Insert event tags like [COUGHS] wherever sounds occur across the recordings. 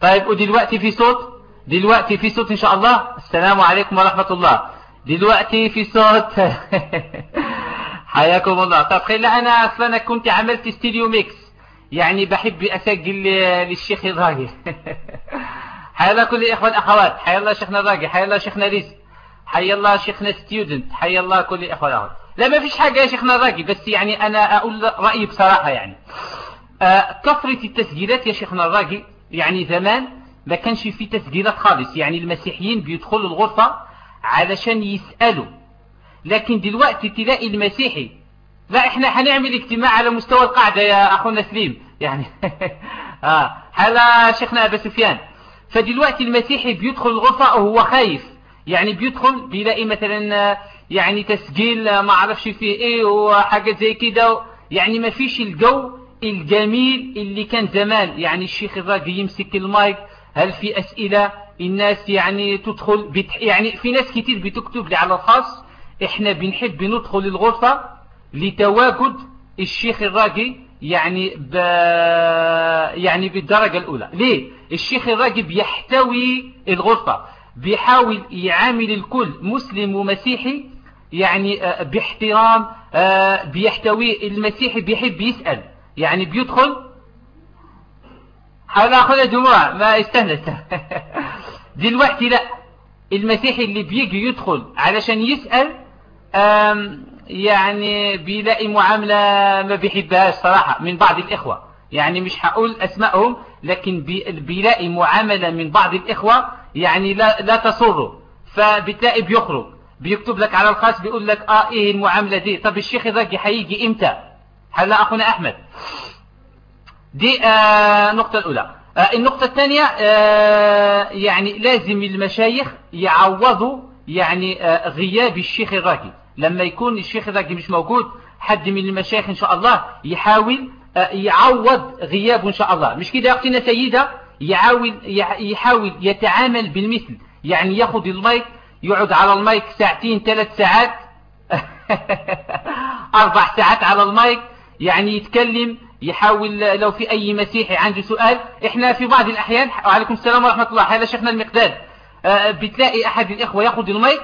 طيب ودلوقتي في صوت؟ دلوقتي في صوت إن شاء الله؟ السلام عليكم ورحمة الله. دلوقتي في صوت. [LAUGHS] حياكم الله. طب خلي أنا أصلا كنت عملت stereo mix. يعني بحب أسجل للشيخ الراجي حيا [LAUGHS] الله كل الاخوة الأخوات. حيا الله شيخنا الراجي حيا الله شيخنا ريس حيا الله شيخنا ستودنت حيا الله كل الاخوة الأخوات. لا ما فيش حاجة يا شيخنا الراجي بس يعني أنا أقول رأيي بصراحة يعني. آه كثرة التسجيلات يا شيخنا الراجي يعني زمان ما كانش في تسجيلات خالص. يعني المسيحيين بيدخلوا الغرفة علشان يسألوا. لكن دلوقتي تلاقي المسيحي لا إحنا هنعمل اجتماع على مستوى القاعدة يا أخونا سليم. يعني [LAUGHS] آه حالا شيخنا أبا سفيان. فدلوقتي المسيحي بيدخل الغرفة وهو خايف. يعني بيدخل بيلاقي مثلا يعني تسجيل ما عرفش فيه إيه وحاجة زي كده يعني ما فيش الجو الجميل اللي كان زمان. يعني الشيخ الراجي يمسك المايك هل في أسئلة؟ الناس يعني تدخل بتح... يعني في ناس كتير بتكتب لي على الخاص إحنا بنحب ندخل الغرفة لتواجد الشيخ الراجي يعني ب... يعني بالدرجة الأولى. ليه؟ الشيخ الراجي بيحتوي الغرفة بيحاول يعامل الكل مسلم ومسيحي يعني باحترام بيحتوي المسيحي بيحب يسأل. يعني بيدخل حاول أخذ جمعة ما استهنت [LAUGHS] دلوقتي لا المسيحي اللي بيجي يدخل علشان يسأل يعني بيلاقي معاملة ما بيحبهاش صراحة من بعض الإخوة. يعني مش هقول أسمائهم لكن بيلاقي معاملة من بعض الإخوة يعني لا, لا تسره. فبتلاقي بيخرج بيكتب لك على الخاص بيقول لك آه إيه المعاملة دي؟ طب الشيخ الراجي هيجي إمتى؟ هلا أخونا أحمد. دي آه النقطة الأولى. آه النقطة الثانية آه يعني لازم المشايخ يعوضوا يعني آه غياب الشيخ الراجي لما يكون الشيخ الراجي مش موجود حد من المشايخ إن شاء الله يحاول يعوض غيابه إن شاء الله. مش كده يا أختنا سيدة؟ يحاول يحاول يتعامل بالمثل. يعني ياخد المايك يقعد على المايك ساعتين ثلاث ساعات. [LAUGHS] أربع ساعات على المايك. يعني يتكلم يحاول لو في أي مسيحي عنده سؤال إحنا في بعض الأحيان وعليكم السلام ورحمة الله هذا شيخنا المقداد بتلاقي أحد الإخوة ياخد المايك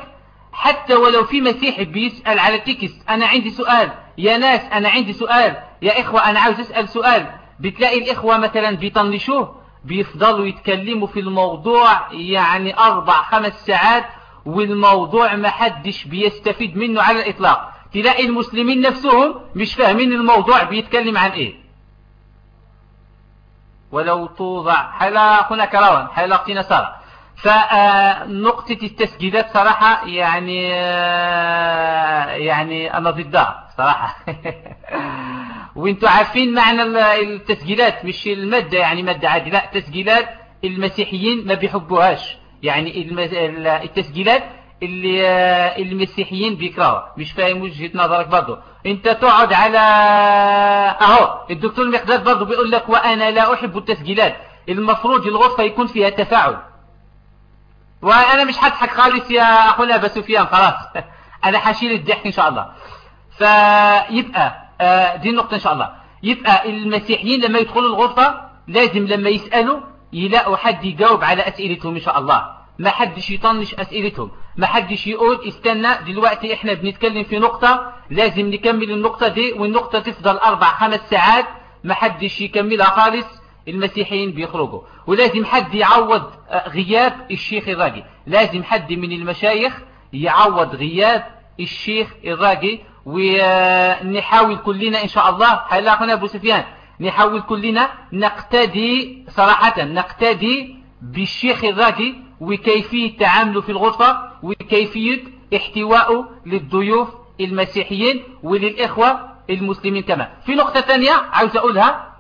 حتى ولو في مسيحي بيسأل على text أنا عندي سؤال يا ناس أنا عندي سؤال يا إخوة أنا عاوز أسأل سؤال بتلاقي الإخوة مثلا بيطنشوه بيفضلوا يتكلموا في الموضوع يعني أربع خمس ساعات والموضوع ما حدش بيستفيد منه على الإطلاق. تلاقي المسلمين نفسهم مش فاهمين الموضوع بيتكلم عن إيه. ولو توضع حلا هناك روان حلا اختنا سارة فنقطة التسجيلات صراحة يعني يعني أنا ضدها صراحة. [LAUGHS] وأنتوا عارفين معنى التسجيلات مش المادة يعني مادة عادي لا تسجيلات المسيحيين ما بيحبوهاش. يعني التسجيلات اللي المسيحيين بيكرهوها مش فاهم وجهة نظرك برضه انت تقعد على أهو الدكتور مقداد برضه بيقول لك وأنا لا أحب التسجيلات. المفروض الغرفة يكون فيها تفاعل. وأنا مش هضحك خالص يا اخونا ابو سفيان خلاص. [LAUGHS] أنا هشيل الضحك إن شاء الله. فيبقى دي النقطة إن شاء الله. يبقى المسيحيين لما يدخلوا الغرفة لازم لما يسألوا يلاقوا حد يجاوب على أسئلتهم إن شاء الله. ما حدش يطنش أسئلتهم. ما حدش يقول استنى دلوقتي إحنا بنتكلم في نقطة لازم نكمل النقطة دي والنقطة تفضل أربع خمس ساعات ما حدش يكملها خالص المسيحيين بيخرجوا. ولازم حد يعوض غياب الشيخ الراجي لازم حد من المشايخ يعوض غياب الشيخ الراجي ونحاول كلنا إن شاء الله هلا أخونا أبو سفيان نحاول كلنا نقتدي صراحة نقتدي بالشيخ الراجي وكيفية تعامله في الغرفة وكيفية احتوائه للضيوف المسيحيين وللإخوة المسلمين كمان. في نقطة ثانية عاوز أقولها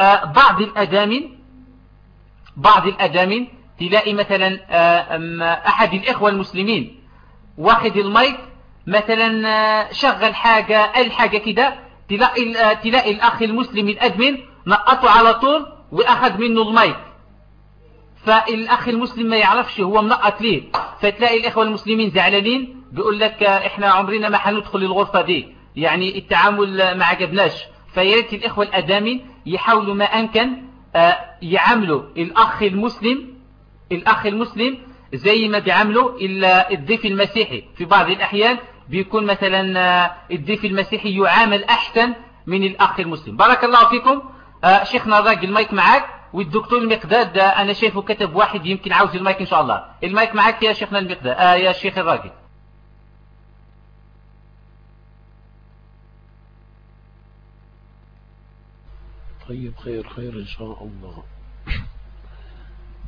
آه بعض الأدامين بعض الأدامين تلاقي مثلا آه أحد الإخوة المسلمين واخد المايك مثلا آه شغل حاجة قال حاجة كده تلاقي, تلاقي الأخ المسلم الأدمن نقطه على طول وأخذ منه المايك. فالأخ المسلم ما يعرفش هو منقط ليه فتلاقي الإخوة المسلمين زعلانين بيقول لك إحنا عمرنا ما هندخل الغرفة دي يعني التعامل ما عجبناش. فياريت الإخوة الأدامين يحاولوا ما أمكن آه، يعاملوا الأخ المسلم الأخ المسلم زي ما بيعاملوا الضيف المسيحي. في بعض الأحيان بيكون مثلا آه، الضيف المسيحي يعامل أحسن من الأخ المسلم. بارك الله فيكم. آه، شيخنا الراجل المايك معاك. والدكتور المقداد أنا شايفه كتب واحد يمكن عاوز المايك إن شاء الله. المايك معاك يا شيخنا المقداد. آه يا شيخ الراجل. طيب خير خير إن شاء الله.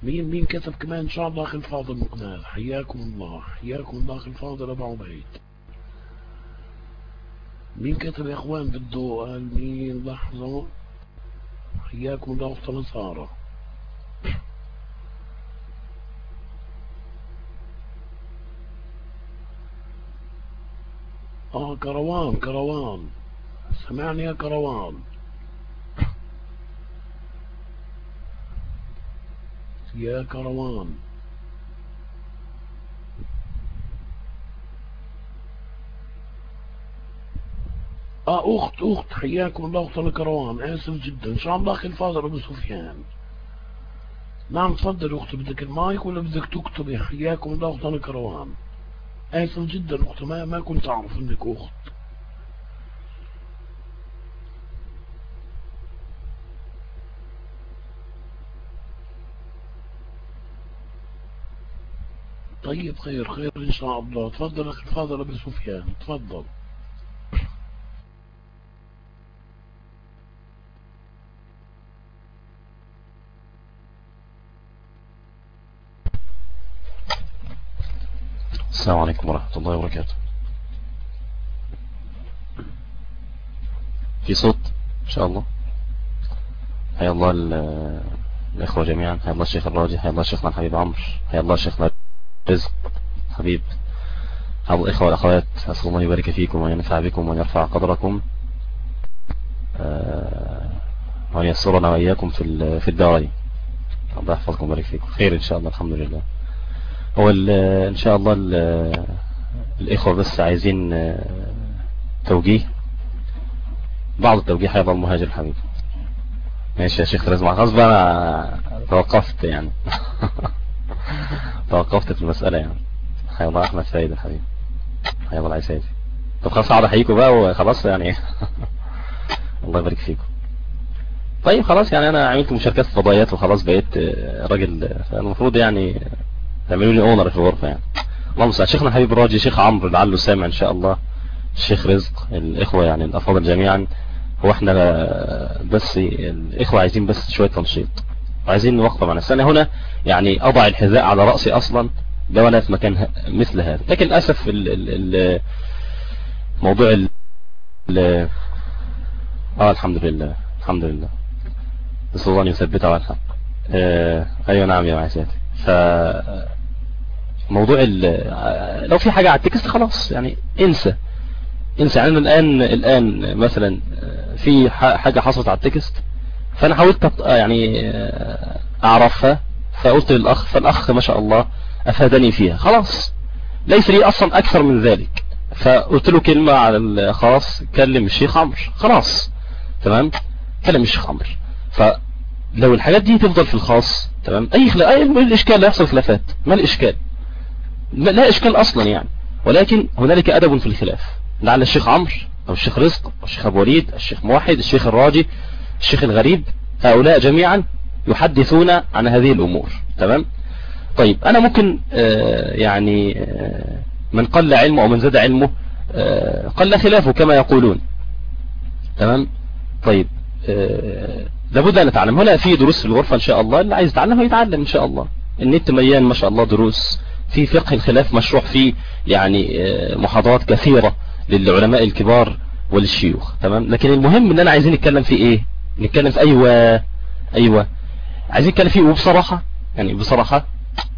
مين مين كتب كمان إن شاء الله أخي الفاضل مقداد؟ حياكم الله. حياكم الله أخي الفاضل أبو عبيد. مين كتب يا إخوان بده قال مين؟ لحظة. حياكم الله أخت نصارى. آه كروان كروان. سمعني يا كروان. يا كروان. آه أخت أخت حياكم الله أخت الكروان آسف جدا. إن شاء الله أخي الفاضل أبو سفيان. نعم تفضل أخت بدك المايك ولا بدك تكتبي حياكم الله أخت الكروان آسف جدا أخت ما ما كنت أعرف إنك أخت. طيب خير خير إن شاء الله. تفضل أخي الفاضل أبو سفيان تفضل. السلام عليكم ورحمة الله وبركاته. في صوت؟ إن شاء الله. حيا الله الإخوة جميعا. حيا الله الشيخ الراجي حيا الله شيخنا الحبيب عمرو. حيا الله شيخنا رزق. حبيب. حيا الإخوة والأخوات أسأل الله يبارك فيكم وينفع بكم ويرفع قدركم آه، وأن يسرنا وإياكم في الدارين الله يحفظكم ويبارك فيكم. خير إن شاء الله. الحمد لله. هو إن شاء الله الإخوة بس عايزين آه، توجيه. بعض التوجيه هيبقى المهاجر الحبيب ماشي يا شيخ خلاص بقى أنا توقفت يعني. [LAUGHS] توقفت في المسألة يعني. الله أحمد سيد الحبيب. الله العيسادي طب خلاص اقعد أحييكم بقى وخلاص يعني. [LAUGHS] الله يبارك فيكم. طيب خلاص يعني أنا عملت مشاركات فضائيات وخلاص بقيت آه، راجل فالمفروض يعني تعملوا لي اونر في الغرفة يعني. اللهم صل شيخنا حبيب الراجي شيخ عمرو لعله سامع إن شاء الله. الشيخ رزق الإخوة يعني الأفاضل جميعا. هو إحنا بس الإخوة عايزين بس شوية تنشيط. وعايزين وقفة معنا. السنة هنا يعني أضع الحذاء على رأسي أصلا. ده ولا في مكان مثل هذا. لكن للأسف موضوع ال آه الحمد لله الحمد لله. نسأل الله ان يثبتها على الحق. آه أيوه نعم يا معساتي ف موضوع لو في حاجة على التكست خلاص يعني انسى. انسى. يعني الآن الآن مثلا في حاجة حصلت على التكست فأنا حاولت يعني أعرفها فقلت للأخ فالأخ ما شاء الله أفادني فيها. خلاص. ليس لي أصلا أكثر من ذلك. فقلت له كلمة على الخاص كلم الشيخ عمرو. خلاص. تمام؟ كلم الشيخ عمرو. فلو الحاجات دي تفضل في الخاص تمام؟ أي خلاف أي الإشكال؟ لا يحصل خلافات. ما الإشكال؟ لا إشكال أصلا يعني. ولكن هنالك أدب في الخلاف. لعل الشيخ عمرو أو الشيخ رزق أو الشيخ أبو وليد الشيخ موحد الشيخ الراجي الشيخ الغريب هؤلاء جميعا يحدثون عن هذه الأمور. تمام؟ طيب أنا ممكن آه يعني آه من قل علمه أو من زاد علمه آه قل خلافه كما يقولون. تمام؟ طيب لابد أن نتعلم. هنا في دروس في الغرفة إن شاء الله اللي عايز يتعلم هيتعلم إن شاء الله. النت مليان ما شاء الله دروس. في فقه الخلاف مشروع فيه يعني آه، محاضرات كثيرة للعلماء الكبار وللشيوخ تمام؟ لكن المهم إن أنا عايزين نتكلم في إيه؟ نتكلم في أيوه أيوه عايزين نتكلم فيه وبصراحة يعني بصراحة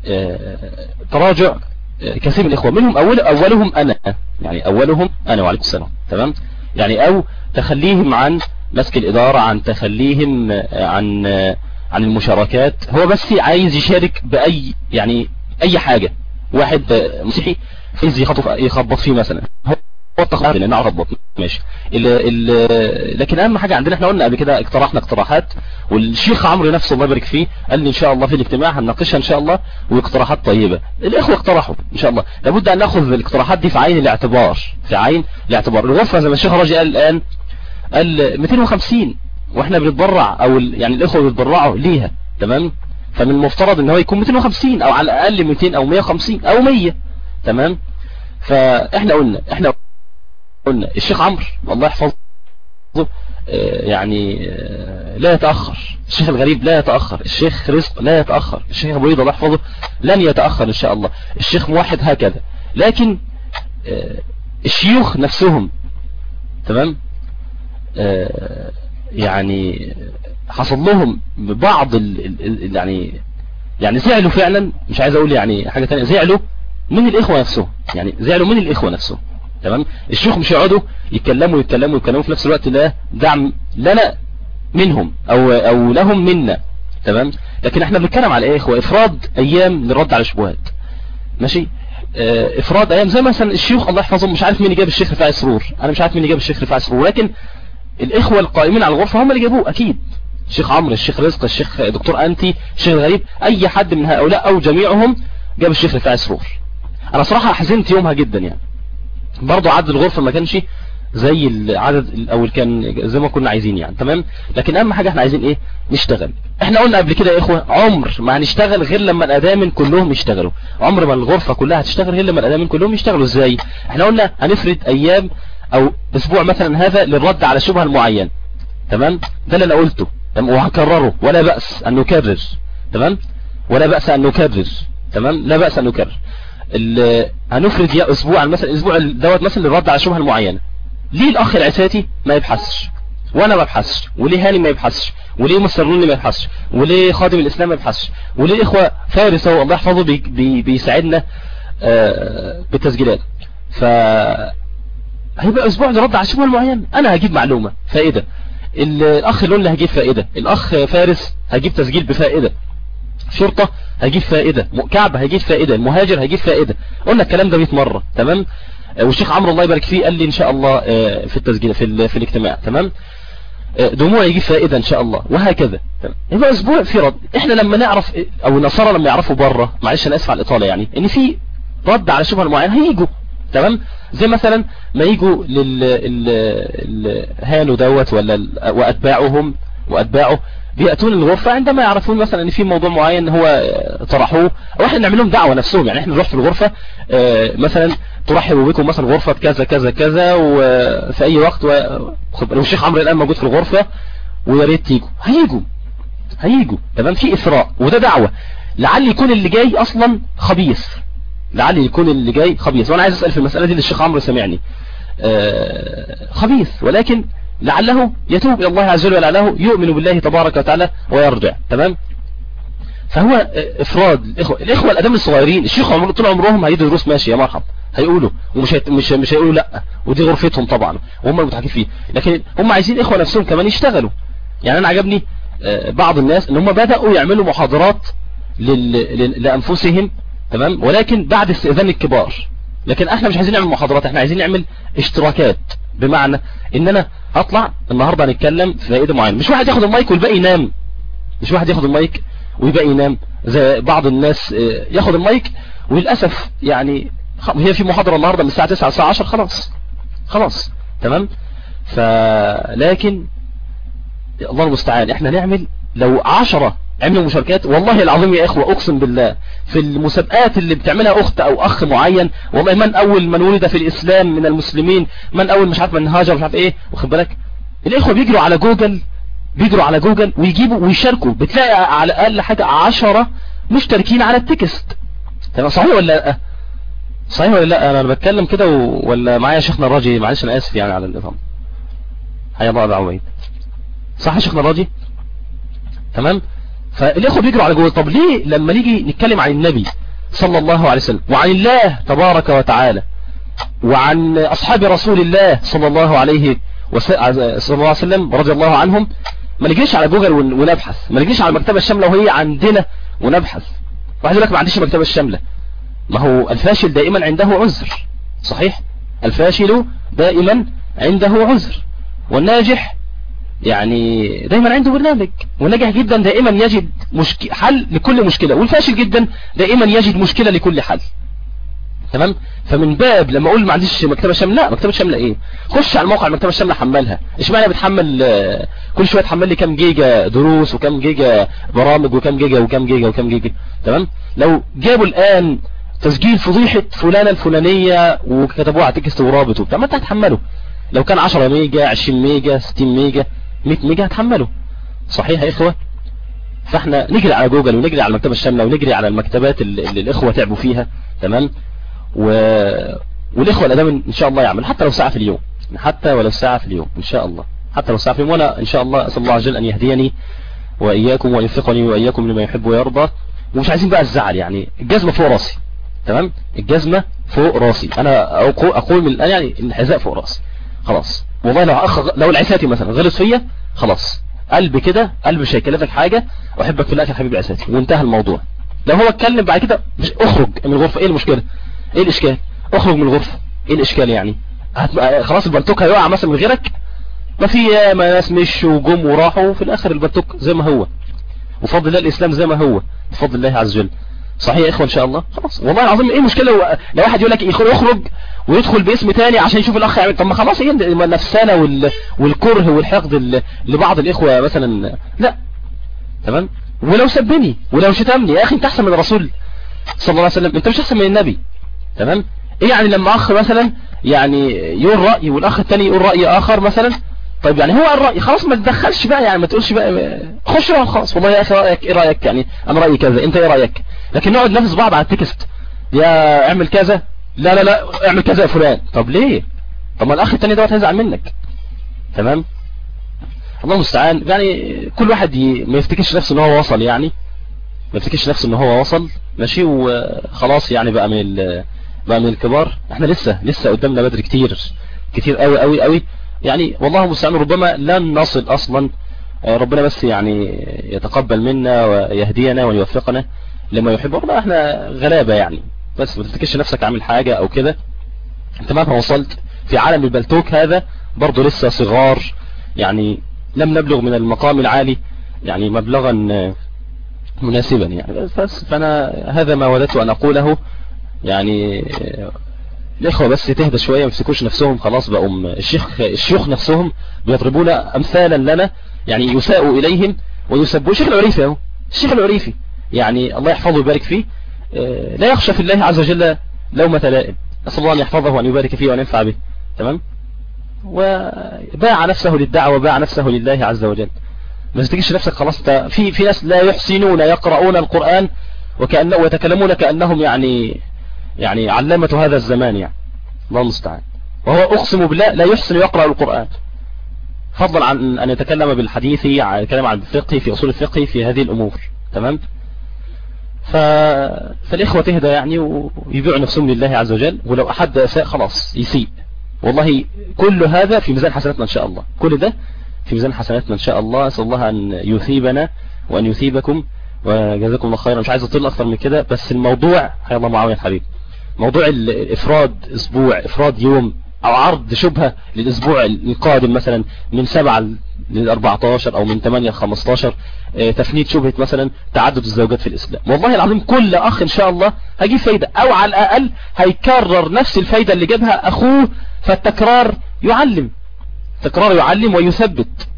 آه، تراجع آه، كثير من الإخوة منهم أول أولهم أنا يعني أولهم أنا وعليكم السلام تمام؟ يعني أو تخليهم عن مسك الإدارة عن تخليهم عن عن المشاركات هو بس عايز يشارك بأي يعني أي حاجة. واحد مسيحي عايز يخبط فيه مثلا. التخطيط لأن اعرض ماشي. ال ال لكن أهم حاجة عندنا إحنا قلنا قبل كده اقترحنا اقتراحات والشيخ عمرو نفسه الله يبارك فيه قال لي إن شاء الله في الاجتماع هنناقشها إن شاء الله واقتراحات طيبة. الإخوة اقترحوا إن شاء الله. لابد أن نأخذ الاقتراحات دي في عين الاعتبار. في عين الاعتبار. الغرفة زي ما الشيخ راجي قال الآن قال 250 وإحنا بنتبرع أو يعني الإخوة بيتبرعوا ليها. تمام؟ فمن المفترض إن هو يكون 250 أو على الأقل 200 أو 150 أو 100 تمام؟ فإحنا قلنا إحنا قلنا الشيخ عمرو الله يحفظه يعني لا يتأخر. الشيخ الغريب لا يتأخر. الشيخ رزق لا يتأخر. الشيخ أبو الله يحفظه لن يتأخر إن شاء الله. الشيخ موحد هكذا. لكن الشيوخ نفسهم تمام؟ يعني حصل لهم بعض ال يعني يعني زعلوا فعلا مش عايز أقول يعني حاجة تانية زعلوا من الإخوة نفسهم يعني زعلوا من الإخوة نفسهم تمام؟ الشيوخ مش يقعدوا يتكلموا يتكلموا يتكلموا في نفس الوقت لا دعم لنا منهم أو أو لهم منا تمام؟ لكن إحنا بنتكلم على إيه إخوة افراد أيام للرد على الشبهات ماشي؟ آه افراد أيام زي مثلا الشيوخ الله يحفظهم مش عارف مين جاب الشيخ رفاعي سرور أنا مش عارف مين جاب الشيخ رفاعي سرور لكن الإخوة القائمين على الغرفة هم اللي جابوه أكيد. الشيخ عمرو الشيخ رزق الشيخ دكتور أنتي الشيخ الغريب أي حد من هؤلاء أو جميعهم جاب الشيخ رفاعي سرور. أنا صراحة حزنت يومها جدا يعني. برضو عدد الغرفة ما كانش زي العدد الأول كان زي ما كنا عايزين يعني تمام؟ لكن أهم حاجة إحنا عايزين إيه؟ نشتغل. إحنا قلنا قبل كده يا إخوة عمر ما هنشتغل غير لما الادامن كلهم يشتغلوا. عمر ما الغرفة كلها هتشتغل غير لما الادامن كلهم يشتغلوا. إزاي؟ إحنا قلنا هنفرد أيام أو أسبوع مثلا هذا للرد على شبهة المعين تمام؟ ده اللي أنا قلته. وهكرره. ولا بأس أن نكرر. تمام؟ ولا بأس أن نكرر. تمام؟ لا بأس أن نكرر. هنفرد يا أسبوع مثلا أسبوع دوت مثلا للرد على شبهه المعينه ليه الأخ العساتي ما يبحثش؟ وأنا ما أبحثش. وليه هاني ما يبحثش؟ وليه مستروني ما يبحثش؟ وليه خادم الإسلام ما يبحثش؟ وليه إخوة فارس الله يحفظه بي بي بيساعدنا آه بالتسجيلات. ف هيبقى أسبوع للرد على شبهه المعينه أنا هجيب معلومة فائدة. الأخ لون هجيب فائدة. الأخ فارس هجيب تسجيل بفائدة. شرطة هجيب فائدة. كعب هجيب فائدة. المهاجر هجيب فائدة. قلنا الكلام ده 100 مرة. تمام؟ والشيخ عمرو الله يبارك فيه قال لي إن شاء الله في التسجيل في, في الاجتماع. تمام؟ دموع يجيب فائدة إن شاء الله. وهكذا. يبقى أسبوع في رد. إحنا لما نعرف أو النصارى لما يعرفوا بره معلش أنا آسف على الإطالة يعني إن في رد على شبهة معينة هيجوا. تمام؟ زي مثلا ما يجوا للهانو دوت ولا وأتباعهم وأتباعه بيأتون الغرفة عندما يعرفون مثلا إن في موضوع معين هو طرحوه أو إحنا نعمل لهم دعوة نفسهم. يعني إحنا نروح في الغرفة مثلا ترحب بكم مثلا غرفة كذا كذا كذا وفي أي وقت لو الشيخ عمرو الآن موجود في الغرفة ويا ريت تيجوا. هيجوا. هيجوا. تمام؟ في إثراء وده دعوة. لعل يكون اللي جاي أصلا خبيث. لعل يكون اللي جاي خبيث. وأنا عايز أسأل في المسألة دي للشيخ عمرو سمعني. خبيث. ولكن لعله يتوب إلى الله عز وجل ولعله يؤمن بالله تبارك وتعالى ويرجع. تمام؟ فهو إفراد. الإخوة الإخوة الادام الصغيرين الشيخ عمر طول عمرهم هيدوا دروس ماشي يا مرحب. هيقولوا. ومش هيت... مش مش هيقولوا لأ. ودي غرفتهم طبعا. وهم المتحكمين فيه. لكن هم عايزين اخوة نفسهم كمان يشتغلوا. يعني أنا عجبني بعض الناس إن هم بدأوا يعملوا محاضرات لل... لأنفسهم تمام؟ ولكن بعد استئذان الكبار. لكن إحنا مش عايزين نعمل محاضرات إحنا عايزين نعمل اشتراكات. بمعنى ان أنا هطلع النهاردة هنتكلم في فائدة معينة مش واحد ياخد المايك والباقي ينام. مش واحد ياخد المايك والباقي ينام. زي بعض الناس ياخد المايك وللأسف يعني هي في محاضرة النهاردة من الساعة 9 الساعة 10 خلاص. خلاص. تمام؟ فلكن الله المستعان إحنا نعمل لو 10 عملوا مشاركات والله العظيم يا إخوة أقسم بالله في المسابقات اللي بتعملها أخت أو أخ معين والله من أول من ولد في الإسلام من المسلمين من أول مش عارف من هاجر مش عارف إيه واخد بالك؟ الإخوة بيجروا على جوجل بيجروا على جوجل ويجيبوا ويشاركوا. بتلاقي على أقل حاجة عشرة مشتركين على التكست. تمام؟ صحيح ولا لأ؟ صحيح ولا لأ؟ أنا بتكلم كده ولا معايا شيخنا الراجي؟ معلش أنا آسف يعني على حيا الله ابو عويد صح يا شيخنا الراجي؟ تمام؟ فالإخوة بيجروا على جوجل طب ليه لما نيجي نتكلم عن النبي صلى الله عليه وسلم وعن الله تبارك وتعالى وعن أصحاب رسول الله صلى الله عليه صلى الله عليه وسلم رضي الله عنهم ما نجيش على جوجل ونبحث. ما نجيش على المكتبة الشاملة وهي عندنا ونبحث. واحد يقول لك ما عنديش المكتبة الشاملة. ما هو الفاشل دائما عنده عذر. صحيح؟ الفاشل دائما عنده عذر. والناجح يعني دايما عنده برنامج والناجح جدا دائما يجد مشك... حل لكل مشكلة والفاشل جدا دائما يجد مشكلة لكل حل. تمام؟ فمن باب لما أقول ما عنديش مكتبة شاملة لا مكتبة شاملة إيه؟ خش على الموقع المكتبة الشاملة حملها. اشمعنى بتحمل؟ كل شوية تحمل لي كام جيجا دروس وكام جيجا برامج وكام جيجا وكام جيجا وكام جيجا. تمام؟ لو جابوا الآن تسجيل فضيحة فلانة الفلانية وكتبوها على text ورابط وبتاع ما أنت هتحمله. لو كان 10 ميجا 20 ميجا 60 ميجا 100 ميجا هتحمله صحيح يا إخوة؟ فإحنا نجري على جوجل ونجري على المكتبة الشاملة ونجري على المكتبات اللي الإخوة تعبوا فيها تمام؟ و... والإخوة الأدام إن شاء الله يعمل حتى لو ساعة في اليوم حتى ولو ساعة في اليوم إن شاء الله. حتى لو ساعة في اليوم وأنا إن شاء الله أسأل الله عز وجل أن يهديني وإياكم ويوفقني وإياكم لما يحب ويرضى. ومش عايزين بقى الزعل يعني الجزمة فوق راسي تمام؟ الجزمة فوق راسي. أنا أقول من الآن يعني الحذاء فوق راسي. خلاص. والله لو أخ... لو العساتي مثلا غلط فيا خلاص. قلب كده قلب مش هيكلفك حاجة أحبك في يا حبيبي العساتي. وانتهى الموضوع. لو هو اتكلم بعد كده مش اخرج من الغرفة. إيه المشكلة؟ إيه الإشكال؟ اخرج من الغرفة. إيه الإشكال يعني. خلاص البلتوك هيقع مثلا من غيرك. ما في ما ناس مشوا وجم وراحوا. في الآخر البلتوك زي ما هو. وفضل الله الإسلام زي ما هو. بفضل الله عز وجل. صحيح يا إخوة إن شاء الله؟ خلاص. والله العظيم إيه المشكلة؟ لو, لو واحد يقول لك يخرج ويدخل باسم تاني عشان يشوف الأخ يعمل طب ما خلاص إيه النفسانة وال... والكره والحقد ال... لبعض الإخوة مثلا. لا. تمام؟ ولو سبني ولو شتمني. يا أخي أنت أحسن من الرسول صلى الله عليه وسلم. أنت مش أحسن من النبي. تمام؟ إيه يعني لما أخ مثلا يعني يقول رأي والأخ التاني يقول رأي آخر مثلا؟ طيب يعني هو الرأي خلاص ما تدخلش بقى يعني ما تقولش بقى خش بقى خلاص والله يا أخي رأيك إيه رأيك يعني أنا رأيي كذا. أنت إيه رأيك؟ لكن نقعد نفس بعض على التكست. يا اعمل كذا. لا لا لا اعمل كذا يا فلان. طب ليه؟ طب ما الأخ التاني دوت هيزعل منك. تمام؟ الله المستعان. يعني كل واحد ي... ما يفتكرش نفسه إن هو وصل يعني. ما يفتكرش نفسه إن هو وصل. ماشي؟ وخلاص يعني بقى من ال... بقى من الكبار. إحنا لسه لسه قدامنا بدري كتير. كتير قوي قوي قوي يعني والله المستعان ربما لن نصل أصلا ربنا بس يعني يتقبل منا ويهدينا ويوفقنا لما يحب. ربنا إحنا غلابة يعني بس ما تفتكرش نفسك عامل حاجة أو كده. أنت مهما وصلت في عالم البلتوك هذا برضه لسه صغار يعني لم نبلغ من المقام العالي يعني مبلغا مناسبا يعني. بس فأنا هذا ما وددت أن أقوله يعني الإخوة بس تهدى شوية ما يمسكوش نفسهم خلاص بقوا الشيخ الشيوخ نفسهم بيضربون أمثالا لنا يعني يساءوا إليهم ويسبوا. الشيخ العريفي أهو الشيخ العريفي يعني الله يحفظه ويبارك فيه لا يخشى في الله عز وجل لومة لائم. أسأل الله أن يحفظه وأن يبارك فيه وأن ينفع به. تمام؟ وباع نفسه للدعوة وباع نفسه لله عز وجل. ما تجيش نفسك خلاص في في ناس لا يحسنون يقرؤون القرآن وكأنه ويتكلمون كأنهم يعني يعني علامة هذا الزمان يعني. الله المستعان. وهو أقسم بالله لا يحسن يقرأ القرآن. فضلا عن أن يتكلم بالحديث عن الكلام عن الفقه في أصول الفقه في هذه الأمور. تمام؟ ف... فالإخوة تهدى يعني ويبيعوا نفسهم لله عز وجل ولو أحد أساء خلاص يسيء. والله كل هذا في ميزان حسناتنا إن شاء الله. كل ده في ميزان حسناتنا إن شاء الله. أسأل الله أن يثيبنا وأن يثيبكم وجزاكم الله خيرا. مش عايز أطيل أكثر من كده بس الموضوع حيا الله معاوية الحبيب. موضوع الإفراد أسبوع إفراد يوم أو عرض شبهة للأسبوع القادم مثلا من 7 ل 14 أو من 8 ل 15 تفنيد شبهة مثلا تعدد الزوجات في الإسلام. والله العظيم كل أخ إن شاء الله هيجيب فايدة أو على الأقل هيكرر نفس الفايدة اللي جابها أخوه فالتكرار يعلم تكرار يعلم ويثبت.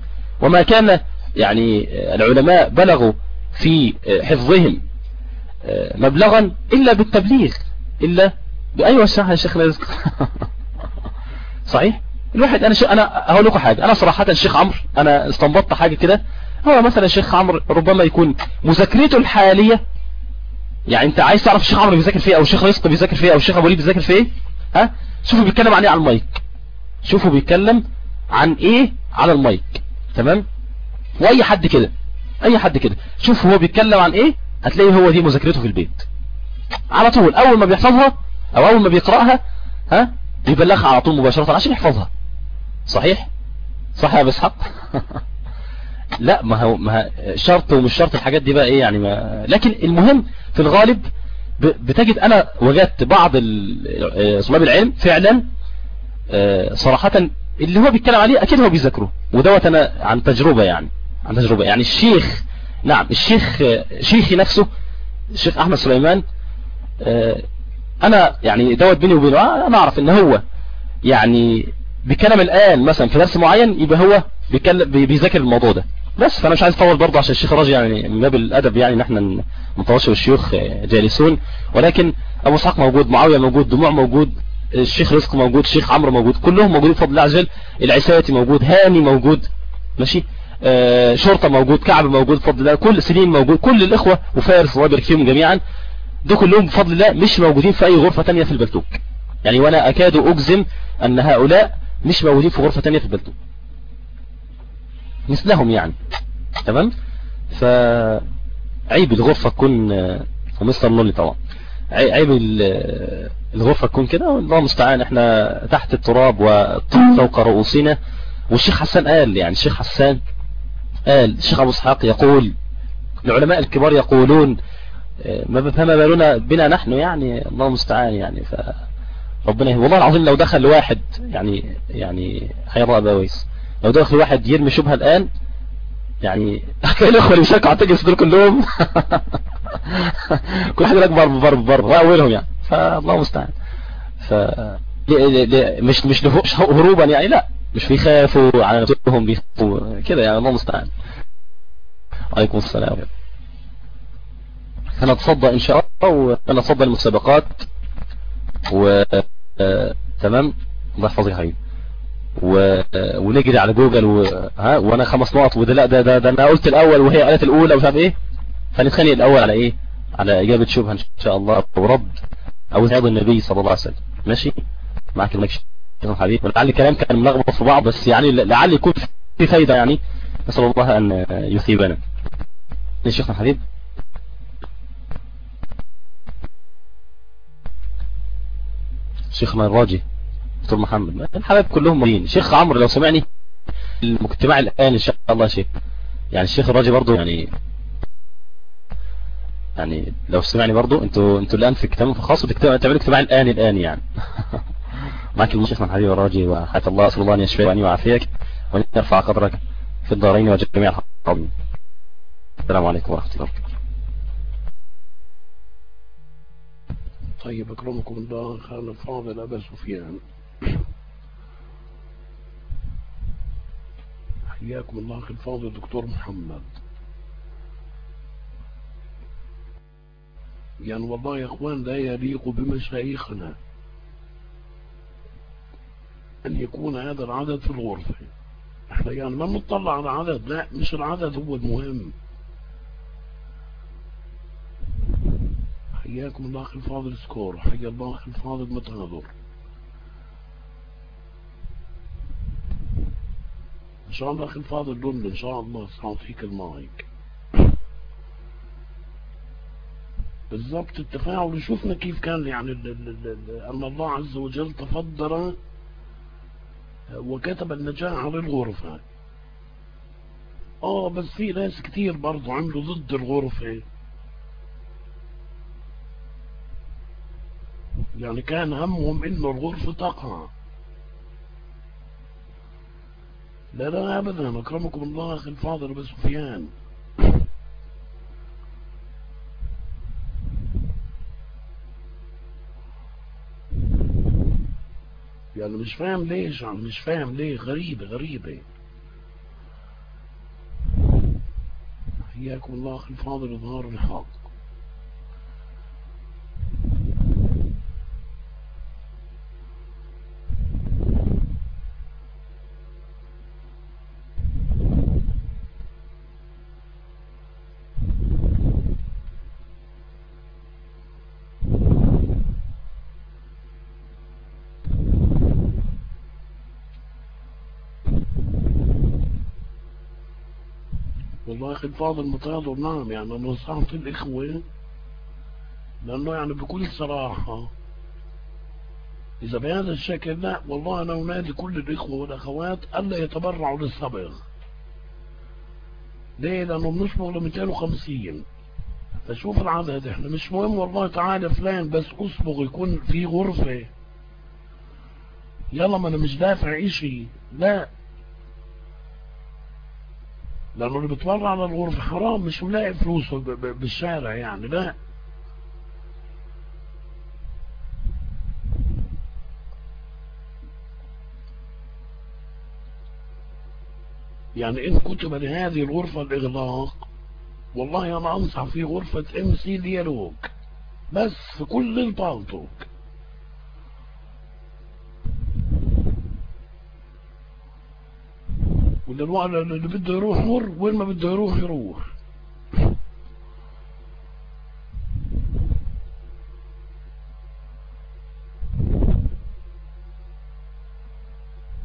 وما كان يعني العلماء بلغوا في حفظهم مبلغا إلا بالتبليغ. إلا بأيوة الشيخ يا شيخ رزق [LAUGHS] صحيح؟ الواحد أنا. أنا هقول لكم حاجة. أنا صراحة الشيخ عمرو أنا استنبطت حاجة كده. هو مثلا الشيخ عمرو ربما يكون مذاكرته الحالية يعني أنت عايز تعرف الشيخ عمرو بيذاكر فيه أو الشيخ رزق بيذاكر فيه أو الشيخ أبو ليب بيذاكر فيه ها؟ شوفوا بيتكلم عن إيه على المايك. شوفوا بيتكلم عن إيه على المايك. تمام؟ وأي حد كده. أي حد كده. شوف هو بيتكلم عن إيه هتلاقي هو دي مذاكرته في البيت. على طول أول ما بيحفظها أو أول ما بيقرأها ها بيبلغها على طول مباشرة عشان يحفظها. صحيح؟ صح يا بسحق [LAUGHS] لا ما هو ما شرط ومش شرط الحاجات دي بقى إيه يعني ما لكن المهم في الغالب بتجد أنا وجدت بعض طلاب العلم فعلا آه، صراحة اللي هو بيتكلم عليه أكيد هو بيذاكره ودوت أنا عن تجربة يعني عن تجربة يعني الشيخ نعم الشيخ آه، شيخي نفسه الشيخ أحمد سليمان آه، أنا يعني دوت بيني وبينه أنا أعرف إن هو يعني بيتكلم الآن مثلا في درس معين يبقى هو بيذاكر الموضوع ده. بس فأنا مش عايز أطول برضه عشان الشيخ راجي يعني من باب الأدب يعني إن إحنا ما والشيوخ جالسون. ولكن أبو إسحاق موجود معاوية موجود دموع موجود الشيخ رزق موجود الشيخ عمرو موجود كلهم موجودين بفضل الله عز وجل العساتي موجود هاني موجود ماشي؟ آه شرطة موجود كعب موجود بفضل الله كل سنين موجود كل الإخوة وفارس الله يبارك فيهم جميعا. دول كلهم بفضل الله مش موجودين في أي غرفة تانية في البلتوك يعني وأنا أكاد أجزم أن هؤلاء مش موجودين في غرفة تانية في البلتوك مثلهم يعني. تمام؟ فعيب الغرفة تكون ومستر لولي طبعا. عيب الغرفة تكون كده. الله المستعان. إحنا تحت التراب والطين فوق رؤوسنا. والشيخ حسان قال يعني الشيخ حسان قال الشيخ أبو إسحاق يقول العلماء الكبار يقولون ما فما بالنا بنا نحن يعني الله المستعان يعني. ف ربنا والله العظيم لو دخل واحد يعني يعني هيرى ابويس لو دخل واحد يرمي شبهة الآن يعني [LAUGHS] هتلاقي الأخوة اللي بيشاركوا على التجلس دول كلهم. [LAUGHS] كل حاجة أكبر بضرب ضرب وأولهم يعني. فالله المستعان. ف مش مش هروبا يعني لا. مش بيخافوا على نفسهم بيخافوا كده يعني. الله المستعان. عليكم السلام. فنتصدى إن شاء الله ونتصدى المسابقات و تمام؟ الله يحفظك يا حبيبي. و... ونجري على جوجل و... ها وأنا خمس نقط وده لا ده, ده, ده أنا قلت الأول وهي قالت الأولى ومش عارف إيه. فنتخانق الأول على إيه؟ على إجابة شبهة إن شاء الله أو رد أو زياد النبي صلى الله عليه وسلم. ماشي؟ معك المكش حبيبي. ولعل الكلام كان ملخبط في بعض بس يعني لعل يكون في فايدة يعني. نسأل الله أن يثيبنا. يا شيخنا الحبيب شيخنا الراجي دكتور محمد. الحبايب كلهم موجودين شيخ عمرو لو سمعني المجتمع الآن إن شاء الله شيخ يعني الشيخ الراجي برضو يعني يعني لو سمعني برضو أنتوا أنتوا الآن في اجتماع خاص تعملوا اجتماع الآن الآن يعني. [LAUGHS] معك الشيخ من حبيب الراجي وحياة الله أسأل الله أن يشفيك وأن يعافيك وأن يرفع قدرك في الدارين وجميع الحاضرين. السلام عليكم ورحمة الله وبركاته. طيب أكرمكم الله خان الفاضل أبا سفيان. حياكم الله أخي الفاضل دكتور محمد. يعني والله يا أخوان لا يليق بمشايخنا أن يكون هذا العدد في الغرفة. إحنا يعني ما نطلع على عدد لا مش العدد هو المهم. حياكم الله أخي الفاضل سكور حيا الله أخي الفاضل متنظر إن شاء الله أخي الفاضل دول إن شاء الله سأعطيك المايك. بالضبط التفاعل شفنا كيف كان يعني أن الله عز وجل تفضل وكتب النجاح على الغرفة. آه بس في ناس كتير برضو عملوا ضد الغرفة. يعني كان همهم إنه الغرفة تقع. لا لا ابدا. أكرمكم الله أخي الفاضل أبو سفيان. يعني مش فاهم ليش يعني مش فاهم ليه. غريبة غريبة. حياكم الله أخي الفاضل إظهار الحق. أخي الفاضل متواضع نعم يعني نصحت الاخوة لأنه يعني بكل صراحة إذا بهذا الشكل لا والله أنا أنادي كل الإخوة والأخوات ألا يتبرعوا للصبغ ليه؟ لأنه بنصبغ ل 250 فشوف العدد إحنا مش مهم والله تعالى فلان بس أصبغ يكون في غرفة. يلا ما أنا مش دافع إشي. لا. لأنه اللي بتبرع على الغرفة حرام مش ملاقي فلوسه بالشارع يعني لا. يعني إن كتب لهذه الغرفة الإغلاق والله أنا أنصح في غرفة MC Dialogue بس في كل البالتوك. واللي اللي بده يروح مر وين ما بده يروح يروح.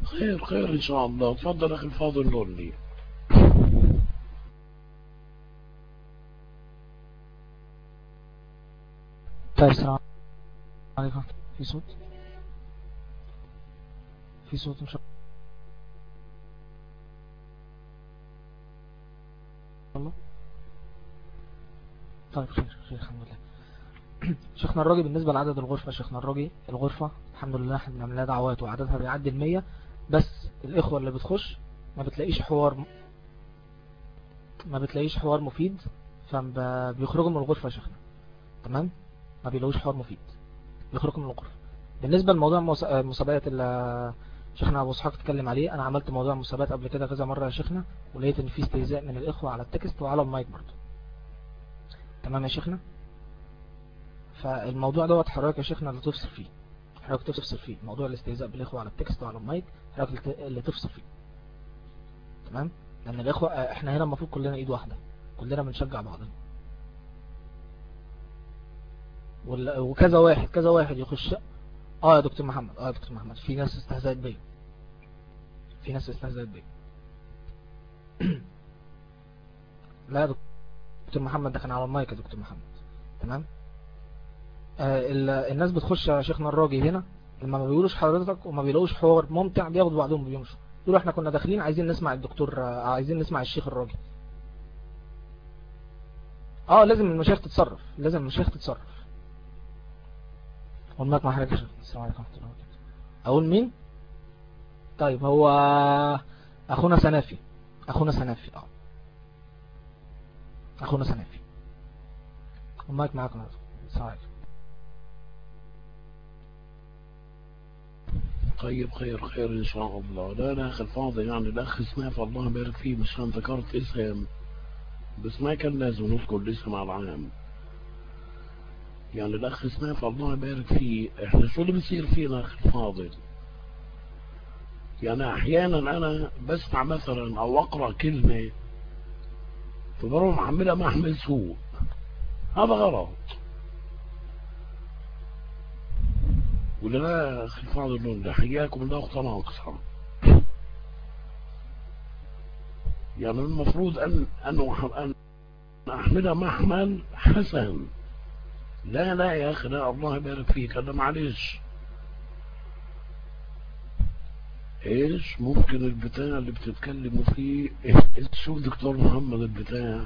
خير خير إن شاء الله. تفضل أخي الفاضل لولي طيب السلام عليكم. في صوت؟ في صوت إن شاء الله. طيب خير خير الحمد لله. [CLEARS THROAT] شيخنا الراجي بالنسبة لعدد الغرفة شيخنا الراجي الغرفة الحمد لله إحنا بنعملها دعوات وعددها بيعدي المية بس الإخوة اللي بتخش ما بتلاقيش حوار ما بتلاقيش حوار مفيد فبيخرجوا من الغرفة يا شيخنا. تمام؟ ما بيلاقوش حوار مفيد. بيخرجوا من الغرفة. بالنسبة لموضوع المسابقات اللي شيخنا أبو إسحاق اتكلم عليه أنا عملت موضوع المسابقات قبل كده كذا مرة يا شيخنا ولقيت إن في استهزاء من الإخوة على ال text وعلى المايك برضه. تمام يا شيخنا؟ فالموضوع دوت حضرتك يا شيخنا اللي تفصل فيه. حضرتك تفصل فيه. موضوع الاستهزاء بالإخوة على ال text وعلى المايك حضرتك اللي تفصل فيه. تمام؟ لأن الإخوة إحنا هنا المفروض كلنا إيد واحدة. كلنا بنشجع بعضنا. وكذا واحد كذا واحد يخش. آه يا دكتور محمد آه يا دكتور محمد في ناس استهزأت بيا. في ناس استهزأت بيا. [CLEARS THROAT] لا يا دكتور. محمد ده كان على المايك يا دكتور محمد. تمام؟ آه الناس بتخش يا شيخنا الراجي هنا لما ما بيقولوش حضرتك وما بيلاقوش حوار ممتع بياخدوا بعضهم وبيمشوا يقولوا إحنا كنا داخلين عايزين نسمع الدكتور آه عايزين نسمع الشيخ الراجي. آه لازم المشايخ تتصرف لازم المشايخ تتصرف. والمايك مع حضرتك يا شيخ. السلام عليكم ورحمة الله أقول مين؟ طيب هو أخونا سنافي. أخونا سنافي آه. أخونا سنافي المايك معاكم السلام عليكم طيب خير خير إن شاء الله. لا لا أخي الفاضل يعني الاخ سناف الله يبارك فيه مش أنا ذكرت اسم بس ما كان لازم نذكر الاسم على العام. يعني الاخ سناف الله يبارك فيه إحنا شو اللي بيصير فينا أخي الفاضل؟ يعني أحيانا أنا بسمع مثلا أو أقرأ كلمة فبروح محملها محمل سوء. هذا غلط. ولا لا أخي الفاضل ده حياكم الله اخت ناقصه يعني المفروض ان أن احملها محمل حسن. لا لا يا أخي لا الله يبارك فيك أنا معلش إيش ممكن البتاع اللي بتتكلموا فيه؟ إيه شوف دكتور محمد البتاع.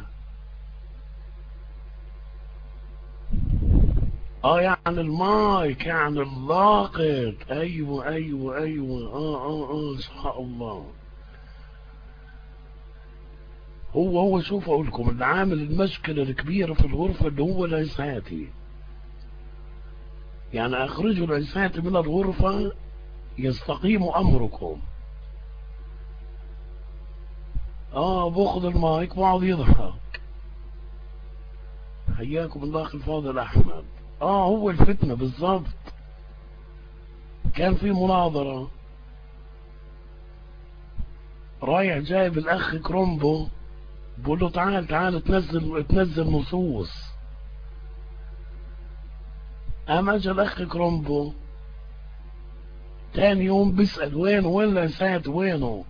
آه يعني المايك يعني اللاقط. أيوه أيوه أيوه. آه آه آه سبحان الله. هو هو شوف أقول لكم اللي عامل المشكلة الكبيرة في الغرفة اللي هو العساتي يعني اخرجوا العساتي من الغرفة يستقيم أمركم. آه بأخذ المايك بعض يضحك. حياكم الله أخي الفاضل أحمد. آه هو الفتنة بالضبط. كان في مناظرة. رايح جايب الأخ كرومبو بقول له تعال تعال تنزل تنزل نصوص. قام اجى الأخ كرومبو. تاني يوم بيسأل وين وين العسات وينه؟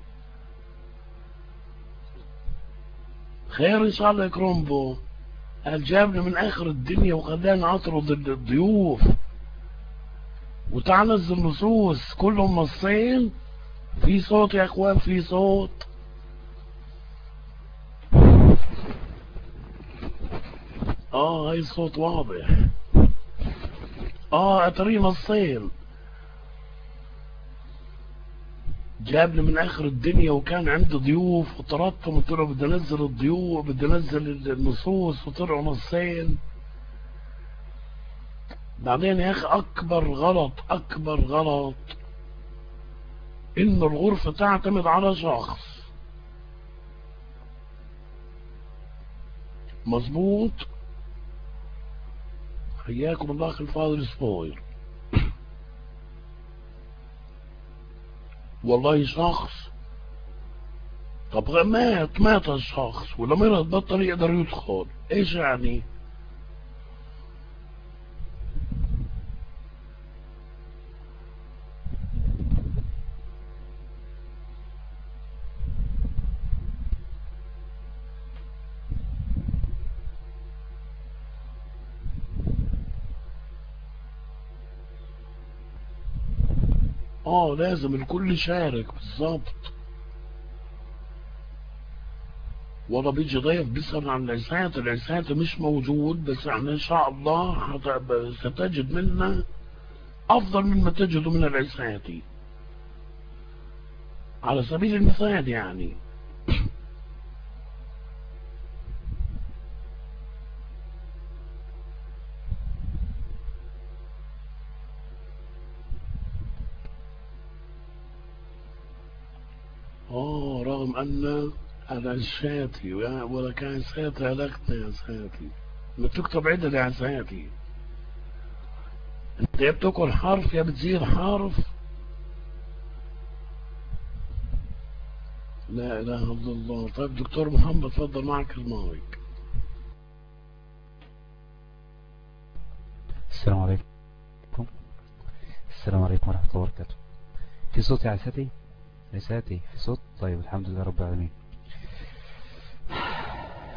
خير إن شاء الله كرومبو. قال جابني من آخر الدنيا وخلاني اطرد الضيوف. وتعال نزل نصوص كلهم نصين في صوت يا أخوان في صوت. آه هاي الصوت واضح. آه اتري نصين جابني من آخر الدنيا وكان عندي ضيوف وطردتهم قلت له بدي أنزل الضيوف بدي أنزل النصوص وطلعوا نصين. بعدين يا أخي أكبر غلط أكبر غلط. ان الغرفة تعتمد على شخص. مظبوط؟ حياكم الله أخي الفاضل سبوير والله شخص طب مات مات الشخص ولا مرض بطل يقدر يدخل. إيش يعني آه لازم الكل يشارك بالظبط والله بيجي ضيف بيسأل عن العسات العسات مش موجود بس إحنا إن شاء الله ستجد منا أفضل مما تجده من العساتي على سبيل المثال يعني. آه رغم أن أنا شاتي ولا كان ساتي هلكتنا يا ساتي ما تكتب عدد يا ساتي أنت يا بتاكل حرف يا بتزيد حرف. لا إله إلا الله. طيب دكتور محمد تفضل معك المايك السلام عليكم. السلام عليكم ورحمة الله وبركاته. في صوت يا عساتي عساتي في صوت. طيب الحمد لله رب العالمين.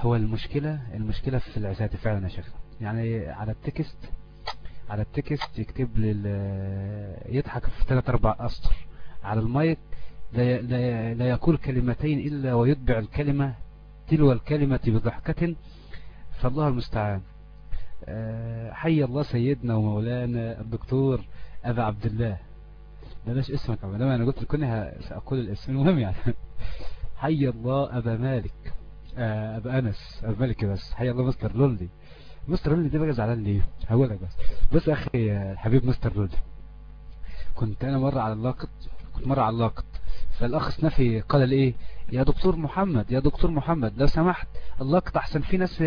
هو المشكلة المشكلة في العساتي فعلا يا شيخنا يعني على ال text على ال text يكتب لي ال- يضحك في ثلاث أربع أسطر. على المايك لا لا لا يقول كلمتين إلا ويتبع الكلمة تلو الكلمة بضحكة. فالله المستعان. آه، حي الله سيدنا ومولانا الدكتور أبا عبد الله. بلاش اسمك عبد الله أنا قلت لكل سأقول الاسم المهم يعني. [LAUGHS] حي الله أبا مالك. آه، أبا أنس أبا مالك بس. حي الله مستر لولي مستر لولي دي بقى زعلان ليه؟ هقول لك بس. بص يا آه، الحبيب مستر لولي كنت أنا مرة على اللاقط كنت مرة على اللاقط. فالأخ سنفي قال إيه؟ يا دكتور محمد يا دكتور محمد لو سمحت اللاقط أحسن في ناس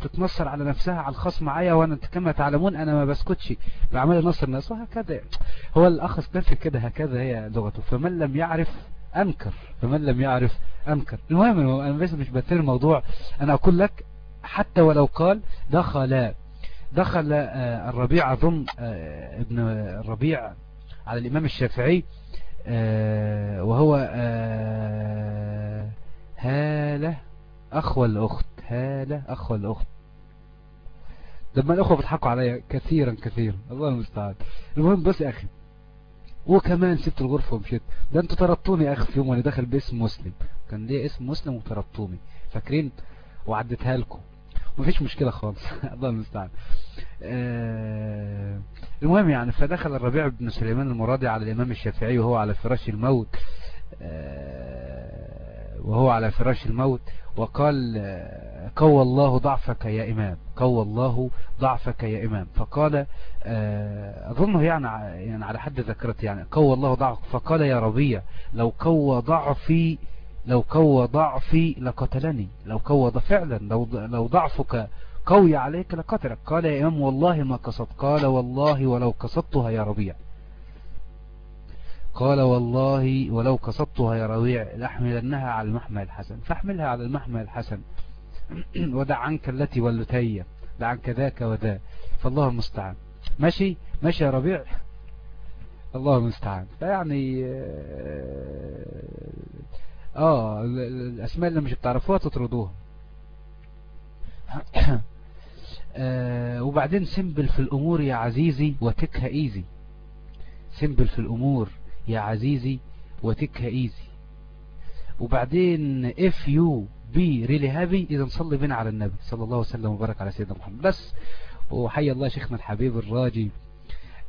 بتتنصر على نفسها على الخاص معايا وأنا كما تعلمون أنا ما بسكتش. بعمل نصر الناس وهكذا. هو الأخ سنفي كده هكذا هي لغته. فمن لم يعرف أنكر فمن لم يعرف أنكر. المهم أنا بس مش بتر الموضوع. أنا أقول لك حتى ولو قال دخل دخل آه، الربيع أظن آه، ابن الربيع على الإمام الشافعي. وهو آه، هالة أخ ولا أخت هالة أخ ولا أخت لما الأخوة بيضحكوا عليا كثيرا كثيرا الله المستعان. المهم بس يا أخي وكمان سبت الغرفة ومشيت. ده أنتوا طردتوني يا أخي في يوم وأنا داخل باسم مسلم. كان ليه اسم مسلم وطردتوني. فاكرين؟ وعديتها لكم. مفيش مشكلة خالص. [LAUGHS] الله المستعان. آه، المهم يعني فدخل الربيع بن سليمان المرادي على الإمام الشافعي وهو على فراش الموت. آه، وهو على فراش الموت وقال آه، قوى الله ضعفك يا إمام. قوى الله ضعفك يا إمام. فقال أظنه يعني يعني على حد ذكرت يعني قوى الله ضعفك. فقال يا ربيع لو قوى ضعفي لو قوى ضعفي لقتلني لو قوى فعلا لو لو ضعفك قوي عليك لقتلك. قال يا إمام والله ما قصدت. قال والله ولو قصدتها يا ربيع. قال والله ولو قصدتها يا ربيع لأحملنها على المحمل الحسن. فأحملها على المحمل الحسن. [CLEARS THROAT] ودع عنك التي ولتي دع عنك ذاك وذا. فالله المستعان. ماشي؟ ماشي يا ربيع؟ الله المستعان. فيعني آه ال- ال- الأسماء اللي مش بتعرفوها تطردوها. [COUGHS] آه وبعدين سمبل في الأمور يا عزيزي وتكها إيزي. سمبل في الأمور يا عزيزي وتكها إيزي. وبعدين if you be really happy إذا نصلي بنا على النبي صلى الله وسلم وبارك على سيدنا محمد. بس وحي الله شيخنا الحبيب الراجي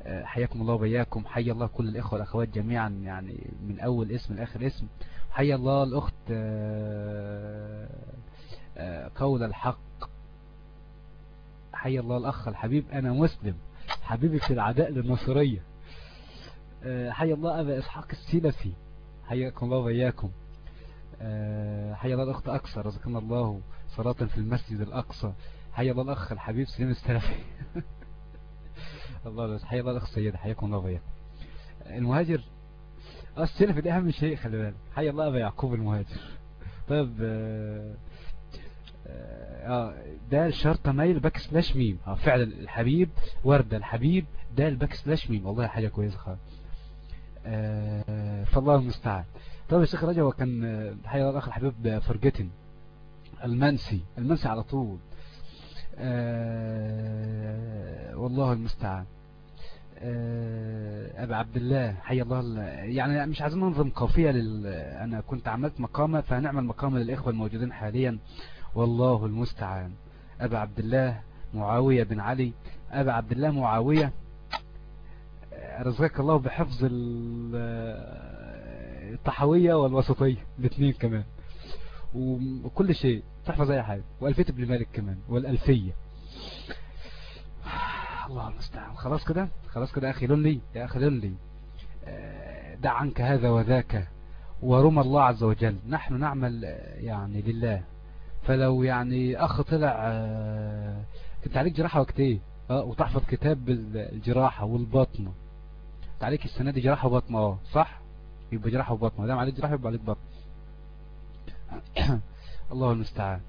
آه، حياكم الله وبياكم حيا الله كل الإخوة والأخوات جميعا يعني من أول اسم لآخر اسم. حيا الله الأخت آه، آه، قول الحق. حيا الله الأخ الحبيب أنا مسلم. حبيبي في العداء للنصرية. آه، حيا الله أبا إسحاق السلفي حياكم الله وبياكم آه، حيا الله الأخت أقصى رزقنا الله صلاة في المسجد الأقصى. حيا الله الأخ الحبيب سليم السلفي. الله [LAUGHS] حيا الله الأخ سيدة حياكم الله وبياكم المهاجر آه، السلفي ده أهم شيء خلي بالك. حيا الله أبا يعقوب المهاجر. طيب آه، آه، ده الشرطة مايل backslash ميم. آه فعلا الحبيب وردة الحبيب ده ال backslash ميم. والله حاجة كويسة خالص. آه، فالله المستعان. طب يا شيخ رجب هو كان آه، حيا الله الأخ الحبيب فرجتن المنسي المنسي على طول. آه، والله المستعان. آه، أبا عبد الله حي الله ال- يعني مش عايزين ننظم قافية لل... أنا كنت عملت مقامة فهنعمل مقامة للإخوة الموجودين حاليا. والله المستعان. أبا عبد الله معاوية بن علي. أبا عبد الله معاوية آه، رزقك الله بحفظ آه، الطحوية والوسطية الاثنين كمان. وكل شيء تحفظ أي حاجة. وألفية ابن مالك كمان والألفية. الله المستعان. خلاص كده؟ خلاص كده أخي لنلي يا أخي لنلي آه، دع عنك هذا وذاك ورمى الله عز وجل. نحن نعمل آه، يعني لله. فلو يعني أخ طلع آه، كنت عليك جراحة وقت إيه؟ آه وتحفظ كتاب ال- الجراحة والبطنة انت عليك السنة دي جراحة وبطنة آه صح؟ يبقى جراحة وبطنة دام عليك جراحة يبقى عليك بطنة [COUGHS] الله المستعان.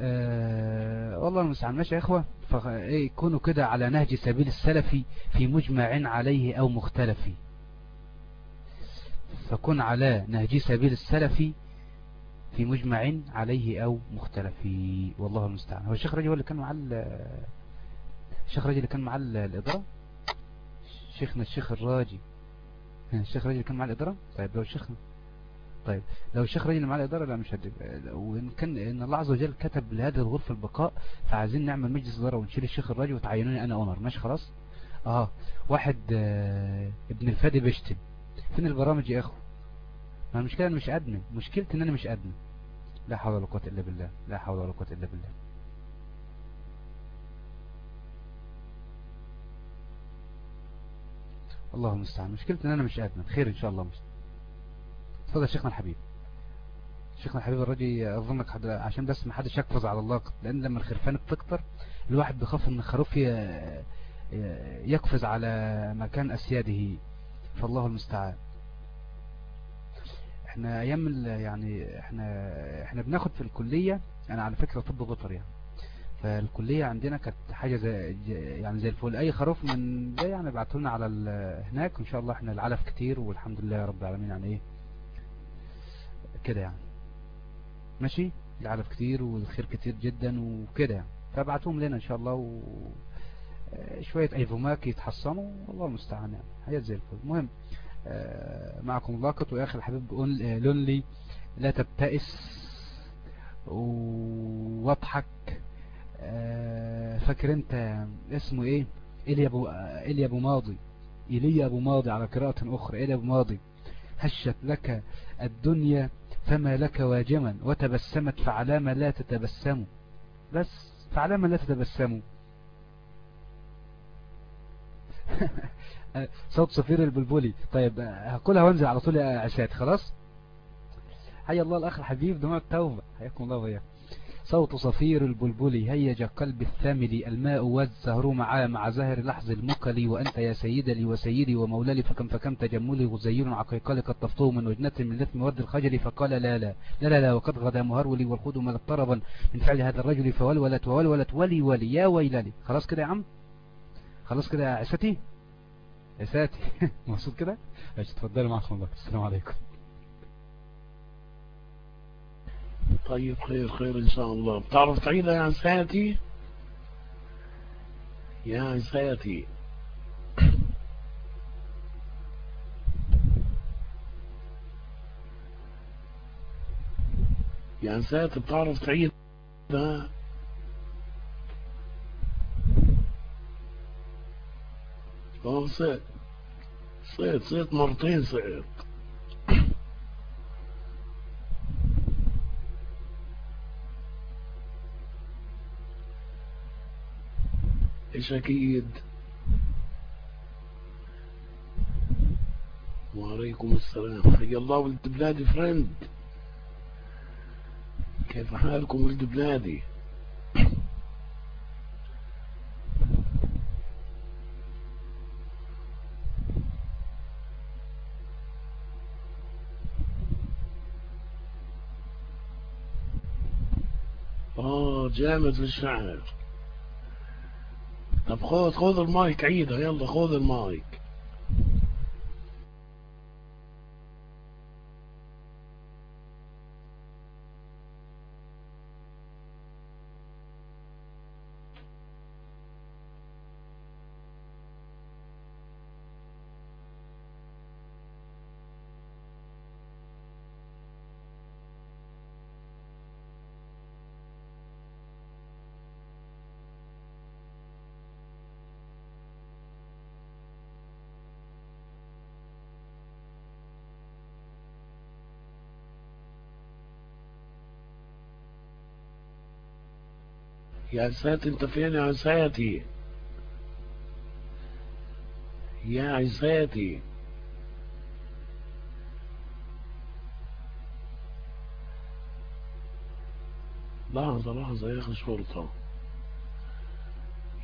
آه والله المستعان. ماشي يا إخوة؟ فخ- إيه كونوا كده على نهج سبيل السلفي في مجمع عليه أو مختلف. فكن على نهج سبيل السلفي في مجمع عليه أو مختلف. والله المستعان. هو الشيخ رجل اللي كان مع ال- الشيخ رجل اللي كان مع ال- الإدارة شيخنا الشيخ الراجي. الشيخ رجل كان مع الإدارة طيب لو شيخنا. طيب. لو الشيخ رجل مع الإدارة لا مش هدب وإن كان إن الله عز وجل كتب لهذه الغرفة البقاء فعايزين نعمل مجلس إدارة ونشيل الشيخ الراجي وتعينوني أنا أونر. ماشي خلاص؟ آه. واحد آه ابن الفادي بيشتم فين البرامج يا اخو ما المشكلة أنا مش أدمن. مشكلتي إن أنا مش أدمن. لا حول ولا قوة إلا بالله. لا حول ولا قوة إلا بالله. الله المستعان مشكلتي إن أنا مش أدمن. خير إن شاء الله مش اتفضل يا شيخنا الحبيب. شيخنا الحبيب الراجي اظنك حد... عشان بس ما حدش يقفز على الله لأن لما الخرفان بتكتر الواحد بيخاف إن الخروف. يقفز على مكان أسياده. فالله المستعان. إحنا أيام يعني إحنا إحنا بناخد في الكلية أنا على فكرة طب بيطري يعني. فالكلية عندنا كانت حاجة زي يعني زي الفل. أي خروف من ده يعني بعتوا لنا على هناك وإن شاء الله إحنا العلف كتير والحمد لله رب العالمين يعني إيه كده يعني. ماشي؟ العلف كتير والخير كتير جدا وكده يعني. فابعتوهم لنا إن شاء الله و آه، شوية ايفوماك يتحصنوا والله المستعان يعني. حاجات زي الفل. المهم آه، معكم ويا أخي الحبيب بقول آه، لونلي. لا تبتئس وأضحك. فاكر أنت اسمه إيه؟ إيليا ابو إيليا أبو ماضي. إيليا أبو ماضي على قراءة أخرى. إيليا أبو ماضي. هشت لك الدنيا فما لك واجما وتبسمت فعلام لا تتبسم. بس فعلام لا تتبسم. [LAUGHS] صوت صفير البلبلي. طيب هاكلها وانزل على طول يا عشاد خلاص؟ حي الله الأخ الحبيب دموع التوبة. حياكم الله وياكم صوت صفير البلبل هيج قلب الثامل الماء والزهر مع مع زهر لحظ المكل وأنت يا سيد لي وسيدي ومولى فكم فكم تجملي غزير عقيقال قد تفطو من وجنة من لثم ورد الخجل فقال لا لا لا لا لا وقد غدا مهرولي والخود ملت طربا من فعل هذا الرجل فولولت وولولت ولي ولي يا ويلالي. خلاص كده يا عم؟ خلاص كده يا عساتي؟ عساتي. [LAUGHS] مبسوط كده؟ اتفضلوا معكم الله السلام عليكم. طيب خير خير إن شاء الله. بتعرف تعيدها يا عساتي يا عساتي يا عساتي بتعرف تعيدها آه صيت. صيت صيت مرتين صيت. إيش أكيد وعليكم السلام. حي الله ولد بلادي فريند. كيف حالكم ولد بلادي؟ آه جامد الشعر. طب خذ خذ المايك عيدها يلا خذ المايك. يا عزات انت فين يا عزاتي يا عزاتي لحظة لحظة يا أخي شرطة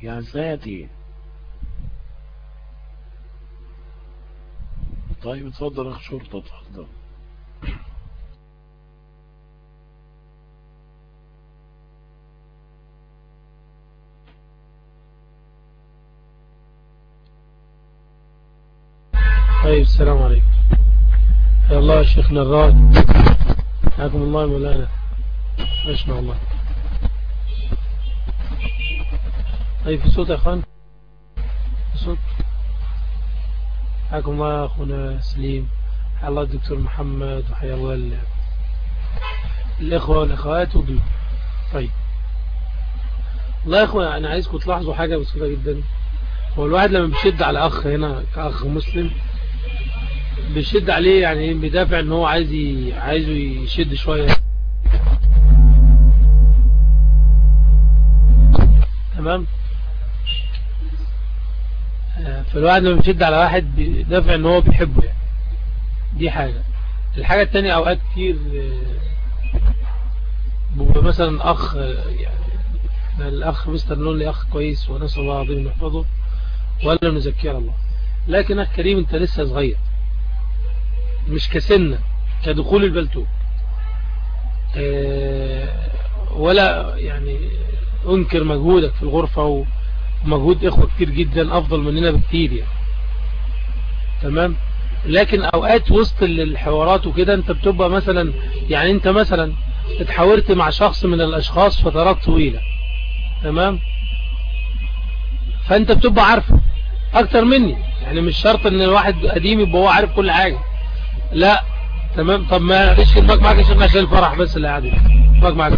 يا عزاتي طيب اتفضل يا أخي شرطة اتفضل طيب السلام عليكم. يا الله شيخنا الرائد. حياكم الله مولانا. اسمع الله. طيب في صوت يا إخوان؟ في صوت. حياكم الله يا أخونا سليم. حيا الله الدكتور محمد وحيا الله ال- الإخوة والأخوات والضيوف طيب. والله يا اخوان أنا عايزكم تلاحظوا حاجة بسيطة جدا. هو الواحد لما بيشد على أخ هنا كأخ مسلم بيشد عليه يعني بيدافع إن هو عايز. عايزه يشد شوية. تمام؟ آه، فالواحد لما بيشد على واحد بيدافع إن هو بيحبه يعني. دي حاجة. الحاجة التانية أوقات كتير آه، بيبقى مثلا أخ آه، يعني الأخ مستر نولي أخ كويس ونسأل الله العظيم يحفظه ولا على الله. لكن أخ كريم أنت لسه صغير. مش كسنة كدخول البلتوك آه، ولا يعني أنكر مجهودك في الغرفة ومجهود إخوة كتير جدا أفضل مننا بكتير يعني. تمام؟ لكن أوقات وسط الحوارات وكده أنت بتبقى مثلا يعني أنت مثلا اتحاورت مع شخص من الأشخاص فترات طويلة. تمام؟ فأنت بتبقى عارفه أكتر مني. يعني مش شرط إن الواحد قديم يبقى هو عارف كل حاجة. لا تمام. طب ما كلمك معاك عشان عشان الفرح بس اللي قاعد كلمك معاك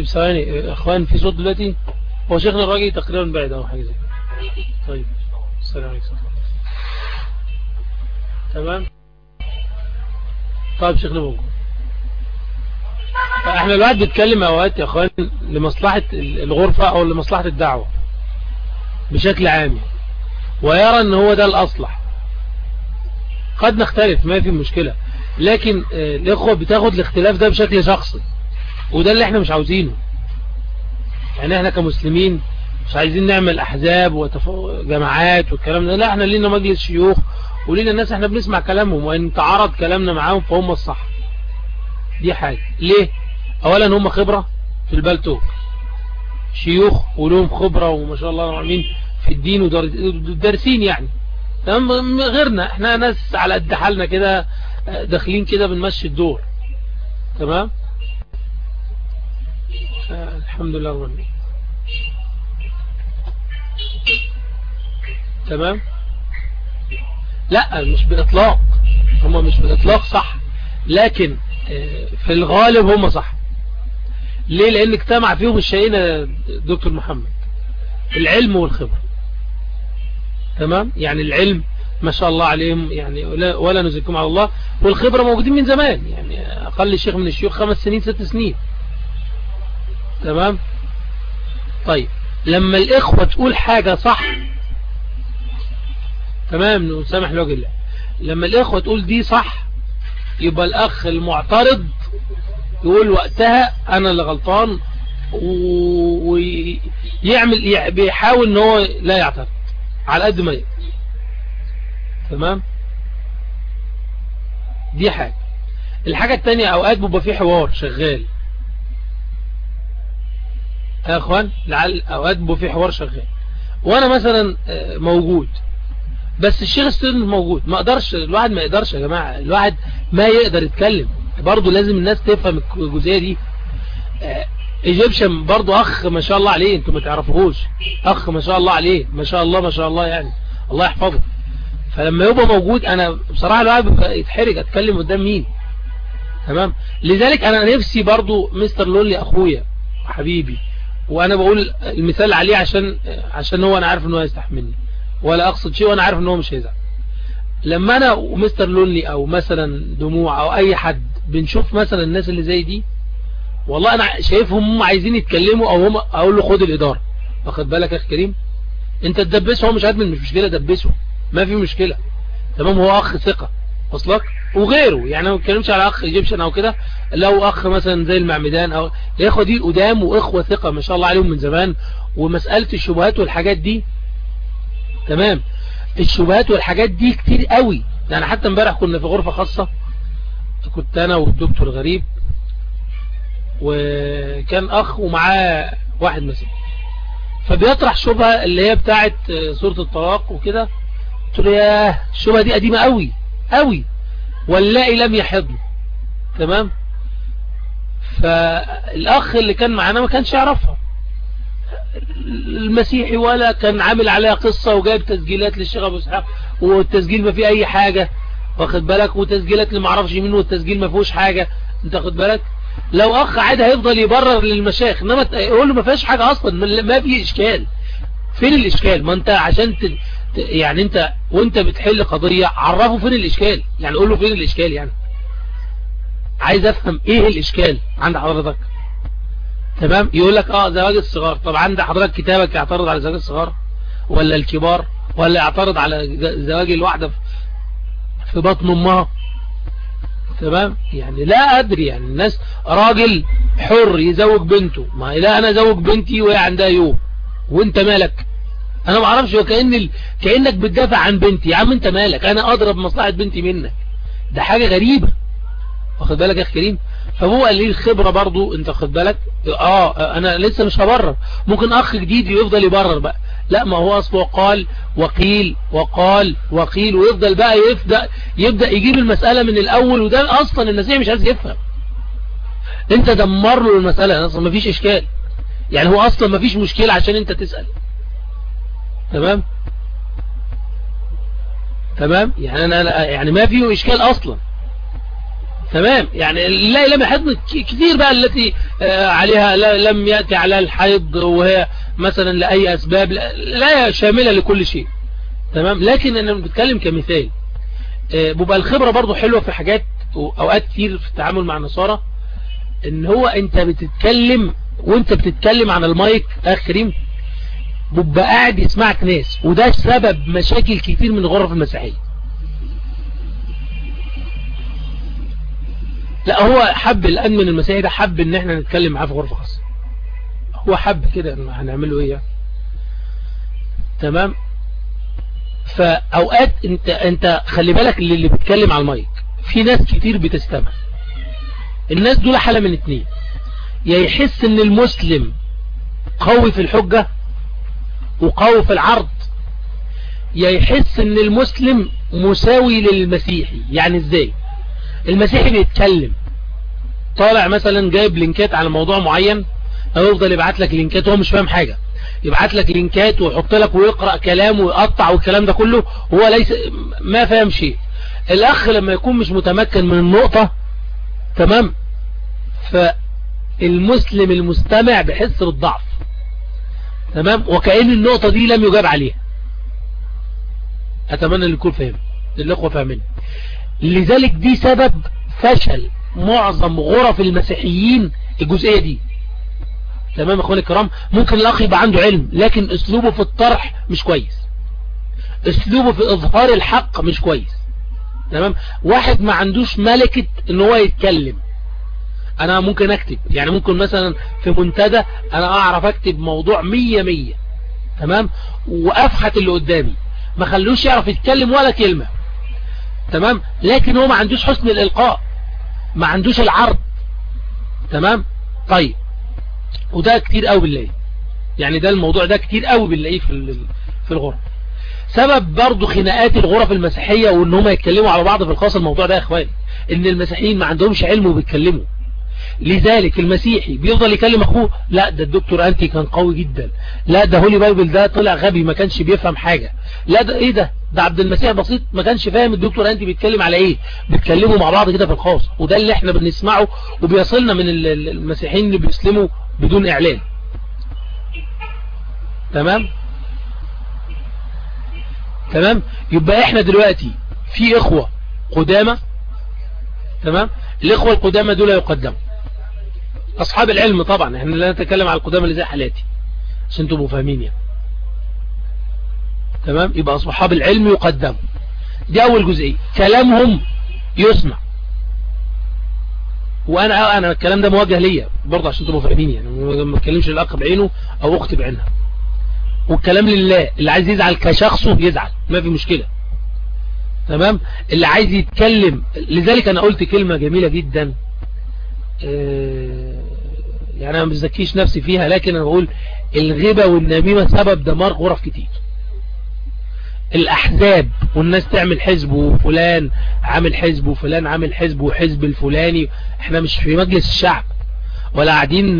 طيب ثواني إخوان في صوت دلوقتي؟ هو شيخنا الراجل تقريبا بعد أو حاجة زي طيب السلام عليكم. تمام؟ طيب شيخنا موجود إحنا الواحد بيتكلم أوقات يا إخوان لمصلحة الغرفة أو لمصلحة الدعوة بشكل عام. ويرى إن هو ده الأصلح. قد نختلف ما في مشكلة. لكن آه، الإخوة بتاخد الاختلاف ده بشكل شخصي. وده اللي إحنا مش عاوزينه. يعني إحنا كمسلمين مش عايزين نعمل أحزاب وجماعات والكلام ده. لا إحنا لينا مجلس شيوخ ولينا الناس إحنا بنسمع كلامهم وإن تعارض كلامنا معاهم فهم الصح. دي حاجة. ليه؟ اولا هم خبرة في البلتوك شيوخ ولهم خبرة وما شاء الله عاملين في الدين ودارسين يعني. تمام؟ غيرنا. إحنا ناس على قد حالنا كده داخلين كده بنمشي الدور. تمام؟ الحمد لله رب العالمين. تمام؟ لا مش بإطلاق. هم مش بإطلاق صح. لكن آه، في الغالب هم صح. ليه؟ لأن اجتمع فيهم الشيئين دكتور محمد. العلم والخبرة. تمام؟ يعني العلم ما شاء الله عليهم يعني ولا, نزلكم على الله. والخبرة موجودين من زمان يعني أقل الشيخ من الشيوخ خمس سنين ست سنين. تمام؟ طيب لما الإخوة تقول حاجة صح تمام نسامح لوجه الله لما الإخوة تقول دي صح يبقى الأخ المعترض يقول وقتها أنا اللي غلطان ويعمل بيحاول إن هو لا يعترض على قد ما يقدر. تمام؟ دي حاجة. الحاجة التانية أوقات بيبقى في حوار شغال. يا اخوان لعل اوقات في حوار شغال. وأنا مثلا موجود. بس الشيخ ستودنت موجود. ما أقدرش الواحد ما يقدرش يا جماعة. الواحد ما يقدر يتكلم. برضه لازم الناس تفهم الجزئية دي. ايجيبشن برضو اخ ما شاء الله عليه. أنتم ما تعرفوهوش. اخ ما شاء الله عليه. ما شاء الله ما شاء الله يعني. الله يحفظه. فلما يبقى موجود أنا بصراحة الواحد يتحرج. اتكلم قدام مين؟ تمام؟ لذلك أنا نفسي برضو مستر لولي اخويا حبيبي وأنا بقول المثال عليه عشان عشان هو أنا عارف إن هو يستحملني ولا أقصد شيء وأنا عارف إن هو مش هيزعل. لما أنا ومستر لولي أو مثلا دموع أو أي حد بنشوف مثلا الناس اللي زي دي والله أنا شايفهم هم عايزين يتكلموا أو هم أقول له خد الإدارة. واخد بالك يا أخي كريم؟ أنت تدبسه هو مش أدمن مش مشكلة دبسه. ما في مشكلة. تمام؟ هو أخ ثقة. وصلك؟ وغيره. يعني ما بتكلمش على أخ ايجيبشن أو كده. لو أخ مثلا زي المعمدان أو الاخوه دي قدام وإخوة ثقة ما شاء الله عليهم من زمان ومسألة الشبهات والحاجات دي. تمام. الشبهات والحاجات دي كتير قوي. يعني حتى امبارح كنا في غرفة خاصة. كنت أنا والدكتور غريب. وكان أخ ومعاه واحد مسيحي فبيطرح شبهة اللي هي بتاعت سورة الطلاق وكده. قلت له ياه الشبهة دي قديمة قوي قوي. واللائي لم يحضن. تمام؟ فالأخ اللي كان معانا ما كانش يعرفها. المسيحي ولا كان عامل عليها قصة وجايب تسجيلات للشيخ أبو إسحاق والتسجيل ما فيه أي حاجة. واخد بالك؟ وتسجيلات اللي معرفش مين والتسجيل ما فيهوش حاجة. أنت واخد بالك؟ لو أخ عاد هيفضل يبرر للمشايخ إنما يقول له ما فيهاش حاجة أصلا ما في إشكال. فين الإشكال؟ ما أنت عشان. يعني انت وانت بتحل قضية عرفه فين الإشكال. يعني قول له فين الإشكال يعني. عايز أفهم إيه الإشكال عند حضرتك. تمام؟ يقول لك آه زواج الصغار. طب عند حضرتك كتابك يعترض على زواج الصغار ولا الكبار ولا يعترض على زواج الواحدة في بطن أمها؟ تمام؟ يعني لا أدري يعني. الناس راجل حر يزوج بنته. ما لا أنا ازوج بنتي وهي عندها يوم. وأنت مالك؟ أنا ما أعرفش وكأن ال... كأنك بتدافع عن بنتي. يا عم انت مالك؟ أنا اضرب مصلحة بنتي منك. ده حاجة غريبة. واخد بالك يا أخي كريم؟ فهو قال لي الخبرة برضو انت واخد بالك؟ آه أنا لسه مش هبرر. ممكن اخ جديد يفضل يبرر بقى. لا ما هو اصله قال وقيل وقال وقيل ويفضل بقى يبدأ يبدأ يجيب المسألة من الأول وده أصلا المسيح مش عايز يفهم. انت دمر له المسألة. أصلا مفيش إشكال. يعني هو أصلا مفيش مشكلة عشان انت تسأل. تمام؟ تمام؟ يعني أنا يعني ما فيه إشكال أصلا. تمام؟ يعني لا لم يحضن كثير بقى التي عليها لم يأتي على الحيض وهي مثلا لأي أسباب لا شاملة لكل شيء. تمام؟ لكن أنا بتكلم كمثال. بيبقى الخبرة برضو حلوة في حاجات أوقات كتير في التعامل مع النصارى إن هو أنت بتتكلم وأنت بتتكلم عن المايك اخ كريم بيبقى قاعد يسمعك ناس وده سبب مشاكل كتير من الغرف المسيحية. لا هو حب الان من المسيحي ده حب إن إحنا نتكلم معاه في غرفة خاصة. هو حب كده هنعمله إيه تمام؟ فأوقات أنت أنت خلي بالك اللي, اللي بيتكلم على المايك في ناس كتير بتستمع. الناس دول حالة من اتنين. يا يحس إن المسلم قوي في الحجة وقوي في العرض يحس إن المسلم مساوي للمسيحي. يعني إزاي؟ المسيحي بيتكلم. طالع مثلا جايب لينكات على موضوع معين أو يفضل يبعت لك لينكات وهو مش فاهم حاجة. يبعت لك لينكات ويحط لك ويقرأ كلام ويقطع والكلام ده كله هو ليس ما فاهم شيء. الأخ لما يكون مش متمكن من النقطة تمام؟ فالمسلم المستمع بحس بالضعف. تمام؟ وكأن النقطة دي لم يجاب عليها. أتمنى إن يكون فاهم الإخوة فاهمين لذلك دي سبب فشل معظم غرف المسيحيين الجزئية دي. تمام يا إخواني الكرام؟ ممكن الأخ يبقى عنده علم لكن أسلوبه في الطرح مش كويس. أسلوبه في إظهار الحق مش كويس. تمام؟ واحد ما عندوش ملكة إن هو يتكلم. أنا ممكن أكتب. يعني ممكن مثلا في منتدى أنا أعرف أكتب موضوع مية مية. تمام؟ وأفحت اللي قدامي. ما خلوش يعرف يتكلم ولا كلمة. تمام؟ لكن هو ما عندوش حسن الإلقاء. ما عندوش العرض. تمام؟ طيب. وده كتير قوي بنلاقيه. يعني ده الموضوع ده كتير قوي بنلاقيه في في الغرف. سبب برضه خناقات الغرف المسيحية وإن هم يتكلموا على بعض في الخاص الموضوع ده يا إخواني. إن المسيحيين ما عندهمش علم وبيتكلموا. لذلك المسيحي بيفضل يكلم أخوه لا ده الدكتور أنتي كان قوي جدا. لا ده هولي بايبل ده طلع غبي ما كانش بيفهم حاجة. لا ده إيه ده؟ ده عبد المسيح بسيط ما كانش فاهم الدكتور أنتي بيتكلم على إيه. بيتكلموا مع بعض كده في الخاص وده اللي إحنا بنسمعه وبيصلنا من المسيحيين اللي بيسلموا بدون إعلان. تمام؟ تمام؟ يبقى إحنا دلوقتي في إخوة قدامى تمام؟ الإخوة القدامى دول يقدموا. أصحاب العلم طبعا إحنا لا نتكلم على القدامى اللي زي حالاتي عشان تبقوا فاهمين يعني. تمام؟ يبقى أصحاب العلم يقدموا دي أول جزئية. كلامهم يسمع. وأنا أنا الكلام ده موجه ليا برضه عشان تبقوا فاهمين يعني. ما اتكلمش الاخ بعينه أو أختي بعينها. والكلام لله اللي عايز يزعل كشخصه يزعل. ما في مشكلة. تمام؟ اللي عايز يتكلم لذلك أنا قلت كلمة جميلة جدا. يعني أنا ما بزكيش نفسي فيها لكن أنا بقول الغيبة والنميمة سبب دمار غرف كتير. الأحزاب والناس تعمل حزب وفلان عامل حزب وفلان عامل حزب وحزب الفلاني إحنا مش في مجلس الشعب ولا قاعدين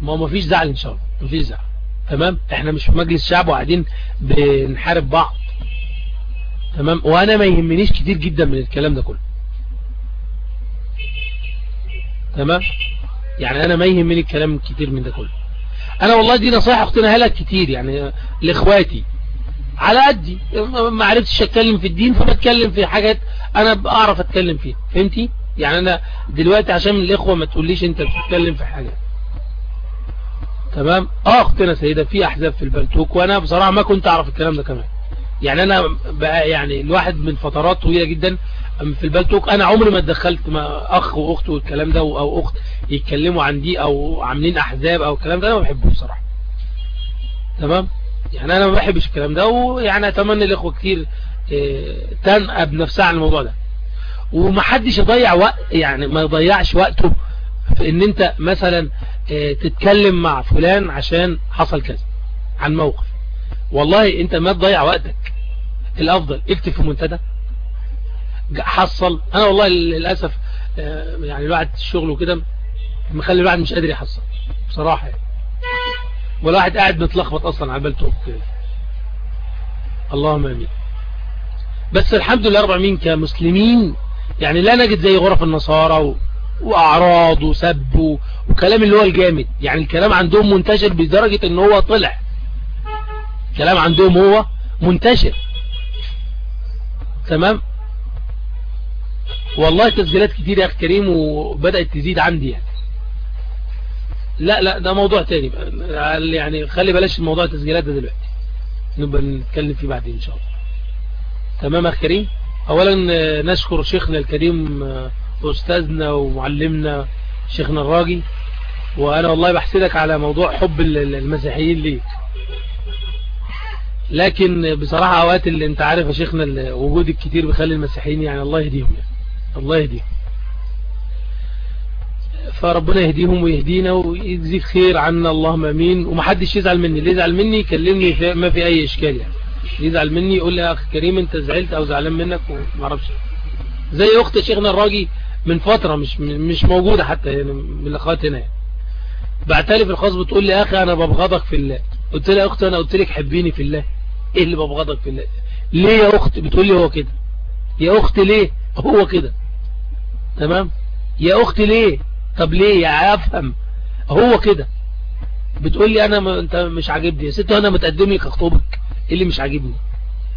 ما ما فيش زعل إن شاء الله ما فيش زعل تمام؟ إحنا مش في مجلس شعب وقاعدين بنحارب بعض تمام؟ وأنا ما يهمنيش كتير جدا من الكلام ده كله. تمام؟ يعني أنا ما يهمني الكلام كتير من ده كله. أنا والله دي نصائح اختنا لك كتير يعني لإخواتي. على قدي. ما عرفتش أتكلم في الدين فبتكلم في حاجات أنا بعرف أتكلم فيها. فهمتي؟ يعني أنا دلوقتي عشان الإخوة ما تقوليش أنت بتتكلم في حاجة. تمام؟ آه أختنا سيدة في أحزاب في البلتوك وأنا بصراحة ما كنت أعرف الكلام ده كمان. يعني أنا بقى يعني الواحد من فترات طويلة جدا في البلتوك؟ أنا عمري ما اتدخلت مع أخ وأخت والكلام ده أو أخت يتكلموا عن دي أو عاملين أحزاب أو الكلام ده أنا ما بحبه بصراحة. تمام؟ يعني أنا ما بحبش الكلام ده ويعني أتمنى الإخوة كتير تنقب نفسها عن الموضوع ده. ومحدش يضيع وقت يعني ما يضيعش وقته في إن أنت مثلا تتكلم مع فلان عشان حصل كذا عن موقف. والله أنت ما تضيع وقتك. الأفضل اكتب في منتدى. حصل. أنا والله للأسف يعني الواحد الشغل وكده مخلي الواحد مش قادر يحصل بصراحة يعني. والواحد قاعد متلخبط أصلا على بالته اللهم آمين. بس الحمد لله رب العالمين كمسلمين يعني لا نجد زي غرف النصارى و... وأعراض وسب و... وكلام اللي هو الجامد. يعني الكلام عندهم منتشر بدرجة إن هو طلع. كلام عندهم هو منتشر. تمام؟ والله تسجيلات كتير يا أخي كريم وبدأت تزيد عندي يعني. لا لا ده موضوع تاني. يعني خلي بلاش الموضوع التسجيلات ده دلوقتي. نبقى نتكلم فيه بعدين إن شاء الله. تمام يا كريم؟ اولا نشكر شيخنا الكريم أستاذنا ومعلمنا شيخنا الراجي. وأنا والله بحسدك على موضوع حب المسيحيين ليك. لكن بصراحة أوقات اللي أنت عارف يا شيخنا وجود الكتير بيخلي المسيحيين يعني الله يهديهم يعني. الله يهديهم فربنا يهديهم ويهدينا ويجزيك خير عنا اللهم آمين. ومحدش يزعل مني. اللي يزعل مني يكلمني في ما في أي إشكال يعني. اللي يزعل مني يقول لي يا أخي كريم أنت زعلت أو زعلان منك وما أعرفش. زي أخت شيخنا الراجي من فترة مش مش موجودة حتى يعني من اللقاءات هنا يعني. بعتلي في الخاص بتقول لي يا أخي أنا ببغضك في الله. قلت لها يا أنا قلت لك حبيني في الله. إيه اللي ببغضك في الله؟ ليه يا أخت؟ بتقول لي هو كده. يا أخت ليه هو كده؟ تمام؟ يا أختي ليه؟ طب ليه؟ يا أفهم. هو كده. بتقول لي أنا ما أنت مش عاجبني. يا ست أنا متقدم لك أخطبك. إيه اللي مش عاجبني؟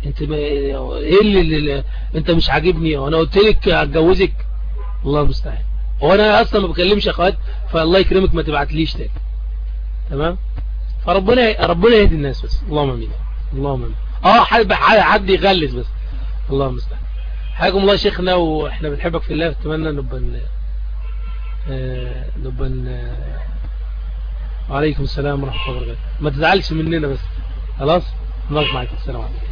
أنت ما إيه اللي, اللي أنت مش عاجبني. وأنا قلت لك هتجوزك. الله المستعان. وأنا أصلا ما بكلمش أخوات فالله يكرمك ما تبعتليش تاني. تمام؟ فربنا ربنا يهدي الناس بس. اللهم آمين. اللهم آمين. آه حد حد يغلس بس. الله المستعان. حياكم الله شيخنا وإحنا بنحبك في الله اتمنى نبقى نبقى وعليكم السلام ورحمة الله وبركاته. ما تزعلش مننا بس. خلاص؟ نقف معك السلام عليكم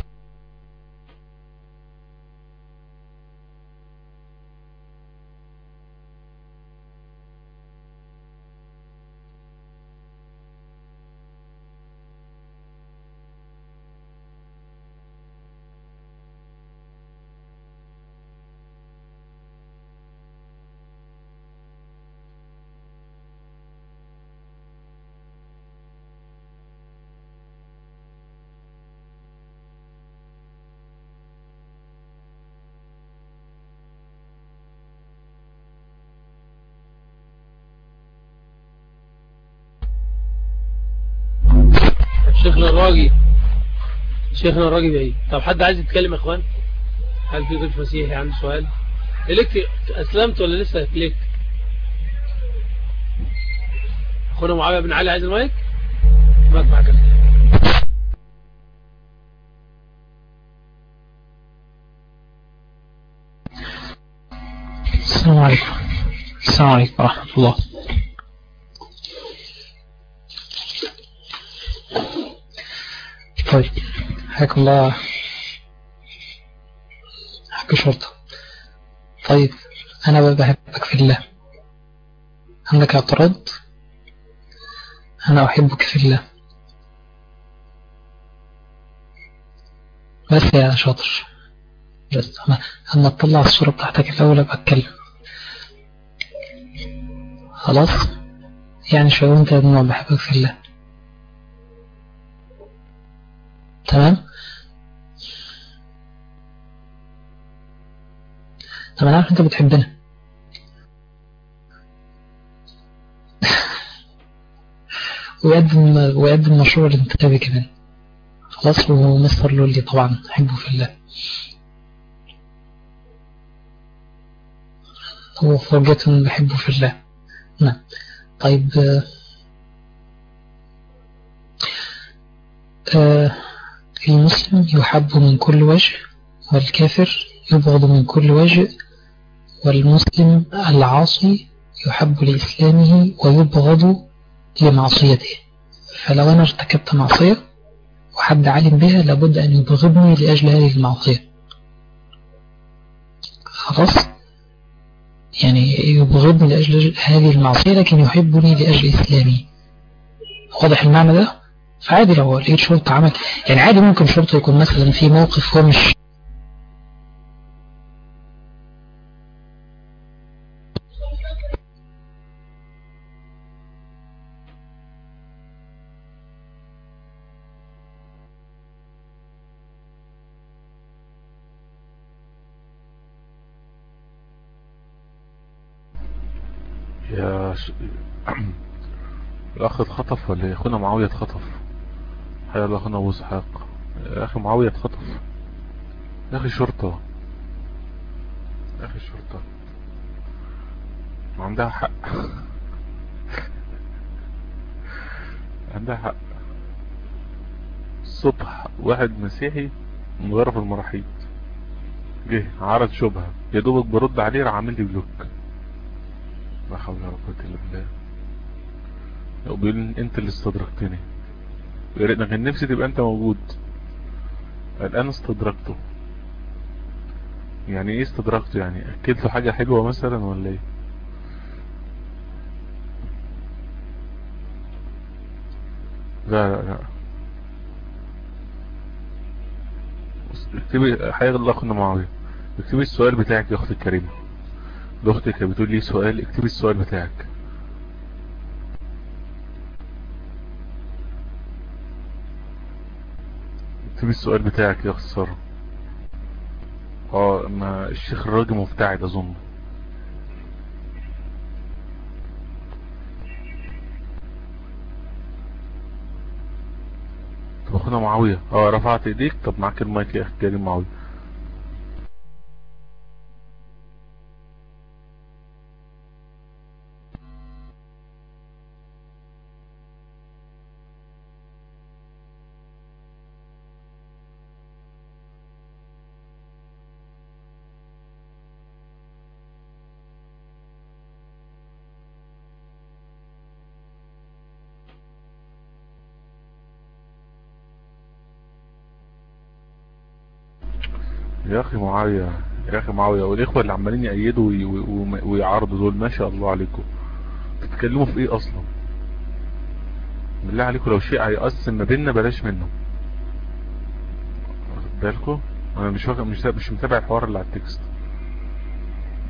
شيخنا الراجي شيخنا الراجي بعيد. طب حد عايز يتكلم يا إخوان؟ هل في ضيف مسيحي عنده سؤال؟ إليك أسلمت ولا لسه إليك؟ أخونا معاوية بن علي عايز المايك؟ مايك معك السلام عليكم. السلام عليكم ورحمة الله. طيب. حياكم الله حق شرطة طيب أنا بحبك في الله. عندك اعتراض؟ أنا أحبك في الله. بس يا شاطر. بس أما, أما تطلع الصورة بتاعتك الأول أبقى أتكلم خلاص؟ يعني شو أنت يا بحبك في الله. تمام؟ أنا عارف أنت بتحبنا. ويقدم ويقدم مشروع الانتخابي كمان. خلاص ومستر لولي طبعا أحبه في الله. هو فرجة بحبه في الله. نعم. طيب آه آه المسلم يحب من كل وجه والكافر يبغض من كل وجه. والمسلم العاصي يحب لإسلامه ويبغض لمعصيته. فلو أنا ارتكبت معصية وحد علم بها لابد أن يبغضني لأجل هذه المعصية. خلاص؟ يعني يبغضني لأجل هذه المعصية لكن يحبني لأجل إسلامي. واضح المعنى ده؟ فعادي لو لقيت شرطة عمل. يعني عادي ممكن شرطة يكون مثلا في موقف هو مش يا ش... الأخ اتخطف ولا إيه؟ أخونا معاوية اتخطف. حيا الله أخونا أبو إسحاق. يا أخي معاوية اتخطف. يا أخي شرطة. يا أخي شرطة. عندها حق. [LAUGHS] عندها حق. الصبح واحد مسيحي من غرف المراحيض جه عرض شبهة. يا دوبك برد عليه راح عامل لي بلوك. لا حول ولا قوة إلا بالله. وبيقول انت اللي استدركتني. أنا كان نفسي تبقى انت موجود. الان استدركته. يعني إيه استدركته؟ يعني اكدته حاجة حلوة مثلا ولا إيه؟ لا لا لا. اكتبي حياة الله اخونا معاوية اكتبي السؤال بتاعك يا أختي الكريمة. أختي كانت بتقول لي سؤال اكتبي السؤال بتاعك. اكتبي السؤال بتاعك يا اخت سارة آه ما الشيخ الراجل مبتعد أظن. طب اخونا معاوية. آه رفعت إيديك؟ طب معاك المايك يا أخي كريم معاوية. يا أخي معاوية يا أخي معاوية والإخوة اللي عمالين يأيدوا وي- وي- ويعارضوا دول ما شاء الله عليكم. تتكلموا في إيه أصلا؟ بالله عليكم لو شيء هيقسم ما بيننا بلاش منه. واخد بالكم؟ أنا مش واخد مش مش متابع الحوار اللي على ال text.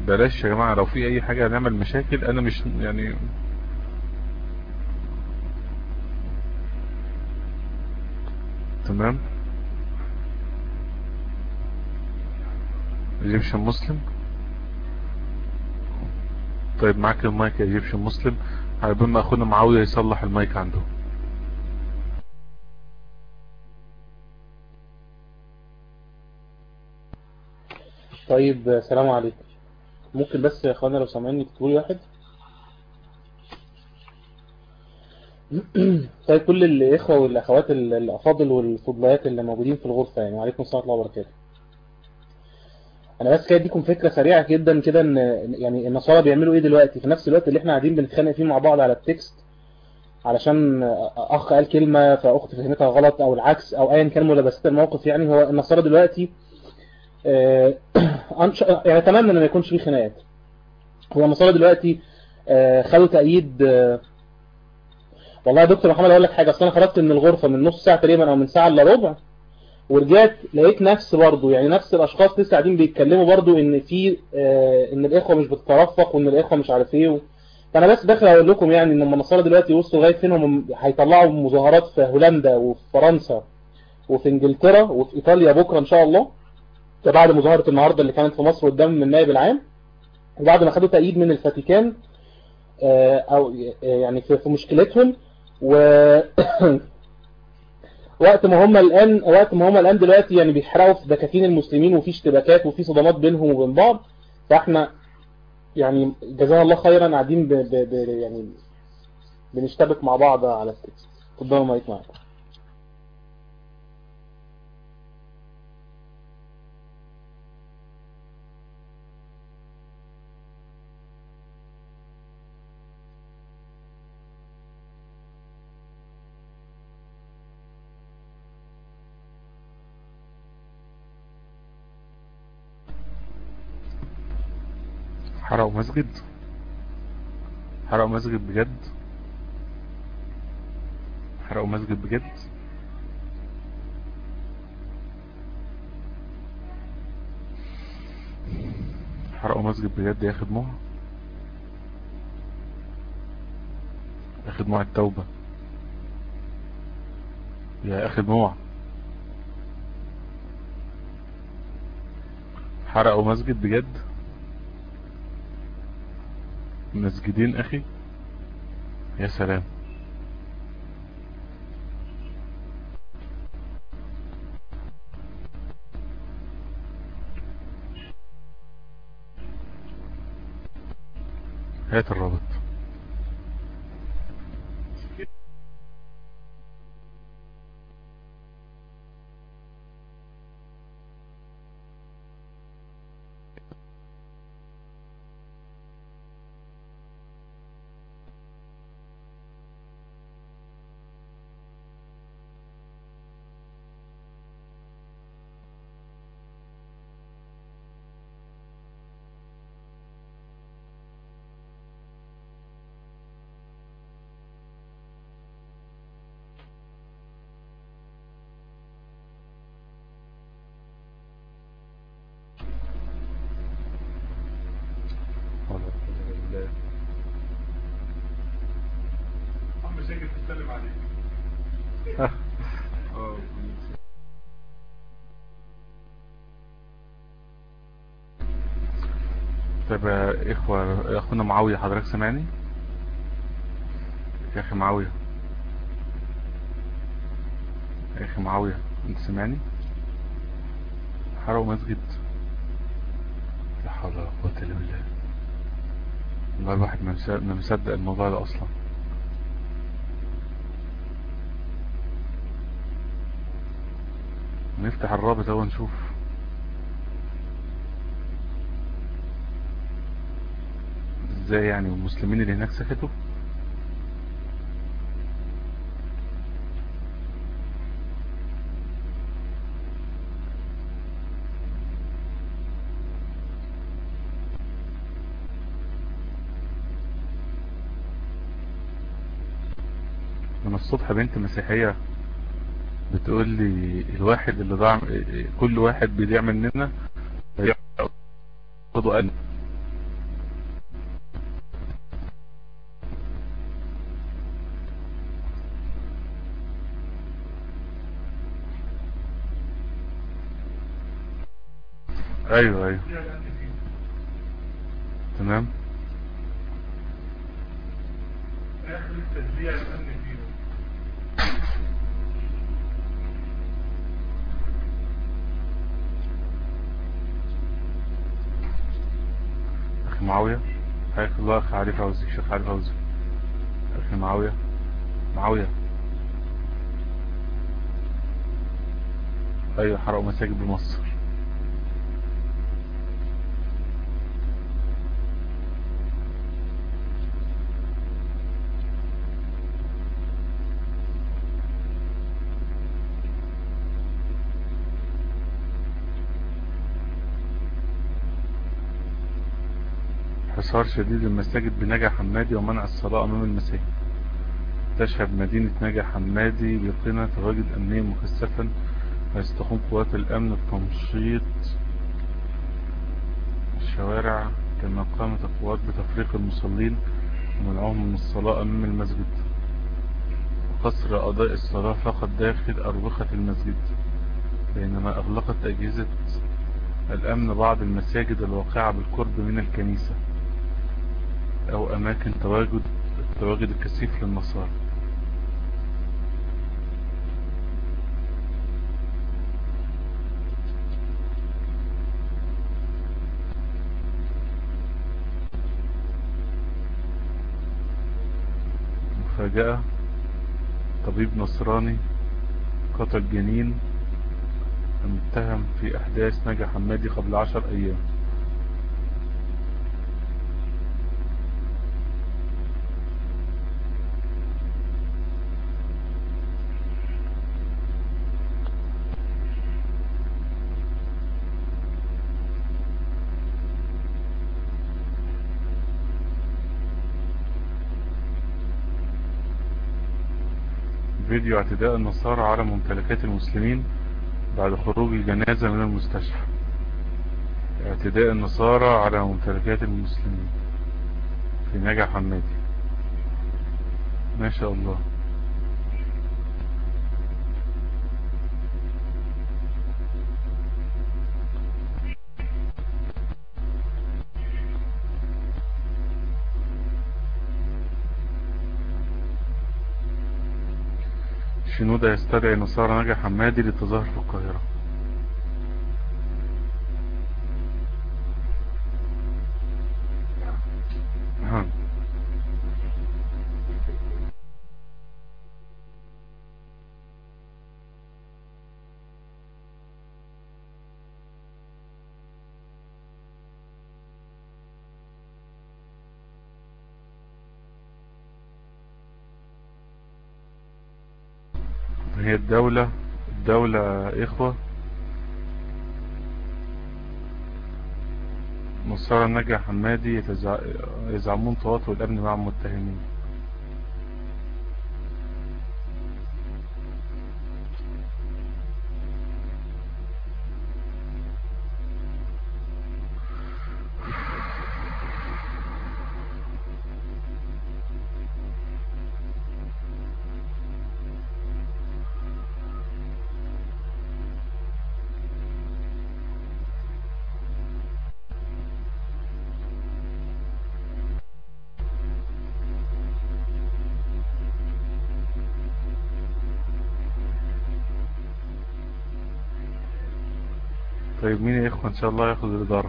بلاش يا جماعة لو في أي حاجة هنعمل مشاكل أنا مش يعني تمام؟ Egyptian Muslim طيب معاك المايك يا Egyptian Muslim عايزين ما أخونا معاوية يصلح المايك عنده. طيب آه، سلام عليكم. ممكن بس يا إخوانا لو سامعيني لي واحد؟ طيب كل الإخوة والأخوات ال- الأفاضل والفضليات اللي موجودين في الغرفة يعني وعليكم السلام ورحمه الله وبركاته أنا بس كده أديكم فكرة سريعة جدا كده إن يعني النصارى بيعملوا إيه دلوقتي؟ في نفس الوقت اللي إحنا قاعدين بنتخانق فيه مع بعض على التكست علشان أخ قال كلمة فأخت فهمتها غلط أو العكس أو ايا كان ملابسات الموقف يعني هو النصارى دلوقتي آه، يعني اتمنى ان ما يكونش فيه خناقات. هو النصارى دلوقتي آه، خدوا تأييد آه، والله يا دكتور محمد أقول لك حاجة أصل أنا خرجت من الغرفة من نص ساعة تقريبا أو من ساعة إلا ربع ورجعت لقيت نفس برضه يعني نفس الأشخاص لسه قاعدين بيتكلموا برضه إن في آه، إن الإخوة مش بتترفق وإن الإخوة مش عارف إيه و... فأنا بس داخل أقول لكم يعني إن النصارى دلوقتي وصلوا لغاية فين هم هيطلعوا مظاهرات في هولندا وفي فرنسا وفي إنجلترا وفي إيطاليا بكرة إن شاء الله ده بعد مظاهرة النهارده اللي كانت في مصر قدام النائب العام وبعد ما خدوا تأييد من الفاتيكان آه، أو آه، يعني في في مشكلتهم و [COUGHS] وقت ما هم الان وقت ما هم الآن دلوقتي يعني بيحرقوا في دكاكين المسلمين وفي اشتباكات وفي صدامات بينهم وبين بعض فاحنا يعني جزانا الله خيرا قاعدين. يعني بنشتبك مع بعض على التكست اتفضلوا مايك معاكم حرقوا مسجد. حرقوا مسجد بجد. حرقوا مسجد بجد. حرقوا مسجد بجد يا دموع يا أخي دموع التوبة. يا أخي دموع حرقوا مسجد بجد. مسجدين أخي؟ يا سلام. هات الرابط. اخوة اخونا معاوية حضرتك سامعني؟ يا أخي معاوية. يا أخي معاوية أنت سامعني؟ حرقوا مسجد. لا حول ولا قوة إلا بالله. والله الواحد ما مصدق الموضوع ده أصلا. نفتح الرابط أهو نشوف إزاي يعني والمسلمين اللي هناك سكتوا من الصبح بنت مسيحية بتقول لي الواحد اللي ضاع كل واحد بيضيع مننا ياخدوا قلب أيوه أيوه. تمام. أخي معاوية. حياك الله أخي علي فوزي شيخ علي فوزي. أخي معاوية. معاوية. أيوه حرقوا مساجد بمصر حصار شديد المساجد بنجا حمادي ومنع الصلاة أمام المساجد. تشهد مدينة نجا حمادي بقنا تواجد أمنيا مكثفا ويستقوم قوات الأمن بتمشيط الشوارع كما قامت القوات بتفريق المصلين ومنعهم من الصلاة أمام المسجد. وقصر أداء الصلاة فقط داخل أروقة المسجد بينما أغلقت أجهزة الأمن بعض المساجد الواقعة بالقرب من الكنيسة. أو أماكن تواجد التواجد الكثيف للنصارى مفاجأة. طبيب نصراني قتل جنين المتهم في أحداث نجا حمادي قبل عشر أيام. فيديو اعتداء النصارى على ممتلكات المسلمين بعد خروج الجنازة من المستشفى. اعتداء النصارى على ممتلكات المسلمين. في نجا حمادي ما شاء الله. شنودة يستدعي نصارى نجا حمادي للتظاهر في القاهرة ها. هي الدولة الدولة إخوة. نصارى نجا حمادي يزعمون تواطؤ الأمن مع المتهمين. ان شاء الله يأخذ الإدارة.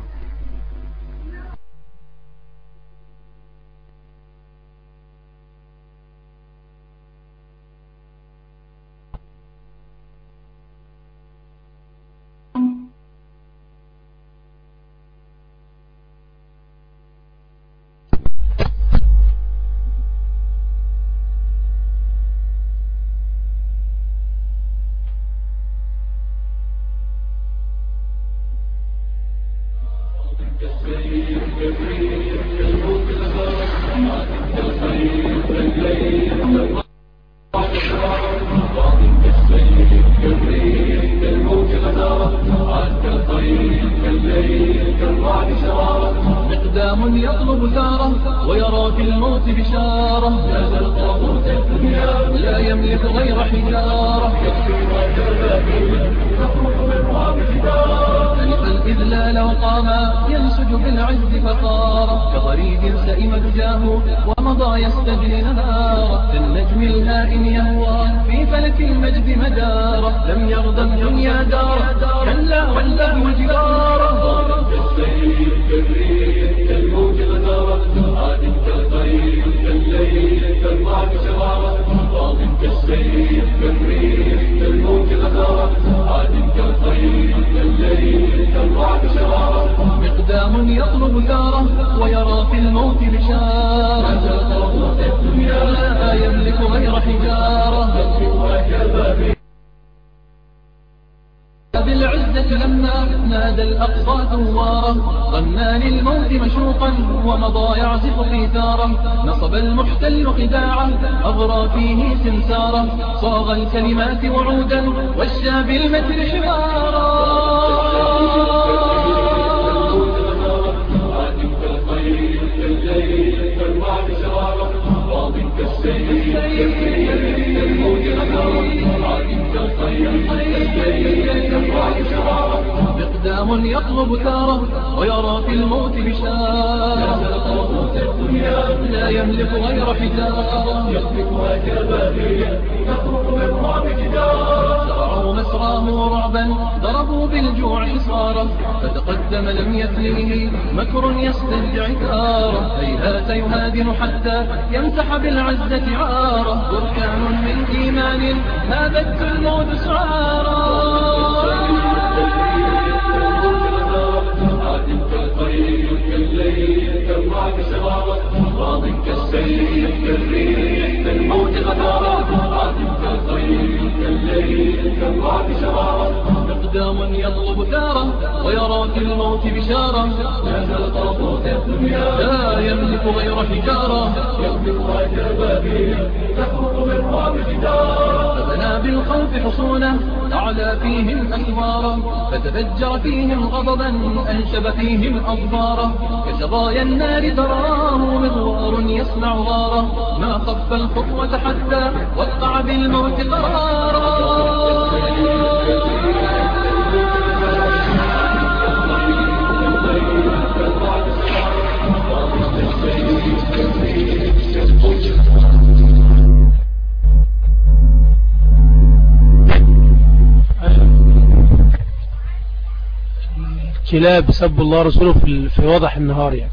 الله رسوله في, في وضح النهار يعني.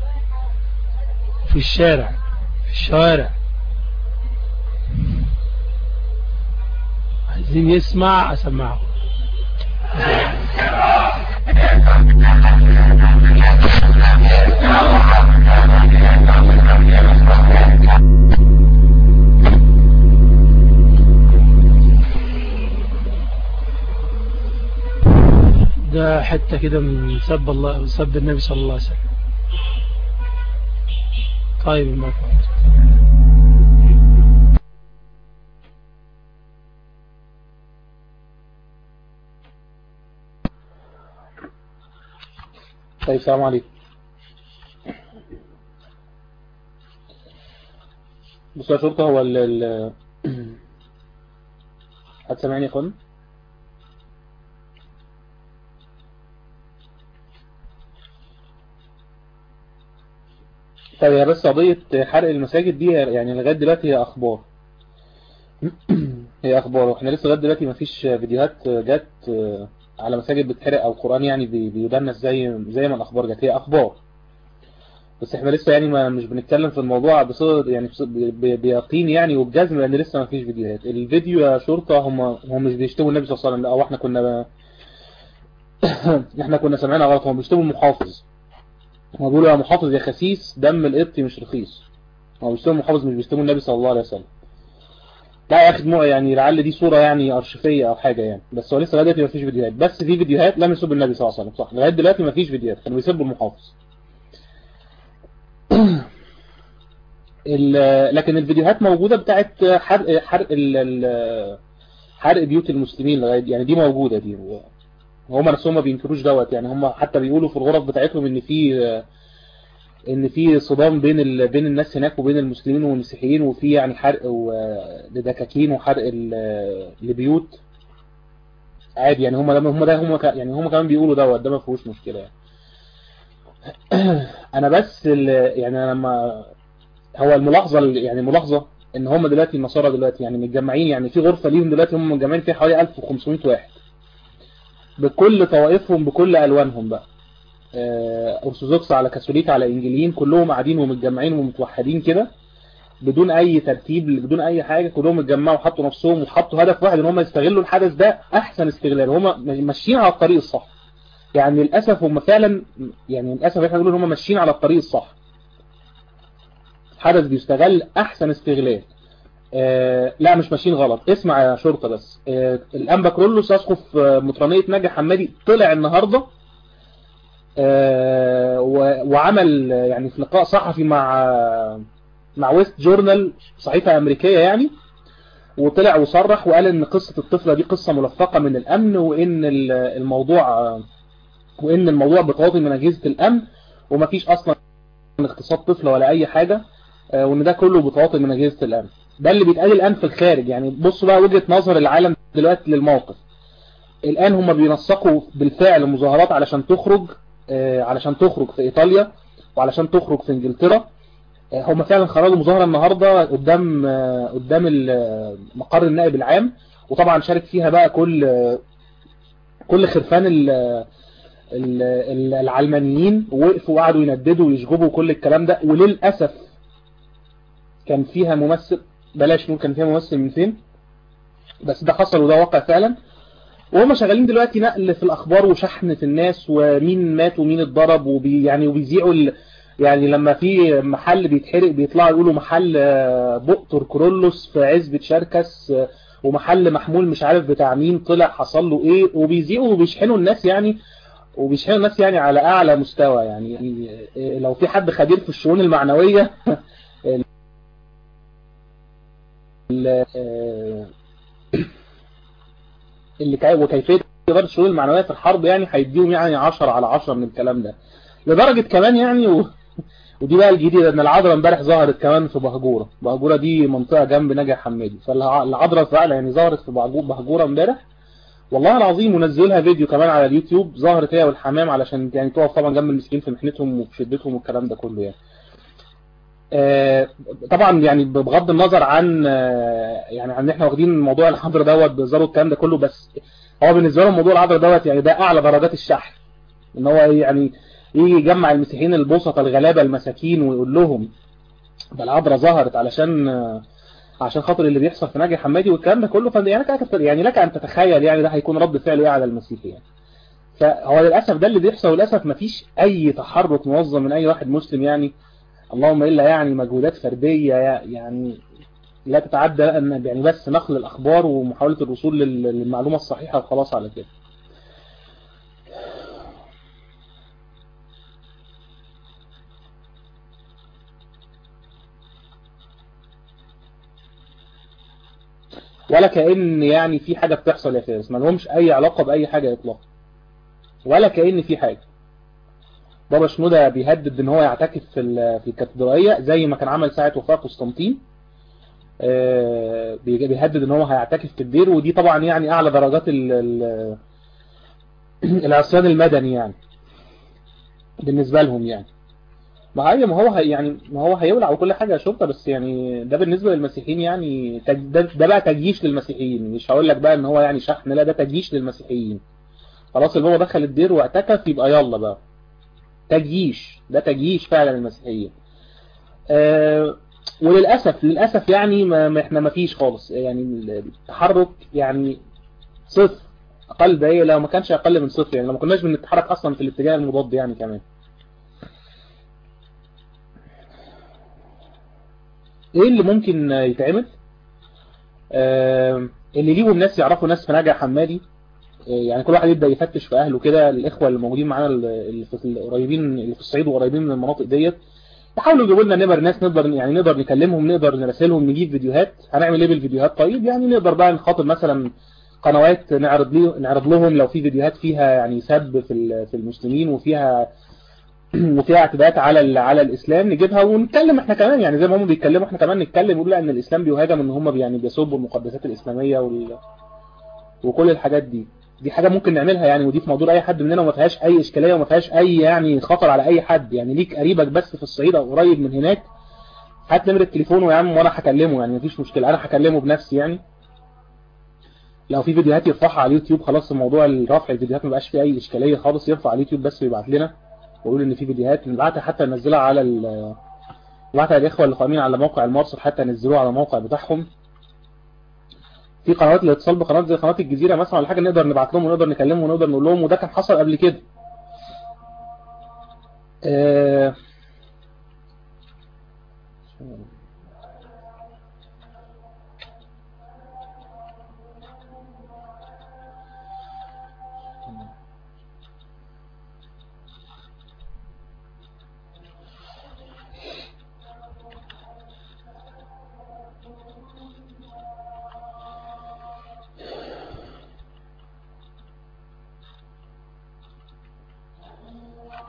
في الشارع في الشوارع. عايزين يسمع أسمعه. حتى كده من سب الله سب النبي صلى الله عليه وسلم. طيب المرحبا طيب السلام عليكم. بصوا يا شرطة هو ال ال [CLEARS THROAT] هتسمعني يا إخوان؟ طيب يا بس قضية حرق المساجد دي يعني لغاية دلوقتي هي أخبار. [CLEARS THROAT] هي أخبار وإحنا لسه لغاية دلوقتي مفيش فيديوهات جت آه، على مساجد بتحرق أو قرآن يعني بيدنس زي زي ما الأخبار جت. هي أخبار. بس إحنا لسه يعني ما مش بنتكلم في الموضوع بصدق يعني بيقين يعني وبجزم لأن لسه مفيش فيديوهات. الفيديو يا شرطة هم هم مش بيشتموا النبي صلى الله عليه وسلم أو إحنا كنا [COUGHS] إحنا كنا سامعينها غلط هم بيشتموا المحافظ. هم بيقولوا يا محافظ يا خسيس دم القبطي مش رخيص. هم بيشتموا المحافظ مش بيشتموا النبي صلى الله عليه وسلم. لا يا أخي يعني لعل دي صورة يعني ارشيفية أو حاجة يعني. بس هو لسه لغاية دلوقتي ما فيش فيديوهات. بس في فيديوهات لم يسب النبي صلى الله عليه وسلم. صح. لغاية دلوقتي ما فيش فيديوهات. كانوا بيسبوا المحافظ. [CLEARS THROAT] ال- لكن الفيديوهات موجودة بتاعت حرق حرق حرق بيوت المسلمين لغاية يعني دي موجودة دي. هم نفسهم ما بينكروش دوت يعني هم حتى بيقولوا في الغرف بتاعتهم إن في إن في صدام بين ال... بين الناس هناك وبين المسلمين والمسيحيين وفي يعني حرق. لدكاكين وحرق. لبيوت عادي يعني هم ده هم ده هم. يعني هم كمان بيقولوا دوت ده ما فيهوش مشكلة يعني [CLEARS THROAT] أنا بس ال... يعني أنا لما هو الملاحظة ال- يعني ملاحظة إن هم دلوقتي النصارى دلوقتي يعني متجمعين يعني في غرفة ليهم دلوقتي هم متجمعين فيها حوالي 1500 واحد بكل طوائفهم بكل ألوانهم بقى. آه، أرثوذكس على كاثوليك على انجيليين كلهم قاعدين ومتجمعين ومتوحدين كده بدون أي ترتيب بدون أي حاجة كلهم اتجمعوا وحطوا نفسهم وحطوا هدف واحد إن هم يستغلوا الحدث ده أحسن استغلال. هم ماشيين على الطريق الصح. يعني للأسف هم فعلا يعني للأسف إحنا بنقول إن هم ماشيين على الطريق الصح. حدث بيستغل أحسن استغلال. آه لا مش ماشيين غلط. اسمع يا شرطة بس. آه الانبا كرولوس اسقف آه، مطرانية ناجي حمادي طلع النهاردة. آه وعمل آه، يعني في لقاء صحفي مع مع ويست جورنال صحيفة أمريكية يعني. وطلع وصرح وقال إن قصة الطفلة دي قصة ملفقة من الأمن وإن ال- الموضوع وإن الموضوع بتواطي من أجهزة الأمن. ومفيش أصلا اغتصاب طفلة ولا أي حاجة وإن ده كله بتواطي من أجهزة الأمن. ده اللي بيتقال الآن في الخارج. يعني بصوا بقى وجهة نظر العالم دلوقتي للموقف. الآن هم بينسقوا بالفعل مظاهرات علشان تخرج آه، علشان تخرج في إيطاليا وعلشان تخرج في إنجلترا. آه، هم فعلا خرجوا مظاهرة النهاردة قدام آه، قدام آه، مقر النائب العام. وطبعا شارك فيها بقى كل آه، كل خرفان ال- ال- ال- العلمانيين. ووقفوا وقعدوا ينددوا ويشجبوا كل الكلام ده. وللأسف كان فيها ممثل بلاش نقول كان فيها ممثل من فين. بس ده حصل وده واقع فعلا. وهم شغالين دلوقتي نقل في الأخبار وشحن في الناس ومين مات ومين اتضرب وبي يعني وبيذيعوا ال... يعني لما في محل بيتحرق بيطلعوا يقولوا محل آه، بؤتر كرولوس في عزبة شركس آه، ومحل محمول مش عارف بتاع مين طلع حصل له إيه. وبيذيعوا وبيشحنوا الناس يعني وبيشحنوا الناس يعني على أعلى مستوى يعني آه، لو في حد خبير في الشؤون المعنوية ال- [LAUGHS] اللي كي وكيفية إدارة الشؤون المعنوية في الحرب يعني هيديهم يعني 10 على 10 من الكلام ده. لدرجة كمان يعني و... ودي بقى الجديدة إن العذراء امبارح ظهرت كمان في بهجورة. بهجورة دي منطقة جنب نجع حمادي. فالعذراء فعلا يعني ظهرت في بهجو- بهجورة امبارح. والله العظيم ونزلها فيديو كمان على اليوتيوب ظهرت هي والحمام علشان يعني تقف طبعا جنب المسكين في محنتهم وفي شدتهم والكلام ده كله يعني. آه، طبعا يعني بغض النظر عن آه، يعني عن إحنا واخدين موضوع [LAUGHS] الحظر دوت بهزار والكلام ده كله بس هو بالنسبة لهم موضوع الحظر دوت يعني ده أعلى درجات الشحن. إن هو يعني يجي يجمع المسيحيين البسطة الغلابة المساكين ويقول لهم ده العذراء ظهرت علشان آه، عشان خاطر اللي بيحصل في ناجي حمادي والكلام ده كله. فأنت يعني لك يعني لك أن تتخيل يعني ده هيكون رد فعله إيه على المسيحي يعني. فهو للأسف ده اللي بيحصل وللأسف مفيش أي تحرك منظم من أي واحد مسلم يعني اللهم إلا يعني مجهودات فردية يعني لا تتعدى أن يعني بس نقل الأخبار ومحاولة الوصول لل- للمعلومة الصحيحة وخلاص على كده. ولا كأن يعني في حاجة بتحصل يا فارس ما لهمش أي علاقة بأي حاجة إطلاقا. ولا كأن في حاجة. بابا شنودة بيهدد إن هو يعتكف في في الكاتدرائية زي ما كان عمل ساعة وفاة قسطنطين. آه، بي- بيهدد إن هو هيعتكف في الدير ودي طبعا يعني أعلى درجات ال- ال- [CLEARS THROAT] العصيان المدني يعني بالنسبة لهم يعني. ما هي ما هو يعني ما هو هيولع وكل حاجة يا شرطة بس يعني ده بالنسبة للمسيحيين يعني ده, ده بقى تجيش للمسيحيين. مش هقول لك بقى إن هو يعني شحن لا ده تجيش للمسيحيين. خلاص البابا دخل الدير واعتكف يبقى يلا بقى. تجييش ده تجييش فعلا المسيحية آه وللأسف للأسف يعني ما إحنا ما فيش خالص. يعني التحرك يعني صفر أقل دقيقة لو ما كانش أقل من صفر. يعني لو ما كناش بنتحرك أصلا في الاتجاه المضاد يعني كمان. إيه اللي ممكن يتعمل؟ آه اللي ليهم ناس يعرفوا ناس في نجع حمادي يعني كل واحد يبدأ يفتش في أهله كده الإخوة اللي موجودين معانا القريبين اللي في الصعيد وقريبين من المناطق ديت يحاولوا يجيبوا لنا نمر ناس نقدر يعني نقدر نكلمهم نقدر نراسلهم نجيب فيديوهات. هنعمل إيه بالفيديوهات؟ طيب يعني نقدر بقى نخاطب مثلا قنوات نعرض ليه نعرض لهم لو في فيديوهات فيها يعني سب في في المسلمين وفيها [CLEARS THROAT] وفيها اعتداءات على على الإسلام نجيبها ونتكلم إحنا كمان. يعني زي ما هم بيتكلموا إحنا كمان نتكلم ونقول إن الإسلام بيهاجم إن هم يعني بيسبوا المقدسات الإسلامية وال... وكل الحاجات دي. دي حاجة ممكن نعملها يعني ودي في موضوع أي حد مننا وما فيهاش أي إشكالية وما فيهاش أي يعني خطر على أي حد. يعني ليك قريبك بس في الصعيد أو قريب من هناك هات نمرة تليفونه يا عم وأنا هكلمه يعني مفيش مشكلة. أنا هكلمه بنفسي يعني. لو في فيديوهات يرفعها على اليوتيوب خلاص موضوع الرفع الفيديوهات ما بقاش فيه أي إشكالية خالص يرفع على اليوتيوب بس ويبعت لنا. ويقول إن في فيديوهات نبعتها حتى ننزلها على ال نبعتها للإخوة اللي قائمين على موقع المرصد حتى ننزلوها على الموقع بتاعهم. في قنوات الاتصال بقنوات زي قناه الجزيرة مثلا ولا حاجة نقدر نبعت لهم ونقدر نكلمهم ونقدر نقول لهم وده كان حصل قبل كده. آه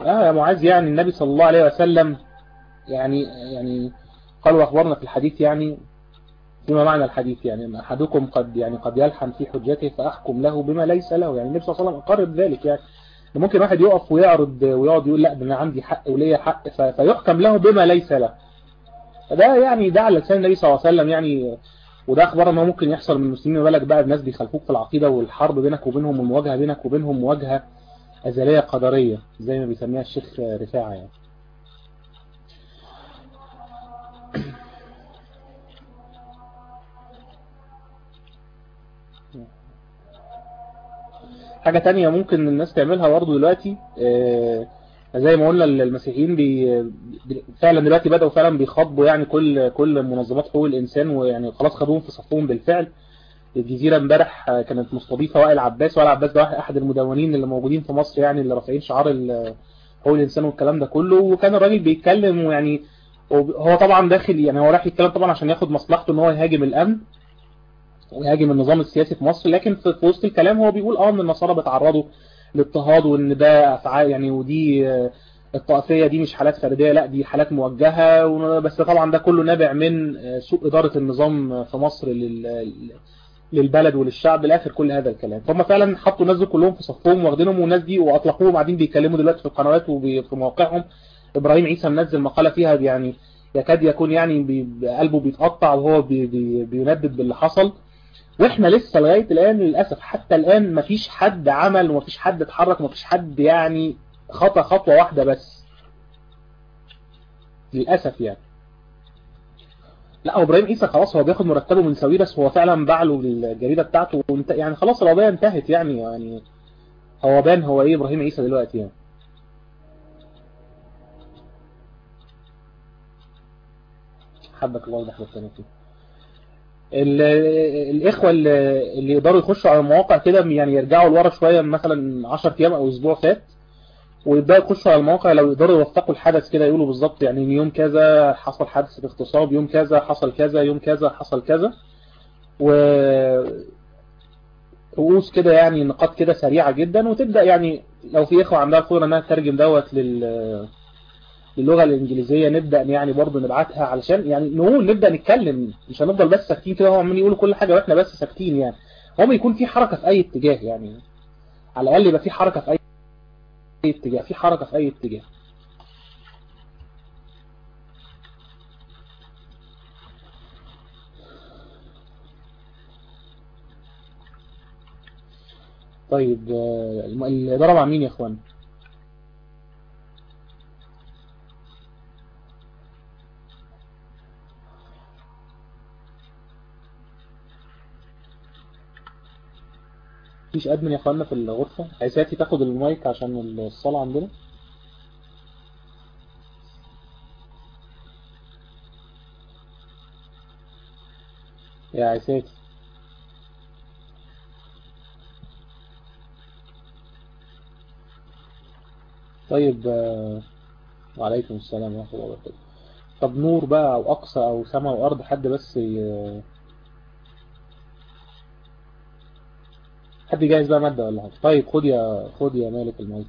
آه يا معاذ يعني النبي صلى الله عليه وسلم يعني يعني قال وأخبرنا في الحديث يعني فيما معنى الحديث يعني أحدكم قد يعني قد يلحن في حجته فأحكم له بما ليس له. يعني النبي صلى الله عليه وسلم اقر بذلك يعني. ممكن واحد يقف ويعرض ويقعد يقول لا ده أنا عندي حق وليا حق فيحكم له بما ليس له. فده يعني ده على لسان النبي صلى الله عليه وسلم يعني. وده أخبار ما ممكن يحصل من المسلمين بالك بقى الناس بيخالفوك في العقيدة والحرب بينك وبينهم والمواجهة بينك وبينهم مواجهة. أزلية قدرية زي ما بيسميها الشيخ رفاعة يعني. حاجة تانية ممكن الناس تعملها برضه دلوقتي زي ما قلنا المسيحيين بي فعلا دلوقتي بدأوا فعلا بيخاطبوا يعني كل كل منظمات حقوق الإنسان ويعني خلاص خدوهم في صفهم بالفعل. الجزيرة امبارح كانت مستضيفة وائل عباس. وائل عباس ده أحد المدونين اللي موجودين في مصر يعني اللي رافعين شعار حقوق الإنسان والكلام ده كله. وكان الراجل بيتكلم ويعني هو طبعا داخل يعني هو راح يتكلم طبعا عشان ياخد مصلحته إن هو يهاجم الأمن ويهاجم النظام السياسي في مصر. لكن في وسط الكلام هو بيقول آه إن النصارى بيتعرضوا لاضطهاد وإن ده افعال يعني ودي الطائفية دي مش حالات فردية لأ دي حالات موجهة. بس طبعا ده كله نابع من سوء إدارة النظام في مصر للبلد وللشعب الآخر كل هذا الكلام. فهم فعلا حطوا الناس دي كلهم في صفهم واخدينهم والناس دي وأطلقوهم قاعدين بيتكلموا دلوقتي في القنوات وفي مواقعهم. إبراهيم عيسى منزل مقالة فيها يعني يكاد يكون يعني قلبه بيتقطع وهو بي بي بيندد باللي حصل. وإحنا لسه لغاية الآن للأسف حتى الآن مفيش حد عمل ومفيش حد اتحرك ومفيش حد يعني خطى خطوة واحدة بس. للأسف يعني. لا إبراهيم عيسى خلاص هو بياخد مرتبه من ساويرس هو فعلا باع له الجريدة بتاعته وانت يعني خلاص القضية انتهت يعني يعني هو بان هو إيه إبراهيم عيسى دلوقتي يعني. حبك الله وضح لك فيه الإخوة اللي يقدروا يخشوا على المواقع كده يعني يرجعوا لورا شوية مثلا 10 أيام أو أسبوع فات ويبداوا يخشوا على المواقع لو يقدروا يوثقوا الحدث كده يقولوا بالظبط يعني يوم كذا حصل حادث اغتصاب يوم كذا حصل كذا يوم كذا حصل كذا. و رؤوس كده يعني نقاط كده سريعة جدا وتبدأ يعني لو في إخوة عندها القدرة إنها تترجم دوت لل للغة الإنجليزية نبدأ يعني برضه نبعتها علشان يعني نقول نبدأ نتكلم مش هنفضل بس ساكتين كده هم عمالين يقولوا كل حاجة وإحنا بس ساكتين يعني. هم يكون في حركة في أي اتجاه يعني. على الأقل يبقى في حركة في أي اتجاه في حركة في أي اتجاه. طيب آه، الإدارة مع مين يا إخوان؟ مفيش أدمن يا إخواننا في الغرفة. عايزاتي تاخد المايك عشان الصلاة عندنا. يا عيساتي طيب آه، وعليكم السلام ورحمة الله وبركاته. طب نور بقى أو أقصى أو سماء وأرض حد بس ي... حد جاهز بقى مادة ولا حاجة؟ طيب خد يا خد يا مالك المايك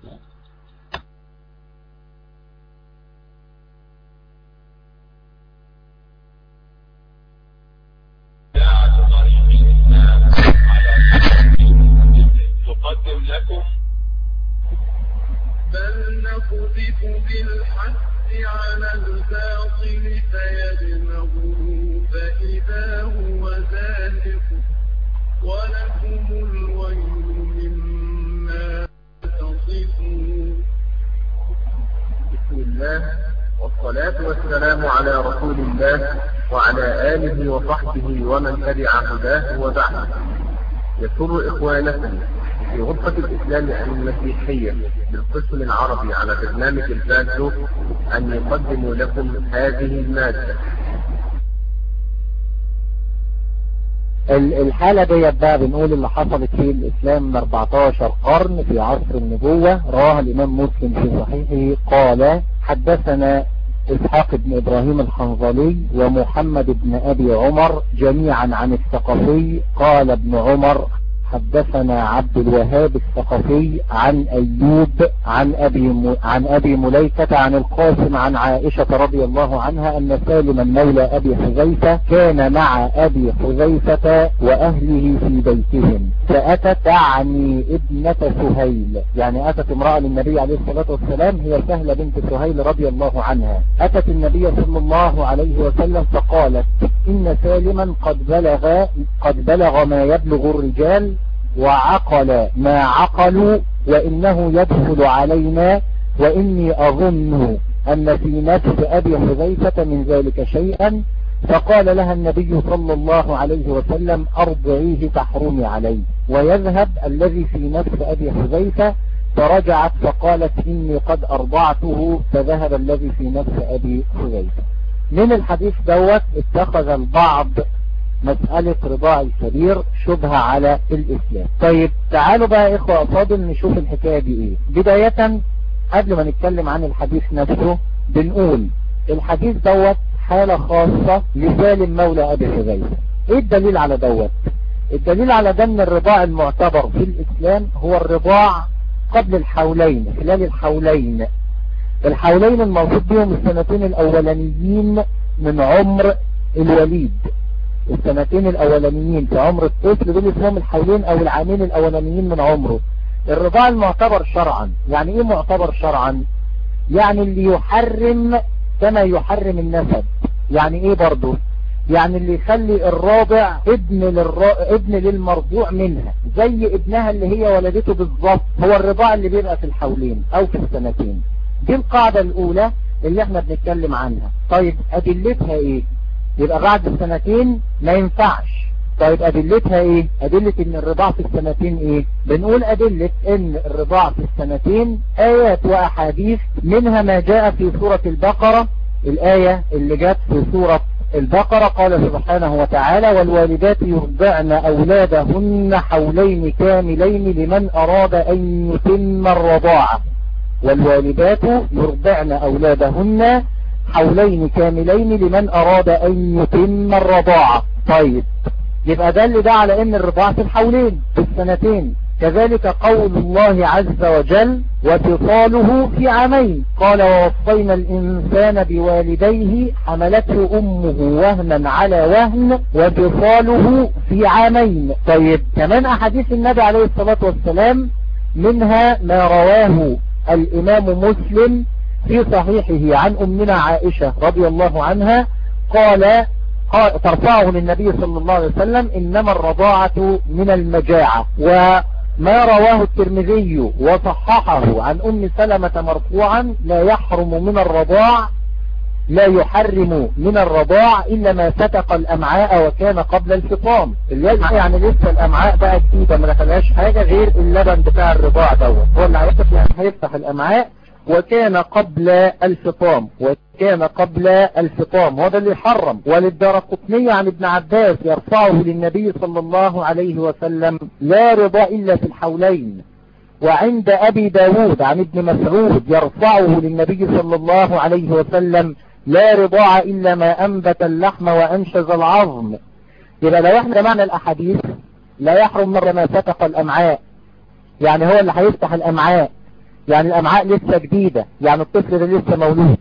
ومن تبع هداه وبعد يسر إخوانكم في غرفة الإسلام المسيحية بالقسم العربي على برنامج الفاتو أن يقدموا لكم هذه المادة. ال- الحالة ديت بقى بنقول اللي حصلت في الإسلام من 14 قرن في عصر النبوة رواها الإمام مسلم في صحيحه قال حدثنا إسحاق بن إبراهيم الحنظلي ومحمد بن أبي عمر جميعا عن الثقفي قال ابن عمر حدثنا عبد الوهاب الثقفي عن أيوب عن أبي. عن أبي مليكة عن القاسم عن عائشة رضي الله عنها أن سالما مولى أبي حذيفة كان مع أبي حذيفة وأهله في بيتهم فأتت تعني ابنة سهيل يعني أتت امرأة للنبي عليه الصلاة والسلام هي سهلة بنت سهيل رضي الله عنها أتت النبي صلى الله عليه وسلم فقالت إن سالما قد بلغ قد بلغ ما يبلغ الرجال وعقل ما عقلوا وإنه يدخل علينا وإني أظن أن في نفس أبي حذيفة من ذلك شيئا. فقال لها النبي صلى الله عليه وسلم أرضعيه تحرمي عليه ويذهب الذي في نفس أبي حذيفة. فرجعت فقالت إني قد أرضعته. فذهب الذي في نفس أبي حذيفة. من الحديث دوت اتخذ البعض مسألة رضاع الكبير شبهة على الإسلام. طيب تعالوا بقى إخوة أفاضل نشوف الحكاية دي إيه. بداية قبل ما نتكلم عن الحديث نفسه بنقول الحديث دوت حالة خاصة لسالم مولى أبي حذيفة. إيه الدليل على دوت؟ الدليل على ده إن الرضاع المعتبر في الإسلام هو الرضاع قبل الحولين خلال الحولين. الحولين الموجود بهم السنتين الأولانيين من عمر الوليد. السنتين الأولانيين في عمر الطفل دول اسمهم الحولين أو العامين الأولانيين من عمره. الرضاع المعتبر شرعا. يعني إيه معتبر شرعا؟ يعني اللي يحرم كما يحرم النسب. يعني إيه برضو؟ يعني اللي يخلي الراضع ابن, للرا... ابن للمرضوع منها زي ابنها اللي هي ولدته بالظبط هو الرضاع اللي بيبقى في الحولين أو في السنتين. دي القاعدة الأولى اللي إحنا بنتكلم عنها. طيب أدلتها إيه؟ يبقى بعد السنتين ما ينفعش. طيب أدلتها إيه؟ أدلة إن الرضاع في السنتين إيه؟ بنقول أدلة إن الرضاع في السنتين آيات وأحاديث منها ما جاء في سورة البقرة الآية اللي جت في سورة البقرة قال سبحانه وتعالى والوالدات يرضعن أولادهن حولين كاملين لمن أراد أن يتم الرضاعة. والوالدات يرضعن أولادهن حولين كاملين لمن أراد أن يتم الرضاعة. طيب يبقى اللي ده على إن الرضاعة في الحولين في السنتين. كذلك قول الله عز وجل وفصاله في عامين. قال ووصينا الإنسان بوالديه حملته أمه وهنا على وهن وفصاله في عامين. طيب كمان أحاديث النبي عليه الصلاة والسلام منها ما رواه الإمام مسلم في صحيحه عن أمنا عائشة رضي الله عنها قال ترفعه للنبي صلى الله عليه وسلم إنما الرضاعة من المجاعة. ما رواه الترمذي وصححه عن أم سلمة مرفوعا لا يحرم من الرضاع لا يحرم من الرضاع إلا ما فتق الأمعاء وكان قبل الفطام. يعني لسه الأمعاء بقى جديدة ما دخلهاش حاجة غير اللبن بتاع الرضاع دوت. هو اللي هيفتح يعني هيفتح الأمعاء وكان قبل الفطام وكان قبل الفطام وهذا اللي حرم. وللدار قطنية عن ابن عباس يرفعه للنبي صلى الله عليه وسلم لا رضا إلا في الحولين. وعند أبي داود عن ابن مسعود يرفعه للنبي صلى الله عليه وسلم لا رضاع إلا ما أنبت اللحم وأنشز العظم. يبقى لو إحنا جمعنا الأحاديث لا يحرم مرة ما فتق الأمعاء. يعني هو اللي هيفتح الأمعاء. يعني الأمعاء لسه جديدة يعني الطفل ده لسه مولود.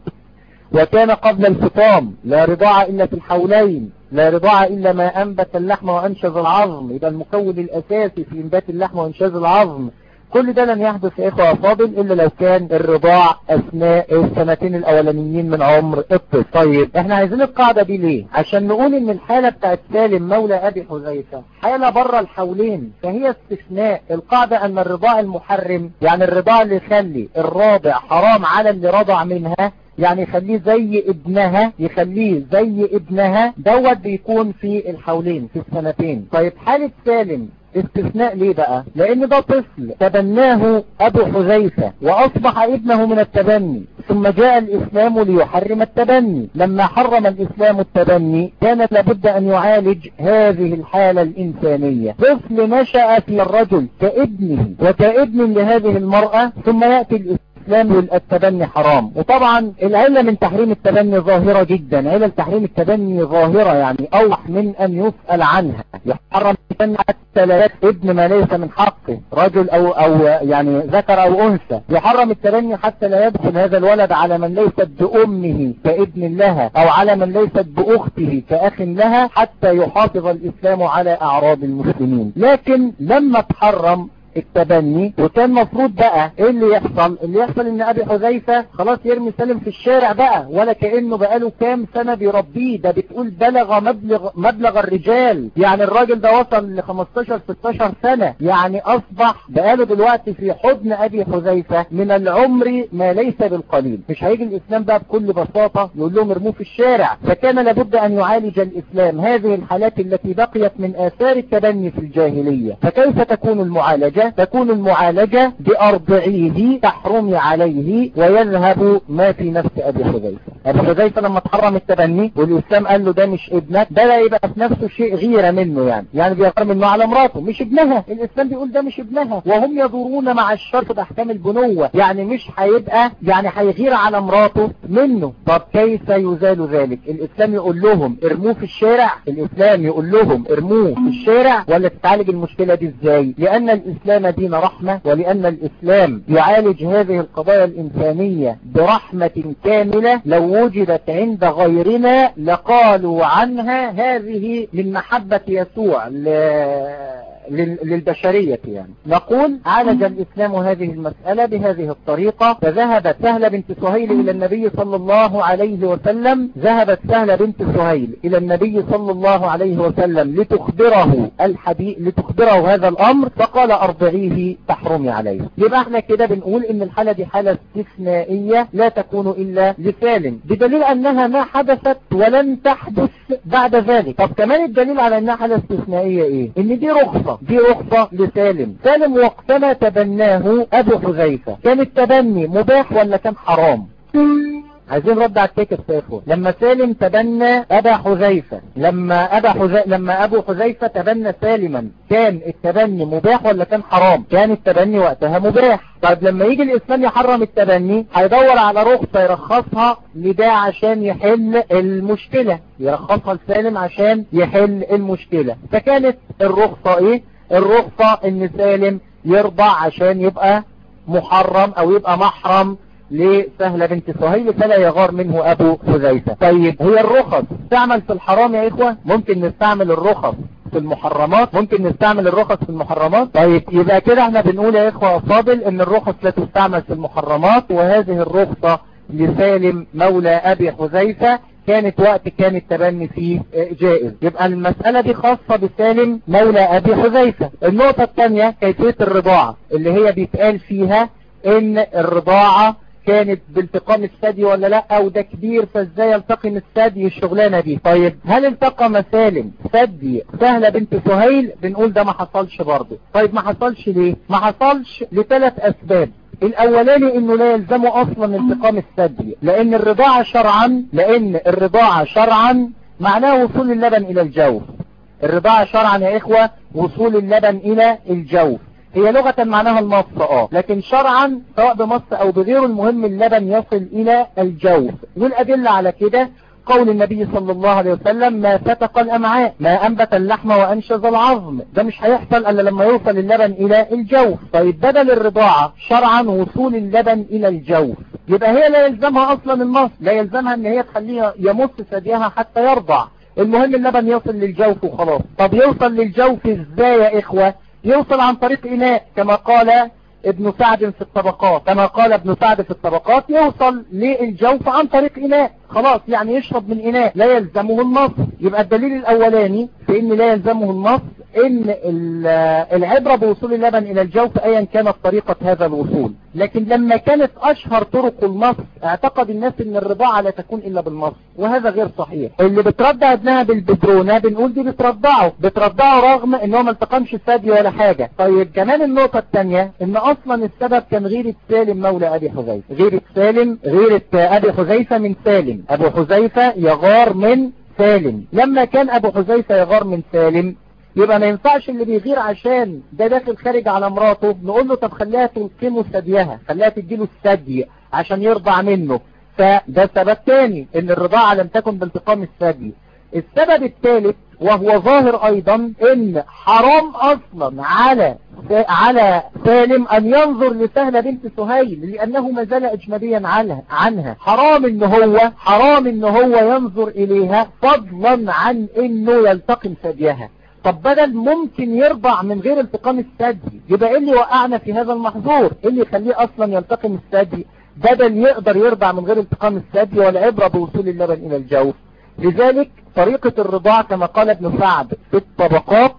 وكان قبل الفطام لا رضاعة إلا في الحولين لا رضاعة إلا ما أنبت اللحم وأنشز العظم. يبقى المكون الأساسي في إنبات اللحم وأنشاز العظم. كل ده لن يحدث يا إخوة فاضل إلا لو كان الرضاع أثناء السنتين الأولانيين من عمر الطفل. طيب إحنا عايزين القاعدة دي ليه؟ عشان نقول إن الحالة بتاعت سالم مولى أبي حذيفة حالة بره الحولين فهي استثناء. القاعدة أن الرضاع المحرم يعني الرضاع اللي يخلي الرابع حرام على اللي رضع منها يعني يخليه زي ابنها يخليه زي ابنها دوت بيكون في الحولين في السنتين. طيب حالة سالم استثناء ليه بقى؟ لأن ده طفل تبناه أبو حذيفة وأصبح ابنه من التبني ثم جاء الإسلام ليحرم التبني. لما حرم الإسلام التبني كان لابد أن يعالج هذه الحالة الإنسانية. طفل نشأ في الرجل كابنه وكابن لهذه المرأة ثم يأتي الإسلام الإسلام التبني حرام. وطبعا العلة من تحريم التبني ظاهرة جدا. علة تحريم التبني ظاهرة يعني أوضح من أن يسأل عنها. يحرم التبني حتى لا ابن ما ليس من حقه رجل أو أو يعني ذكر أو أنثى. يحرم التبني حتى لا يدخل هذا الولد على من ليست بأمه كابن لها أو على من ليست بأخته كأخ لها حتى يحافظ الإسلام على أعراض المسلمين. لكن لما تحرم التبني. وكان مفروض بقى إيه اللي يحصل؟ اللي يحصل إن أبي حذيفة خلاص يرمي سالم في الشارع بقى ولا كأنه بقاله كام سنة بيربيه. ده بتقول بلغ مبلغ, مبلغ الرجال. يعني الراجل ده وصل ل 15 16 سنة. يعني أصبح بقاله دلوقتي في حضن أبي حذيفة من العمر ما ليس بالقليل. مش هيجي الإسلام بقى بكل بساطة يقول لهم ارموه في الشارع. فكان لابد أن يعالج الإسلام. هذه الحالات التي بقيت من آثار التبني في الجاهلية. فكيف تكون المعالجة؟ تكون المعالجة بأرضعيه تحرم عليه ويذهب ما في نفس أبي حذيفة. أبي حذيفة لما تحرم التبني والإسلام قال له ده مش ابنك ده لا يبقى في نفسه شيء غيرة منه يعني. يعني بيغير منه على مراته مش ابنها. الإسلام بيقول ده مش ابنها. وهم يدورون مع الشرط بأحكام البنوة يعني مش هيبقى يعني هيغير على مراته منه. طب كيف يزال ذلك؟ الإسلام يقول لهم ارموه في الشارع. الإسلام يقول لهم ارموه في الشارع. ولا تتعالج المشكلة دي إزاي؟ لأن الإسلام دين رحمة ولأن الإسلام يعالج هذه القضايا الإنسانية برحمة كاملة لو وجدت عند غيرنا لقالوا عنها هذه من محبة يسوع. للبشرية يعني. نقول عالج الإسلام هذه المسألة بهذه الطريقة فذهبت سهلة بنت سهيل إلى النبي صلى الله عليه وسلم ذهبت سهلة بنت سهيل إلى النبي صلى الله عليه وسلم لتخبره الحديث لتخبره هذا الأمر فقال أرضعيه تحرمي عليه. يبقى إحنا كده بنقول إن الحالة دي حالة استثنائية لا تكون إلا لسالم بدليل أنها ما حدثت ولن تحدث بعد ذلك. طب كمان الدليل على أنها حالة استثنائية إيه؟ إن دي رخصة. دي رخصة لسالم. سالم وقتما تبناه أبو حذيفة. كان التبني مباح ولا كان حرام؟ عايزين رد على التيكت سيفو لما سالم تبنى أبا حذيفة لما أبا حذي... لما أبو حذيفة تبنى سالما كان التبني مباح ولا كان حرام؟ كان التبني وقتها مباح. طيب لما يجي الإسلام يحرم التبني هيدور على رخصة يرخصها لده عشان يحل المشكلة. يرخصها لسالم عشان يحل المشكلة. فكانت الرخصة إيه؟ الرخصة إن سالم يرضع عشان يبقى محرم أو يبقى محرم لسهلة بنت سهيل فلا يغار منه أبو حذيفة. طيب هي الرخص. تعمل في الحرام يا إخوة؟ ممكن نستعمل الرخص في المحرمات. ممكن نستعمل الرخص في المحرمات. طيب يبقى كده إحنا بنقول يا إخوة فاضل إن الرخص لا تستعمل في المحرمات. وهذه الرخصة لسالم مولى أبي حذيفة. كانت وقت كان التبني فيه جائز. يبقى المسألة دي خاصة بسالم مولى أبي حذيفة. النقطة الثانية كيفية الرضاعة اللي هي بيتقال فيها إن الرضاعة كانت بالتقام الثدي ولا لا وده كبير فإزاي يلتقم الثدي الشغلانة دي؟ طيب هل التقم سالم ثدي سهلة بنت سهيل؟ بنقول ده ما حصلش برضه. طيب ما حصلش ليه؟ ما حصلش لثلاث أسباب. الاولاني إنه لا يلزمه أصلا التقام الثدي لأن الرضاعة شرعا لأن الرضاعة شرعا معناه وصول اللبن إلى الجوف. الرضاعة شرعا يا إخوة وصول اللبن إلى الجوف. هي لغة معناها المص آه. لكن شرعا سواء بمص أو بغيره المهم اللبن يصل إلى الجوف. والأدلة على كده قول النبي صلى الله عليه وسلم ما فتق الأمعاء ما أنبت اللحم وأنشز العظم. ده مش هيحصل إلا لما يوصل اللبن إلى الجوف. طيب بدل الرضاعة شرعا وصول اللبن إلى الجوف. يبقى هي لا يلزمها أصلا المص لا يلزمها إن هي تخليها يمص ثديها حتى يرضع. المهم اللبن يوصل للجوف وخلاص. طب يوصل للجوف إزاي يا إخوة؟ يوصل عن طريق إناء كما قال ابن سعد في الطبقات كما قال ابن سعد في الطبقات يوصل للجوف عن طريق إناء خلاص يعني يشرب من إناء لا يلزمه النص. يبقى الدليل الأولاني في إن لا يلزمه النص إن العبرة بوصول اللبن إلى الجوف أيا كانت طريقة هذا الوصول. لكن لما كانت أشهر طرق المص أعتقد الناس إن الرضاعة لا تكون إلا بالمص وهذا غير صحيح. اللي بترضع ابنها بالبدرونة بنقول دي بترضعه. بترضعه رغم إنه ما التقمش الثدي ولا حاجة. طيب كمان النقطة الثانية إن أصلا السبب كان غيرة سالم مولى أبي حذيفة. غيرة سالم غيرة أبي حذيفة من سالم. أبو حذيفة يغار من سالم. لما كان أبو حذيفة يغار من سالم يبقى ما ينفعش اللي بيغير عشان ده داخل خارج على مراته نقول له طب خليها تلقمه ثديها خليها تديله الثدي عشان يرضع منه. فده سبب تاني إن الرضاعة لم تكن بالتقام الثدي. السبب الثالث وهو ظاهر أيضا إن حرام أصلا على على سالم أن ينظر لسهلة بنت سهيل لأنه ما زال اجنبيا عنها. حرام إن هو حرام إن هو ينظر إليها فضلا عن إنه يلتقم ثديها طب بدل ممكن يرضع من غير التقام الثدي. يبقى إيه اللي وقعنا في هذا المحظور؟ إيه اللي يخليه أصلا يلتقم الثدي؟ بدل يقدر يرضع من غير التقام الثدي ولا عبرة بوصول اللبن إلى الجوف. لذلك طريقة الرضاع كما قال ابن سعد في الطبقات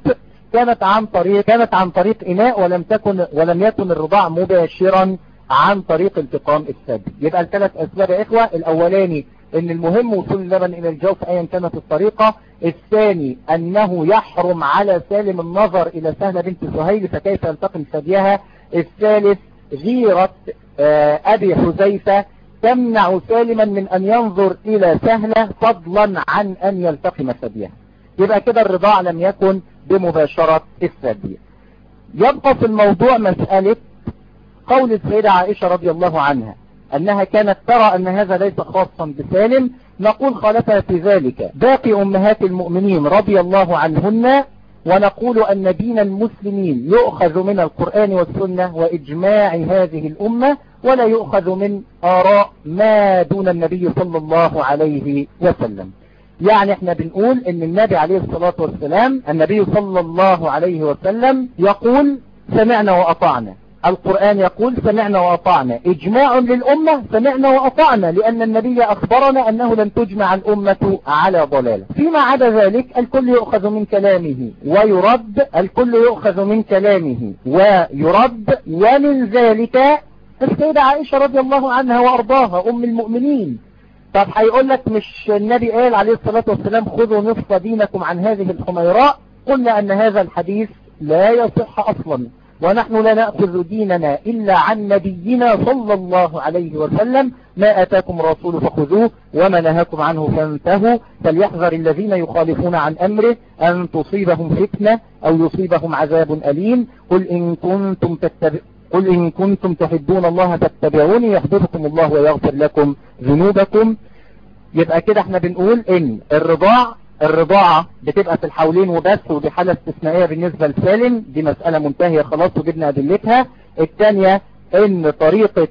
كانت عن طريق كانت عن طريق إناء ولم تكن ولم يكن الرضاع مباشرا عن طريق التقام الثدي. يبقى الثلاث أسباب يا إخوة. الأولاني إن المهم وصول اللبن إلى الجوف ايا كانت الطريقة. الثاني أنه يحرم على سالم النظر إلى سهلة بنت سهيل فكيف يلتقم ثديها. الثالث غيرة أبي حذيفة تمنع سالما من أن ينظر إلى سهلة فضلا عن أن يلتقم ثديها يبقى كده الرضاع لم يكن بمباشرة الثدي يبقى في الموضوع مسألة قول السيدة عائشة رضي الله عنها أنها كانت ترى أن هذا ليس خاصا بسالم نقول خالفها في ذلك. باقي أمهات المؤمنين رضي الله عنهن ونقول أن دين المسلمين يؤخذ من القرآن والسنة وإجماع هذه الأمة ولا يؤخذ من آراء ما دون النبي صلى الله عليه وسلم. يعني إحنا بنقول إن النبي عليه الصلاة والسلام النبي صلى الله عليه وسلم يقول سمعنا وأطعنا. القرآن يقول سمعنا وأطعنا. إجماع للأمة سمعنا وأطعنا لأن النبي أخبرنا أنه لن تجمع الأمة على ضلالة. فيما عدا ذلك الكل يؤخذ من كلامه ويرد الكل يؤخذ من كلامه ويرد ومن ذلك السيدة عائشة رضي الله عنها وأرضاها أم المؤمنين. طب هيقول لك مش النبي قال عليه الصلاة والسلام خذوا نصف دينكم عن هذه الحميراء؟ قلنا أن هذا الحديث لا يصح أصلا. ونحن لا نأخذ ديننا إلا عن نبينا صلى الله عليه وسلم. ما أتاكم رسول فخذوه وما نهاكم عنه فانتهوا. فليحذر الذين يخالفون عن أمره أن تصيبهم فتنة أو يصيبهم عذاب أليم. قل إن كنتم تتبع قل إن كنتم تحبون الله فاتبعوني يحببكم الله ويغفر لكم ذنوبكم. يبقى كده إحنا بنقول إن الرضاع الرضاعة بتبقى في الحولين وبس ودي حالة استثنائية بالنسبة لسالم. دي مسألة منتهية خلاص وجبنا أدلتها. الثانية إن طريقة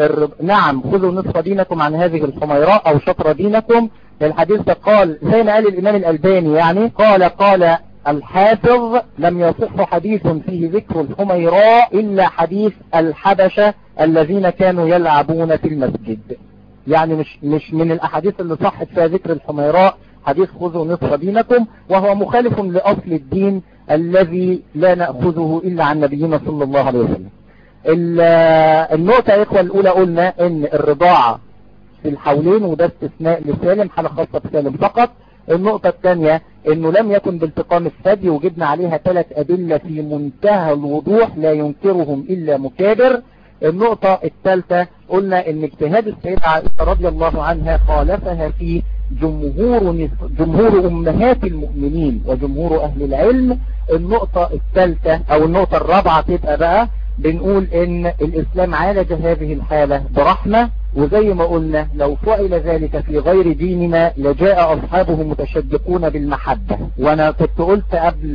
الرض... نعم خذوا نصف دينكم عن هذه الحميراء أو شطر دينكم. الحديث ده قال زي ما قال الإمام الألباني يعني قال قال الحافظ لم يصح حديث فيه ذكر الحميراء إلا حديث الحبشة الذين كانوا يلعبون في المسجد. يعني مش مش من الأحاديث اللي صحت فيها ذكر الحميراء. حديث خذوا نصف دينكم وهو مخالف لأصل الدين الذي لا نأخذه إلا عن نبينا صلى الله عليه وسلم. ال- النقطة يا إخوة الأولى قلنا إن الرضاعة في الحولين وده استثناء لسالم حالة خاصة بسالم فقط النقطة الثانية إنه لم يكن بالتقام الثدي وجبنا عليها ثلاث أدلة في منتهى الوضوح لا ينكرهم إلا مكابر. النقطة الثالثة قلنا إن اجتهاد السيدة عائشة رضي الله عنها خالفها في جمهور جمهور أمهات المؤمنين وجمهور أهل العلم النقطة الثالثة أو النقطة الرابعة تبقى بقى بنقول إن الإسلام عالج هذه الحالة برحمة وزي ما قلنا لو فعل ذلك في غير ديننا لجاء أصحابه متشدقون بالمحبة. وأنا كنت قلت قبل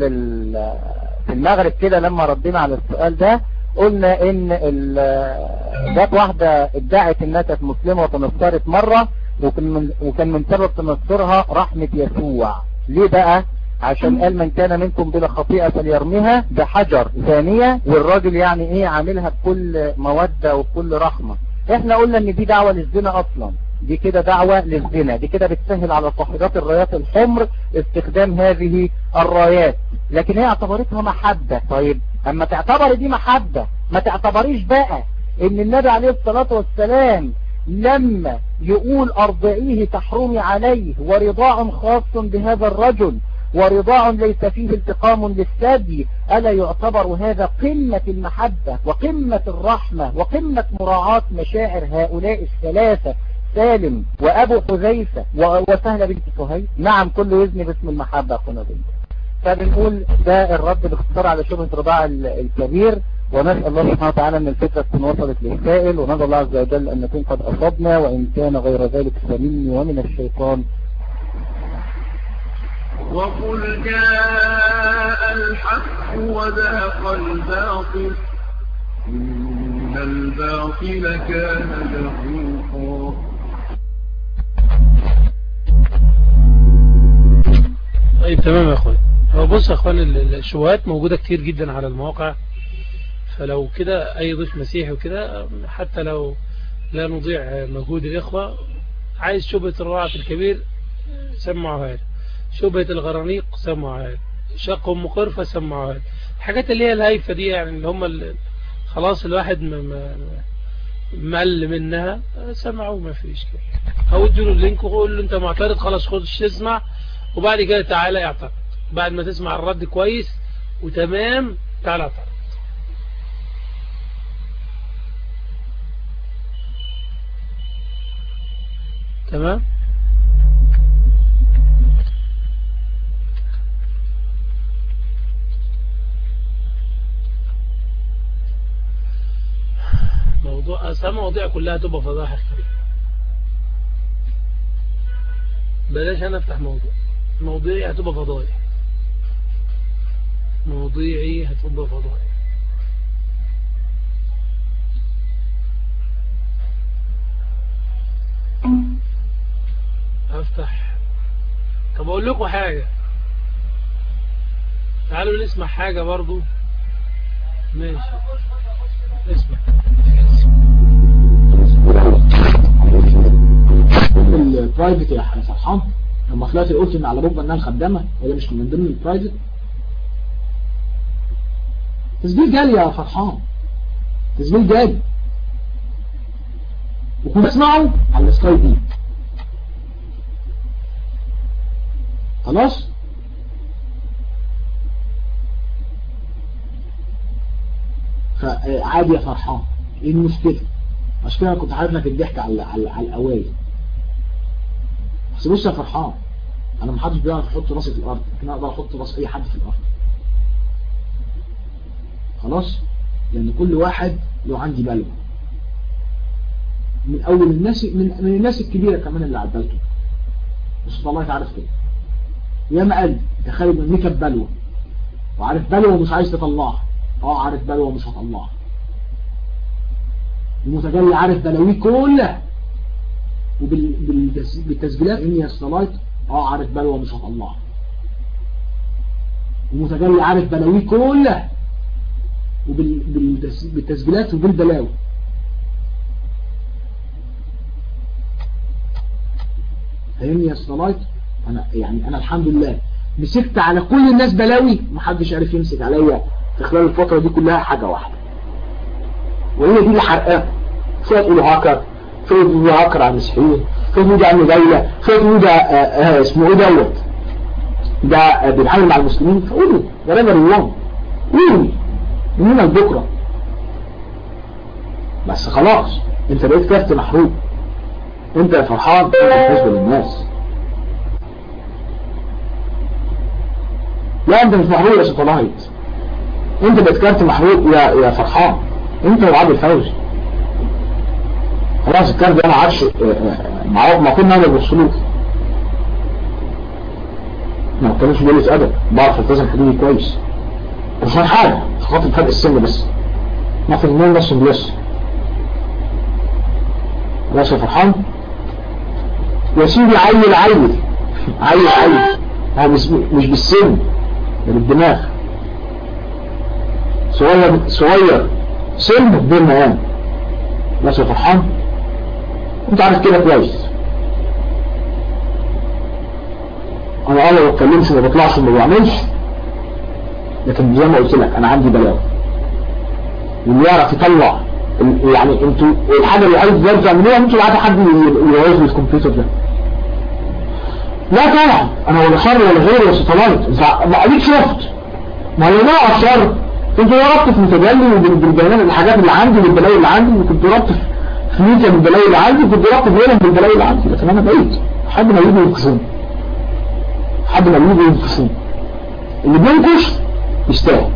في المغرب كده لما ردينا على السؤال ده قلنا ال- جت واحدة ادعت إنها كانت مسلمة وتنصرت مرة وكان من, وكان من سبب تنصرها رحمة يسوع. ليه بقى؟ عشان قال من كان منكم بلا خطيئة فليرميها بحجر ثانية والراجل يعني إيه؟ عاملها بكل مودة وبكل رحمة. إحنا قلنا إن دي دعوة للزنا أصلا. دي كده دعوة للزنا. دي كده بتسهل على صاحبات الرايات الحمر استخدام هذه الرايات. لكن هي اعتبرتها محبة. طيب أما تعتبر دي محبة ما تعتبريش بقى إن النبي عليه الصلاة والسلام لما يقول أرضعيه تحرمي عليه ورضاع خاص بهذا الرجل ورضاع ليس فيه التقام للثدي. ألا يعتبر هذا قمة المحبة وقمة الرحمة وقمة مراعاة مشاعر هؤلاء الثلاثة سالم وأبو حذيفة وسهلة بنت سهيل. نعم كله يزني باسم المحبة أخونا بنت. فبنقول ده الرد باختصار على شبهة رضاع ال- الكبير. ونسأل الله سبحانه وتعالى أن الفكرة تكون وصلت للسائل ونسأل الله عز وجل أن نكون قد أصبنا وإن كان غير ذلك فمني ومن الشيطان. وقل جاء الحق وذاق الباطل. إن الباطل كان زهوقا. طيب تمام يا أخوان. هو بص يا أخوان ال- ال- الشبهات موجودة كتير جدا على المواقع. فلو كده أي ضيف مسيحي وكده حتى لو لا نضيع مجهود الإخوة عايز شبهة الرعاة الكبير سمعوها له شبهة الغرانيق سمعوها له شق أم قرفة سمعوها له الحاجات اللي هي الهايفة دي يعني اللي هم خلاص الواحد مل منها سمعوه ما في اشكال أو ادوا له اللينك وقول له أنت معترض خلاص خش اسمع وبعد كده تعالى اعترض. بعد ما تسمع الرد كويس وتمام تعالى اعترض. تمام؟ موضوع أصلا مواضيع كلها تبقى فضاحة بلاش أنا أفتح موضوع. موضوعي هتبقى فضايح. مواضيعي هتبقى فضايح. هفتح. طب أقول لكم حاجة. تعالوا نسمع حاجة برضو. ماشي. اسمع. البرايفت يا فرحان لما طلعت قلت إن على ربما إنها الخدامه ولا مش من ضمن البرايفت تسجيل جالي يا فرحان. تسجيل جالي. وكنت اسمعه على السكاي بي. خلاص؟ فعادي يا فرحان. إيه المشكلة؟ عشان كده كنت حاطط لك الضحك على على, الأوائل. بس بص يا فرحان أنا محدش بيعرف يحط راسي في الأرض. لكن أقدر أحط راس أي حد في الأرض. خلاص؟ لأن كل واحد له عندي بلوى. من أول الناس من, الناس الكبيرة كمان اللي عدلته. بس والله تعرف كده. يا ما قال انت خارج من ميكا بلوى وعارف بلوى ومش عايز تطلعها آه عارف بلوى ومش هطلعها المتجلي عارف بلاويه كلها وبالتسجيلات اني الصلاة آه عارف بلوى مش هطلعها المتجلي عارف بلاويه كلها وبالتسجيلات وبالبلاوي. فاهمني يا ستلايت أنا يعني أنا الحمد لله مسكت على كل الناس بلاوي محدش عارف يمسك عليا في خلال الفترة دي كلها حاجة واحدة. وهي دي اللي حرقاه شوية يقولوا هاكر شوية يقولوا هاكر على المسيحيين شوية يقولوا ده عم دولة شوية يقولوا ده آه، آه، اسمه إيه دوت؟ ده آه، بيتعامل مع المسلمين. فقولوا ده نمر اليوم قولوا من هنا لبكرة. بس خلاص أنت بقيت كارت محروق. أنت فرحان بالنسبة للناس لا انت مش محروق يا شطلايت انت بقيت كارت محروق يا يا فرحان. انت وعادل فوزي خلاص الكارت ده أنا عارفه ما كنا نقدر بالسلوك ما بتكلمش بقولة ادب بعرف التزم حدودي كويس. مش عشان حاجة. خاطر فرق السن بس. في النوم بس بلس. خلاص يا فرحان. يا سيدي عيل عيل. عيل عيل. هو مش بالسن. ده بالدماغ صغير صغير. سن مقام خلاص يا فرحان أنت عارف كده كويس. أنا آه ما بتكلمش وما بطلعش وما بعملش. لكن زي ما قلت لك أنا عندي بلاوي واللي يعرف يطلع يعني أنتوا الحاجة اللي عايز يرجع تعملوها أنتوا عايز حد يوظف الكمبيوتر ده. لا طبعا أنا ولا شر ولا غير ولا ستلايت إنت ما اديك شفت ما هو نوع الشر. كنت ضربت في متجلي بالبيانات الحاجات اللي عندي والبلاوي اللي عندي وكنت ضربت في ميتا بالبلاوي اللي عندي وكنت ضربت في بالبلاوي اللي عندي. لكن أنا بعيد. حد ما يجي ينقذني حد ما يجي ينقذني اللي بينكش يستاهل.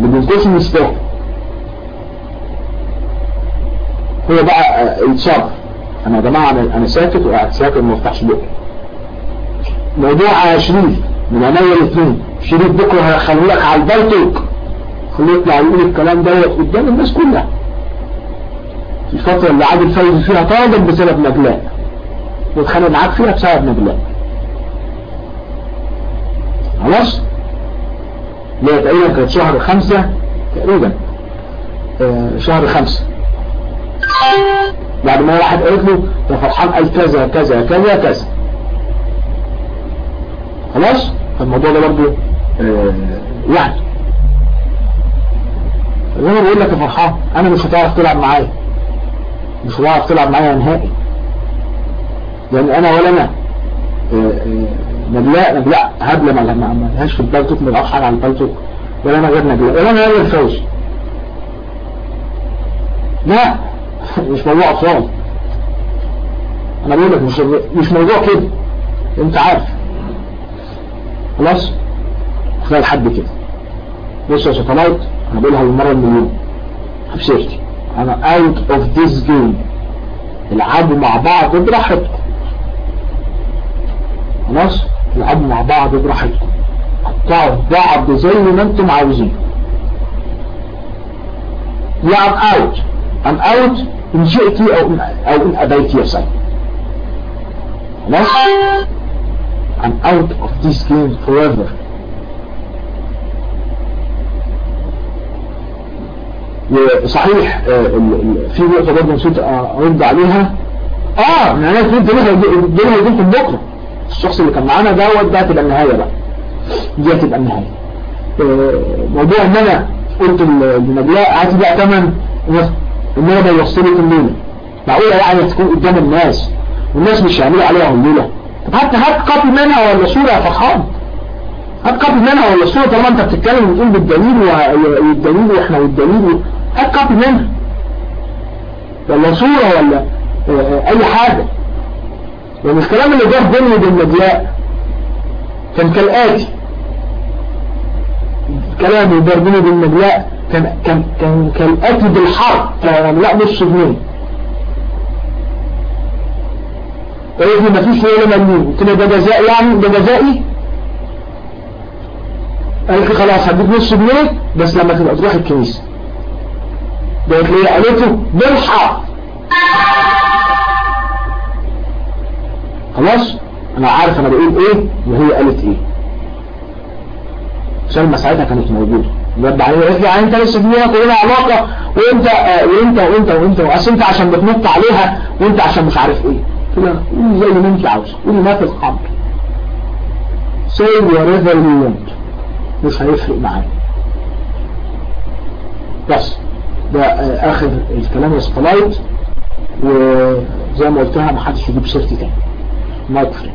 اللي بينكش يستاهل. هو بقى آه، يتصرف أنا يا جماعة أنا ساكت وقاعد ساكت وما بفتحش بقي. موضوع شريف من عينيا الاثنين شريف بكرة هيخليك على البلطوك خليه يطلع يقول الكلام دوت قدام الناس كلها. في الفترة اللي عادل فوزي فيها طالب بسبب نجلاء. واتخانق معاك فيها بسبب نجلاء. خلاص؟ اللي هي تقريبا كانت شهر خمسة تقريبا. آه شهر خمسة. بعد ما واحد قالت له يا فرحان قال كذا كذا كذا كذا. خلاص؟ فالموضوع ده برضه آه يعني زي ما بقول لك يا فرحان أنا مش هتعرف تلعب معايا. مش هتعرف تلعب معايا نهائي. لأن أنا ولا أنا آه، آه، نجلاء نجلاء هبلة ما لهاش في البلتوك بعرفش حاجة عن البلتوك ولا أنا غير نجلاء ولا أنا غير الفوز لا. مش موضوع أطفال. أنا بقول لك مش مش موضوع كده. أنت عارف. خلاص؟ خلال لحد كده. بص يا شوكولايت أنا بقولها المره المليون بسيرتي أنا out of this game العبوا مع بعض براحتكم. خلاص؟ العبوا مع بعض براحتكم. قطعوا بعض زي ما أنتم عاوزين. يا I'm out I'm out ان شئتي أو أو ان ابيت يا سيد خلاص I'm out of this game forever. وصحيح آه، في نقطة برضه نسيت أرد عليها. آه من أنا كنت دول دول هيجيلكم بكرة الشخص اللي كان معانا دوت ده هتبقى النهاية بقى. دي هتبقى النهاية. آه، موضوع إن أنا قلت ل- لنجلاء هاتي بقى تمن. ان أنا بيوصلك الليلة. معقولة يعني تكون قدام الناس والناس مش هيعملوا عليها الليلة طب هات هات copy منها ولا صورة يا فرحان؟ هات copy منها ولا صورة طالما أنت بتتكلم وتقول بالدليل والدليل وإحنا والدليل هات copy منها. ولا صورة ولا آه، أي حاجة. لأن الكلام اللي جه بيني وبين نجلاء كان كالآتي. جه بيني وبين نجلاء كان كان كان كالآتي بالحرف كان لا نص جنيه قالت لي مفيش ولا مليون قلت له ده جزاء يعني؟ ده جزائي؟ قالت لي خلاص هديك نص جنيه بس لما تبقى تروح الكنيسة. قالت لي قالت له بالحق خلاص؟ أنا عارف أنا بقول إيه وهي قالت إيه. سلمى ساعتها كانت موجودة. لي يعني أنت لسه بينك وبينها علاقة؟ وأنت آه وأنت وأنت وأنت وأصل أنت عشان بتنط عليها وأنت عشان مش عارف إيه. لها قولي زي ما أنت عاوزه قولي ما في القبر say whatever you want مش هيفرق معايا. بس ده آه، آخر الكلام السبلايت وزي ما قلتها محدش يجيب سيرتي تاني. مايك فري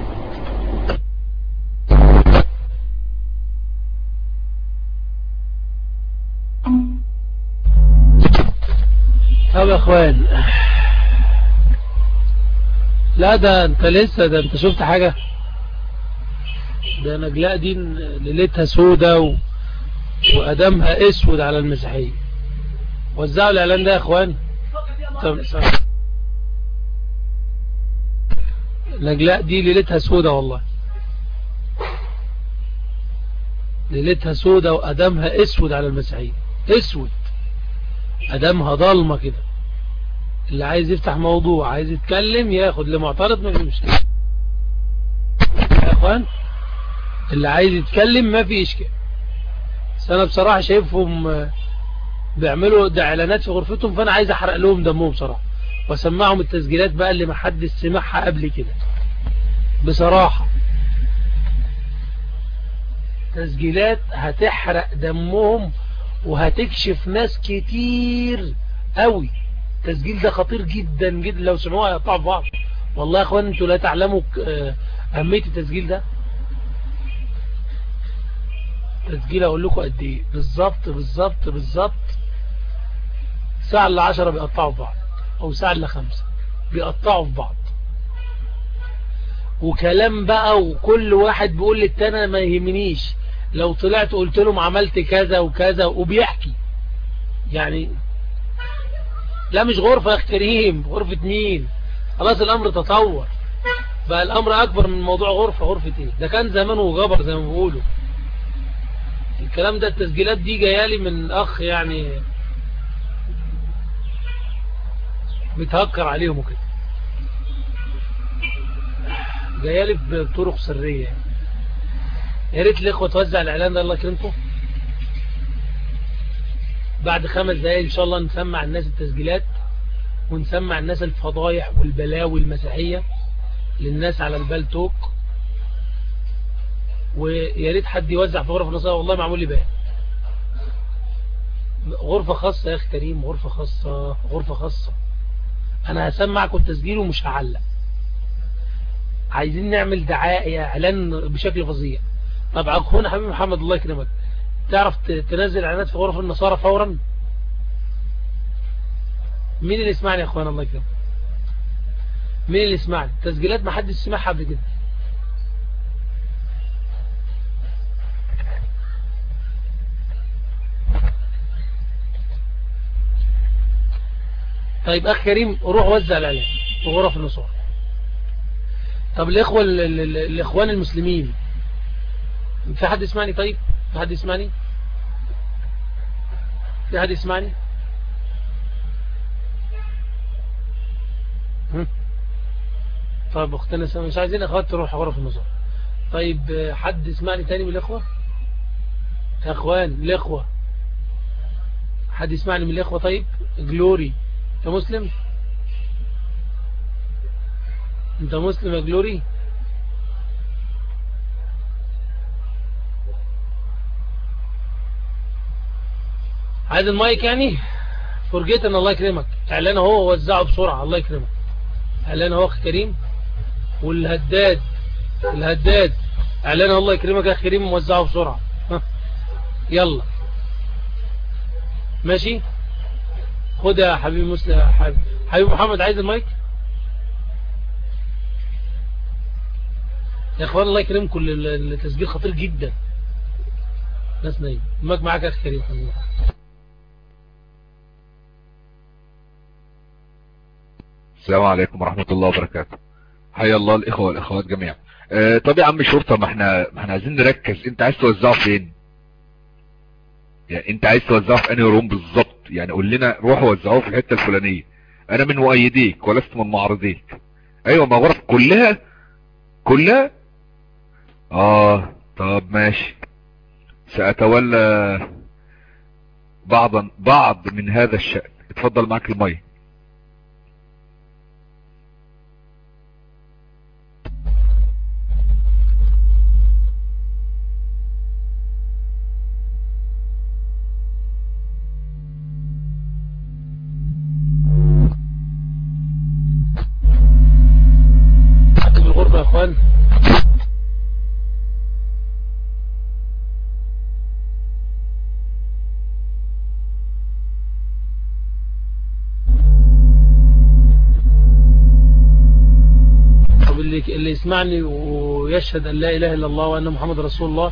طب يا إخوان لا ده أنت لسه ده أنت شفت حاجة؟ ده نجلاء دي ليلتها سودة و... وادمها أسود على المسيحية. وزعوا الإعلان ده يا إخوان؟ طب نجلاء دي ليلتها سودة والله. ليلتها سودة وادمها أسود على المسيحية. أسود. ادمها ضلمة كده. اللي عايز يفتح موضوع عايز يتكلم ياخد لمعترض ما في مشكلة يا إخوان اللي عايز يتكلم ما في إشكال. بس أنا بصراحة شايفهم آه، بيعملوا ده إعلانات في غرفتهم فأنا عايز أحرق لهم دمهم بصراحة وأسمعهم التسجيلات بقى اللي ما حدش سمعها قبل كده. بصراحة تسجيلات هتحرق دمهم وهتكشف ناس كتير قوي. التسجيل ده خطير جدا جدا لو سمعوها يقطعوا في بعض. والله يا إخوان أنتوا لا تعلموا أهمية التسجيل ده. تسجيل أقول لكم قد إيه؟ بالظبط بالظبط بالظبط. ساعة إلا 10 بيقطعوا في بعض أو ساعة إلا 5 بيقطعوا في بعض. وكلام بقى وكل واحد بيقول للتاني ما يهمنيش. لو طلعت قلت لهم عملت كذا وكذا وبيحكي. يعني لا مش غرفة يا اخ كريم غرفة مين؟ خلاص الأمر تطور. بقى الأمر أكبر من موضوع غرفة غرفة إيه؟ ده كان زمان وجبر زي ما بيقولوا. الكلام ده التسجيلات دي جايالي من أخ يعني متهكر عليهم وكده. جايالي بطرق سرية. يا ريت الإخوة توزع الإعلان ده الله يكرمكم. بعد خمس دقايق إن شاء الله نسمع الناس التسجيلات ونسمع الناس الفضايح والبلاوي المسيحية للناس على البال توك. ويا ريت حد يوزع في غرفة نصارى والله معمول لي بقى غرفة خاصة يا أخي كريم غرفة خاصة غرفة خاصة. أنا هسمعكم التسجيل ومش هعلق. عايزين نعمل دعاية إعلان بشكل فظيع. طب اخونا حبيبي محمد الله يكرمك. تعرف تنزل اعلانات في غرف النصارى فورا؟ مين اللي يسمعني يا أخوان؟ الله يكرمك. مين اللي يسمعني؟ تسجيلات ما حدش سمعها قبل كده. طيب أخ كريم روح وزع الاعلان في غرف النصارى. طب الإخوة ال- ال- ال- الإخوان المسلمين في حد يسمعني؟ طيب في حد يسمعني؟ في حد يسمعني؟ طيب اختنا مش عايزين أخوات تروح غرف النظام. طيب حد يسمعني تاني من الإخوة؟ يا إخوان الإخوة. حد يسمعني من الإخوة؟ طيب جلوري. أنت مسلم؟ أنت مسلم يا جلوري؟ عايز المايك يعني فرجيت أن الله يكرمك. اعلان اهو وزعه بسرعة الله يكرمك. اعلان اهو أخي كريم. والهداد الهداد. اعلان الله يكرمك يا أخي كريم وزعه بسرعة. يلا. ماشي؟ خد يا حبيبي مسلم حبيبي, محمد عايز المايك؟ يا إخوان الله يكرمكم. ال- ال- التسجيل خطير جدا. ناس نايم المايك معاك يا أخي كريم. السلام عليكم ورحمة الله وبركاته. حيا الله الإخوة والإخوات جميعا. آه طب يا عم شرطة ما إحنا ما إحنا عايزين نركز. انت عايز توزعه فين؟ يعني انت عايز توزعه في انهي روم بالظبط؟ يعني قول لنا روحوا وزعوه في الحتة الفلانية. أنا من مؤيديك ولست من معارضيك. أيوه ما غرف كلها كلها؟ آه طب ماشي. سأتولى بعضا بعض من هذا الشأن. اتفضل معك المية يسمعني ويشهد أن لا إله إلا الله وأن محمد رسول الله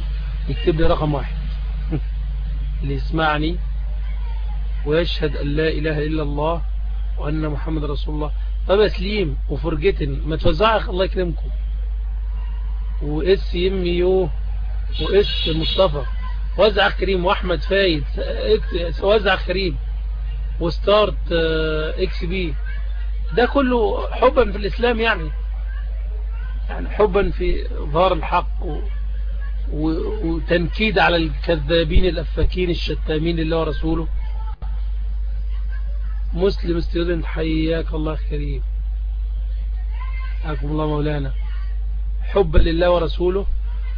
يكتب لي رقم واحد. [LAUGHS] اللي يسمعني ويشهد أن لا إله إلا الله وأن محمد رسول الله. طب سليم وفرجتن ما توزعها الله يكرمكم. و SMU و S مصطفى. وزع كريم وأحمد فايد وزع كريم. و Start آه، XP. ده كله حبا في الإسلام يعني. يعني حبا في ظهر الحق. وتنكيد على الكذابين الأفاكين الشتامين لله ورسوله. مسلم ستودنت حياك الله كريم. حياكم الله مولانا. حبا لله ورسوله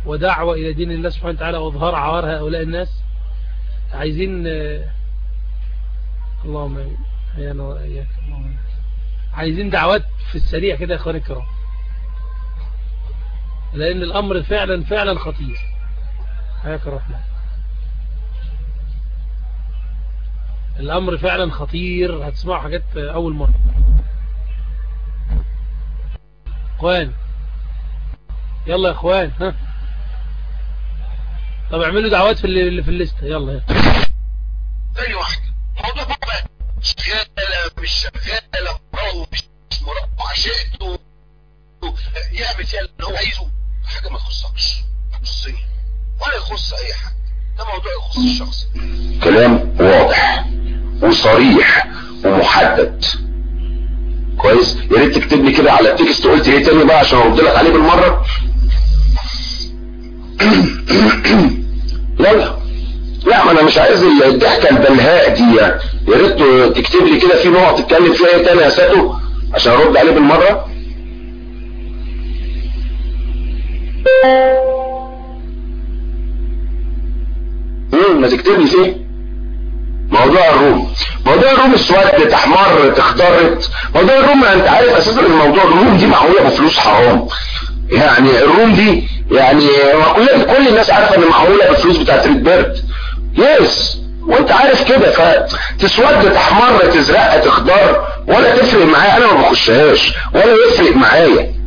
ودعوة إلى دين الله سبحانه وتعالى وإظهار عوار هؤلاء الناس. عايزين اللهم. عايزين دعوات في السريع كده يا إخواني الكرام. لأن الأمر فعلا فعلا خطير. حياك الرحمن الأمر فعلا خطير. هتسمعوا حاجات أول مرة. إخوان. يلا يا إخوان ها. طب اعملوا دعوات في اللي في الليسته يلا يلا. ثاني واحدة موضوع بقى شغالة مش شغالة مش مرض وعشقته يعمل فيها اللي هو عايزه. حاجة ما تخصكش تخصني ولا يخص أي حد ده موضوع يخص الشخص. كلام واضح وصريح ومحدد. كويس؟ يا ريت تكتب لي كده على التكست. قلت إيه تاني بقى عشان أرد لك عليه بالمرة؟ [CLEARS THROAT] لا لا لا ما أنا مش عايز الضحكة البلهاء دي. يعني يا ريت تكتب لي كده في نقط تتكلم فيها إيه تاني يا ساتو؟ عشان أرد عليه بالمرة. ما تكتب لي فيه موضوع الروم. موضوع الروم اسود تحمر تخترت موضوع الروم أنت عارف أساسا الموضوع الروم دي معموله بفلوس حرام. يعني ال room دي يعني كل كل الناس عارفة إن معموله بفلوس بتاعت Red Bird yes وأنت عارف كده فتسود تحمر تزرق تخضر ولا تفرق معايا. أنا ما بخشهاش ولا يفرق معايا.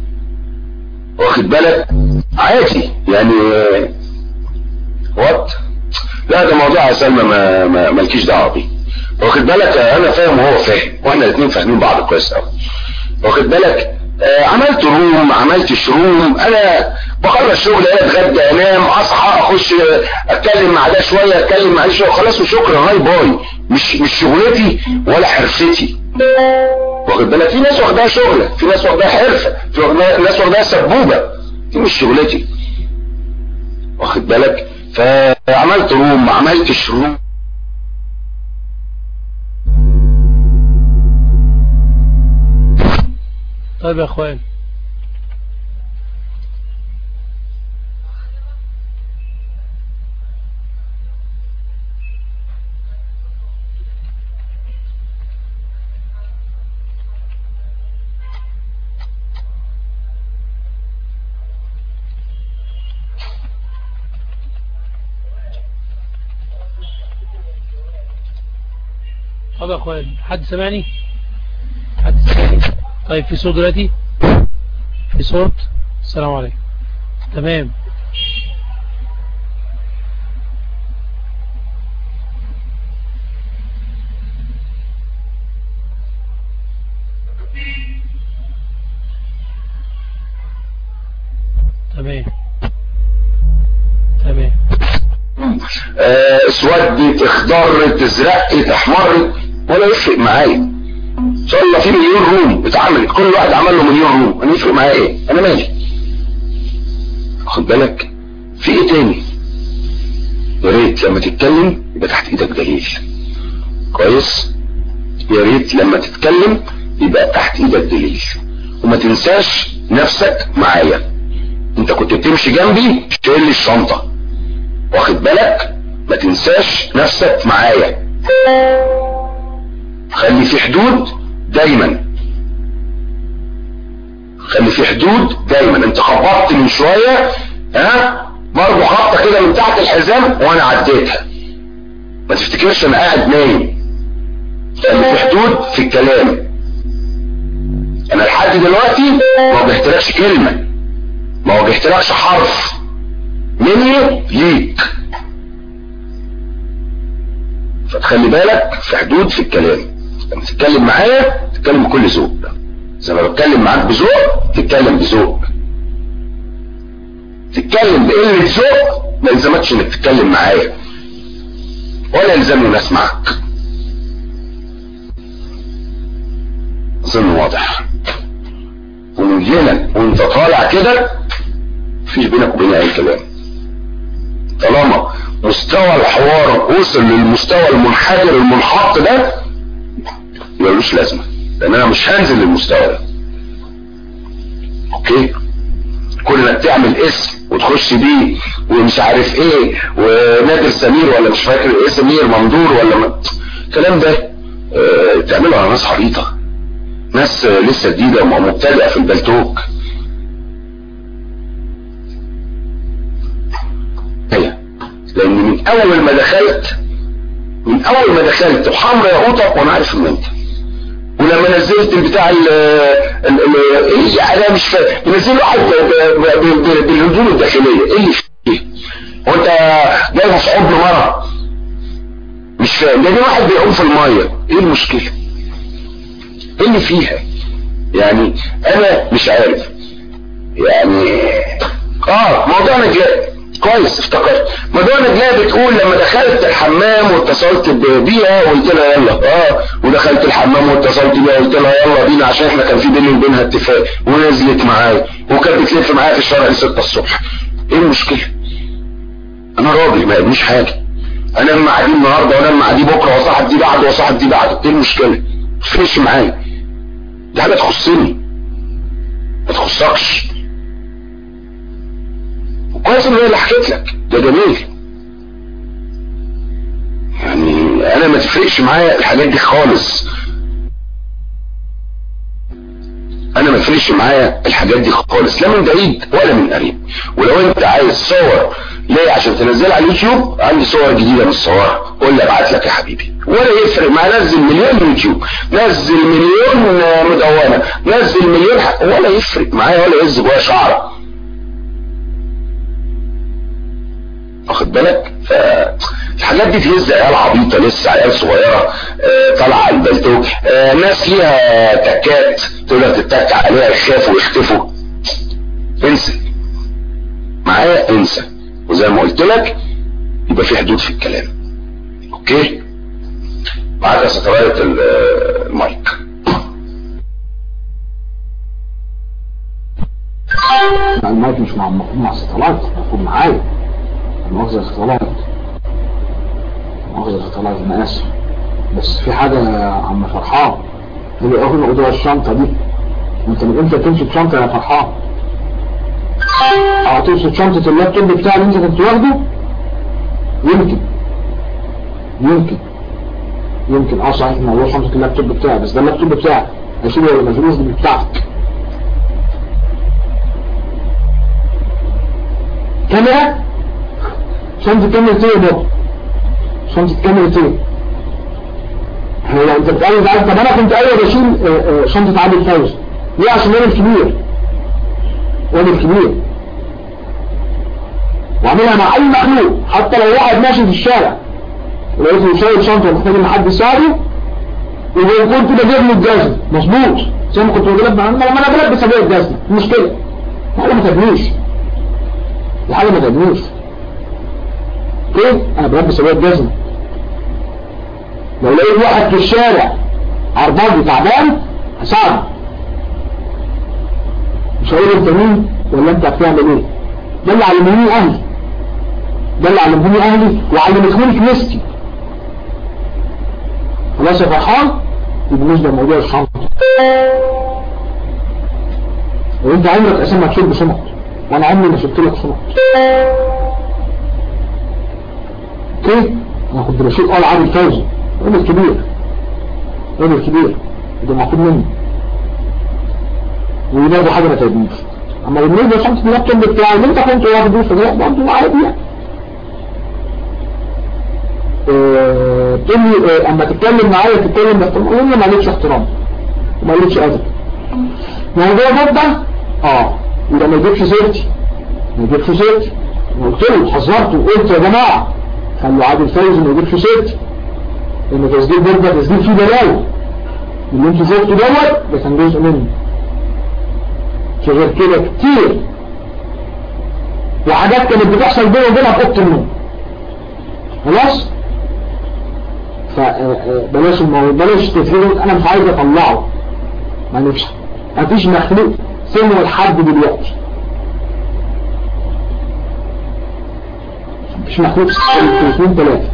واخد بالك؟ عادي. يعني what لا ده موضوع يا سلمى ما ما- مالكيش دعوة بيه. واخد بالك؟ أنا فاهم وهو فاهم وإحنا الاثنين فاهمين بعض كويس قوي واخد بالك؟ آه عملت room عملتش room. أنا بخلص شغل أنا اتغدى انام اصحى اخش اتكلم مع ده شوية اتكلم مع ده شوية خلاص وشكرا hi bye. مش مش شغلتي ولا حرفتي واخد بالك؟ في ناس واخداها شغلة في ناس واخداها حرفة في ناس واخداها سبوبة. دي مش شغلتي. واخد بالك؟ فعملت room ما عملتش room. طيب يا اخوان اخوان حد سمعني؟ حد سمعني؟ طيب في صوت دلوقتي؟ في صوت؟ السلام عليكم. تمام. تمام. تمام. آه، اسود تخضر تزرق تحمر. ولا يفرق معايا. ان شاء الله في مليون room اتعملت كل واحد عمل له مليون room أنا يفرق معايا إيه؟ أنا مالي خد بالك في إيه تاني؟ يا ريت لما تتكلم يبقى تحت إيدك دليل. كويس؟ يا ريت لما تتكلم يبقى تحت إيدك دليل. وما تنساش نفسك معايا. أنت كنت بتمشي جنبي شايل لي الشنطة. واخد بالك؟ ما تنساش نفسك معايا. خلي في حدود دايما. خلي في حدود دايما. انت خبطت من شوية ها؟ برضه خبطة كده من تحت الحزام وأنا عديتها. ما تفتكرش أنا قاعد نايم. خلي في حدود في الكلام. أنا لحد دلوقتي ما وجهتلكش كلمة. ما وجهتلكش حرف. مني ليك. فتخلي بالك في حدود في الكلام. لما تتكلم معايا تتكلم بكل ذوق. زي ما بتكلم معاك بذوق تتكلم بذوق. تتكلم بقلة ذوق ما يلزمكش إنك تتكلم معايا. ولا يلزمني ان أسمعك. أظن واضح. ومن وأنت طالع كده مفيش بينك وبين أي كلام. طالما مستوى الحوار وصل للمستوى المنحدر المنحط ده ملوش لازمة؟ لأن أنا مش هنزل للمستوى ده. أوكي؟ كل إنك تعمل اسم وتخش بيه ومش عارف إيه ونادر سمير ولا مش فاكر إيه سمير مندور ولا ما الكلام ده آه تعمله على ناس حريطة ناس لسه جديدة ومبتدئة في البلتوك. لأن من أول ما دخلت من أول ما دخلت وحمرا يا قوطة وأنا عارف إن أنت. ولما نزلت البتاع ال ال إيه أنا مش فاهم نزل واحد بالهدوم الداخلية. إيه اللي فيه؟ هو انت جايبه في حضن مره مش فاهم. ده واحد بيعوم في المية. إيه المشكلة؟ إيه اللي فيها؟ يعني أنا مش عارف. يعني آه موضوع نجلاء كويس افتكرت. موضوع نجلاء بتقول لما دخلت الحمام واتصلت بيها وقلت لها يلا. آه ودخلت الحمام واتصلت بيها وقلت لها يلا بينا عشان إحنا كان في بيني وبينها اتفاق ونزلت معايا وكانت بتلف معايا في الشارع 6 الصبح. إيه المشكلة؟ أنا راجل ما يبنيش حاجة. أنا لما عادي النهارده وأنا لما عادي بكرة وصاحب دي بعده وصاحب دي بعده إيه المشكلة؟ مفيش معايا. دي حاجة تخصني. ما تخصكش. ان أنا اللي حكيت لك. ده جميل. يعني أنا ما تفرقش معايا الحاجات دي خالص. أنا ما تفرقش معايا الحاجات دي خالص لا من بعيد ولا من قريب. ولو أنت عايز صور ليه عشان تنزلها على اليوتيوب عندي صور جديدة متصوره قول لي ابعت لك يا حبيبي. ولا يفرق معايا نزل مليون يوتيوب نزل مليون مدونة نزل مليون. ولا يفرق معايا ولا يهز جوايا شعره واخد بالك؟ فالحاجات دي تهز عيال عبيطة لسه عيال صغيرة آه طالعة على البلتوك آه ناس ليها تكات تقدر تتك عليها يخافوا ويختفوا. انسى. معايا؟ انسى. وزي ما قلت لك يبقى في حدود في الكلام. OK؟ معاك يا ستلايت المايك. المايك مش مع مع الستلايت المفروض معايا. مؤاخذة اختلاط مؤاخذة اختلاط أنا آسف. بس في حاجة يا عم فرحان. اللي اخد موضوع الشنطة دي. أنت من إمتى تمسك شنطة يا فرحان؟ آه تمسك شنطة اللابتوب بتاعي اللي أنت كنت واخده؟ يمكن. يمكن. يمكن. آه صحيح موضوع شنطة اللابتوب بتاعي. بس ده اللابتوب بتاعك هشيله ولا مشغول دي بتاعتك كاميرا؟ كاميرا إيه بابا. شنطة كاميرا إيه هو أنت بتقول عارف طب أنا كنت أول بشيل شنطة عادل فوزي ليه؟ عشان أنا الكبير وأنا الكبير واعملها مع أي مخلوق حتى لو واحد ماشي في الشارع ولقيته شايل شنطة ومحتاج ان حد يساعده كنت بجيب له الجزم. مظبوط. زي ما كنت بجيب لما أنا بلبس ابيع الجزم. مشكلة حاجة ما تبنيش. دي حاجة ما تبنيش. إيه أنا بلبس ابيع الجزم لو لقيت واحد في الشارع عرباجي تعبان هساعده. مش هقول أنت مين ولا أنت بتعمل إيه. ده اللي علموني أهلي. ده اللي علموني أهلي وعلمتهوني كنيستي. خلاص يا فرحان بالنسبة لموضوع الشنطه وأنت عمرك أساسا ما تشرب شنط وأنا عمري ما شربت لك شنط أوكي أنا كنت بشيل آه العاب الفوزي. راجل كبير. راجل كبير. ده معقول مني. وينادوا حاجة ما تعجبنيش أما بالنسبة لشنطه اللابتوب بتاعي اللي انت كنت واخده فده برضه عادي يعني تقول لي أما تتكلم معايا تتكلم باحترام أقول له ما قالتش احترام. وما قالتش أدب. موضوع جدا آه. يبقى ما يجيبش سيرتي ما يجيبش سيرتي قلت له حذرته وقلت يا جماعة خلوا عادل فوزي ما يجيبش سيرتي لأن تسجيل برده تسجيل فيه بلاوي اللي أنتوا شفتوا دوت ده كان جزء منه. في غير كده كتير. وحاجات كانت بتحصل بينه وبينها في اوضه النوم خلاص فبلاش الموضوع بلاش تفكير أنا مش عايز أطلعه. ما نفسي مفيش مخلوق سنه لحد دلوقتي. سنه اثنين ثلاثة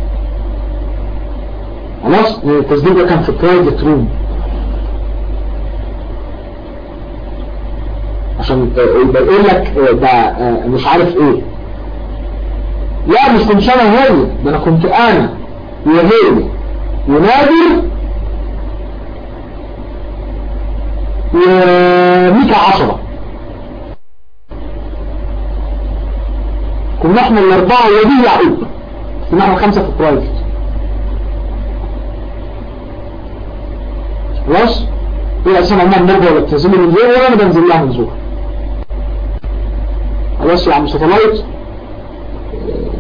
خلاص؟ التسجيل ده كان في private room عشان يبقى يقول لك ده مش عارف إيه. لا مش كنت أنا وهي ده أنا كنت أنا. وهي ونادر وميكا عشرة. كنا إحنا الأربعة ودي يعقوب كنا إحنا الخمسة في البرايفت خلاص؟ هي أساسا عمال نرجع ولا من زور ولا بنزل لها من زور خلاص يا عم ساتلايت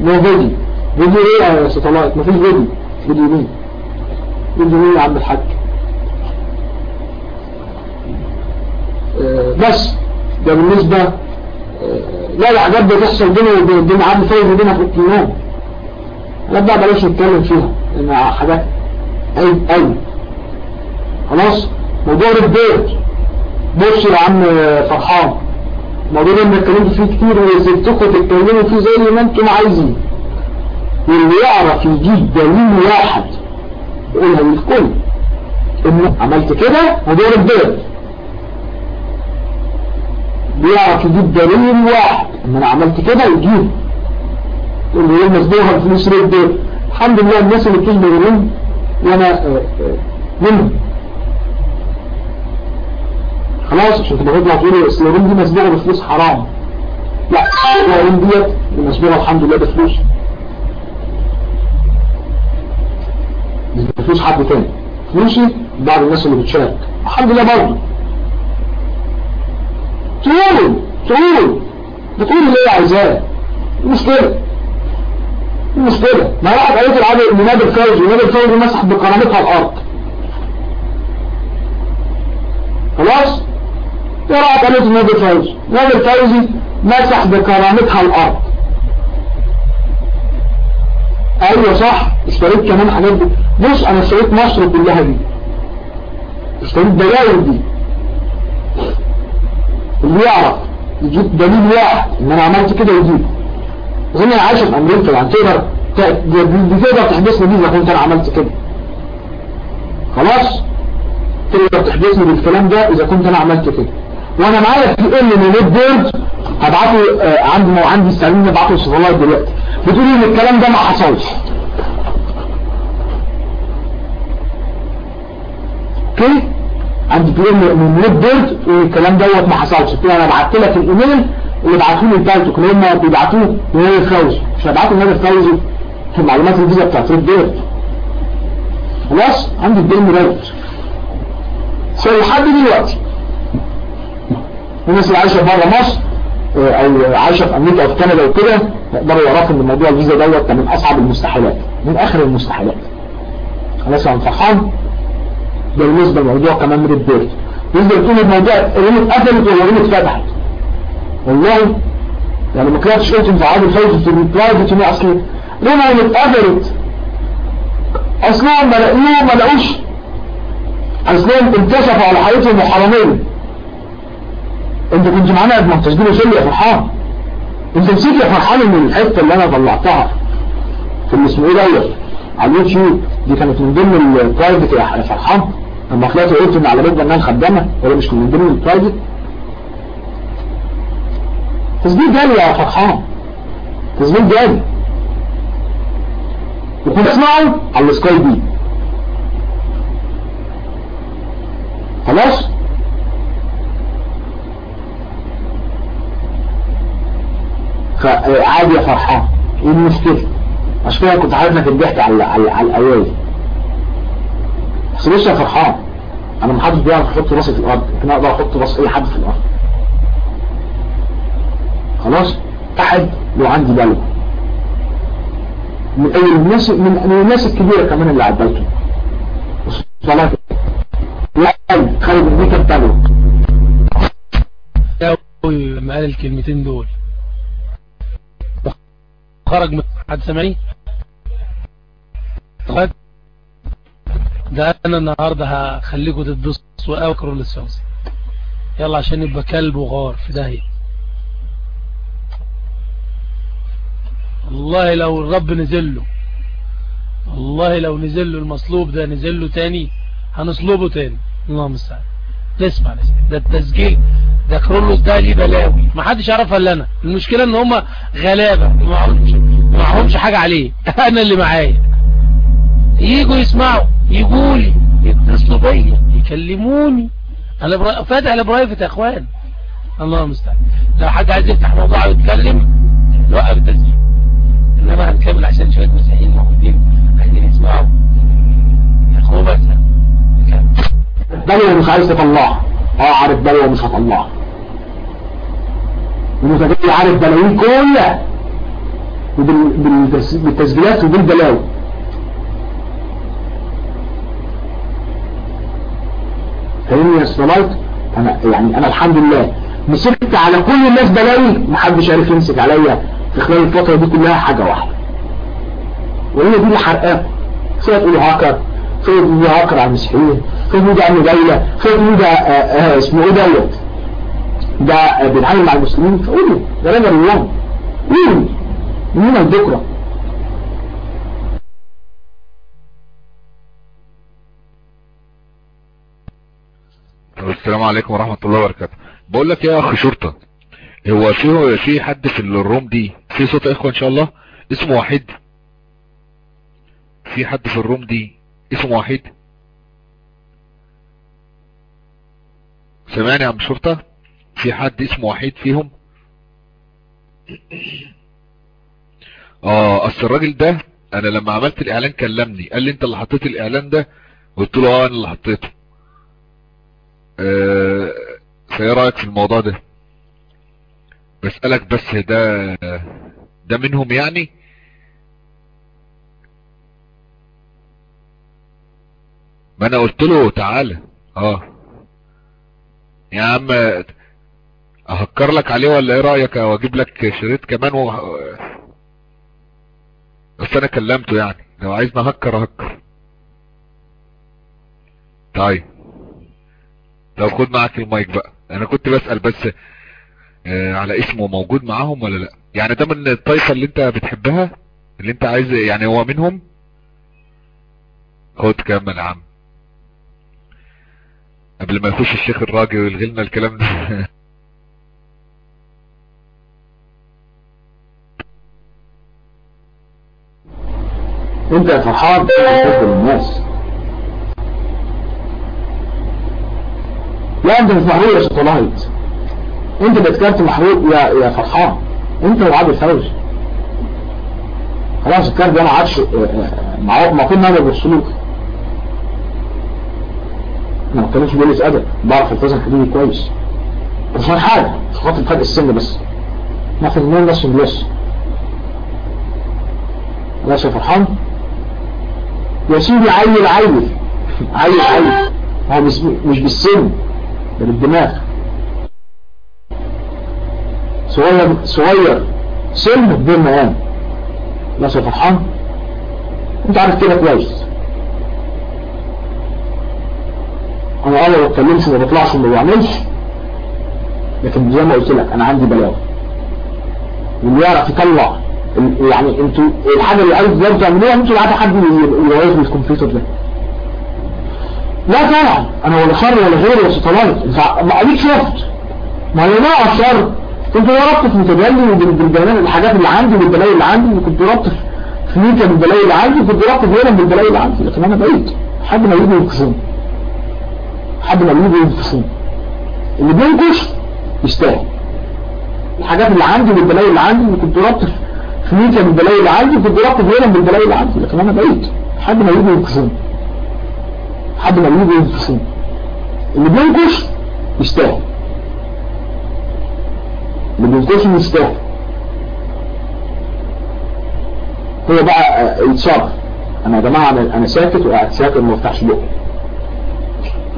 نو فيديو فيديو إيه يا ساتلايت مفيش فيديو فيديو مين؟ فيديو مين يا عم الحاج؟ آه بس. ده بالنسبة لا لا حاجات بتحصل بيني وبين عم فوز وبينها في النوم لا بقى بلاش نتكلم فيها لأن حاجات عيب قوي خلاص؟ موضوع البيت بص يا عم فرحان الموضوع اللي اتكلمت فيه كتير وسبتكم تتكلموا فيه زي ما أنتم عايزين. واللي يعرف يجيب دليل واحد يقولها للكل. إنه عملت كده موضوع البيت بيعرف يجيب دليل واحد ان أنا عملت كده يجيب. اللي هي مصدوها الفلوس رد الحمد لله الناس اللي بتصبر منهم وأنا منهم. خلاص عشان تبقى تطلع تقول السيارين دي مسبوغه بفلوس حرام. لا السيارين ديت مسبوغه الحمد لله بفلوس. مش بفلوس حد تاني. فلوسي بعض الناس اللي بتشارك. الحمد لله برضه. تقول تقول. بتقول اللي هي عايزاه. مشكلة مشكلة ما واحد قالت العادة ان نادي الفوزي ونادي الفوزي مسح بكرامتها الأرض. خلاص؟ رأيك قالت نادي الفوزي نادي الفوزي مسح بكرامتها الأرض. أيوه صح. اشتريت كمان حاجات دي. بص أنا اشتريت مصر كلها دي. اشتريت دلائل دي. اللي يعرف يجيب دليل واحد إن أنا عملت كده يجيب. زي أنا عايش في أمريكا يعني تقدر تقدر تحبسني دي اذا كنت أنا عملت كده. خلاص؟ تقدر تحبسني بالكلام ده إذا كنت أنا عملت كده. وأنا معايا في ال من الويب بورد هبعته آه عندي عندي استعلام أبعته للصفالات دلوقتي. بتقول إن الكلام ده ما حصلش. OK عندي PM من ويب بورد والكلام دوت ما حصلش. قلت أنا بعت لك الإيميل اللي بعتوه لي بتاعته اللي هم بيبعتوه لنادي الفوزي مش هبعته لنادي الفوزي في معلومات الفيزا بتاعت ويب بورد خلاص عندي ال PM دوت لحد دلوقتي. الناس اللي عايشة بره مصر أو عايشة في أمريكا أو في كندا وكده يقدروا يعرفوا إن موضوع الفيزا دوت من أصعب المستحيلات من آخر المستحيلات. خلاص يا فرحان. بالنسبة للموضوع كمان البيت بالنسبة لكل الموضوع الريمة اتقفلت ولا الريمة اتفتحت. والله يعني ما كنتش قلت انت عادل فوز في البرايفت اني أصلي. ريمة اتقفلت أصلا ما لقوه ما لقوش. أصلا انكشفوا على حياتهم وحرامين انت كنت معانا قبل ما تسجيل وصل يا فرحان. انت نسيت يا فرحان إن الحتة اللي أنا طلعتها في اللي اسمه إيه على اليوتيوب دي كانت من ضمن ال private يا فرحان. لما طلعت قلت إن على بيت بنان خدامة ولا مش من ضمن ال private تسجيل جالي يا فرحان. تسجيل جالي. وكنت أسمعه على السكاي بي. خلاص؟ فعادي يا فرحان. إيه المشكلة؟ عشان كده كنت عارف انك ضحكت على على على الأيام. بس بص يا فرحان. أنا محدش بيعرف يحط راسي في الأرض لكن أقدر أحط راس أي حد في الأرض. خلاص؟ احد لو عندي بلوى من اي الناس من, الناس الكبيرة كمان اللي عدلته. صلاة واحد خارج البلوى قوي لما قال الكلمتين دول. خرج من حد سامعني؟ طيب ده أنا النهارده هخليكم تدوسوا اوكروا للسوسي يلا عشان يبقى كلب وغار في داهية. والله لو الرب نزل له والله لو نزل له المصلوب ده نزل له تاني هنصلبه تاني. اللهم استعان. نسمع نسمع ده التسجيل. ده كرولوس ده ليه بلاوي. ما حدش يعرفها إلا أنا. المشكلة إن هم غلابة. ما معهمش حاجة عليه. [LAUGHS] أنا اللي معايا. يجوا يسمعوا يجوا لي يتصلوا بيا يكلموني. أنا. فاتح لبرايفت يا إخوان. الله المستعان. لو حد عايز يفتح موضوع ويتكلم نوقف التسجيل إنما هنكمل عشان شوية مسيحيين موجودين عايزين يسمعوا. يا إخوان بس. بلوى مش عايز تطلعها آه عارف بلوى مش هطلعها المتجدد عارف بلاوي كلها بالتسجيلات وبالبلاوي فاهمني استلايت أنا يعني أنا الحمد لله. مسكت على كل الناس بلاوي. محدش عارف يمسك عليا. في خلال الفترة دي كلها حاجة واحدة. وهي دي اللي حرقاه سواء تقولوا هاكر. سواء تقولوا هاكر على المسيحيين. سواء تقولوا ده عم دولة تقولوا ده آه آه اسمه إيه دوت. ده بيتعامل مع المسلمين. فقولوا ده رجل الله. قولوا مين الذكرى السلام عليكم ورحمة الله وبركاته. بقول لك يا اخ شرطة هو في في حد في الروم دي في صوت يا إخوة إن شاء الله؟ اسمه وحيد في حد في الروم دي اسمه وحيد سامعني يا عم شرطة في حد اسمه وحيد فيهم؟ آه أصل الراجل ده أنا لما عملت الإعلان كلمني قال لي أنت اللي حطيت الإعلان ده؟ قلت له آه أنا اللي حطيته. فايه رأيك في الموضوع ده؟ بسألك بس ده ده منهم يعني؟ ما أنا قلت له تعالى. آه. يا عم أهكر لك عليه ولا إيه رأيك؟ أو أجيب لك شريط كمان و... بس أنا كلمته يعني. لو عايز نهكر أهكر. طيب. لو خد معاك المايك بقى. أنا كنت بسأل بس آه على اسمه موجود معاهم ولا لأ؟ يعني ده من الطائفة اللي أنت بتحبها؟ اللي أنت عايز يعني هو منهم؟ خد كمل يا عم. قبل ما يخش الشيخ الراجي ويلغي لنا الكلام ده. [LAUGHS] أنت يا فرحان بتحب الناس. لا انت مش محروق يا شطلايت انت بتكارت محروق يا يا فرحان. انت وعادل فوزي خلاص الكارت ده ما عادش المفروض نعمل بالسلوك. أنا ما كانش بيقول أدب. بعرف التزم حدودي كويس. عشان حاجة مش خاطر فرق السن بس. ناخد منين بس بلس خلاص يا فرحان. يا سيدي عيل عيل. عيل عيل. هو مش مش بالسن. ده بالدماغ صغير صغير. سن بدون خلاص يا فرحان أنت عارف كده كويس. أنا آه ما بتكلمش وما بطلعش وما بعملش. لكن زي ما قلت لك أنا عندي بلاوي واللي يعرف يطلع يعني أنتوا الحاجة اللي عايز تعملوها أنتوا عايز حد يواجه الكمبيوتر ده. لا طبعا أنا ولا شر ولا غير ولا ستلايت ما اديك شفت ما هي نوع الشر. كنت وربط في متجلي وبالبيانات الحاجات اللي عندي والبلاوي اللي عندي وكنت ربط في ميكا بالبلاوي اللي عندي وكنت ربط هنا بالبلاوي اللي عندي. لكن أنا بعيد. حد ما يجي ينكشون حد ما يجي ينكشون اللي بينكش يستاهل. الحاجات اللي عندي والبلاوي اللي عندي وكنت ربط في ميكا بالبلاوي اللي عندي وكنت ربط هنا بالبلاوي اللي عندي. لكن أنا بعيد. حد ما يجي ينكشون حد ما يجي ينكشون اللي بينكش يستاهل اللي بينكش يستاهل هو بقى يتصرف. أنا يا جماعة أنا ساكت وقاعد ساكت وما بفتحش بقي.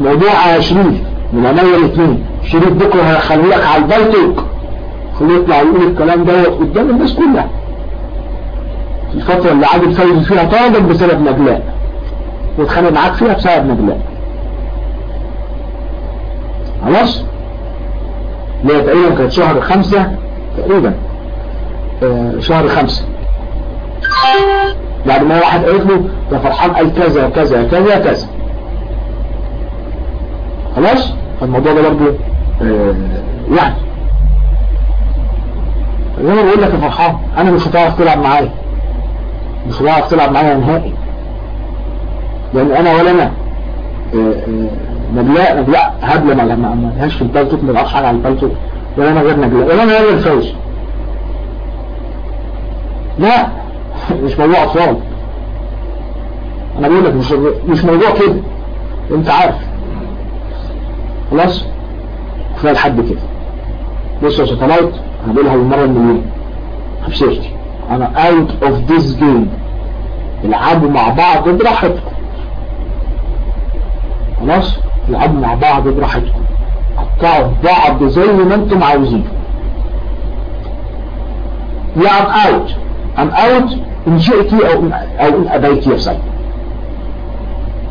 موضوع شريف من عينيا الاثنين شريف بكرة هيخليك على البلتوك خليه يطلع يقول الكلام ده قدام الناس كلها. في الفترة اللي عادل فوزي فيها طالب بسبب نجلاء واتخانق معاك فيها بسبب نجلاء خلاص؟ اللي هي تقريبا كانت شهر خمسة تقريبا. آه، شهر خمسة. بعد ما واحد قالت له يا فرحان قال كذا كذا كذا كذا. خلاص؟ فالموضوع ده برضه آه، يعني. زي ما بقول لك يا فرحان أنا مش هتعرف تلعب معايا. مش هتعرف تلعب معايا نهائي. لأن أنا ولا أنا. آه، نجلاء نجلاء هبله ما لهاش في البلتوك ما بعرفش على البلتوك ولا أنا غير نجلاء ولا أنا غير الفوز لا مش موضوع أطفال. أنا بقول لك مش مش موضوع كده. أنت عارف. خلاص؟ كفاية لحد كده. بص يا ساتلايت أنا بقولها بالمرة المليون بسيرتي أنا out of this game العبوا مع بعض براحتكم. خلاص؟ العبوا مع بعض براحتكم. قطعوا بعض زي ما أنتم عاوزين. لا I'm out. I'm out إن شئتي أو إن, أو إن أبيتي يا سيد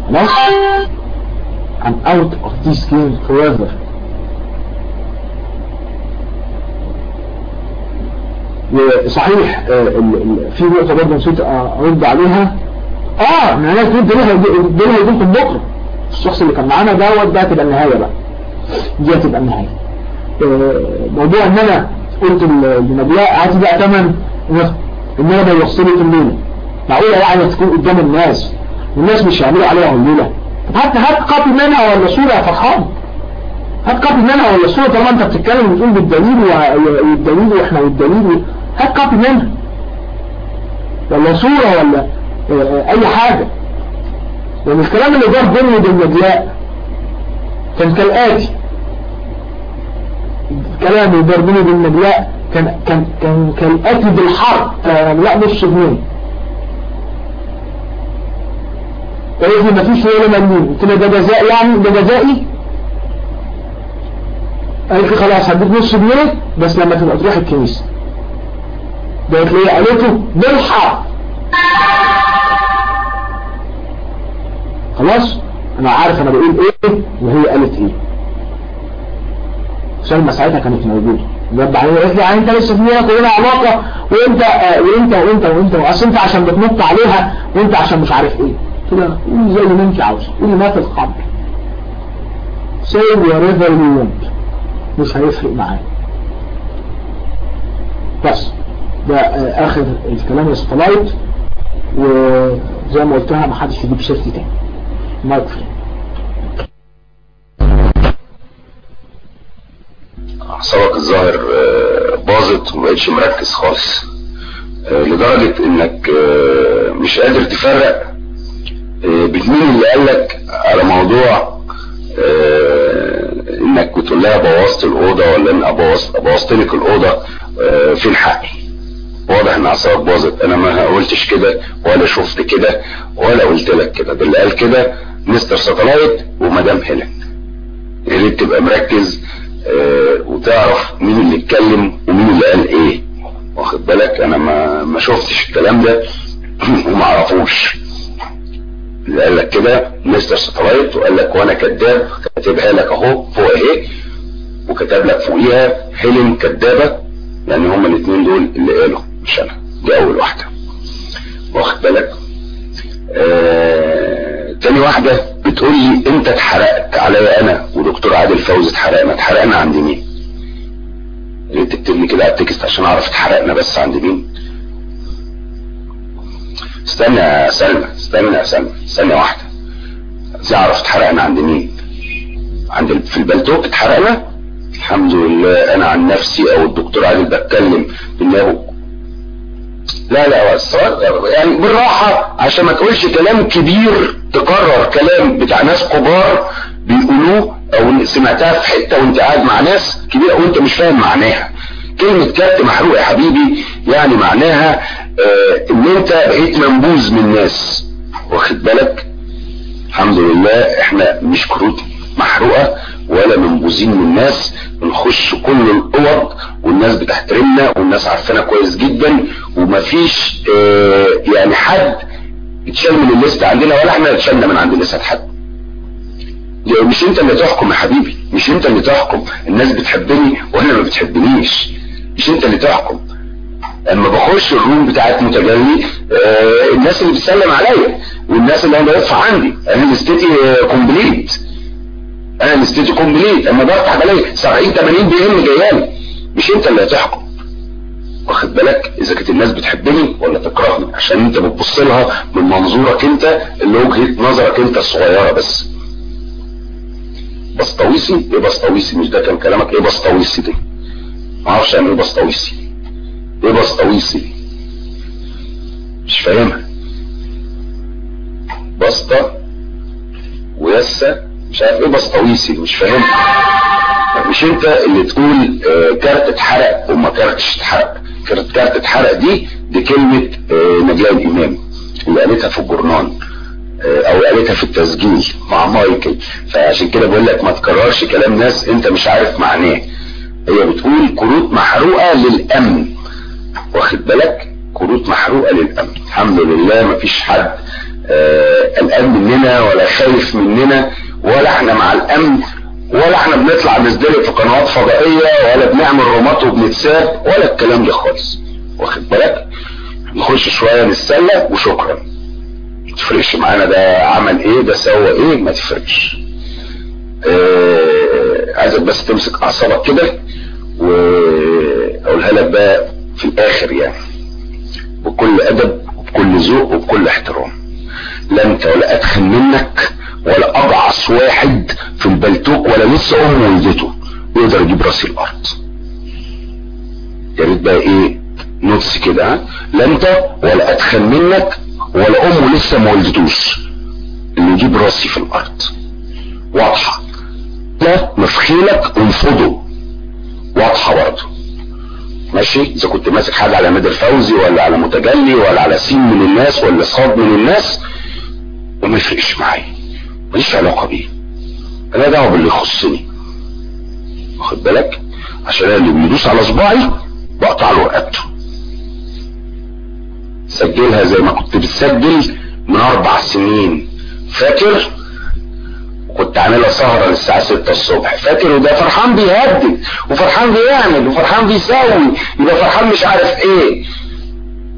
خلاص؟ I'm out of this game forever. وصحيح آه، في نقطة برضه نسيت أرد عليها. آه دول دول هيجي- دول هيجيلكم بكرة. الشخص اللي كان معانا دوت ده هتبقى النهاية بقى. دي هتبقى النهاية. آه، موضوع إن أنا قلت ل- لنبياء هاتي بقى تمن إن أنا بيوصلك الليلة. معقولة يعني تكون قدام الناس والناس مش هيعملوا عليها الليلة؟ هات هات copy منها ولا صورة يا فرحان. هات copy منها ولا صورة طالما أنت بتتكلم وتقول بالدليل والدليل وإحنا والدليل. هات كوبي منها. ولا صورة ولا آه، آه، أي حاجة. لأن الكلام اللي دار بيني وبين كان كالآتي الكلام اللي دار بيني وبين كان كان كان كالآتي بالحرف كان لا نص جنيه لي مفيش ولا مليون. قلت لها ده جزاء يعني؟ ده جزائي؟ قالت لي خلاص هديك نص جنيه بس لما تبقى تروح الكنيسة. ده لي قالته بالحرف خلاص؟ أنا عارف أنا بقول إيه وهي قالت إيه. سلمى ساعتها كانت موجودة. جاب عليه قالت لي يعني أنت لسه في بينك وبينها وأنت آه وأنت وأنت وأنت اصل أنت عشان بتنط عليها وأنت عشان مش عارف إيه. لها قولي زي ما أنت عاوزة قولي ما في القبر. Say whatever you مش هيفرق معايا. بس ده آه آخر الكلام يا ستلايت وزي ما قلتها محدش يجيب سيرتي تاني. mike free اعصابك الظاهر آه، باظت ومبقتش مركز خالص. آه، لدرجة إنك آه، مش قادر تفرق آه، بين مين اللي قالك على موضوع إنك بتقول لها بوظت الأوضة ولا ان بوظت لك الأوضة فين حقي واضح إن أعصابك باظت. أنا ما قلتش كده ولا شفت كده ولا قلت لك كده. ده اللي قال كده مستر ساتلايت ومدام هيلين يا ريت تبقى مركز آه، وتعرف مين اللي اتكلم ومين اللي قال إيه. واخد بالك؟ أنا ما ما شفتش الكلام ده [CLEARS THROAT] وما أعرفوش. اللي قال لك كده مستر ساتلايت وقال لك وأنا كذاب كاتبها لك أهو فوق اهي وكتب لك فوقيها هيلين كذابة لأن هما الاثنين دول اللي قالوا مش أنا. دي أول واحدة. واخد بالك؟ آه تاني واحدة بتقول لي انت اتحرقت عليا أنا ودكتور عادل فوزي اتحرقنا. اتحرقنا عند مين؟ ليه تكتب لي كده على التكست عشان اعرف اتحرقنا بس عند مين؟ استنى يا سلمى استنى يا سلمى استنى واحدة. عايز اعرف اتحرقنا عند مين؟ عند في البلتوك اتحرقنا؟ الحمد لله أنا عن نفسي أو الدكتور عادل بتكلم بالله لا لا بس يعني بالراحة عشان ما تقولش كلام كبير تكرر كلام بتاع ناس كبار بيقولوه أو سمعتها في حتة وأنت قاعد مع ناس كبيرة وأنت مش فاهم معناها. كلمة كارت محروق يا حبيبي يعني معناها آه إن أنت بقيت منبوذ من الناس. واخد بالك؟ الحمد لله إحنا مش كروت محروقة ولا منبوذين من الناس بنخش كل الأوض والناس بتحترمنا والناس عارفانا كويس جدا ومفيش آه يعني حد اتشال من ال list عندنا ولا إحنا اتشالنا من عند لسه حد. مش أنت اللي تحكم يا حبيبي مش أنت اللي تحكم الناس بتحبني وأنا ما بتحبنيش مش أنت اللي تحكم. اما بخش ال room بتاعت متجلي آه الناس اللي بتسلم عليا والناس اللي أنا بدفع عندي أنا لستيتي complete أنا لستيتي complete أما بفتح بلاقي 70 80 PM جايالي مش أنت اللي هتحكم. واخد بالك؟ إذا كانت الناس بتحبني ولا تكرهني. عشان أنت بتبص لها من منظورك أنت اللي وجهة نظرك أنت الصغيرة بس. بسطويسي إيه بسطويسي مش ده كان كلامك؟ إيه بسطويسي دي ما أعرفش يعني إيه بسطويسي إيه بسطويسي دي مش فاهمها. بسطة ويسة مش عارف إيه بسطويسي مش فاهمها مش انت اللي تقول آه كارت اتحرق وما كارتش اتحرق. كارت كارت اتحرق دي دي كلمة آه نجلاء الإمام اللي قالتها في الجرنان أو قالتها في التسجيل مع مايكل. فعشان كده بقول لك ما تكررش كلام ناس انت مش عارف معناه. هي بتقول كروت محروقة للأمن. واخد بالك؟ كروت محروقة للأمن. الحمد لله ما فيش حد قلقان مننا ولا خايف مننا. ولا إحنا مع الامن ولا إحنا بنطلع نزدلق في قنوات فضائية ولا بنعمل رومات وبنتساب ولا الكلام ده خالص. واخد بالك؟ نخش شوية نتسلى وشكرا. تفرقش معانا ده عمل إيه ده سوى إيه ما تفرقش. آه عايزك بس تمسك أعصابك كده وأقولها لك بقى في الآخر يعني. بكل أدب وبكل ذوق وبكل احترام. لا انت ولا اتخن منك ولا اضعص واحد في البلتوك ولا لسه أم ولدته يقدر يجيب راسي الأرض. يا ريت بقى إيه نوتس كده ها؟ لا أنت ولا اتخن منك ولا امه لسه ما ولدتوش اللي يجيب رأسي في الأرض. واضحة. لا مفخيلك انفضه واضحة برضه. ماشي؟ إذا كنت ماسك حاجة على نادر فوزي ولا على متجلي ولا على سين من الناس ولا صاد من الناس وما يفرقش معايا. ماليش علاقة بيه. أنا دعوة باللي يخصني. واخد بالك؟ عشان اللي بيدوس على صباعي بقطع له رقبته. سجلها زي ما كنت بتسجل من أربع سنين. فاكر؟ كنت عاملها سهرة للساعة ستة الصبح. فاكر؟ وده فرحان بيهدد وفرحان بيعمل وفرحان بيساوي يبقى فرحان مش عارف إيه.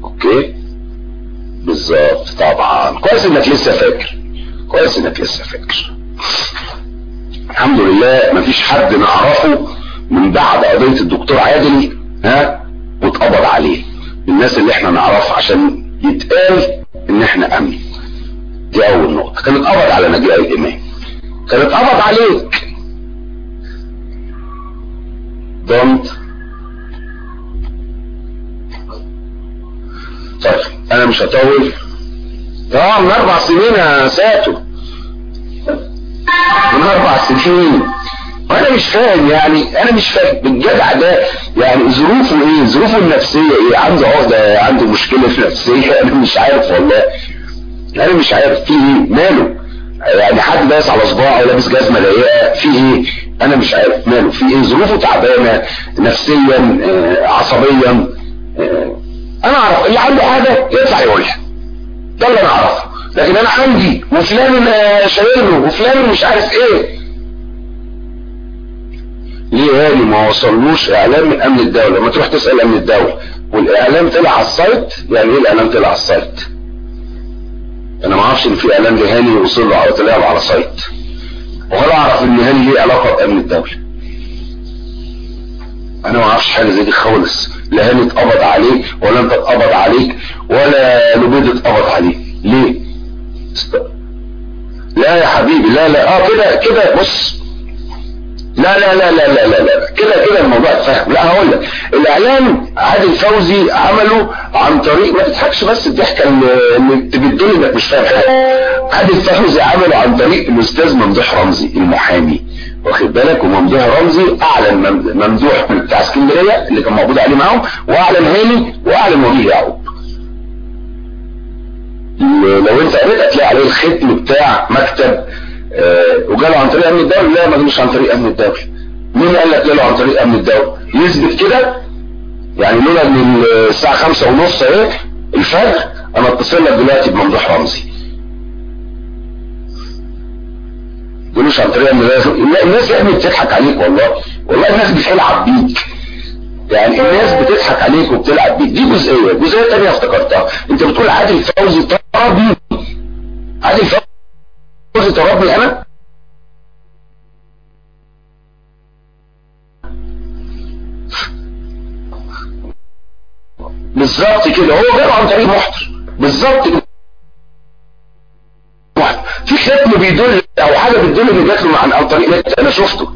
أوكي؟ بالظبط طبعا. كويس إنك لسه فاكر. كويس إنك لسه فاكر. الحمد لله مفيش حد نعرفه من بعد قضية الدكتور عادل ها واتقبض عليه. الناس اللي إحنا نعرفها عشان يتقال إن إحنا أمن. دي أول نقطة. كان اتقبض على نجلاء الإمام. كان اتقبض عليك. don't طيب أنا مش هطول. آه من أربع سنين يا ساتو. من أربع سنين. وأنا مش فاهم يعني أنا مش فاهم. الجدع ده يعني ظروفه إيه؟ ظروفه النفسية إيه؟ عنده عقدة عنده مشكلة نفسية. [LAUGHS] أنا مش عارف والله. أنا مش عارف في إيه؟ ماله؟ يعني حد دايس على صباعه لابس جزمة ضيقة في إيه؟ أنا مش عارف ماله. في إيه؟ ظروفه تعبانة نفسيا آه عصبيا آه أنا أعرف. اللي عنده حاجة يطلع يقولها. ده اللي أنا اعرفه لكن أنا عندي وفلان شايله وفلان مش عارف إيه. ليه هاني ما وصلوش اعلام من امن الدولة ما تروح تسأل امن الدولة والإعلام طلع على ال site يعني إيه الإعلام طلع على ال site؟ أنا ما أعرفش إن في إعلام لهاني وصل له على طلع على site. ولا أعرف إن هاني ليه علاقة بامن الدولة أنا ما أعرفش حاجة زي دي خالص. لا هاني اتقبض عليه ولا أنت اتقبض عليك ولا لبيد اتقبض عليه ليه؟ لا يا حبيبي لا لا. آه كده كده بص. لا لا لا لا لا لا لا. كده كده الموضوع اتفهم. لا هقول لك. الاعلام عادل فوزي عمله عن طريق ما تضحكش بس الضحكة اللي تبدل إنك مش فاهم حاجة. عادل فوزي عمله عن طريق الأستاذ ممدوح رمزي المحامي. واخد بالك؟ وممدوح رمزي اعلن مم- ممدوح بتاع اسكندرية اللي كان موجود عليه معاهم واعلن هاني واعلن ولي يعقوب. لو أنت قريت هتلاقي عليه الختم بتاع مكتب آه، وجاله عن طريق أمن الدولة. لا ما جالوش عن طريق أمن الدولة. مين قال لك جاله عن طريق أمن الدولة؟ يثبت كده. يعني لولا إن الساعة خمسة ونص أهي الفجر أنا أتصل لك دلوقتي بممدوح رمزي. جالوش عن طريق الناس يا ابني بتضحك عليك والله. والله الناس بتلعب بيك يعني الناس بتضحك عليك وبتلعب بيك دي جزئية. جزئية تانية افتكرتها. انت بتقول عادل فوزي طربني عادل فوزي طربني أنا؟ بالظبط كده. هو جاب عن طريق محضر. بالظبط كده. في ختم بيدل حاجة بتدل ان جات له عن طريق نت أنا شفته.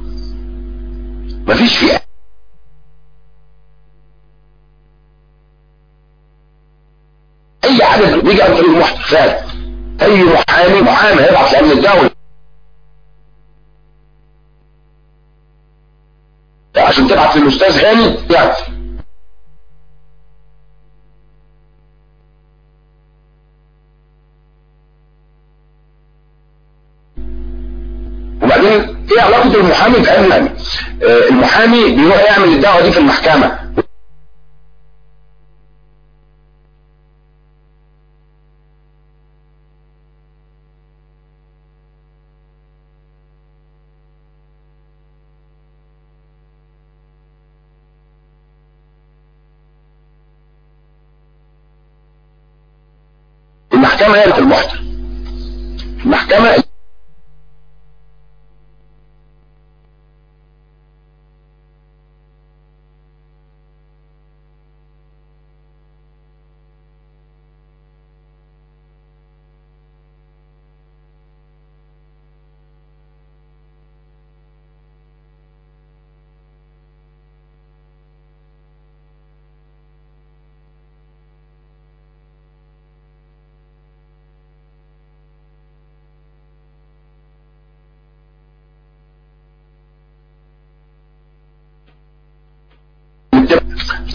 مفيش فيه اي حاجة بيجي عن طريق فعلا. أي محامي محامي هيبعت لأمن الدولة. عشان تبعت للأستاذ هاني يعني وبعدين إيه علاقة المحامي يعني آه المحامي بيروح يعمل الدعوة دي في المحكمة. المحكمة هي المحضر المحكمة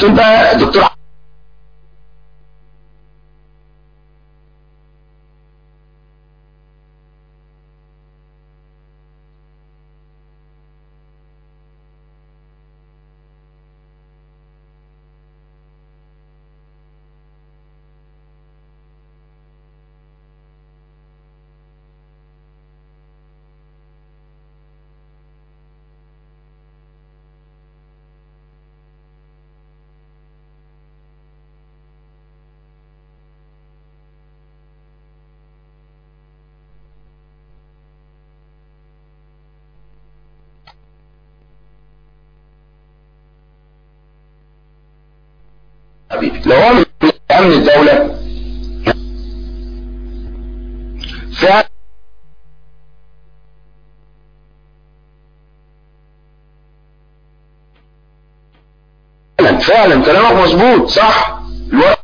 تقول بقى دكتور حبيبي لو هو من أمن الدولة. فعلا. فعلا كلامك مظبوط صح الورق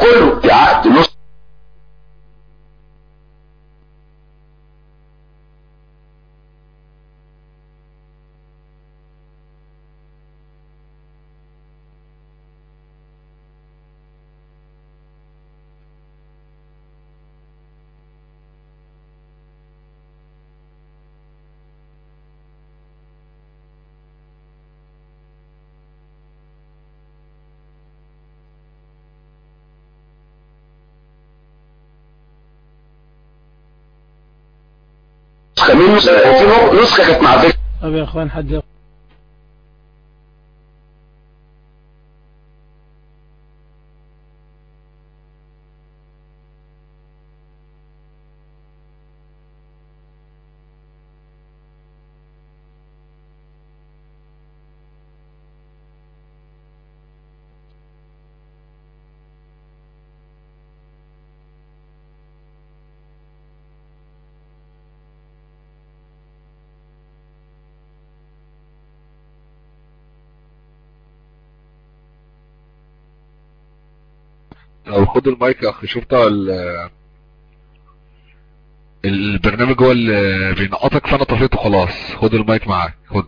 كله في عقد نص نسخة من نسخة كانت مع فكرة يا أخوان حد خد المايك يا اخ شرطة ال- البرنامج هو اللي بينقطك فأنا طفيته خلاص. خد المايك معاك خد.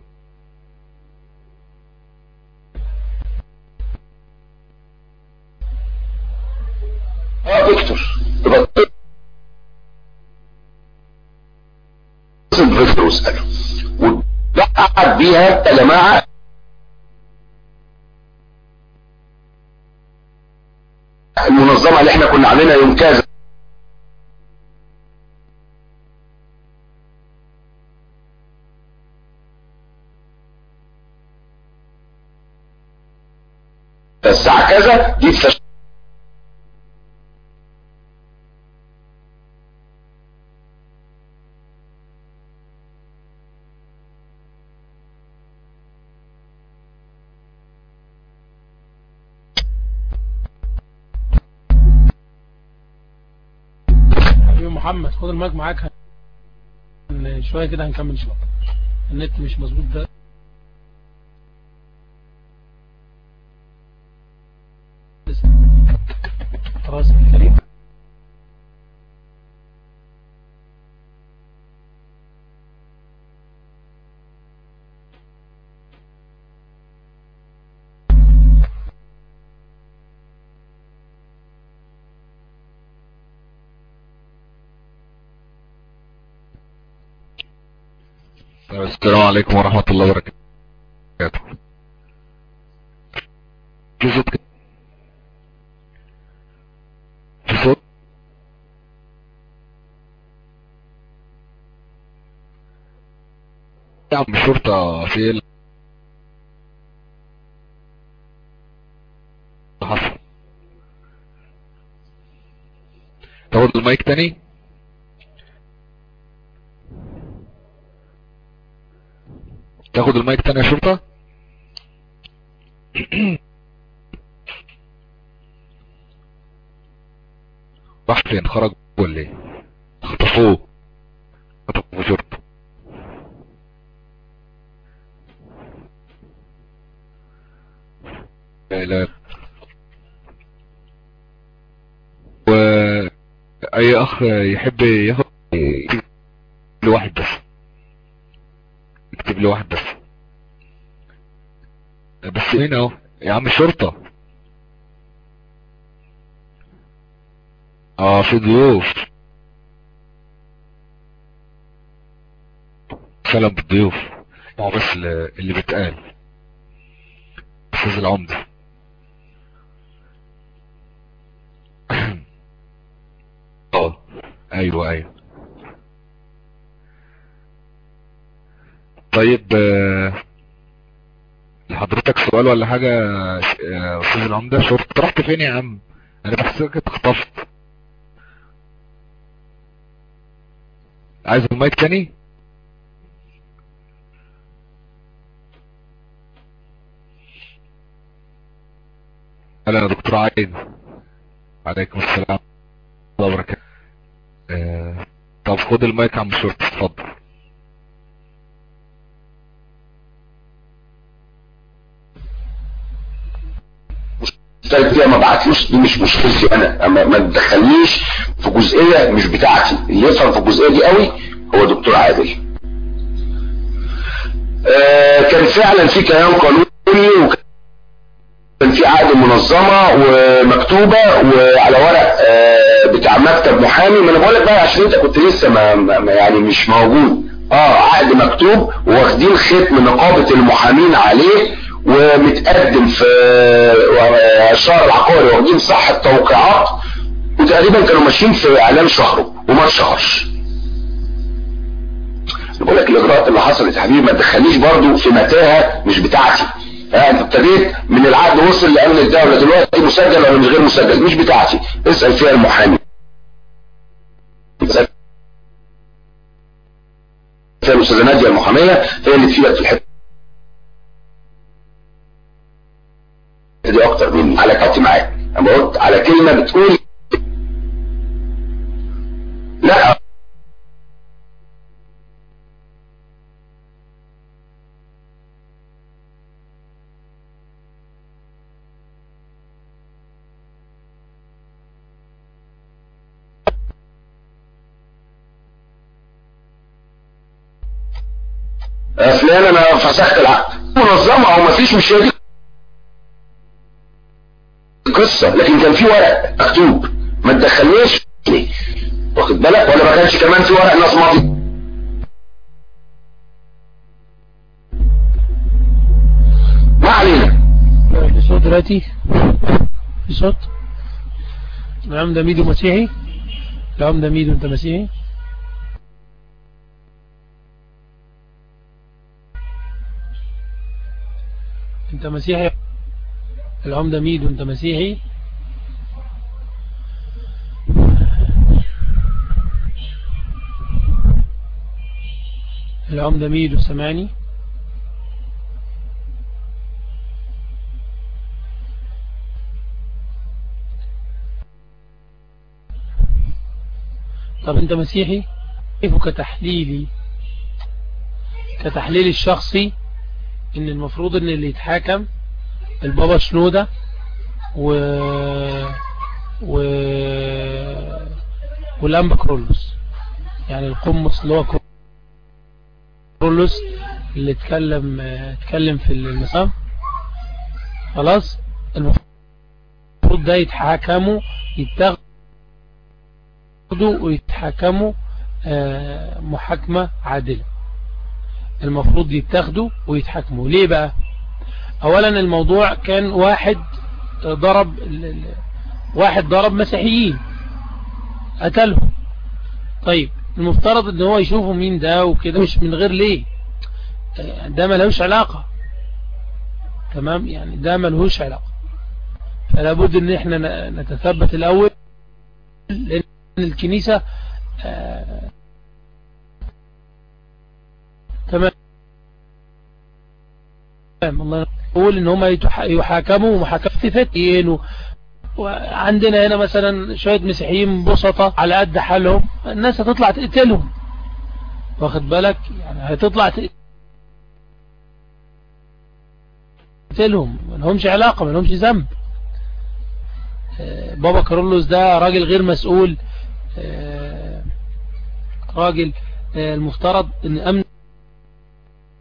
آه فيكتور يبقى اتصل بفيكتور واساله وقعد بيها يا جماعة المنظمة اللي إحنا كنا عاملينها يوم كذا. الساعة كذا دي تفش... حبيبي محمد خد المايك معاك شوية كده هنكمل شوية. النت مش مظبوط ده خلاص كريم السلام عليكم ورحمة الله وبركاته. في صوت في صوت يا عم الشرطة في حصل. تاخد المايك تاني؟ تاخد المايك تاني يا شرطة؟ راح فين؟ خرج ولا إيه؟ خطفوه. خطفوه شرطة. لا. و أي أخ يحب ياخد يكتب لي واحد بس يكتب لي واحد بس هنا اهو. يا عم الشرطة آه في ضيوف. سلام بالضيوف ما بس اللي بيتقال. أستاذ العمدة. [COUGHS] آه أيوه أيوه. طيب آه، لحضرتك سؤال ولا حاجة يا أستاذ العمدة؟ شرطة رحت فين يا عم؟ أنا بحسك اتخطفت عايز المايك تاني؟ هلا يا دكتور عايد عليكم السلام ورحمة الله وبركاته. آه، طب خد المايك يا عم الشرطة اتفضل. مشترك فيها ما بعتلوش دي مش مشكلتي أنا. ما تدخلنيش في جزئية مش بتاعتي. اللي يفهم في الجزئية دي قوي هو دكتور عادل. آه كان فعلا في كلام قانوني وكان في عقد منظمة ومكتوبة وعلى ورق آه بتاع مكتب محامي. ما أنا بقول لك بقى عشان أنت كنت لسه ما- ما- يعني مش موجود. آه عقد مكتوب واخدين ختم نقابة المحامين عليه. ومتقدم في الشهر العقاري واخدين صح التوقيعات وتقريبا كانوا ماشيين في إعلان شهره وما اتشهرش. بقول لك الإجراءات اللي حصلت يا حبيبي ما تدخلنيش برضو في متاهة مش بتاعتي. أنت ابتديت من العقد وصل لأمن الدولة دلوقتي مسجل ولا مش غير مسجل؟ مش بتاعتي. اسأل فيها المحامي. فيها الأستاذة ناديه المحامية هي اللي تفيدك في الحته دي أكتر مني على كاتي معاك أنا قلت على كلمة بتقول لا. أصل أنا فسخت العقد. منظمة أو مفيش مش قصة لكن كان في ورق مكتوب. ما تدخلنيش. واخد بالك؟ ولا ما كانش كمان في ورق ناس ماضي. ما علينا. في صوت دلوقتي. في صوت العمدة ميدو مسيحي. العمدة ميدو انت مسيحي. انت مسيحي. العمدة ميدو انت مسيحي. العمدة ميدو سمعني طب أنت مسيحي؟ كيف كتحليلي؟ كتحليلي الشخصي إن المفروض إن اللي يتحاكم البابا شنودة و و والأنبا كرولوس. يعني القمص اللي هو كرولوس. اللي اتكلم اتكلم في المسام خلاص؟ المفروض ده يتحاكموا يتاخدوا ويتحاكموا محاكمة عادلة. المفروض يتاخدوا ويتحاكموا. ليه بقى؟ اولا الموضوع كان واحد ضرب واحد ضرب مسيحيين قتلهم. طيب المفترض إن هو يشوفوا مين ده وكده مش من غير ليه؟ ده ملهوش علاقة. تمام؟ يعني ده ملهوش علاقة. فلا بد إن إحنا نتثبت الأول لأن الكنيسة آه تمام. الله يقول إن هم يحاكموا محاكمة وعندنا هنا مثلا شوية مسيحيين بسطة على قد حالهم الناس هتطلع تقتلهم. واخد بالك؟ يعني هتطلع تقتلهم ما لهمش علاقة ما لهمش ذنب. بابا كارولوس ده راجل غير مسؤول. راجل المفترض إن أمن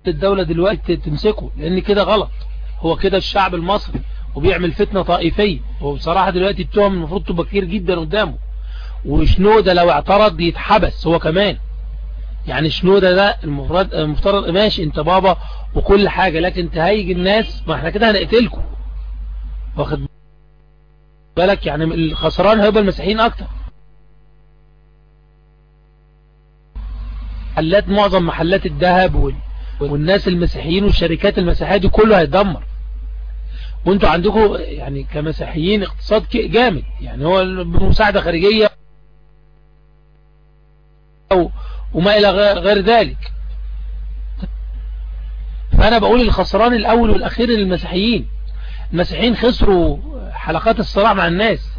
الدولة دلوقتي تمسكه لأن كده غلط. هو كده الشعب المصري. وبيعمل فتنة طائفية وبصراحة دلوقتي التهم المفروض تبقى كتير جدا قدامه. وشنودة لو اعترض يتحبس هو كمان. يعني شنودة ده المفترض المفترض ماشي انت بابا وكل حاجة لكن تهيج الناس ما إحنا كده هنقتلكم. واخد بالك؟ يعني الخسران هيبقى المسيحيين أكتر. محلات معظم محلات الذهب وال... والناس المسيحيين والشركات المسيحية دي كله هيتدمر. وانتوا عندكم يعني كمسيحيين اقتصاد جامد. يعني هو بمساعدة خارجية وما إلى غير ذلك. فأنا بقول الخسران الأول والأخير للمسيحيين. المسيحيين خسروا حلقات الصراع مع الناس.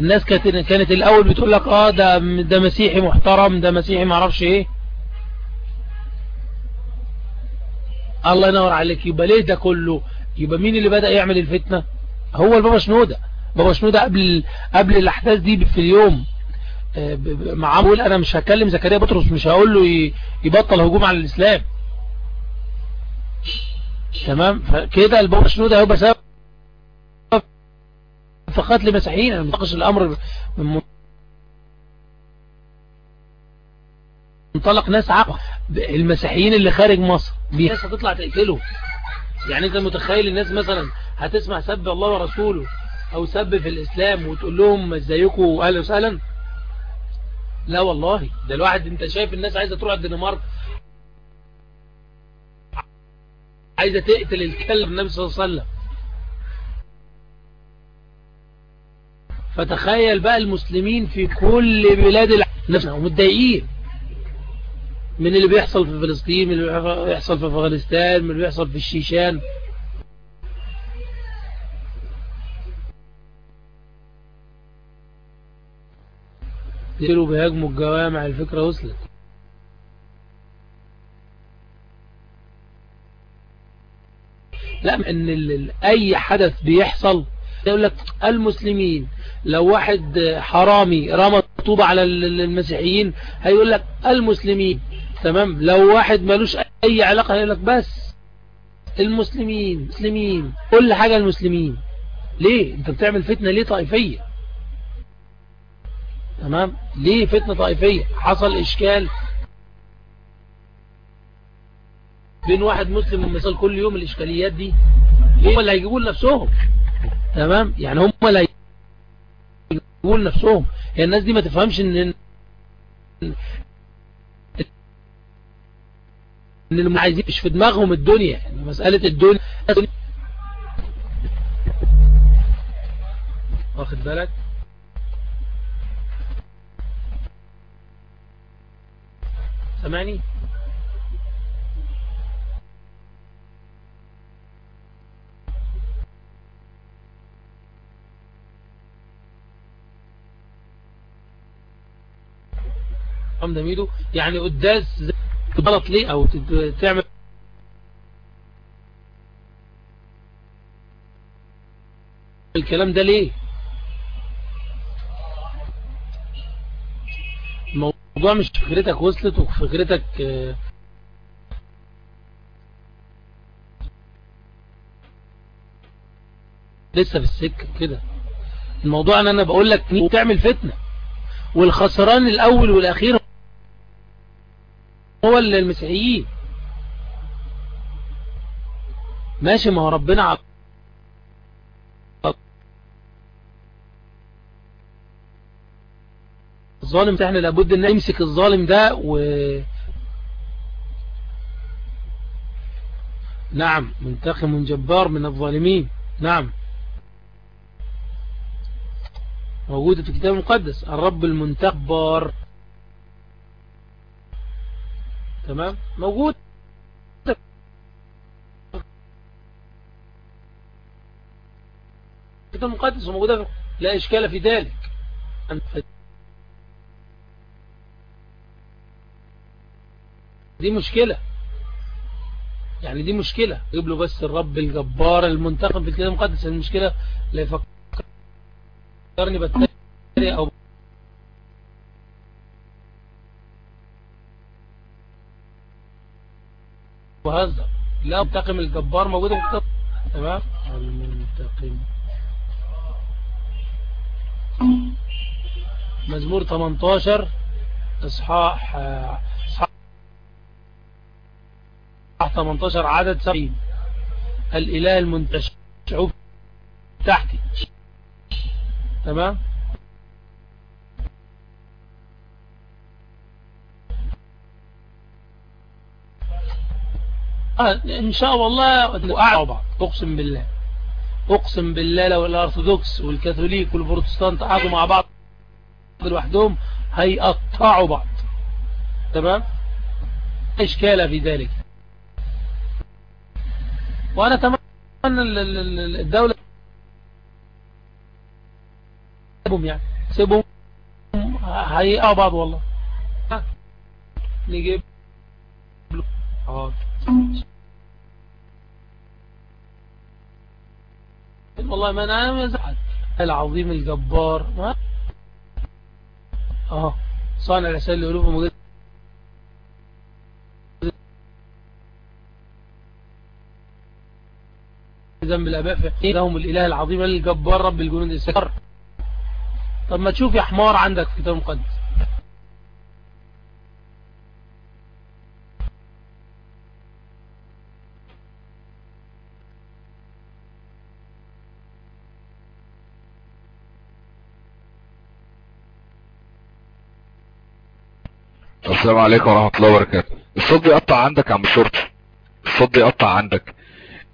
الناس كانت كانت الأول بتقول لك آه ده ده مسيحي محترم ده مسيحي ما أعرفش إيه. الله ينور عليك. يبقى ليه ده كله؟ يبقى مين اللي بدأ يعمل الفتنة؟ هو البابا شنودة. بابا شنودة قبل قبل الأحداث دي في اليوم. معاه بقول أنا مش هكلم زكريا بطرس مش هقول له يبطل هجوم على الإسلام. تمام؟ فكده البابا شنودة هيبقى سبب في قتل مسيحيين أنا مناقش الأمر من منطلق ناس عقل. المسيحيين اللي خارج مصر. الناس هتطلع تقتله. يعني انت متخيل الناس مثلا هتسمع سب الله ورسوله أو سب في الاسلام وتقول لهم ازيكم أهلا وسهلا؟ لا والله ده الواحد انت شايف الناس عايزة تروح الدنمارك. عايزة تقتل الكلب النبي صلى الله عليه وسلم. فتخيل بقى المسلمين في كل بلاد العالم ومتضايقين من اللي بيحصل في فلسطين من اللي بيحصل في أفغانستان من اللي بيحصل في الشيشان. يقتلوا بيهاجموا الجوامع الفكرة وصلت. لا إن أي حدث بيحصل يقول لك المسلمين لو واحد حرامي رمى طوبة على المسيحيين هيقول لك المسلمين تمام؟ لو واحد ملوش أي علاقة يقول لك بس المسلمين مسلمين كل حاجة المسلمين. ليه؟ أنت بتعمل فتنة ليه طائفية؟ تمام؟ ليه فتنة طائفية؟ حصل إشكال بين واحد مسلم ومثال كل يوم الإشكاليات دي. هم اللي هيجيبوا لنفسهم. تمام؟ يعني هم اللي هيجيبوا لنفسهم. هي الناس دي ما تفهمش إن إن اللي عايزين مش في دماغهم الدنيا. يعني مسألة الدنيا واخد بالك؟ سامعني؟ حمد ميدو. يعني قداس زي- غلط ليه أو تعمل الكلام ده ليه؟ الموضوع مش فكرتك وصلت وفكرتك آه، لسه في السكة كده. الموضوع إن أنا بقول لك تعمل فتنة والخسران الأول والأخير هو المسيحيين ماشي ما هو ربنا على الظالم إحنا لابد إن نمسك الظالم ده و نعم منتقم جبار من الظالمين. نعم. موجودة في الكتاب المقدس. الرب المنتقبر تمام؟ موجود. الكتاب المقدس وموجودة في- لا إشكال في ذلك. دي مشكلة. يعني دي مشكلة. يجيب له بس الرب الجبار المنتقم في الكتاب المقدس. المشكلة لا يفكرني بالتالي أو وهذا لا منتقم الجبار موجود في تمام؟ المنتقم. مزمور 18 إصحاح إصحاح 18 عدد 70 الإله المنتشر شعوب تحتي. تمام؟ آه إن شاء الله وقعوا بعض أقسم بالله. أقسم بالله لو الأرثوذكس والكاثوليك والبروتستانت قعدوا مع بعض لوحدهم هيقطعوا بعض. تمام؟ إشكال في ذلك. وأنا أتمنى ال- ال- ال- الدولة سيبهم يعني. سيبهم. هيقعوا بعض والله. نجيب. حاضر والله ما أنا مزعل العظيم الجبار. ما؟ آه صانع الرسائل اللي قلوبهم موجود ذنب الأباء في لهم الإله العظيم الجبار رب الجنود السكر. طب ما تشوف يا حمار عندك في كتاب المقدس السلام عليكم ورحمة الله وبركاته. الصوت بيقطع عندك يا عم شرطي الصوت بيقطع عندك.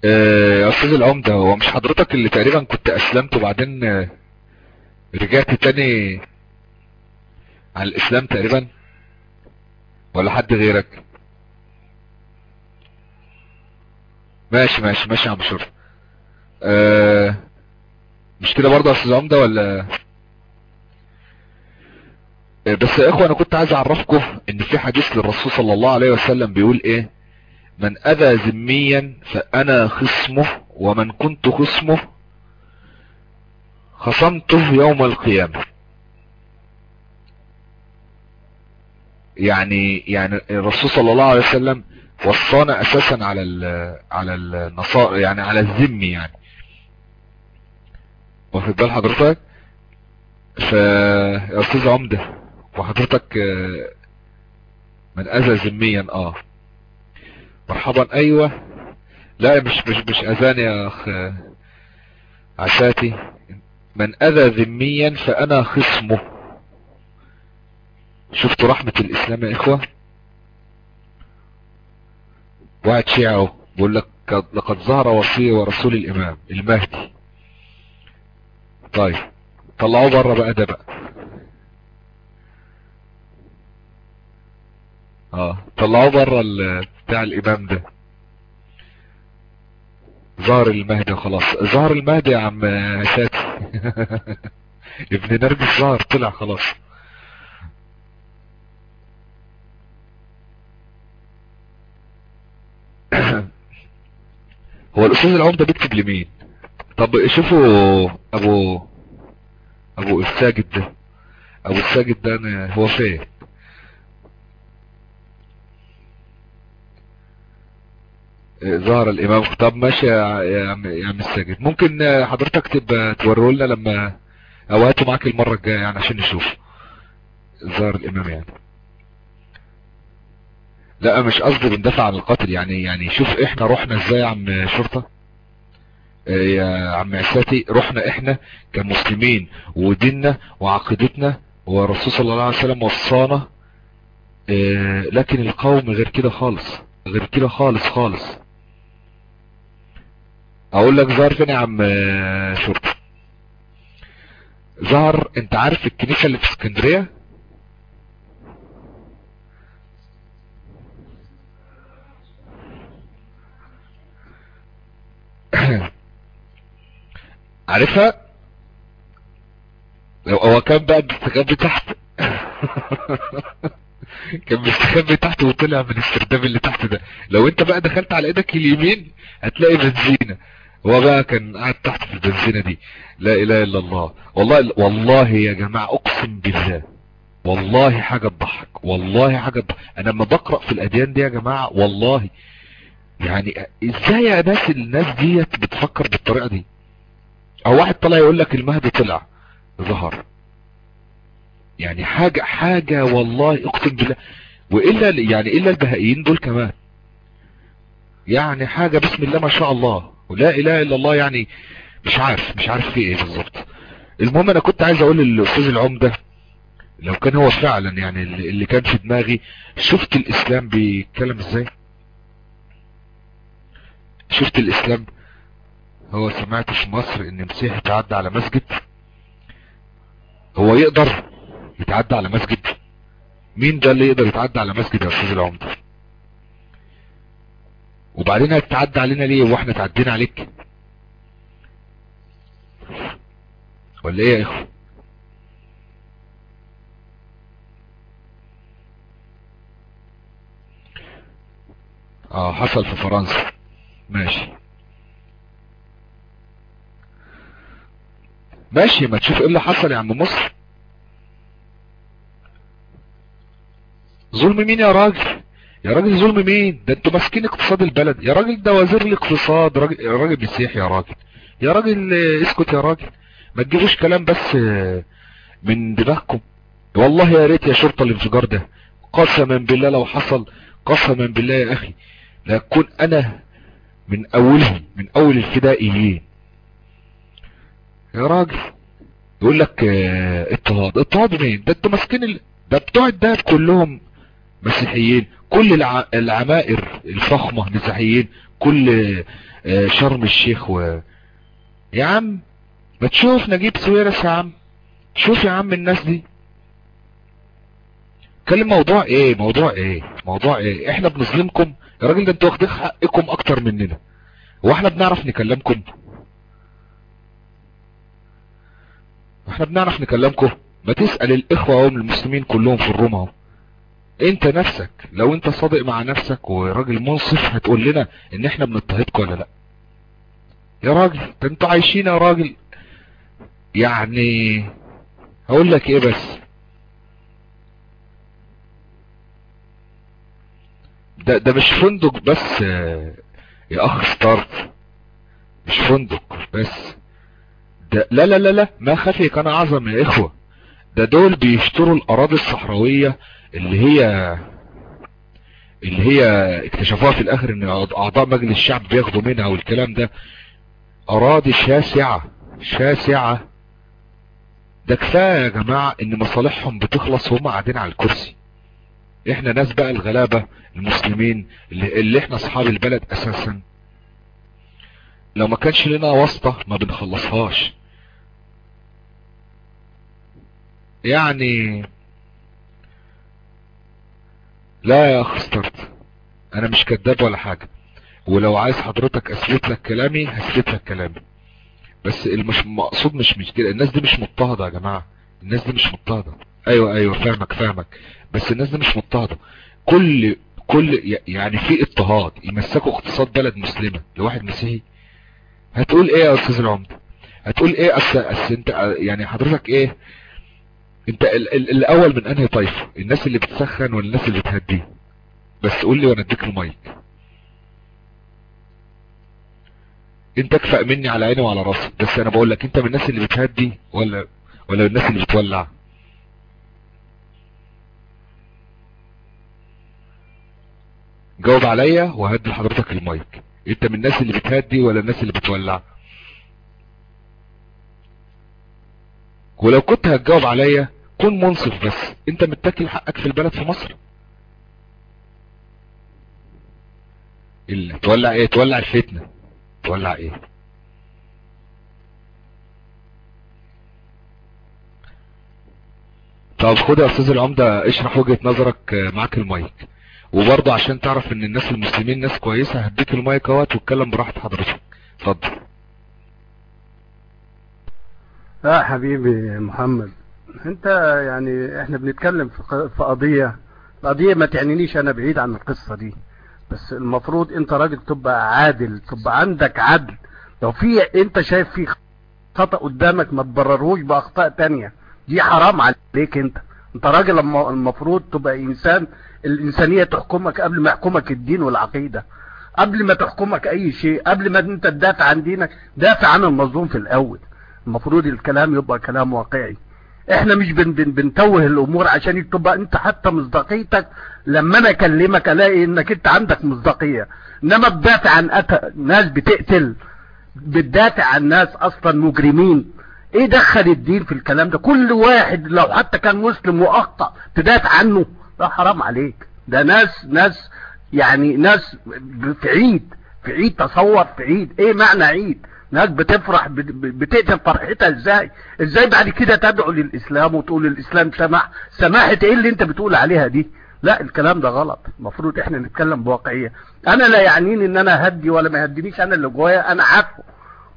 آه، يا أستاذ العمدة هو مش حضرتك اللي تقريبا كنت أسلمت وبعدين آه، رجعت تاني على الإسلام تقريبا؟ ولا حد غيرك؟ ماشي ماشي ماشي يا عم شرطي آه، مش كده برضه يا أستاذ عمدة ولا؟ بس يا إخوة أنا كنت عايز أعرفكم إن في حديث للرسول صلى الله عليه وسلم بيقول إيه؟ من أذى ذميا فأنا خصمه ومن كنت خصمه خصمته يوم القيامة. يعني يعني الرسول صلى الله عليه وسلم وصانا أساسا على على النصارى يعني على الذم يعني. واخد بال حضرتك؟ يا أستاذ عمدة وحضرتك آه، من أذى ذميا آه. مرحبا أيوه. لا مش مش مش أذان يا أخ آه، عساتي. من أذى ذميا فأنا خصمه. شفتوا رحمة الإسلام يا إخوة؟ واحد شيعي أهو بيقول لك قد- لقد ظهر وصي ورسول الإمام المهدي. طيب طلعوه بره بقى ده بقى. آه. طلعوه بره بتاع الإمام ده. ظهر المهدي خلاص. ظهر المهدي يا عم شاتي [LAUGHS] ابن نرجس ظهر طلع خلاص. [COUGHS] هو الأستاذ العمدة بيكتب لمين؟ طب شوفوا ابو أبو الساجد ده. أبو الساجد ده أنا- هو فين؟ ظهر الإمام طب ماشي يا عم يا عم الساجد. ممكن حضرتك تبقى توريه لنا لما أو هاتوا معاك المرة الجاية يعني عشان نشوف ظهر الإمام يعني. لا مش قصدي بندافع عن القاتل يعني يعني شوف إحنا رحنا إزاي يا عم شرطة؟ آه، يا عم عساتي رحنا إحنا كمسلمين وديننا وعقيدتنا والرسول صلى الله عليه وسلم وصانا. آه، لكن القوم غير كده خالص غير كده خالص خالص. أقول لك ظهر فين يا عم آه، شرطة ظهر أنت عارف الكنيسة اللي في اسكندرية؟ [COUGHS] عارفها؟ لو هو كان بقى مستخبي تحت. [LAUGHS] كان مستخبي تحت وطلع من السرداب اللي تحت ده. لو أنت بقى دخلت على إيدك اليمين هتلاقي بنزينة. هو بقى كان قاعد تحت في البنزينة دي. لا إله إلا الله. والله والله يا جماعة أقسم بالله. والله حاجة تضحك. والله حاجة تضحك. أنا لما بقرأ في الأديان دي يا جماعة والله يعني إزاي يا ناس الناس ديت بتفكر بالطريقة دي؟ أو واحد طلع يقول لك المهدي طلع. ظهر. يعني حاجة حاجة والله أقسم بالله. وإلا يعني إلا البهائيين دول كمان. يعني حاجة بسم الله ما شاء الله. ولا إله إلا الله يعني مش عارف مش عارف في إيه بالظبط. المهم أنا كنت عايز أقول للأستاذ العمدة لو كان هو فعلا يعني اللي كان في دماغي شفت الإسلام بيتكلم إزاي؟ شفت الإسلام؟ هو سمعت في مصر إن مسيح يتعدى على مسجد؟ هو يقدر يتعدى على مسجد؟ مين ده اللي يقدر يتعدى على مسجد يا أستاذ العمدة؟ وبعدين هتتعدى علينا ليه وإحنا تعدينا عليك؟ ولا إيه يا اخو آه حصل في فرنسا. ماشي. ماشي ما تشوف إيه اللي حصل يا عم مصر. ظلم مين يا راجل؟ يا راجل ظلم مين؟ ده أنتوا ماسكين اقتصاد البلد. يا راجل ده وزير الاقتصاد. راجل راجل مسيح يا راجل. يا راجل آه، اسكت يا راجل. ما تجيبوش كلام بس آه، من دماغكم. والله يا ريت يا شرطة الانفجار ده. قسما بالله لو حصل قسما بالله يا أخي لاكون أنا من أولهم من أول الفدائيين. يا راجل يقول لك آه، اضطهاد. اضطهاد مين ده أنتوا ماسكين ال... ده بتوع الدهب كلهم مسيحيين كل الع... العمائر الفخمة مسيحيين كل آه، شرم الشيخ و... يا عم ما تشوف نجيب سويرس يا عم شوف يا عم الناس دي. كلم موضوع إيه موضوع إيه موضوع إيه إحنا بنظلمكم يا راجل ده أنتوا واخدين حقكم أكتر مننا وإحنا بنعرف نكلمكم. إحنا بنعرف نكلمكم. ما تسأل الإخوة هم المسلمين كلهم في الروم أهو. انت نفسك لو انت صادق مع نفسك وراجل منصف هتقول لنا ان إحنا بنضطهدكم ولا لا؟ يا راجل ده أنتوا عايشين يا راجل. يعني هقول لك إيه بس. ده ده مش فندق بس يا اخ ستارت. مش فندق بس. ده لا لا لا لا ما خفي كان اعظم يا اخوة. ده دول بيشتروا الأراضي الصحراوية اللي هي اللي هي اكتشفوها في الآخر إن أعضاء مجلس الشعب بياخدوا منها والكلام ده. أراضي شاسعة شاسعة. ده كفاية يا جماعة إن مصالحهم بتخلص وهم قاعدين على الكرسي. إحنا ناس بقى الغلابة المسلمين اللي, اللي إحنا أصحاب البلد أساسا. لو ما كانش لنا واسطة ما بنخلصهاش. يعني لا يا اخ استرت أنا مش كذاب ولا حاجة. ولو عايز حضرتك أثبت لك كلامي هثبت لك كلامي. بس المش مقصود مش مش كده الناس دي مش مضطهدة يا جماعة. الناس دي مش مضطهدة. أيوه أيوه فاهمك فاهمك. بس الناس دي مش مضطهدة. كل كل يعني في اضطهاد يمسكوا اقتصاد بلد مسلمة لواحد مسيحي. هتقول إيه يا أستاذ العمدة؟ هتقول إيه أصل أصل أنت يعني حضرتك إيه؟ انت ال ال الأول من أنهي طائفة الناس اللي بتسخن ولا الناس اللي بتهدي بس قول لي وأنا أديك المايك. انت اكفأ مني على عيني وعلى راسي بس أنا بقول لك انت من الناس اللي بتهدي ولا ولا من الناس اللي بتولع؟ جاوب عليا وهدي لحضرتك المايك. انت من الناس اللي بتهدي ولا الناس اللي بتولع؟ ولو كنت هتجاوب عليا كن منصف بس. انت متكل حقك في البلد في مصر. اللي تولع إيه؟ تولع الفتنة. تولع إيه؟ طب خد يا أستاذ العمدة اشرح وجهة نظرك معاك المايك. وبرضه عشان تعرف إن الناس المسلمين ناس كويسة هديك المايك اهوت واتكلم براحة حضرتك. اتفضل. لا حبيبي محمد. انت يعني إحنا بنتكلم في قضية. قضية ما تعنينيش أنا بعيد عن القصة دي. بس المفروض انت راجل تبقى عادل تبقى عندك عدل. لو في انت شايف في خطأ قدامك ما تبرروش بأخطاء تانية. دي حرام عليك انت. انت راجل الم- المفروض تبقى انسان الإنسانية تحكمك قبل ما يحكمك الدين والعقيدة. قبل ما تحكمك أي شيء قبل ما انت تدافع عن دينك دافع عن المظلوم في الأول. المفروض الكلام يبقى كلام واقعي. إحنا مش بن بن بنتوه الأمور عشان تبقى أنت حتى مصداقيتك. لما أنا أكلمك ألاقي إنك أنت عندك مصداقية. إنما تدافع عن أت... ناس بتقتل. بتدافع عن ناس أصلا مجرمين. إيه دخل الدين في الكلام ده؟ كل واحد لو حتى كان مسلم واخطأ تدافع عنه. ده حرام عليك. ده ناس ناس يعني ناس في عيد. في عيد تصور في عيد. إيه معنى عيد؟ ناس بتفرح بت- بتقتل فرحتها إزاي؟ إزاي بعد كده تدعو للإسلام وتقول الاسلام سمح سماحة إيه اللي أنت بتقول عليها دي؟ لا الكلام ده غلط. المفروض إحنا نتكلم بواقعية. أنا لا يعنيني إن أنا هدي ولا ما يهدينيش أنا اللي جوايا أنا عارفه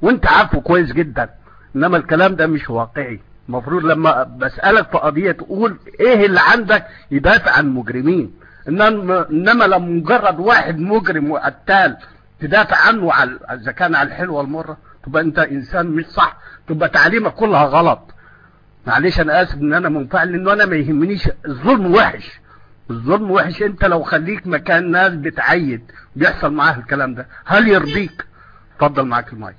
وأنت عارفه كويس جدا. إنما الكلام ده مش واقعي. المفروض لما بسألك في قضية تقول إيه اللي عندك يدافع عن مجرمين. إنما لما مجرد واحد مجرم وقتال تدافع عنه على إذا كان على الحلوه والمرة تبقى أنت إنسان مش صح تبقى تعليمك كلها غلط. معلش أنا آسف إن أنا منفعل لأنه أنا ما يهمنيش الظلم وحش. الظلم وحش أنت لو خليك مكان ناس بتعيد بيحصل معاها الكلام ده. هل يرضيك؟ اتفضل معاك المايك.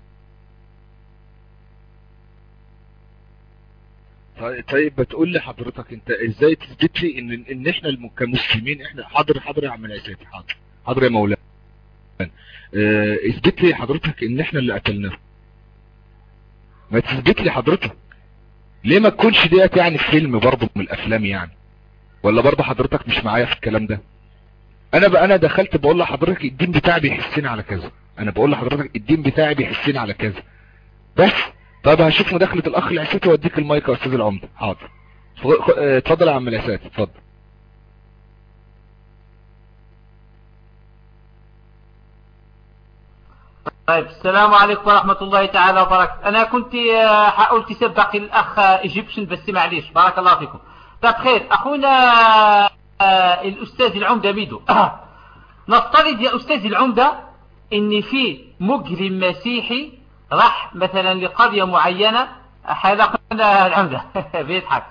طيب- طيب بتقول لي حضرتك أنت إزاي تثبت لي ان إن إحنا كمسلمين إحنا حاضر حاضر يا عم العزاتي حاضر. حاضر يا مولانا. اثبت لي حضرتك ان إحنا اللي قتلناه. ما تثبت لي حضرتك؟ ليه ما تكونش ديت يعني فيلم برضه من الأفلام يعني؟ ولا برضه حضرتك مش معايا في الكلام ده؟ أنا بقى أنا دخلت بقول لحضرتك الدين بتاعي بيحسني على كذا. أنا بقول لحضرتك الدين بتاعي بيحسني على كذا. بس طب هشوف مداخلة الأخ العساتي وأديك المايك يا أستاذ العمدة. حاضر. آه، اتفضل يا عم العساتي اتفضل. طيب السلام عليكم ورحمة الله تعالى وبركاته. أنا كنت آه، حقول تسبق الأخ إيجيبشن بس معليش. بارك الله فيكم. طيب خير. أخونا آه، الأستاذ العمدة ميدو. [COUGHS] نفترض يا أستاذ العمدة إن في مجرم مسيحي راح مثلا لقرية معينة. أخونا العمدة. [LAUGHS] بيضحك.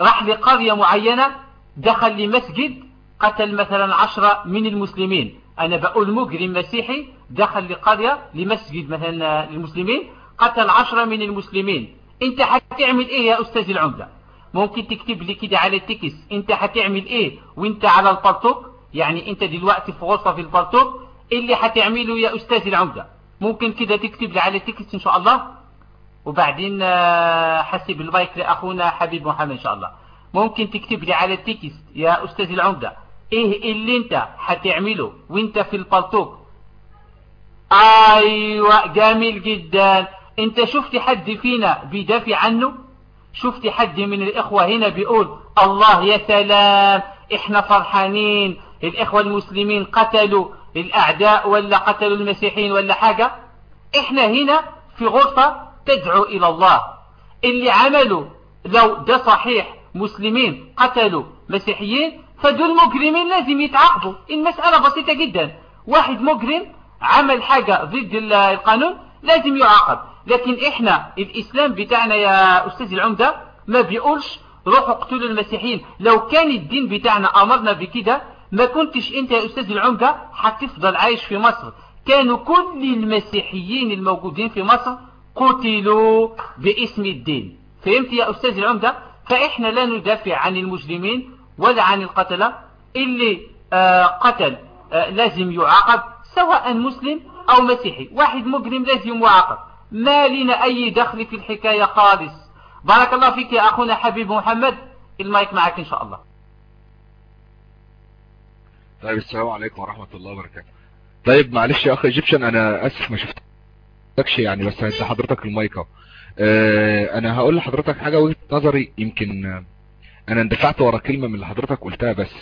راح لقرية معينة دخل لمسجد قتل مثلا عشرة من المسلمين. أنا بقول مجرم مسيحي دخل لقرية لمسجد مثلا للمسلمين قتل عشرة من المسلمين. أنت هتعمل إيه يا أستاذ العمدة؟ ممكن تكتب لي كده على التكس أنت هتعمل إيه وأنت على ال Paltalk يعني أنت دلوقتي في غرفة في ال Paltalk اللي هتعمله يا أستاذ العمدة؟ ممكن كده تكتب لي على التكس إن شاء الله؟ وبعدين حسب المايك لأخونا حبيب محمد إن شاء الله. ممكن تكتب لي على ال text يا أستاذ العمدة؟ إيه اللي أنت هتعمله وأنت في ال Paltalk أيوه جميل جدا. أنت شفت حد فينا بيدافع عنه؟ شفت حد من الإخوة هنا بيقول الله يا سلام إحنا فرحانين الإخوة المسلمين قتلوا الأعداء ولا قتلوا المسيحيين ولا حاجة؟ إحنا هنا في غرفة تدعو إلى الله. اللي عملوا لو ده صحيح مسلمين قتلوا مسيحيين فدول مجرمين لازم يتعاقبوا المسألة بسيطة جدا. واحد مجرم عمل حاجة ضد القانون لازم يعاقب. لكن إحنا الإسلام بتاعنا يا أستاذ العمدة ما بيقولش روحوا اقتلوا المسيحيين. لو كان الدين بتاعنا أمرنا بكده ما كنتش أنت يا أستاذ العمدة هتفضل عايش في مصر. كانوا كل المسيحيين الموجودين في مصر قتلوا باسم الدين. فهمت يا أستاذ العمدة؟ فإحنا لا ندافع عن المسلمين ولا عن القتلة اللي آه قتل آه لازم يعاقب سواء مسلم أو مسيحي. واحد مجرم لازم يعاقب. ما لنا أي دخل في الحكاية خالص. بارك الله فيك يا أخونا حبيب محمد. المايك معك إن شاء الله. طيب السلام عليكم ورحمة الله وبركاته. طيب معلش يا اخ إيجيبشن أنا آسف ما شفتكش يعني بس حضرتك المايك أهو. آه أنا هقول لحضرتك حاجة وجهة نظري يمكن أنا اندفعت ورا كلمة من اللي حضرتك قلتها بس.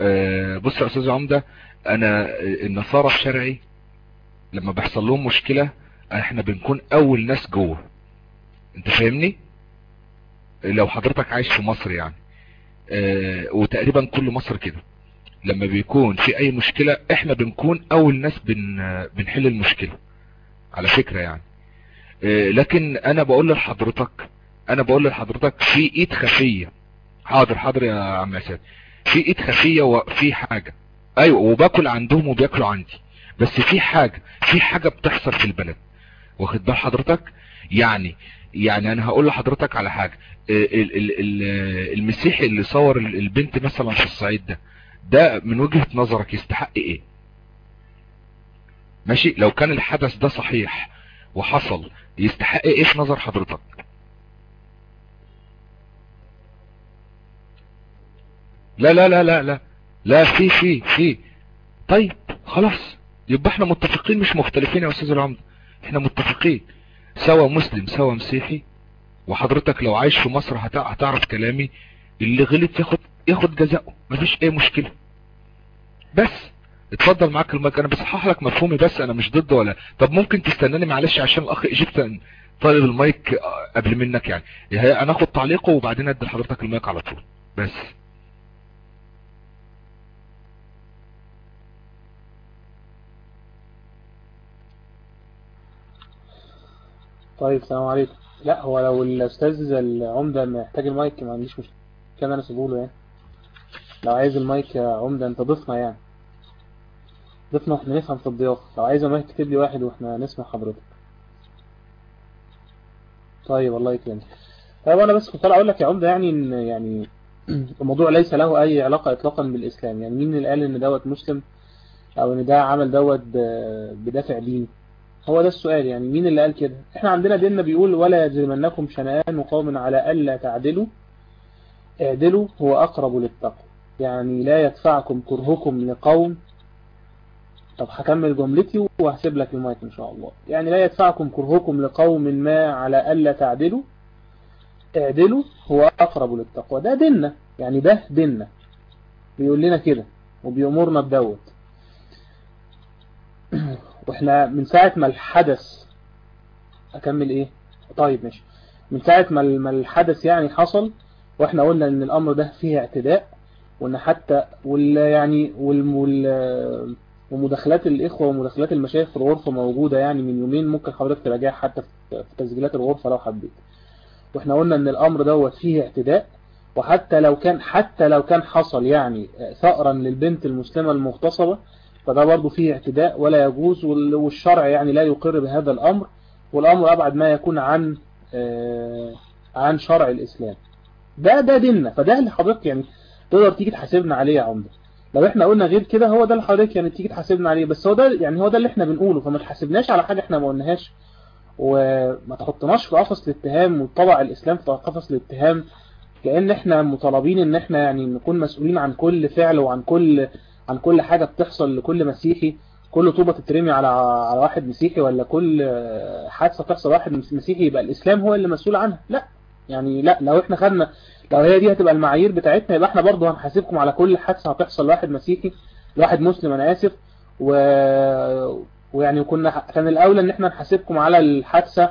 آه بص يا أستاذ عمدة أنا النصارى الشرعي لما بيحصل لهم مشكلة إحنا بنكون أول ناس جوه. أنت فاهمني؟ لو حضرتك عايش في مصر يعني. آه وتقريبا كل مصر كده. لما بيكون في أي مشكلة إحنا بنكون أول ناس بن بنحل المشكلة. على فكرة يعني. لكن أنا بقول لحضرتك أنا بقول لحضرتك في إيد خفية. حاضر حاضر يا عم اساد في إيد خفية وفي حاجة. أيوه وباكل عندهم وبياكلوا عندي. بس في حاجة في حاجة بتحصل في البلد. واخد بال حضرتك؟ يعني يعني أنا هقول لحضرتك على ال ال المسيحي اللي صور البنت مثلا في الصعيد ده ده من وجهة نظرك يستحق إيه؟ ماشي؟ لو كان الحدث ده صحيح وحصل يستحق إيه في نظر حضرتك؟ لا لا لا لا لا. لا في في في طيب خلاص. يبقى إحنا متفقين مش مختلفين يا أستاذ العمد إحنا متفقين. سوا مسلم سوا مسيحي. وحضرتك لو عايش في مصر هتعرف كلامي. اللي غلط ياخد ياخد جزاءه مفيش أي مشكلة. بس اتفضل معاك المايك. أنا بصحح لك مفهومي بس أنا مش ضده ولا. طب ممكن تستناني معلش عشان الأخ Egypt طالب المايك قبل منك يعني. أنا اخد تعليقه وبعدين أدي لحضرتك المايك على طول. بس. طيب السلام عليكم. لا هو لو الأستاذ العمدة محتاج المايك ما عنديش مشكلة. كان أنا سيبوله يعني. لو عايز المايك يا عمدة أنت ضيفنا يعني. ضيفنا وإحنا نفهم في الضيافة. لو عايز المايك تكتب لي واحد وإحنا نسمع حضرتك. طيب الله يكرمك. طيب أنا بس كنت أقول لك يا عمدة يعني إن يعني [CLEARS THROAT] الموضوع ليس له أي علاقة اطلاقا بالإسلام. يعني مين اللي قال إن دوت مسلم أو إن ده عمل دوت بدافع ديني؟ هو ده السؤال يعني مين اللي قال كده؟ إحنا عندنا ديننا بيقول ولا يجرمنكم شنآن قوم على ألا تعدلوا. اعدلوا هو أقرب للتقوى. يعني لا يدفعكم كرهكم لقوم. طب هكمل جملتي وهسيب لك المايك إن شاء الله. يعني لا يدفعكم كرهكم لقوم ما على ألا تعدلوا. اعدلوا هو أقرب للتقوى. ده ديننا يعني ده ديننا. بيقول لنا كده وبيأمرنا بدوت. [CLEARS THROAT] وإحنا من ساعة ما الحدث أكمل إيه؟ طيب ماشي. من ساعة ما الحدث يعني حصل وإحنا قلنا إن الأمر ده فيه اعتداء وإن حتى وال يعني وال ومداخلات الإخوة ومداخلات المشايخ في الغرفة موجودة يعني من يومين ممكن حضرتك تراجعها حتى في تسجيلات الغرفة لو حبيت. وإحنا قلنا إن الأمر دوت فيه اعتداء وحتى لو كان حتى لو كان حصل يعني ثأرا للبنت المسلمة المغتصبة فده برضه فيه اعتداء ولا يجوز وال- والشرع يعني لا يقر بهذا الأمر والأمر أبعد ما يكون عن آه، عن شرع الإسلام. ده ده ديننا فده اللي حضرتك يعني تقدر تيجي تحاسبنا عليه يا عمده لو إحنا قلنا غير كده هو ده اللي حضرتك يعني تيجي تحاسبنا عليه بس هو ده يعني هو ده اللي إحنا بنقوله فما تحاسبناش على حاجة إحنا ما قلناهاش وما تحطناش في قفص الاتهام وطبع الإسلام في قفص الاتهام كأن إحنا مطالبين إن إحنا يعني نكون مسؤولين عن كل فعل وعن كل عن كل حاجة بتحصل لكل مسيحي كل طوبة تترمي على على واحد مسيحي ولا كل حادثة تحصل واحد مسيحي يبقى الإسلام هو اللي مسؤول عنها؟ لا. يعني لا لو إحنا خدنا لو هي دي هتبقى المعايير بتاعتنا يبقى إحنا برضه هنحاسبكم على كل حادثة هتحصل لواحد مسيحي لواحد مسلم أنا آسف. و... ويعني كنا كان الأولى إن إحنا نحاسبكم على الحادثة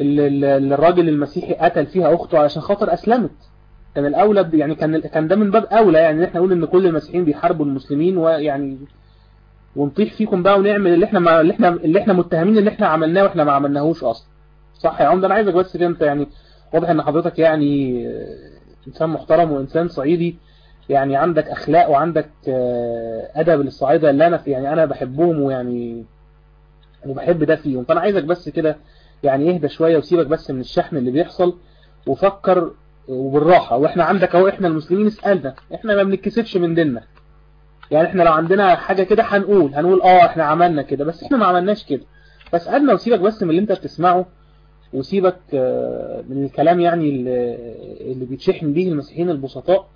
اللي الراجل المسيحي قتل فيها أخته علشان خاطر أسلمت. كان الأولى ب- يعني كان كان ده من باب أولى يعني إن إحنا نقول إن كل المسيحيين بيحاربوا المسلمين ويعني ونطيح فيكم بقى ونعمل اللي إحنا ما اللي إحنا اللي إحنا متهمين اللي إحنا عملناه وإحنا ما عملناهوش أصلا. صح يا عمدة؟ أنا عايزك بس أنت يعني واضح إن حضرتك يعني إنسان محترم وإنسان صعيدي. يعني عندك أخلاق وعندك آه، أدب للصعايدة اللي أنا في يعني أنا بحبهم ويعني وبحب ده فيهم. فأنا عايزك بس كده يعني اهدى شوية وسيبك بس من الشحن اللي بيحصل وفكر وبالراحة. وإحنا عندك اهو إحنا المسلمين اسألنا. إحنا ما بنتكسفش من ديننا. يعني إحنا لو عندنا حاجة كده هنقول. هنقول آه إحنا عملنا كده. بس إحنا ما عملناش كده. فاسألنا وسيبك بس من اللي انت بتسمعه. وسيبك آه، من الكلام يعني اللي اللي بيتشحن بيه المسيحيين البسطاء.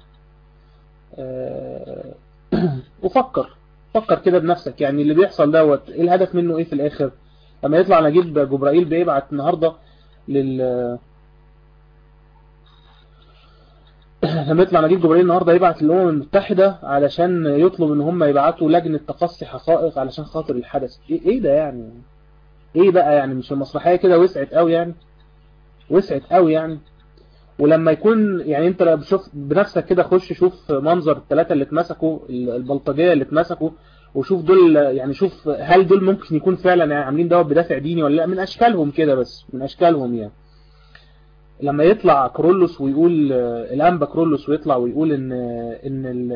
آه، [CLEARS THROAT] وفكر. فكر كده بنفسك. يعني اللي بيحصل دوت إيه الهدف منه؟ إيه في الآخر؟ لما يطلع نجيب جبرائيل بيبعت النهارده لل لما يطلع نجيب جبرائيل النهارده يبعت للأمم المتحدة علشان يطلب إن هم يبعتوا لجنة تقصي حقائق علشان خاطر الحدث. إيه إيه ده يعني؟ إيه بقى يعني؟ مش المسرحية كده وسعت قوي يعني؟ وسعت قوي يعني؟ ولما يكون يعني أنت لو بتشوف بنفسك كده خش شوف منظر الثلاثه اللي اتمسكوا البلطجية اللي اتمسكوا وشوف دول يعني شوف هل دول ممكن يكون فعلا عاملين دوت بدافع ديني ولا لأ؟ من أشكالهم كده بس من أشكالهم يعني. لما يطلع كرولوس ويقول الأنبا كرولوس ويطلع ويقول إن إن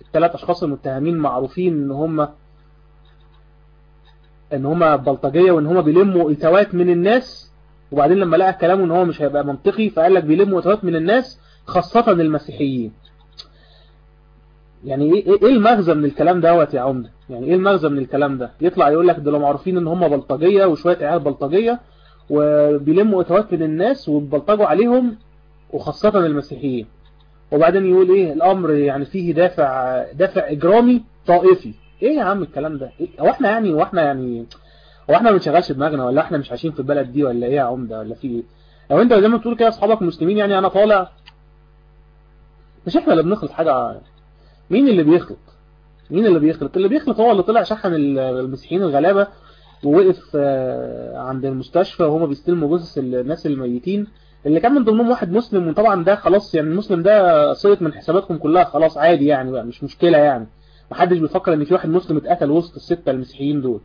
الثلاث أشخاص المتهمين معروفين إن هم إن هم بلطجية وإن هم بيلموا اتوات من الناس وبعدين لما لقى كلامه إن هو مش هيبقى منطقي فقال لك بيلموا اتوات من الناس خاصة المسيحيين. يعني إيه إيه المغزى من الكلام دوت يا عمدة؟ يعني إيه المغزى من الكلام ده؟ يطلع يقول لك دول معروفين إن هم بلطجية وشوية عيال بلطجية وبيلموا اتوات من الناس وبيبلطجوا عليهم وخاصة المسيحيين. وبعدين يقول إيه الأمر يعني فيه دافع دافع إجرامي طائفي. إيه يا عم الكلام ده؟ إيه؟ هو إحنا يعني هو إحنا يعني هو إحنا ما بنشغلش دماغنا ولا إحنا مش عايشين في البلد دي ولا إيه يا عمده ولا في إيه؟ لو أنت زي ما بتقول كده أصحابك مسلمين يعني أنا طالع. مش إحنا اللي بنخلط حاجة مين اللي بيخلط؟ مين اللي بيخلط؟ اللي بيخلط هو اللي طلع شحن المسيحيين الغلابة ووقف عند المستشفى وهما بيستلموا جثث الناس الميتين. اللي كان من ضمنهم واحد مسلم وطبعا ده خلاص يعني المسلم ده صيت من حساباتكم كلها خلاص عادي يعني بقى مش مشكلة يعني. محدش بيفكر إن في واحد مسلم اتقتل وسط الستة المسيحيين دول.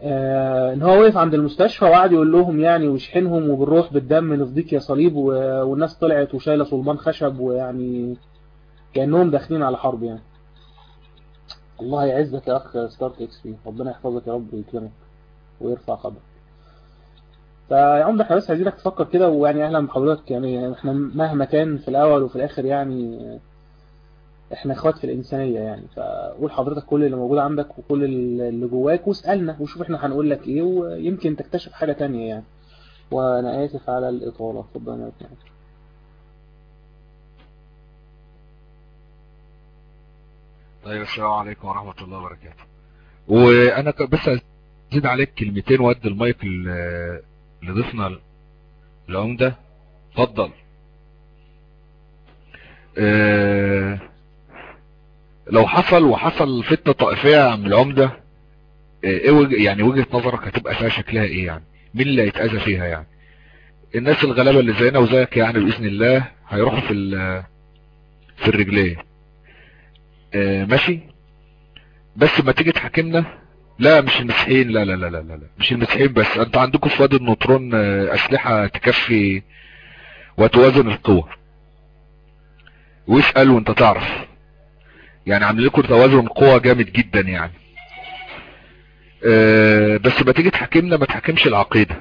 آه إن هو وقف عند المستشفى وقعد يقول لهم يعني ويشحنهم وبالروح بالدم نفديك يا صليب والناس طلعت وشايلة صلبان خشب ويعني كأنهم داخلين على حرب يعني. الله يعزك يا أخ Start XP. ربنا يحفظك يا رب ويكرمك ويرفع قدرك. فيا عم إحنا بس عايزينك تفكر كده ويعني أهلا بحضرتك يعني إحنا مهما كان في الأول وفي الآخر يعني إحنا إخوات في الإنسانية يعني. فقول حضرتك كل اللي موجود عندك وكل اللي جواك واسألنا وشوف إحنا هنقول لك إيه ويمكن تكتشف حاجة تانية يعني. وأنا آسف على الإطالة اتفضل يا طيب السلام عليكم ورحمة الله وبركاته. وأنا بس ازيد عليك كلمتين وأدي المايك لضيفنا العمدة. اتفضل. آه لو حصل وحصل فتنة طائفية من العمدة إيه وجه يعني وجهة نظرك هتبقى فيها شكلها إيه يعني؟ مين اللي هيتأذى فيها يعني؟ الناس الغلابة اللي زينا وزيك يعني بإذن الله هيروحوا في في الرجلين. آه ماشي. بس ما تيجي تحاكمنا. لا مش المسيحيين. لا لا لا لا لا مش المسيحيين بس. انت عندكم في وادي النطرون أسلحة تكفي وتوازن القوة. واسأل وانت تعرف. يعني عامل لكم توازن قوة جامد جدا يعني. أه بس ما تيجي تحكمنا ما تحكمش العقيدة.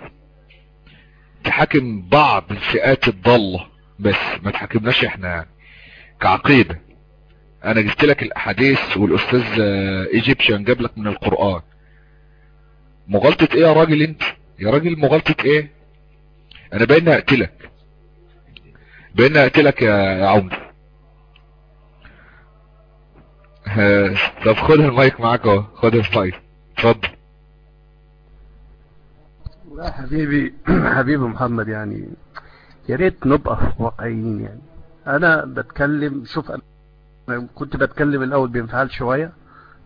تحكم بعض الفئات الضالة بس. ما تحكمناش إحنا يعني كعقيدة. أنا جبت لك الأحاديث والأستاذ إيجيبشن جاب لك من القرآن. مغالطة إيه يا راجل أنت؟ يا راجل مغالطة إيه؟ أنا باين أقتلك. باين أقتلك يا عمر طب خد المايك معاك أهو. خد المايك اتفضل. لا حبيبي [CLEARS THROAT] حبيبي محمد يعني يا ريت نبقى واقعيين يعني. أنا بتكلم شوف أنا كنت بتكلم الأول بانفعال شوية.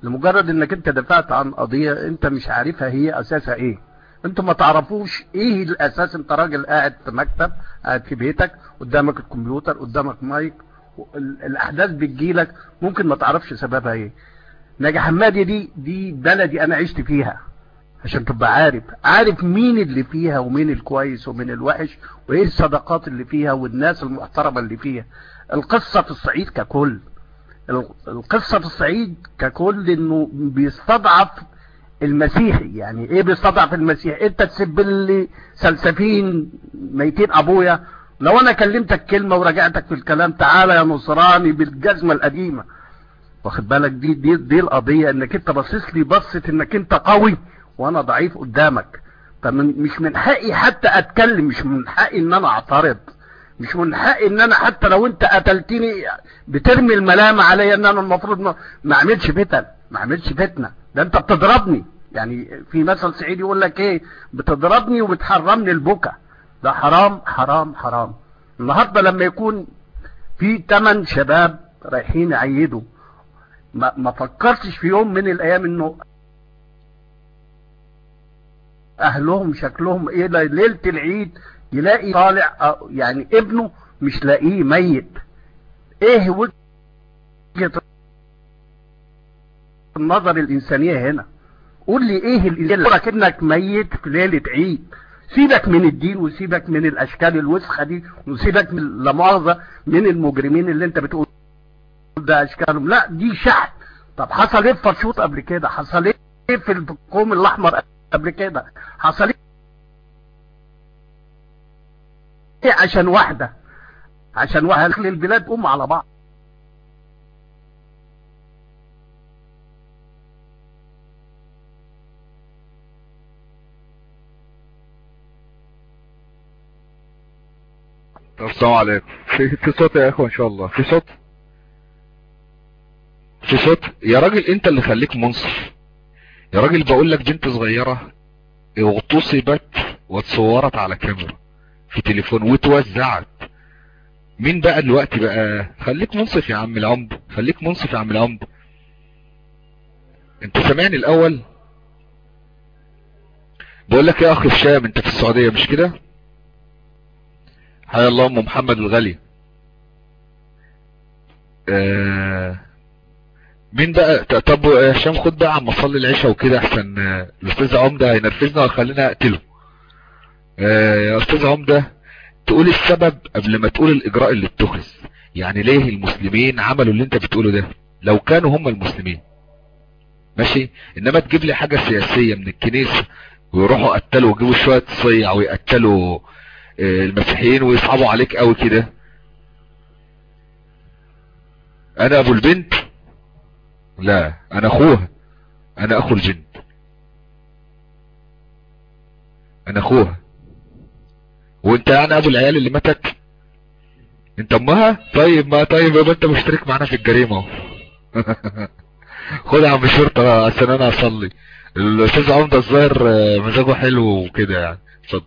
لمجرد إنك أنت دفعت عن قضية أنت مش عارفها هي أساسها إيه. أنتوا ما تعرفوش إيه الأساس أنت راجل قاعد في مكتب قاعد في بيتك قدامك الكمبيوتر قدامك مايك الأحداث بتجيلك ممكن ما تعرفش سببها إيه. ناجي حمادي دي دي بلدي أنا عشت فيها عشان تبقى عارف. عارف مين اللي فيها ومين الكويس ومين الوحش وإيه الصداقات اللي فيها والناس المحترمة اللي فيها. القصة في الصعيد ككل. القصة في الصعيد ككل إنه بيستضعف المسيحي. يعني إيه بيستضعف المسيحي؟ أنت تسب لي سلسفين ميتين أبويا. لو أنا كلمتك كلمة ورجعتك في الكلام تعالى يا نصراني بالجزمة القديمة. واخد بالك؟ دي دي دي القضية إنك أنت باصص لي بصة إنك أنت قوي وأنا ضعيف قدامك. فمش من حقي حتى أتكلم مش من حقي إن أنا أعترض. مش من حقي إن أنا حتى لو أنت قتلتني بترمي الملامة عليا إن أنا المفروض ما, أعملش فتن ما أعملش فتنة. ده أنت بتضربني. يعني في مثل سعيد يقول لك إيه؟ بتضربني وبتحرمني البكا. ده حرام حرام حرام. النهاردة لما يكون في تمن شباب رايحين يعيدوا ما, ما فكرتش في يوم من الأيام إنه أهلهم شكلهم إيه؟ ليلة العيد يلاقي طالع يعني ابنه مش لاقيه ميت. إيه وجهة النظر الإنسانية هنا؟ قول لي إيه الانسانية انك ميت في ليلة عيد. سيبك من الدين وسيبك من الأشكال الوسخة دي وسيبك من مؤاخذة من المجرمين اللي أنت بتقول ده أشكالهم. لا دي شحن طب حصل إيه في فرشوط قبل كده؟ حصل إيه في القوم الأحمر قبل كده؟ حصل إيه عشان واحدة. عشان واحدة خلي البلاد أم على بعض. السلام عليكم. في في صوت يا إخوة إن شاء الله. في صوت؟ في صوت؟ يا راجل أنت اللي خليك منصف. يا راجل بقول لك بنت صغيرة اغتصبت واتصورت على كاميرا. في تليفون واتوزعت مين بقى دلوقتي بقى؟ خليك منصف يا عم العمد خليك منصف يا عم العمد انت سامعني الأول؟ بقول لك يا أخي الشام انت في السعودية مش كده؟ حيا الله أم محمد الغالي. آه مين بقى؟ طب يا هشام خد بقى عم اصلي العشاء وكده أحسن الاستاذ عمدة هينرفزنا ويخلينا أقتله. آه يا أستاذ عمدة تقول السبب قبل ما تقول الإجراء اللي اتخذ. يعني ليه المسلمين عملوا اللي انت بتقوله ده؟ لو كانوا هم المسلمين. ماشي؟ إنما تجيب لي حاجة سياسية من الكنيسة ويروحوا قتلوا ويجيبوا شوية صيع ويقتلوا آه المسيحيين ويصعبوا عليك قوي كده. أنا أبو البنت؟ لا أنا أخوها. أنا أخو البنت أنا أخوها. وانت يعني ابو العيال اللي ماتت؟ انت امها؟ طيب ما طيب يبقى انت مشترك معانا في الجريمة [LAUGHS] خد يا عم الشرطة عشان أنا اصلي. الأستاذ عمدة الظاهر مزاجه حلو وكده يعني. اتفضل.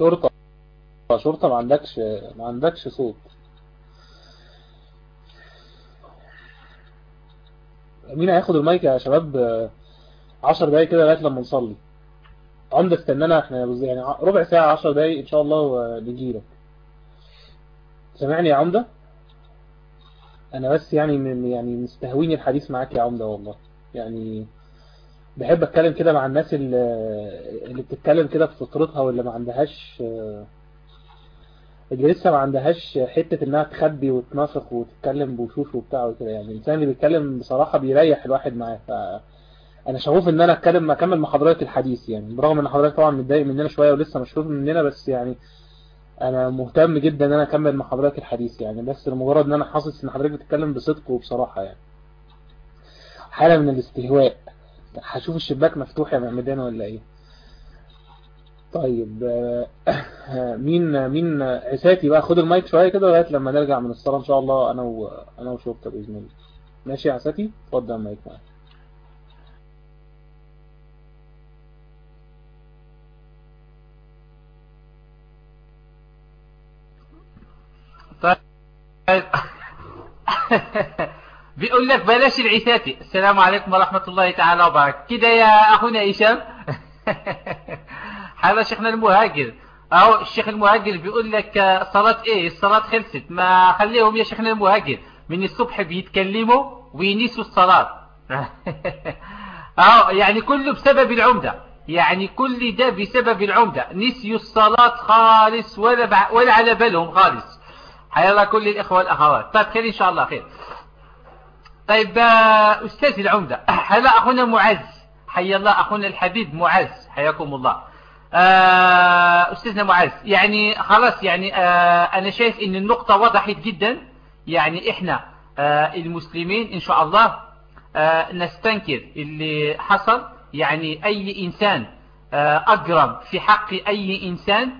شرطة. شرطة ما عندكش ما عندكش صوت. مين هياخد المايك يا شباب آه، عشر دقايق كده لغاية لما نصلي. عمدة استنانا إحنا يعني ربع ساعة عشر دقايق إن شاء الله ونجيلك سامعني يا عمدة؟ أنا بس يعني يعني مستهويني الحديث معاك يا عمدة والله. يعني بحب اتكلم كده مع الناس اللي, اللي بتتكلم كده بفطرتها واللي ما عندهاش اللي لسه ما عندهاش حتة إنها تخبي وتنافق وتتكلم بوشوش وبتاع وكده. يعني الإنسان اللي بيتكلم بصراحة بيريح الواحد معاه. فانا شغوف إن أنا أتكلم أكمل مع حضرتك الحديث يعني. برغم إن حضرتك طبعا متضايق مننا شوية ولسه مشروط مننا بس يعني أنا مهتم جدا إن أنا أكمل مع حضرتك الحديث يعني. بس لمجرد إن أنا حاسس إن حضرتك بتتكلم بصدق وبصراحة يعني. حالة من الاستهواء. هشوف الشباك مفتوح يا معمدان ولا إيه؟ طيب آه، [COUGHS] مين مين عساتي بقى؟ خد المايك شوية كده لغاية لما نرجع من الصلاة إن شاء الله أنا و... أنا وشرطة بإذن الله. ماشي يا عساتي؟ اتفضل المايك معاك. طيب. [LAUGHS] بيقول لك بلاش العساتي السلام عليكم ورحمة الله تعالى وبركاته. كده يا أخونا هشام؟ [LAUGHS] هذا شيخنا المهاجر. أهو الشيخ المهاجر بيقول لك صلاة إيه؟ الصلاة خلصت. ما خليهم يا شيخنا المهاجر. من الصبح بيتكلموا وينسوا الصلاة. [LAUGHS] أهو يعني كله بسبب العمدة. يعني كل ده بسبب العمدة. نسيوا الصلاة خالص ولا. ولا على بالهم خالص. حيا الله كل الإخوة والأخوات. طيب خير إن شاء الله خير. طيب آه، أستاذ العمدة [CLEARS THROAT] هلا أخونا معز. حيا الله أخونا الحبيب معز. حياكم الله. آه، أستاذنا معز يعني خلاص يعني آه، أنا شايف إن النقطة وضحت جدا. يعني إحنا المسلمين إن شاء الله نستنكر اللي حصل. يعني أي إنسان أجرم في حق أي إنسان.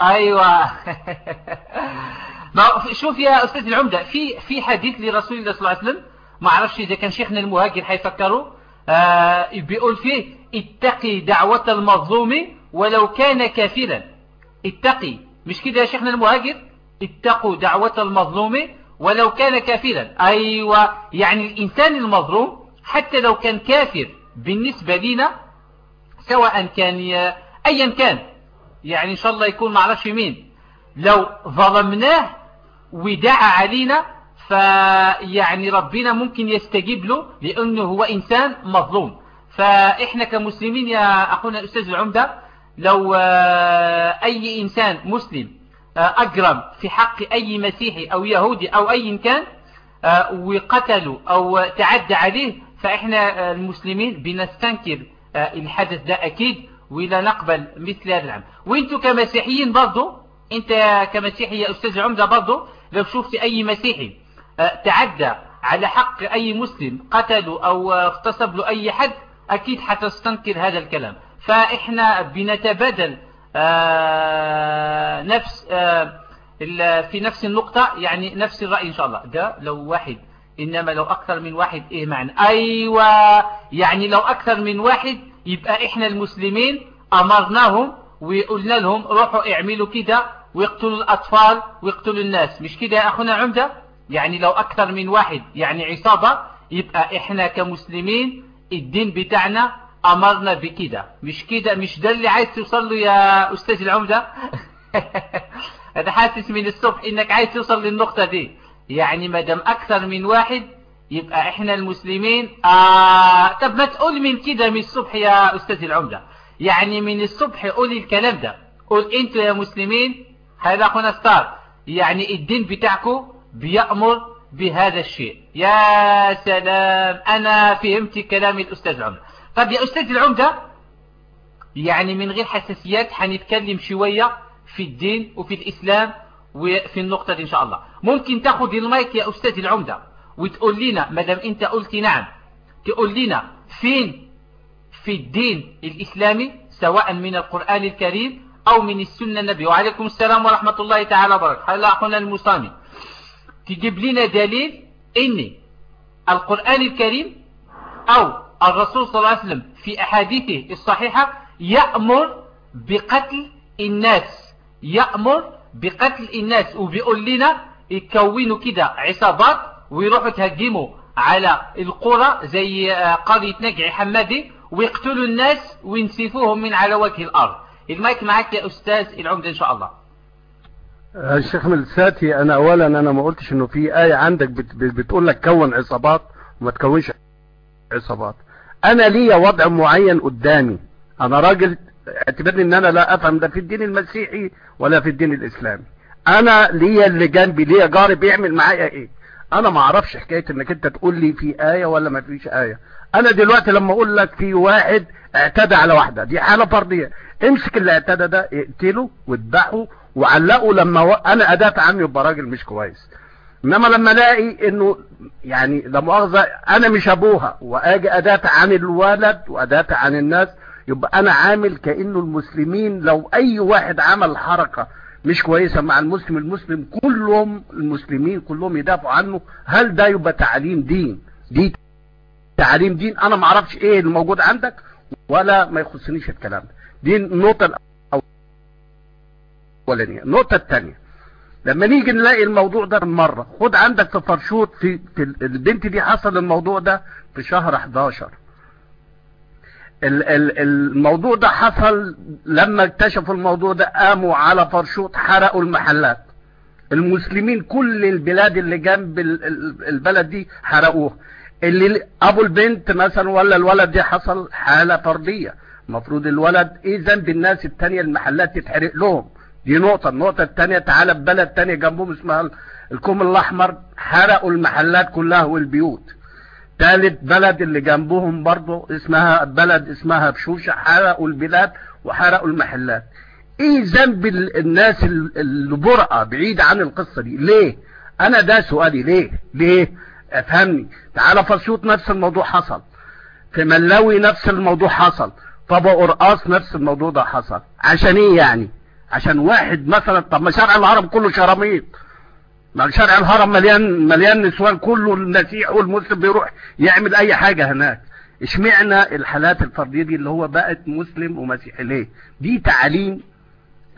أيوة. [LAUGHS] ما شوف يا أستاذ العمدة في في حديث لرسول الله صلى الله عليه وسلم ما أعرفش إذا كان شيخنا المهاجر حيفكروا آه بيقول فيه اتقي دعوة المظلوم ولو كان كافرا. اتقي مش كده يا شيخنا المهاجر؟ اتقوا دعوة المظلوم ولو كان كافرا. أيوة يعني الإنسان المظلوم حتى لو كان كافر بالنسبة لنا سواء كان أيا كان يعني إن شاء الله يكون معرفش مين لو ظلمناه ودعا علينا فيعني ربنا ممكن يستجيب له لأنه هو إنسان مظلوم. فإحنا كمسلمين يا أخونا الأستاذ العمدة لو آه، أي إنسان مسلم آه، أجرم في حق أي مسيحي أو يهودي أو أي كان آه، وقتلوا أو تعدى عليه فإحنا المسلمين بنستنكر الحدث ده أكيد ولا نقبل مثل هذا العمل. وأنتوا كمسيحيين برضو أنت كمسيحي يا أستاذ عمدة برضو لو شفت أي مسيحي. آه، تعدى على حق أي مسلم قتلوا أو اغتصب له أي حد أكيد حتستنكر هذا الكلام. فإحنا بنتبادل آه، نفس ال- في نفس النقطة يعني نفس الرأي إن شاء الله. ده لو واحد إنما لو أكثر من واحد إيه معنى؟ أيوة يعني لو أكثر من واحد يبقى إحنا المسلمين أمرناهم وقلنا لهم روحوا اعملوا كده ويقتلوا الأطفال ويقتلوا الناس. مش كده يا أخونا عمدة؟ يعني لو أكثر من واحد يعني عصابة يبقى إحنا كمسلمين الدين بتاعنا أمرنا بكده. مش كده؟ مش ده اللي عايز توصل له يا أستاذ العمدة؟ [LAUGHS] أنا حاسس من الصبح إنك عايز توصل للنقطة دي. يعني ما دام أكثر من واحد يبقى إحنا المسلمين آه طب ما تقول من كده من الصبح يا أستاذ العمدة. يعني من الصبح قول الكلام ده. قول أنتوا يا مسلمين هذا أخونا ستار يعني الدين بتاعكم بيأمر بهذا الشيء. يا سلام أنا فهمت كلام الأستاذ العمدة طب يا أستاذ العمدة يعني من غير حساسيات هنتكلم شوية في الدين وفي الإسلام وفي النقطة دي إن شاء الله. ممكن تاخد المايك يا أستاذ العمدة وتقول لنا مدام أنت قلت نعم تقول لنا فين في الدين الإسلامي سواء من القرآن الكريم أو من السنة النبي. وعليكم السلام ورحمة الله تعالى وبركاته. هلا أخونا المصامي تجيب لنا دليل إن القرآن الكريم أو الرسول صلى الله عليه وسلم في أحاديثه الصحيحة يأمر بقتل الناس. يأمر بقتل الناس. وبيقول لنا يكونوا كده عصابات ويروحوا تهجموا على القرى زي قرية نقع حمادي ويقتلوا الناس وينسفوهم من على وجه الأرض. المايك معك يا أستاذ العمدة إن شاء الله. الشيخ ملساتي أنا اولا أنا ما قلتش إنه في آية عندك بت بتقول لك كون عصابات وما تكونش عصابات. أنا ليا وضع معين قدامي. أنا راجل اعتبرني إن أنا لا أفهم ده في الدين المسيحي ولا في الدين الإسلامي. أنا ليا اللي جنبي ليا جاري بيعمل معايا إيه؟ أنا ما أعرفش حكاية إنك أنت تقول لي في آية ولا ما فيش آية. أنا دلوقتي لما أقول لك في واحد اعتدى على واحدة دي حالة فردية. امسك اللي اعتدى ده اقتله واذبحه وعلقه لما و... أنا أدافع عنه يبقى راجل مش كويس. إنما لما ألاقي إنه يعني لا مؤاخذة أنا مش أبوها وآجي أدافع عن الولد وأدافع عن الناس يبقى أنا عامل كانه المسلمين لو أي واحد عمل حركة مش كويسة مع المسلم المسلم كلهم المسلمين كلهم يدافعوا عنه هل ده يبقى تعليم دين؟ دي تعليم دين أنا ما أعرفش إيه الموجود عندك ولا ما يخصنيش الكلام ده. دي النقطة الأولانية. النقطة الثانية. لما نيجي نلاقي الموضوع ده مرة خد عندك في فرشوط في, في البنت دي حصل الموضوع ده في شهر 11 ال ال الموضوع ده حصل لما اكتشفوا الموضوع ده قاموا على فرشوط حرقوا المحلات. المسلمين كل البلاد اللي جنب البلد دي حرقوها. اللي أبو البنت مثلا ولا الولد دي حصل حالة فردية المفروض الولد إيه ذنب الناس التانية المحلات تتحرق لهم. دي نقطة. النقطة التانية تعالى ببلد تانية جنبهم اسمها الكوم الأحمر. حرقوا المحلات كلها والبيوت. تالت بلد اللي جنبهم برضو اسمها بلد اسمها بشوشة. حرقوا البلاد وحرقوا المحلات. إيه ذنب الناس اللي برقة بعيدة عن القصة دي. ليه؟ أنا ده سؤالي. ليه؟ ليه؟ أفهمني. تعالى فسيوط نفس الموضوع حصل. في ملاوي نفس الموضوع حصل. طبق قرقاص نفس الموضوع ده حصل. عشان إيه يعني؟ عشان واحد مثلا طب ما شارع الهرم كله شراميط. ما شارع الهرم مليان مليان نسوان كله المسيح والمسلم بيروح يعمل أي حاجة هناك. اشمعنى الحالات الفردية دي اللي هو بقت مسلم ومسيحي؟ ليه؟ دي تعليم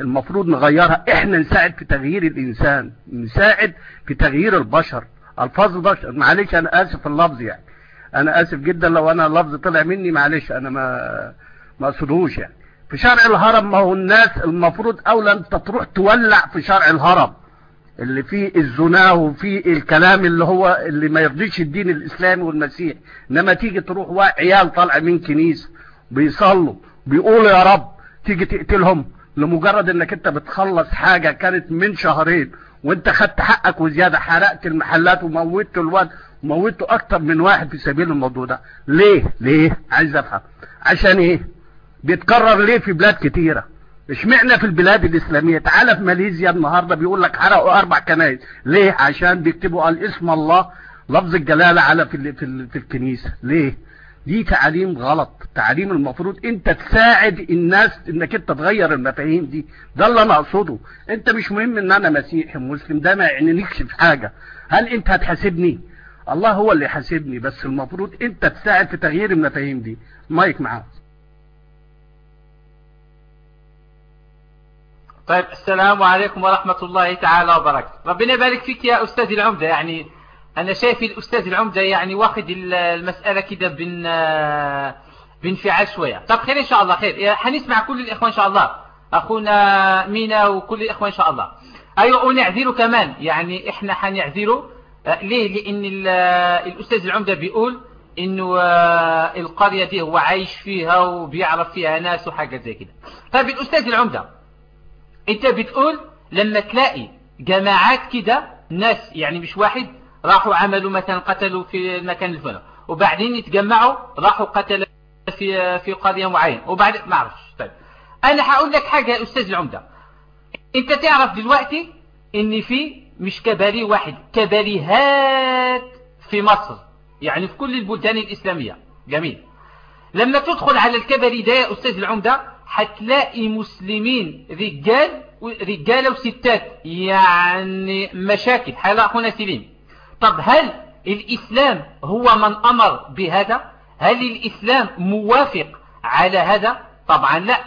المفروض نغيرها. إحنا نساعد في تغيير الإنسان نساعد في تغيير البشر. الفاظ البشر معلش أنا آسف اللفظ يعني. أنا آسف جدا لو أنا اللفظ طلع مني معلش أنا ما ما أقصدهوش يعني. في شارع الهرم ما هو الناس المفروض اولا أنت تروح تولع في شارع الهرم اللي فيه الزنا وفيه الكلام اللي هو اللي ما يرضيش الدين الإسلامي والمسيح. إنما تيجي تروح عيال طالع من كنيسة بيصلوا بيقولوا يا رب تيجي تقتلهم لمجرد إنك أنت بتخلص حاجة كانت من شهرين. وانت خدت حقك وزيادة حرقت المحلات وموتت الواد وموتوا أكتر من واحد في سبيل الموضوع ده. ليه؟ ليه؟ عايز أفهم. عشان إيه؟ بيتكرر ليه في بلاد كتيرة؟ اشمعنا في البلاد الإسلامية؟ تعالى في ماليزيا النهاردة بيقول لك حرقوا أربع كنايس ليه؟ عشان بيكتبوا قال اسم الله لفظ الجلالة على في, في, في الكنيسة. ليه؟ دي تعليم غلط. تعليم المفروض انت تساعد الناس انك انت تغير المفاهيم دي. ده اللي أنا اقصده. انت مش مهم ان أنا مسيحي مسلم ده ما يعنينيش في حاجة. هل انت هتحاسبني؟ الله هو اللي يحاسبني بس المفروض انت تساعد في تغيير المفاهيم دي. مايك معاك. طيب السلام عليكم ورحمة الله تعالى وبركاته. ربنا يبارك فيك يا أستاذ العمدة. يعني أنا شايف الأستاذ العمدة يعني واخد المسألة كده بن بانفعال شوية. طب خير إن شاء الله خير. حنسمع كل الإخوة إن شاء الله. أخونا مينا وكل الإخوة إن شاء الله. أيوة ونعذره كمان. يعني إحنا حنعذره. ليه؟ لأن الأستاذ العمدة بيقول إنه القرية دي هو عايش فيها وبيعرف فيها ناس وحاجة زي كده. طيب الأستاذ العمدة أنت بتقول لما تلاقي جماعات كده ناس يعني مش واحد راحوا عملوا مثلا قتلوا في المكان الفلاني وبعدين يتجمعوا راحوا قتلوا في في قرية معينة. وبعد ما أعرفش. طيب. أنا هقول لك حاجة يا أستاذ العمدة. أنت تعرف دلوقتي إن في مش كباري واحد كباريهات في مصر يعني في كل البلدان الإسلامية. جميل. لما تدخل على الكبري ده يا أستاذ العمدة هتلاقي مسلمين رجال رجالة وستات. يعني مشاكل. حيلا أخونا سليم. طب هل الإسلام هو من أمر بهذا؟ هل الإسلام موافق على هذا؟ طبعا لا.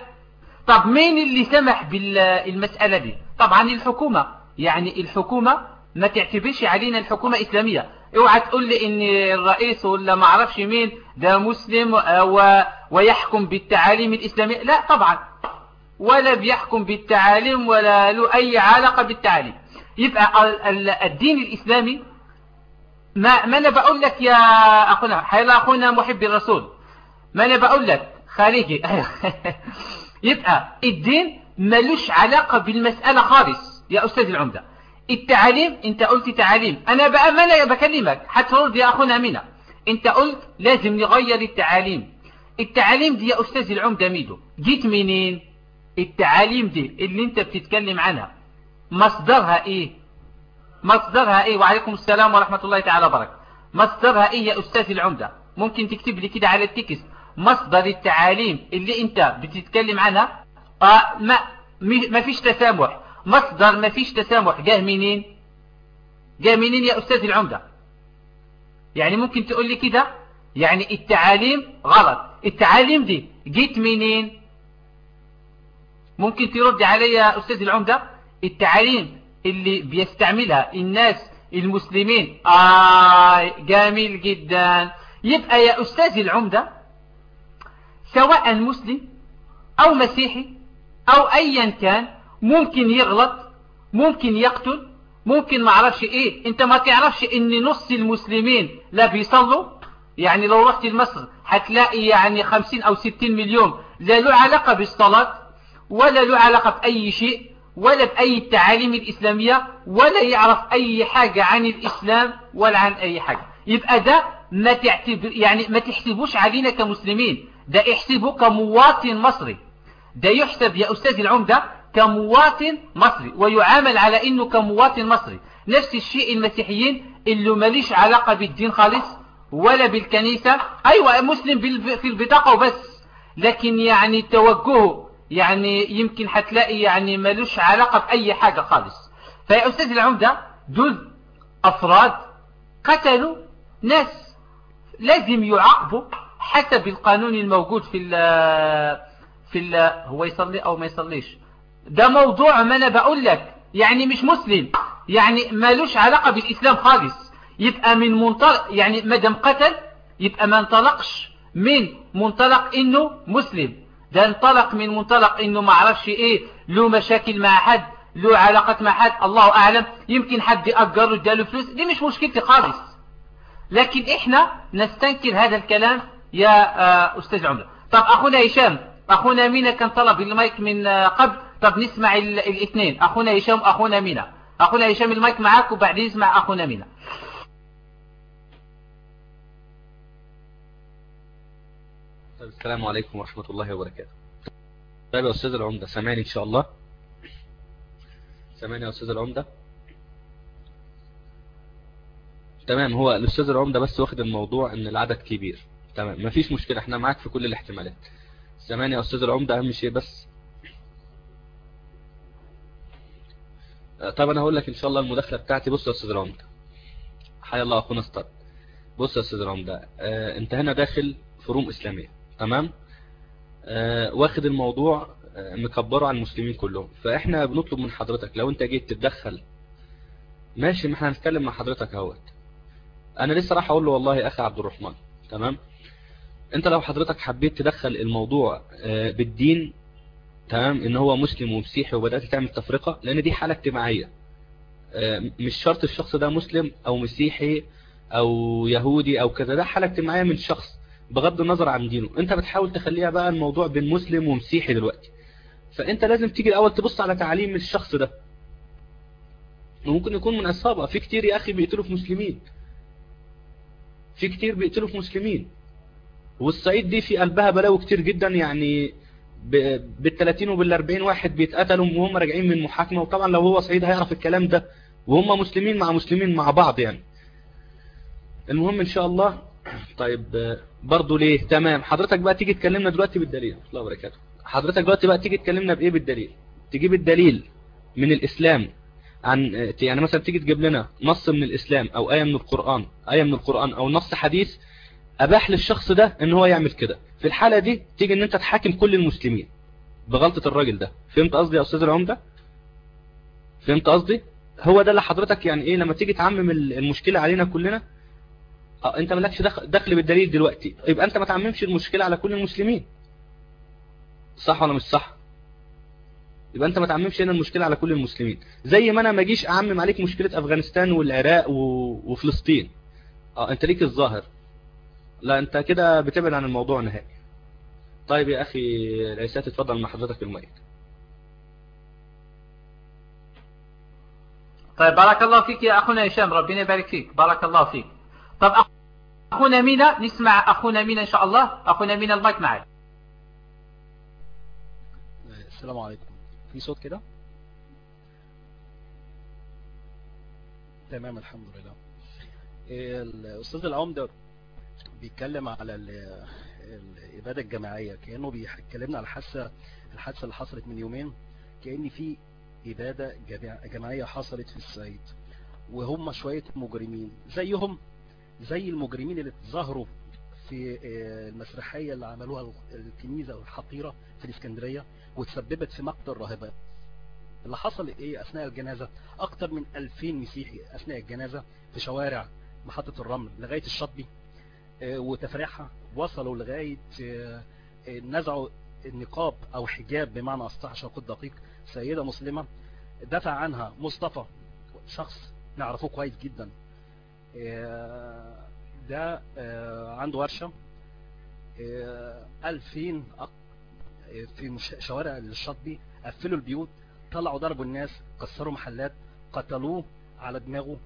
طب مين اللي سمح بالمسألة دي؟ طبعا الحكومة. يعني الحكومة ما تعتبرش علينا الحكومة إسلامية. اوعى تقول لي إن الرئيس ولا ما أعرفش مين ده مسلم و... ويحكم بالتعاليم الإسلامية. لا طبعا. ولا بيحكم بالتعاليم ولا له أي علاقة بالتعاليم. يبقى الدين الإسلامي ما, ما أنا بقول لك يا أخونا حيلا أخونا محب الرسول. ما أنا بقول لك خارجي [LAUGHS] يبقى الدين ملوش علاقة بالمسألة خالص يا أستاذ العمدة. التعاليم أنت قلت تعاليم أنا بقى ما أنا بكلمك. هترد يا أخونا مينا أنت قلت لازم نغير التعاليم التعاليم دي يا أستاذ العمدة ميدو جيت منين؟ التعاليم دي اللي أنت بتتكلم عنها. مصدرها إيه؟ مصدرها إيه؟ وعليكم السلام ورحمة الله تعالى وبركاته. مصدرها إيه يا أستاذ العمدة؟ ممكن تكتب لي كده على التكست. مصدر التعاليم اللي أنت بتتكلم عنها؟ آه ما ما فيش تسامح. مصدر ما فيش تسامح. جاه منين؟ جاه منين يا أستاذ العمدة؟ يعني ممكن تقول لي كده؟ يعني التعاليم غلط. التعاليم دي جيت منين؟ ممكن ترد علي يا أستاذ العمدة؟ التعاليم اللي بيستعملها. الناس المسلمين آه جميل جدا. يبقى يا أستاذ العمدة سواء مسلم أو مسيحي أو أيا كان ممكن يغلط ممكن يقتل ممكن ما عرفش إيه. أنت ما تعرفش إن نص المسلمين لا بيصلوا؟ يعني لو رحت لمصر هتلاقي يعني خمسين أو ستين مليون لا له علاقة بالصلاة ولا له علاقة بأي شيء. ولا بأي التعاليم الإسلامية ولا يعرف أي حاجة عن الإسلام ولا عن أي حاجة. يبقى ده ما تعتبر يعني ما تحسبوش علينا كمسلمين ده احسبه كمواطن مصري. ده يحسب يا أستاذ العمدة كمواطن مصري ويعامل على إنه كمواطن مصري. نفس الشيء المسيحيين اللي ماليش علاقة بالدين خالص ولا بالكنيسة. أيوه مسلم في البطاقة وبس. لكن يعني توجهه يعني يمكن هتلاقي يعني مالوش علاقة بأي حاجة خالص. فيا أستاذ العمدة دول أفراد قتلوا ناس لازم يعاقبوا حسب القانون الموجود في ال في ال هو يصلي أو ما يصليش. ده موضوع ما أنا بقول لك. يعني مش مسلم. يعني مالوش علاقة بالإسلام خالص. يبقى من منطلق يعني ما دام قتل يبقى ما انطلقش من منطلق إنه مسلم. ده انطلق من منطلق إنه ما عرفش إيه له مشاكل مع حد له علاقة مع حد الله أعلم يمكن حد يأجره اداله فلوس دي مش مشكلتي خالص. لكن إحنا نستنكر هذا الكلام يا أستاذ عمر. طب أخونا هشام أخونا مينا كان طلب المايك من قبل طب نسمع الإثنين. أخونا هشام أخونا مينا. أخونا هشام المايك معاك وبعدين نسمع أخونا مينا. السلام عليكم ورحمة الله وبركاته. طيب يا أستاذ العمدة سامعني إن شاء الله؟ سامعني يا أستاذ العمدة؟ تمام هو الأستاذ العمدة بس واخد الموضوع إن العدد كبير. تمام مفيش مشكلة إحنا معاك في كل الاحتمالات. سامعني يا أستاذ العمدة أهم شيء بس. طب أنا هقول لك إن شاء الله المداخلة بتاعتي. بص يا أستاذ العمدة. حي الله أخونا أستاذ بص يا أستاذ العمدة آه أنت هنا داخل فروم إسلامية. تمام؟ آه واخد الموضوع آه مكبره على المسلمين كلهم. فإحنا بنطلب من حضرتك لو انت جيت تتدخل ماشي ما إحنا هنتكلم مع حضرتك اهوت. أنا لسه راح أقول له والله يا أخي عبد الرحمن تمام؟ انت لو حضرتك حبيت تدخل الموضوع آه بالدين تمام؟ ان هو مسلم ومسيحي وبدأت تعمل تفرقة لأن دي حالة اجتماعية. مش شرط الشخص ده مسلم أو مسيحي أو يهودي أو كذا ده حالة اجتماعية من شخص. بغض النظر عن دينه. انت بتحاول تخليها بقى الموضوع بين مسلم ومسيحي دلوقتي. فانت لازم تيجي الأول تبص على تعاليم الشخص ده. وممكن يكون من عصابة في كتير يا أخي بيقتلوا في مسلمين. في كتير بيقتلوا في مسلمين. والصعيد دي في قلبها بلاوي كتير جدا. يعني بال 30 وبال 40 واحد بيتقتلوا وهم راجعين من محاكمة. وطبعا لو هو صعيد هيعرف الكلام ده. وهم مسلمين مع مسلمين مع بعض يعني. المهم إن شاء الله. طيب برضو ليه؟ تمام. حضرتك بقى تيجي تكلمنا دلوقتي بالدليل. الله وبركاته. حضرتك دلوقتي بقى تيجي تكلمنا بإيه بالدليل؟ تجيب الدليل من الإسلام عن يعني مثلا تيجي تجيب لنا نص من الإسلام أو آية من القرآن آية من القرآن أو نص حديث أباح للشخص ده إن هو يعمل كده. في الحالة دي تيجي إن أنت تحاكم كل المسلمين. بغلطة الراجل ده. فهمت قصدي يا أستاذ العمدة؟ فهمت قصدي؟ هو ده اللي حضرتك يعني إيه لما تيجي تعمم المشكلة علينا كلنا؟ أنت مالكش دخل, دخل بالدليل دلوقتي. يبقى أنت ما تعممش المشكلة على كل المسلمين. صح ولا مش صح؟ يبقى أنت ما تعممش هنا المشكلة على كل المسلمين. زي ما أنا ما أجيش أعمم عليك مشكلة أفغانستان والعراق و... وفلسطين. آه أنت ليك الظاهر. لا أنت كده بتبعد عن الموضوع نهائي. طيب يا أخي العيسات اتفضل مع حضرتك المايك. طيب بارك الله فيك يا أخونا هشام. ربنا يبارك فيك. بارك الله فيك. طب أخونا مينا نسمع أخونا مينا إن شاء الله. أخونا مينا المايك معك السلام عليكم. في صوت كده؟ تمام الحمد لله. الأستاذ العمدة بيتكلم على الإبادة الجماعية كأنه بيكلمنا على الحادثة الحادثة اللي حصلت من يومين كأن في إبادة جماعية حصلت في الصعيد وهم شوية مجرمين زيهم زي المجرمين اللي ظهروا في المسرحية اللي عملوها الكنيزة الحقيرة في الإسكندرية وتسببت في مقتل راهبات اللي حصل إيه أثناء الجنازة؟ أكتر من 2000 مسيحي أثناء الجنازة في شوارع محطة الرمل لغاية الشطبي وتفريحها وصلوا لغاية نزعوا النقاب أو حجاب بمعنى أصح اكون دقيق. سيدة مسلمة دفع عنها مصطفى شخص نعرفه كويس جدا. ده عنده ورشة. 2000 في شوارع الشطبي قفلوا البيوت طلعوا ضربوا الناس كسروا محلات قتلوه على دماغه.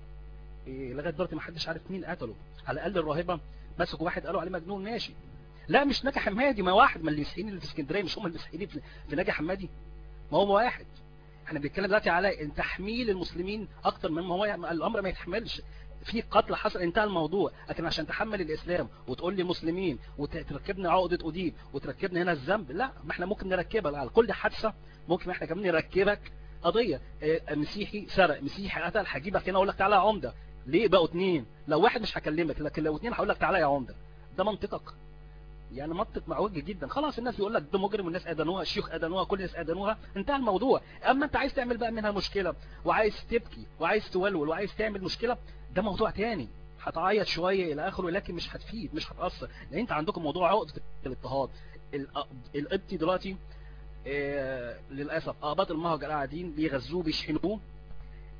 لغاية دلوقتي ما حدش عارف مين قتله. على الأقل الراهبه مسكوا واحد قالوا عليه مجنون ماشي. لا مش ناجي حمادي ما واحد من المسيحيين اللي في اسكندرية مش هم المسيحيين في ناجي حمادي. ما هو واحد. إحنا بنتكلم دلوقتي على تحميل المسلمين أكتر مما هو الأمر ما يتحملش. في قتل حصل انتهى الموضوع. لكن عشان تحمل الإسلام وتقول لي مسلمين وتركبني عقدة اديب وتركبني هنا الذنب لا ما إحنا ممكن نركبها. على كل حادثة ممكن إحنا كمان نركبك. قضية آه مسيحي سرق مسيحي قتل هجيبك هنا أقول لك تعالى يا عمدة. ليه بقوا اتنين؟ لو واحد مش هكلمك لكن لو اتنين هقول لك تعالى يا عمدة. ده منطقك. يعني منطق معوج جدا. خلاص الناس بيقول لك ده مجرم والناس ادانوها الشيوخ ادانوها كل الناس ادانوها انتهى الموضوع. أما أنت عايز تعمل بقى منها مشكلة وعايز تبكي وعايز تولول وعايز تعمل مشكلة ده موضوع تاني. هتعيط شوية إلى آخره لكن مش هتفيد مش هتأثر. لأن أنت عندكم موضوع عقدة الاضطهاد. القبطي دلوقتي آه للأسف أقباط المهجر قاعدين بيغزوه بيشحنوه.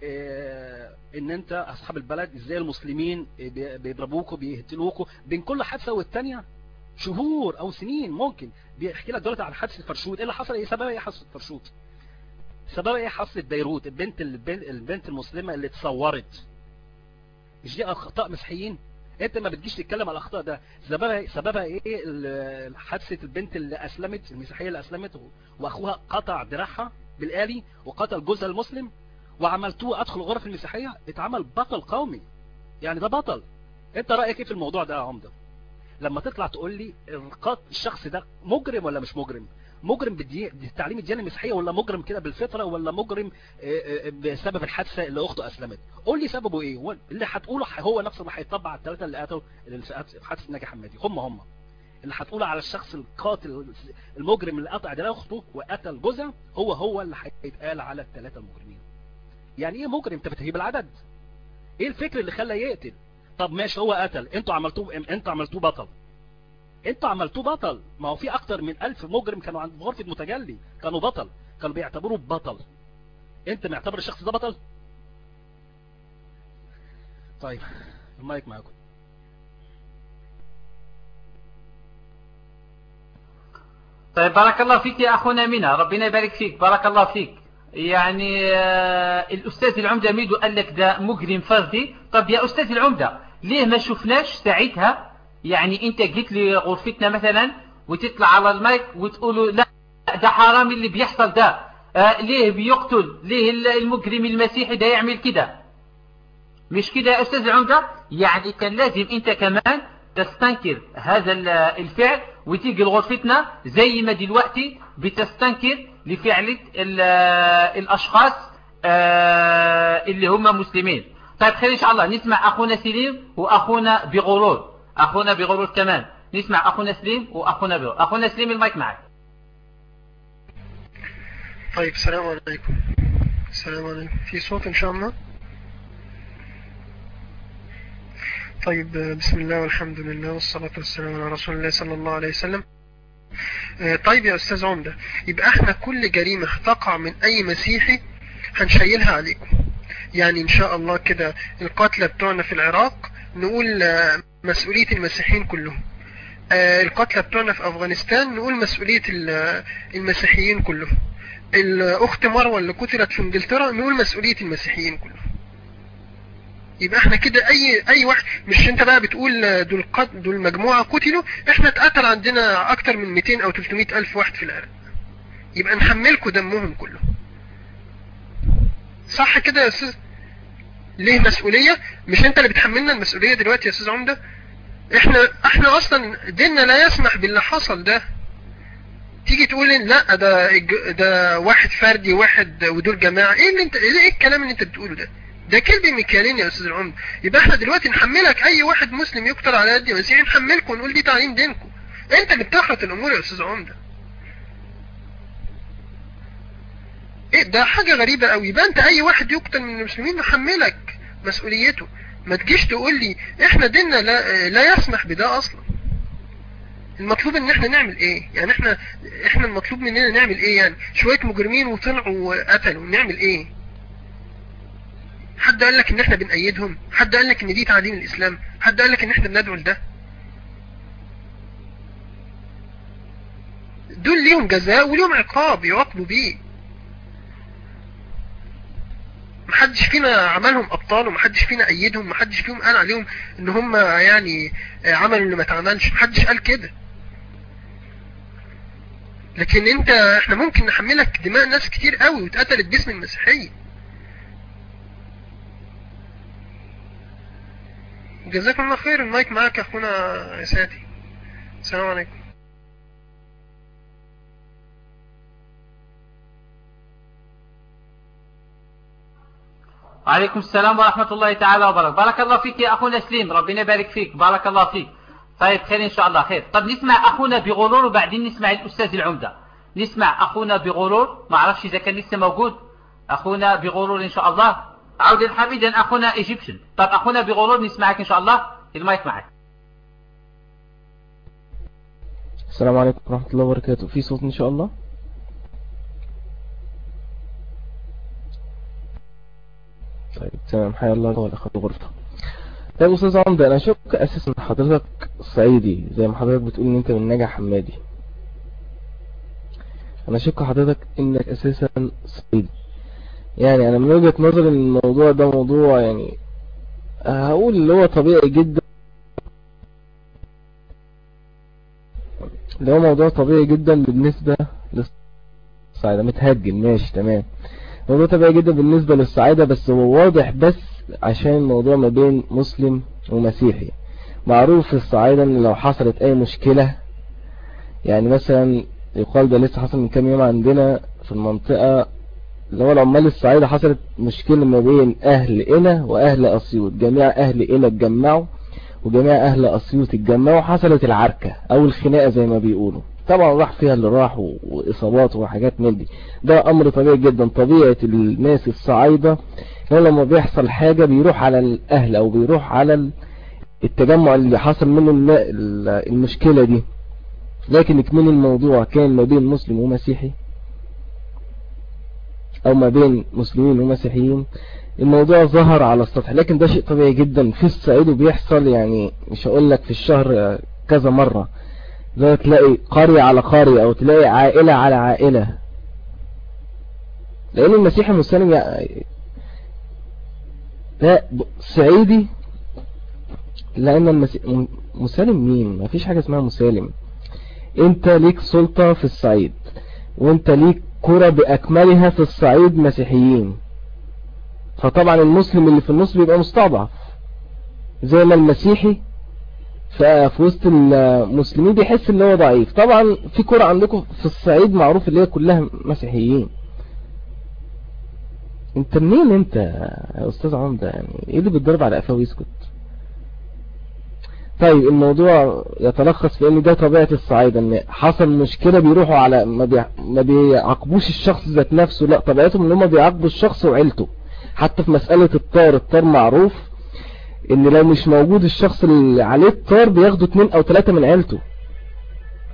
آه إن أنت أصحاب البلد إزاي المسلمين بيضربوكوا بيهتلوكوا بين كل حادثة والتانية شهور أو سنين ممكن. بيحكي لك دلوقتي عن حادثة فرشوت. إيه اللي حصل؟ إيه سبب إيه حادثة فرشوت؟ سبب إيه حادثة بيروت؟ البنت البنت المسلمة اللي اتصورت. مش دي أخطاء مسيحيين؟ أنت ما بتجيش تتكلم على الأخطاء ده. سببها سببها إيه؟ حادثة البنت اللي أسلمت المسيحية اللي أسلمت وأخوها قطع دراعها بالآلي وقتل جوزها المسلم وعملتوه أدخل غرف المسيحية. اتعمل بطل قومي. يعني ده بطل. أنت رأيك إيه في الموضوع ده يا عمدة؟ لما تطلع تقول لي الشخص ده مجرم ولا مش مجرم؟ مجرم بالتعليم الدياني المسيحيه ولا مجرم كده بالفطرة ولا مجرم بسبب الحادثة اللي أخته أسلمت. قول لي سببه إيه؟ اللي هتقوله هو نفسه اللي هيطبق على الثلاثه اللي قتلوا اللي في حادثه ناجي حمادي. هم هم. اللي هتقوله على الشخص القاتل المجرم اللي قطع دراع أخته وقتل جوزها هو هو اللي هيتقال على الثلاثه المجرمين. يعني إيه مجرم؟ أنت بتهيب العدد. إيه الفكر اللي خلى يقتل؟ طب ماشي هو قتل. أنتوا عملتوه أنتوا عملتوه بطل. أنتوا عملتوه بطل. ما هو في أكتر من ألف مجرم كانوا عند غرفة متجلي. كانوا بطل. كانوا بيعتبروه بطل. انت معتبر الشخص ده بطل؟ طيب المايك معاكم. طيب بارك الله فيك يا أخونا منى. ربنا يبارك فيك. بارك الله فيك. يعني آه الأستاذ العمدة ميدو قال لك ده مجرم فردي. طب يا أستاذ العمدة ليه ما شفناش ساعتها يعني انت جيت لي غرفتنا مثلا وتطلع على المايك وتقولوا لا ده حرام اللي بيحصل ده. آه ليه بيقتل؟ ليه المجرم المسيحي ده يعمل كده؟ مش كده يا أستاذ العمدة يعني كان لازم انت كمان تستنكر هذا الفعل وتيجي لغرفتنا زي ما دلوقتي بتستنكر لفعل الأشخاص اللي هم مسلمين. طيب خير إن شاء الله. نسمع أخونا سليم وأخونا بغرور. أخونا بغرور كمان نسمع أخونا سليم وأخونا بغرور. أخونا سليم المايك معك. طيب السلام عليكم. السلام عليكم. في صوت إن شاء الله؟ طيب بسم الله والحمد لله والصلاة والسلام على رسول الله صلى الله عليه وسلم. آه، طيب يا أستاذ عمدة يبقى إحنا كل جريمة تقع من أي مسيحي هنشيلها عليكم؟ يعني إن شاء الله كده القتلى بتوعنا في العراق نقول آه، مسؤولية المسيحيين كلهم. آه، القتلى بتوعنا في أفغانستان نقول مسؤولية ال- المسيحيين كلهم. الأخت مروة اللي قتلت في إنجلترا نقول مسؤولية المسيحيين كلهم. يبقى إحنا كده اي أي واحد مش أنت بقى بتقول دول قت... دول مجموعة قتلوا إحنا اتقتل عندنا أكتر من 200 أو 300 ألف واحد في العراق يبقى نحملكوا دمهم كله. صح كده يا أستاذ؟ ليه مسؤولية؟ مش أنت اللي بتحملنا المسؤولية دلوقتي يا أستاذ عمدة؟ إحنا إحنا أصلا ديننا لا يسمح باللي حصل ده. تيجي تقول لأ ده ده واحد فردي واحد ودول جماعة. إيه اللي انت إيه الكلام اللي أنت بتقوله ده؟ ده كلب ميكالين يا أستاذ العمد يبقى إحنا دلوقتي نحملك أي واحد مسلم يقتل على يد مسيحي نحملكم ونقول دي تعليم دينكم. أنت اللي بتخرط الأمور يا أستاذ عمده إيه ده؟ حاجة غريبة قوي يبقى أنت أي واحد يقتل من المسلمين نحملك مسؤوليته. ما تجيش تقول لي إحنا ديننا لا, لا يسمح بده أصلا. المطلوب إن إحنا نعمل إيه؟ يعني إحنا إحنا المطلوب مننا نعمل إيه؟ يعني شوية مجرمين وطلعوا وقتلوا نعمل إيه؟ حد قال لك إن إحنا بنأيدهم؟ حد قال لك إن دي تعليم الإسلام؟ حد قال لك إن إحنا بندعو لده؟ دول ليهم جزاء وليهم عقاب يعاقبوا بيه. محدش فينا عملهم أبطال ومحدش فينا أيدهم محدش فيهم قال عليهم إن هم يعني عملوا اللي ما اتعملش محدش قال كده. لكن أنت إحنا ممكن نحملك دماء ناس كتير قوي واتقتلت باسم المسيحية. جزاكم الله خير. المايك معاك يا أخونا ساتي السلام عليكم. وعليكم السلام ورحمة الله تعالى وبركاته. بارك الله فيك يا أخونا سليم. ربنا يبارك فيك. بارك الله فيك. طيب خير إن شاء الله. خير. طب نسمع أخونا بغرور وبعدين نسمع الأستاذ العمدة. نسمع أخونا بغرور. ما أعرفش إذا كان لسه موجود. أخونا بغرور إن شاء الله. عودا حميدا أخونا إيجيبشن. طب أخونا بغرور نسمعك إن شاء الله. المايك معك. السلام عليكم ورحمة الله وبركاته. في صوت إن شاء الله؟ طيب تمام حيا الله هو الأخذ غرفته طيب أستاذ عمدة أنا شك أساسا إن حضرتك صعيدي زي ما حضرتك بتقول إن أنت من نجع حمادي. أنا شك حضرتك إنك أساسا صعيدي. يعني أنا من وجهة نظري إن الموضوع ده موضوع يعني هقول اللي هو طبيعي جدا. اللي هو موضوع طبيعي جدا بالنسبة للصعيدة متهجن ماشي تمام. موضوع طبيعي جدا بالنسبة للصعيدة بس هو واضح بس عشان الموضوع ما بين مسلم ومسيحي. معروف في الصعيدة إن لو حصلت أي مشكلة يعني مثلا يقال ده لسه حصل من كام يوم عندنا في المنطقة اللي هو العمال الصعيدة حصلت مشكلة ما بين أهل قنا وأهل أسيوط. جميع أهل قنا اتجمعوا وجميع أهل أسيوط اتجمعوا حصلت العركة أو الخناقة زي ما بيقولوا. طبعا راح فيها اللي راح وإصابات وحاجات من دي. ده أمر طبيعي جدا. طبيعة الناس الصعايدة لما بيحصل حاجة بيروح على الأهل أو بيروح على التجمع اللي حصل منه المشكلة دي. لكن كمان الموضوع كان ما بين مسلم ومسيحي أو ما بين مسلمين ومسيحيين. الموضوع ظهر على السطح. لكن ده شيء طبيعي جدا. في الصعيد وبيحصل يعني مش هقول لك في الشهر كذا مرة. لو تلاقي قرية على قرية أو تلاقي عائلة على عائلة. لأن المسيح المسلم يعني لا صعيدي لأن المسيح مسالم مين؟ ما فيش حاجة اسمها مسالم. أنت ليك سلطة في الصعيد وأنت ليك كرة بأكملها في الصعيد مسيحيين. فطبعا المسلم اللي في النص بيبقى مستضعف. زي ما المسيحي في وسط المسلمين بيحس إن هو ضعيف. طبعا في كرة عندكم في الصعيد معروف اللي هي كلها مسيحيين. أنت منين أنت يا أستاذ عمدة؟ يعني إيه اللي بتضرب على قفاه ويسكت طيب الموضوع يتلخص في إن ده طبيعة الصعايدة إن حصل مشكلة بيروحوا على ما. ما بيعاقبوش الشخص ذات نفسه لا طبيعتهم إن هم بيعاقبوا الشخص وعيلته. حتى في مسألة الطار الطار معروف إن لو مش موجود الشخص اللي عليه الطار بياخدوا اتنين أو تلاتة من عيلته.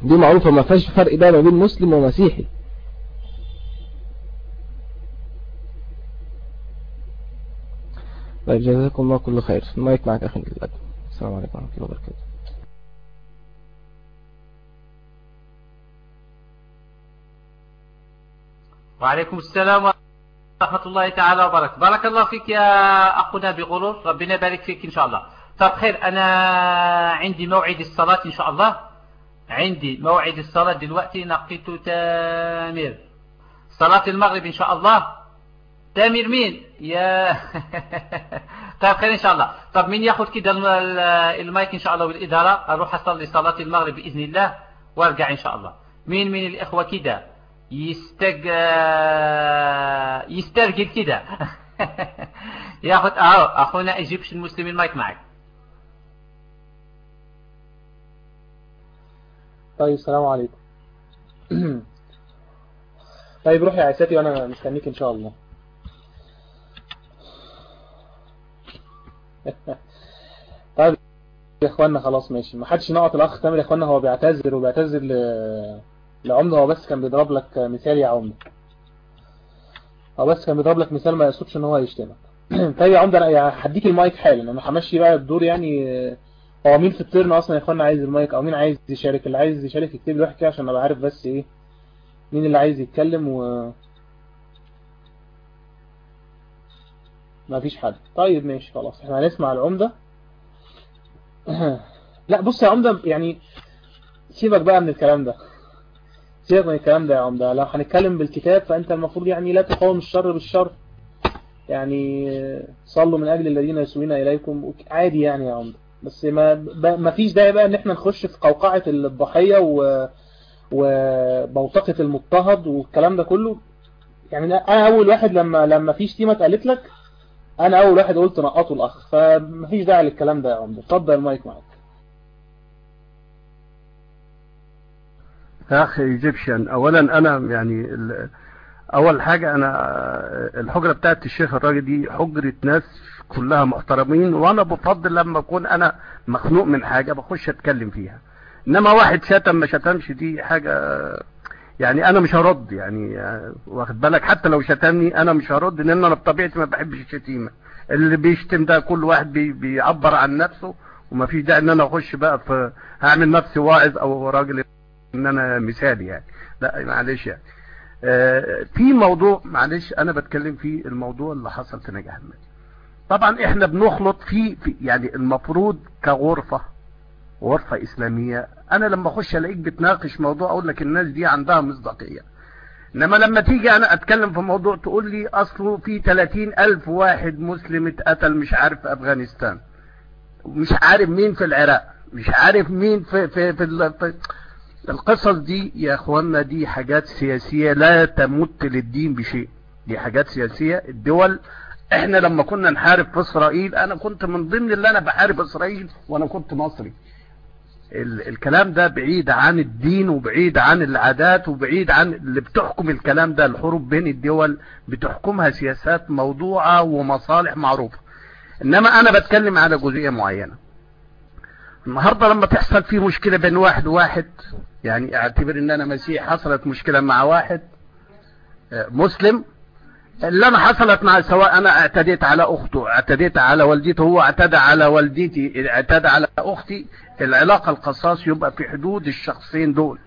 دي معروفة ما فيهاش فرق ده ما بين مسلم ومسيحي. طيب جزاكم الله كل خير. المايك معك أخي الأدب السلام عليكم ورحمة الله وبركاته. وعليكم السلام ورحمة الله تعالى وبركاته. بارك الله فيك يا أخونا بغرور. ربنا يبارك فيك إن شاء الله. طب خير أنا عندي موعد الصلاة إن شاء الله. عندي موعد الصلاة دلوقتي. نقيت تامر. صلاة المغرب إن شاء الله. تامر مين؟ يا [LAUGHS] طيب خير إن شاء الله. طب مين ياخد كده المايك إن شاء الله والإدارة؟ أروح أصلي صلاة المغرب بإذن الله وأرجع إن شاء الله. مين من الإخوة كده؟ يستج يسترجل كده ياخد أهو أخونا إيجيبشن مسلم المايك معك. طيب السلام عليكم. [CLEARS THROAT] طيب روح يا عيساتي وأنا مستنيك إن شاء الله. [LAUGHS] طيب يا اخوانا خلاص ماشي. ما حدش نقط الأخ تامر يا اخوانا هو بيعتذر وبيعتذر ل... لعمده هو بس كان بيضرب لك مثال يا عمده. هو بس كان بيضرب لك مثال ما يقصدش إن هو يشتمك. [CLEARS THROAT] طيب يا عمده أنا هديك المايك حالا. أنا همشي بقى الدور يعني هو مين في الترن أصلا يا إخوانا عايز المايك؟ أو مين عايز يشارك؟ اللي عايز يشارك يكتب واحد كده عشان أبقى عارف بس إيه مين اللي عايز يتكلم و ما فيش حد. طيب ماشي خلاص. إحنا هنسمع العمدة. [CLEARS THROAT] لا بص يا عمدة يعني سيبك بقى من الكلام ده. سيبك من الكلام ده يا عمدة. لو هنتكلم بالكتاب فأنت المفروض يعني لا تقاوم الشر بالشر. يعني صلوا من أجل الذين يسوون إليكم. عادي يعني يا عمدة. بس ما ما فيش داعي بقى إن إحنا نخش في قوقعة الضحية و وبوتقة المضطهد والكلام ده كله. يعني أنا أول واحد لما لما في شتيمة اتقالت لك أنا أول واحد قلت نقطوا الاخ فمفيش داعي للكلام ده يا عمدة. اتفضل المايك معاك. يا أخي ايجيبشن اولا أنا يعني أول حاجة أنا الحجرة بتاعت الشيخ الراجل دي حجرة ناس كلها محترمين وأنا بفضل لما أكون أنا مخنوق من حاجة بخش أتكلم فيها. إنما واحد شتم ما شتمش دي حاجة يعني أنا مش هرد يعني واخد بالك؟ حتى لو شتمني أنا مش هرد لأن أنا بطبيعتي ما بحبش الشتيمة. اللي بيشتم ده كل واحد بي بيعبر عن نفسه وما فيش داعي إن أنا أخش بقى في هعمل نفسي واعظ أو راجل إن أنا مثالي يعني. لا معلش يعني. آه في موضوع معلش أنا بتكلم فيه الموضوع اللي حصل في نجاح المال طبعا إحنا بنخلط في, في يعني المفروض كغرفة غرفة إسلامية أنا لما أخش ألاقيك بتناقش موضوع أقول لك الناس دي عندها مصداقية. إنما لما تيجي أنا أتكلم في موضوع تقول لي أصله في 30 ألف واحد مسلم اتقتل مش عارف في أفغانستان. مش عارف مين في العراق. مش عارف مين في في في, في القصص دي يا اخوانا دي حاجات سياسية لا تمت للدين بشيء. دي حاجات سياسية. الدول إحنا لما كنا نحارب في إسرائيل أنا كنت من ضمن اللي أنا بحارب إسرائيل وأنا كنت مصري. الكلام ده بعيد عن الدين وبعيد عن العادات وبعيد عن اللي بتحكم الكلام ده. الحروب بين الدول بتحكمها سياسات موضوعة ومصالح معروفة. إنما أنا بتكلم على جزئية معينة. النهاردة لما تحصل في مشكلة بين واحد وواحد يعني أعتبر إن أنا مسيح حصلت مشكلة مع واحد مسلم اللي أنا حصلت مع سواء أنا اعتديت على أخته اعتديت على والدته هو اعتدى على والدتي اعتدى على أختي العلاقة القصاص يبقى في حدود الشخصين دول.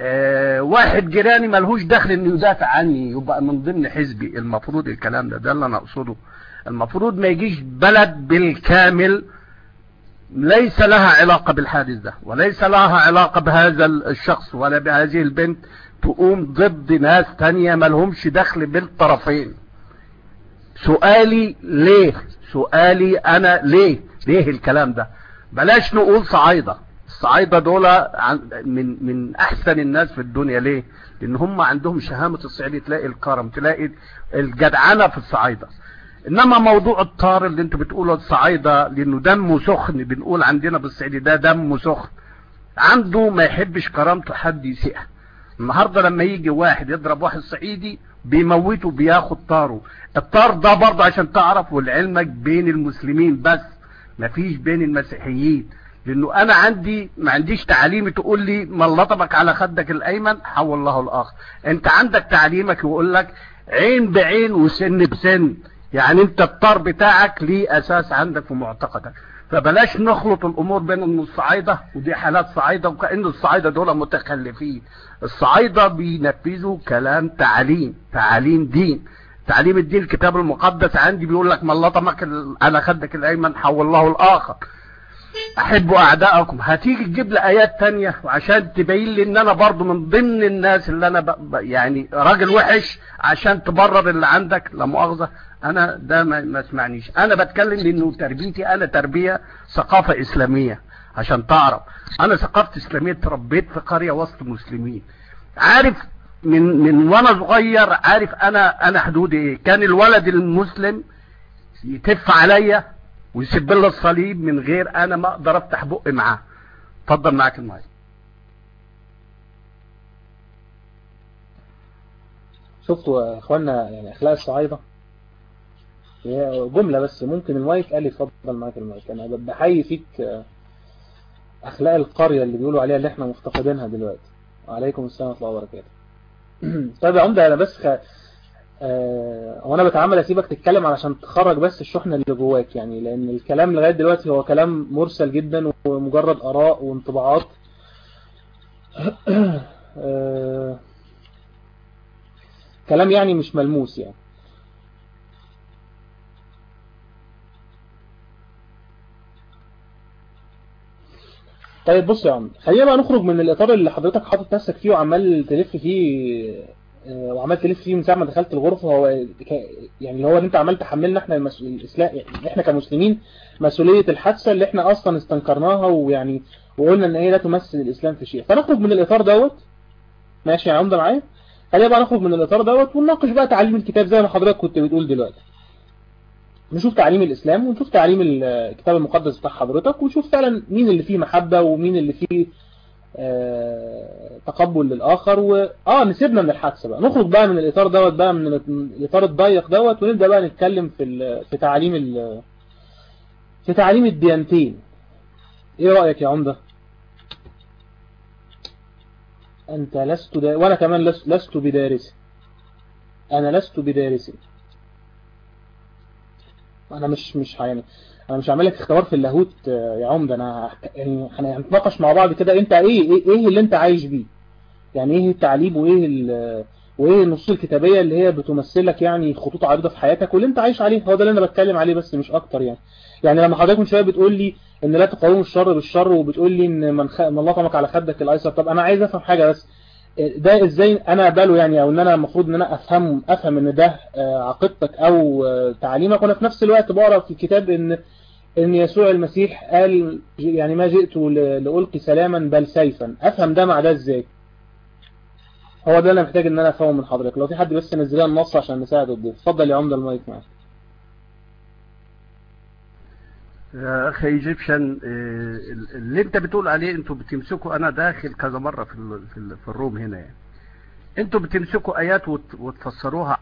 آه واحد جيراني ملهوش دخل إنه يدافع عني يبقى من ضمن حزبي. المفروض الكلام ده ده اللي أنا أقصده. المفروض ما يجيش بلد بالكامل ليس لها علاقة بالحادث ده وليس لها علاقة بهذا الشخص ولا بهذه البنت تقوم ضد ناس تانية ملهمش دخل بالطرفين. سؤالي ليه؟ سؤالي أنا ليه؟ ليه الكلام ده؟ بلاش نقول صعايدة. الصعايدة دول من من أحسن الناس في الدنيا. ليه؟ لأن هم عندهم شهامة الصعيد تلاقي الكرم تلاقي الجدعنة في الصعايدة. إنما موضوع الطار اللي انت بتقوله الصعايدة لأنه دمه سخن بنقول عندنا بالصعيد ده دمه سخن. عنده ما يحبش كرامته حد يسيئها. النهاردة لما يجي واحد يضرب واحد صعيدي بيموته بياخد طاره. الطار ده برضه عشان تعرف والعلمك بين المسلمين بس مفيش بين المسيحيين. لأنه أنا عندي ما عنديش تعليمي تقول لي من لطمك على خدك الأيمن حول الله الآخر. أنت عندك تعليمك يقول لك عين بعين وسن بسن. يعني انت الطار بتاعك ليه أساس عندك في معتقدك. فبلاش نخلط الأمور بين إن الصعايدة ودي حالات صعايدة وكأن الصعايدة دول متخلفين. الصعايدة بينفذوا كلام تعليم تعليم دين. تعليم الدين الكتاب المقدس عندي بيقول لك من لطمك على خدك الأيمن حول الله الآخر. أحبوا اعدائكم هتيجي تجيب لي آيات تانية عشان تبين لي إن أنا برضو من ضمن الناس اللي أنا ب... يعني راجل وحش عشان تبرر اللي عندك؟ لا مؤاخذة. أنا ده ما, اسمعنيش. أنا بتكلم لأنه تربيتي أنا تربية ثقافة إسلامية عشان تعرف. أنا ثقافة إسلامية تربيت في قرية وسط مسلمين. عارف من من وأنا صغير عارف أنا أنا حدودي إيه؟ كان الولد المسلم يتف عليا ويسب لي الصليب من غير أنا ما أقدر أفتح بقي معاه. اتفضل معاك المايك. شفتوا يا إخوانا يعني أخلاق الصعايدة هي جملة بس ممكن المايك قال لي اتفضل معاك المايك. أنا بحيي فيك أخلاق القرية اللي بيقولوا عليها اللي إحنا مفتقدينها دلوقتي. وعليكم السلام ورحمة الله وبركاته. [CLEARS THROAT] طيب يا عمدة أنا بس خ... آه وأنا بتعامل أسيبك تتكلم علشان تخرج بس الشحنة اللي جواك يعني لأن الكلام لغاية دلوقتي هو كلام مرسل جدا ومجرد آراء وانطباعات. [CLEARS THROAT] آه كلام يعني مش ملموس يعني. طيب بص يا عم خلينا بقى نخرج من الإطار اللي حضرتك حاطط نفسك فيه وعمال تلف فيه وعمال تلف فيه من ساعة ما دخلت الغرفة. هو يعني اللي هو ان انت عمال تحملنا إحنا المسؤول الإسلام إحنا كمسلمين مسؤولية الحادثة اللي إحنا أصلا استنكرناها ويعني وقلنا إن هي لا تمثل الإسلام في شيء. فنخرج من الإطار دوت. ماشي يا عمده معايا؟ خلينا بقى نخرج من الإطار دوت ونناقش بقى تعليم الكتاب زي ما حضرتك كنت بتقول دلوقتي. نشوف تعليم الإسلام ونشوف تعليم الكتاب المقدس بتاع حضرتك ونشوف فعلا مين اللي فيه محبة ومين اللي فيه آه تقبل للآخر و آه نسيبنا من الحادثة بقى. نخرج بقى من الإطار دوت بقى من الإطار الضيق دوت ونبدأ بقى نتكلم في في تعليم ال في تعليم الديانتين. إيه رأيك يا عمدة؟ أنت لست دا... وأنا كمان لست, لست بدارس. أنا لست بدارس. أنا مش مش يعني أنا مش هعمل لك اختبار في اللاهوت يا عمده أنا يعني هنتناقش مع بعض كده انت إيه إيه, إيه اللي انت عايش بيه؟ يعني إيه التعليم وايه وايه النصوص الكتابية اللي هي بتمثل لك يعني خطوط عريضة في حياتك واللي انت عايش عليه هو ده اللي أنا بتكلم عليه بس مش أكتر يعني. يعني لما حضرتك من شوية بتقول لي إن لا تقاوموا الشر بالشر وبتقول لي إن من, خ... من لطمك على خدك الأيسر طب أنا عايز أفهم حاجة بس. ده إزاي أنا اقبله يعني أو ان أنا المفروض ان أنا افهم افهم ان ده عقيدتك أو تعليمك. وأنا في نفس الوقت بقرأ في الكتاب ان ان يسوع المسيح قال يعني ما جئت لألقي سلاما بل سيفا. افهم ده مع ده إزاي؟ هو ده اللي محتاج إن أنا أفهمه من حضرتك. لو في حد بس نزل النص عشان نساعد الضيف اتفضل يا عمدة المايك معاك. يا أخي إيجيبشن اللي أنت بتقول عليه أنتوا بتمسكوا أنا داخل كذا مرة في في الروم هنا يعني. أنتوا بتمسكوا آيات وتفسروها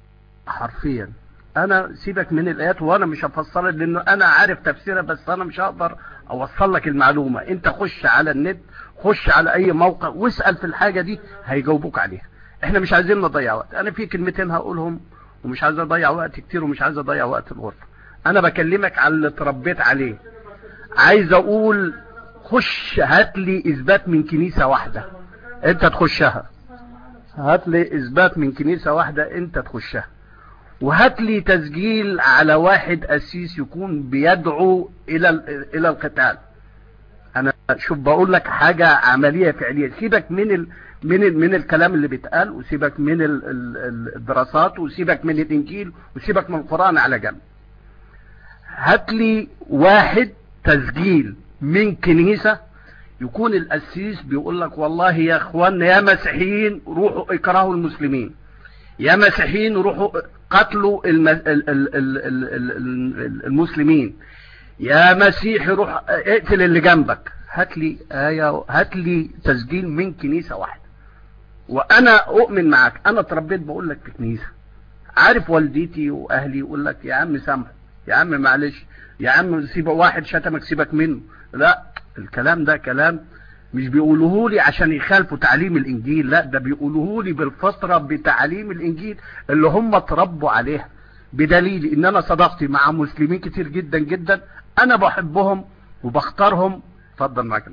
حرفيا. أنا سيبك من الآيات وأنا مش هفسرها لأنه أنا عارف تفسيرها بس أنا مش هقدر أوصل لك المعلومة. أنت خش على النت خش على أي موقع واسأل في الحاجة دي هيجاوبوك عليها. إحنا مش عايزين نضيع وقت. أنا في كلمتين هقولهم ومش عايز أضيع وقت كتير ومش عايز أضيع وقت الغرفة. أنا بكلمك على اللي اتربيت عليه. عايز أقول خش هات لي إثبات من كنيسة واحدة. أنت تخشها. هات لي إثبات من كنيسة واحدة أنت تخشها. وهات لي تسجيل على واحد اسيس يكون بيدعو إلى إلى القتال. أنا شوف بقول لك حاجة عملية فعلية. سيبك من ال من من الكلام اللي بيتقال وسيبك من ال ال الدراسات وسيبك من الإنجيل وسيبك من القرآن على جنب. هات لي واحد تسجيل من كنيسة يكون القسيس بيقول لك والله يا اخوانا يا مسيحيين روحوا اكرهوا المسلمين. يا مسيحيين روحوا قتلوا الم- ال- ال- ال- ال- ال- ال- المسلمين. يا مسيحي روح اقتل اللي جنبك. هات لي آية هات لي تسجيل من كنيسة واحدة. وأنا أؤمن معك. أنا اتربيت بقول لك في كنيسة. عارف والدتي وأهلي يقول لك يا عم سامح يا عم معلش يا عم سيب واحد شتمك سيبك منه. لا الكلام ده كلام مش بيقولوه لي عشان يخالفوا تعليم الإنجيل لا ده بيقولوه لي بالفطرة بتعليم الإنجيل اللي هم اتربوا عليها. بدليل إن أنا صداقتي مع مسلمين كتير جدا جدا أنا بحبهم وبختارهم. اتفضل معاك.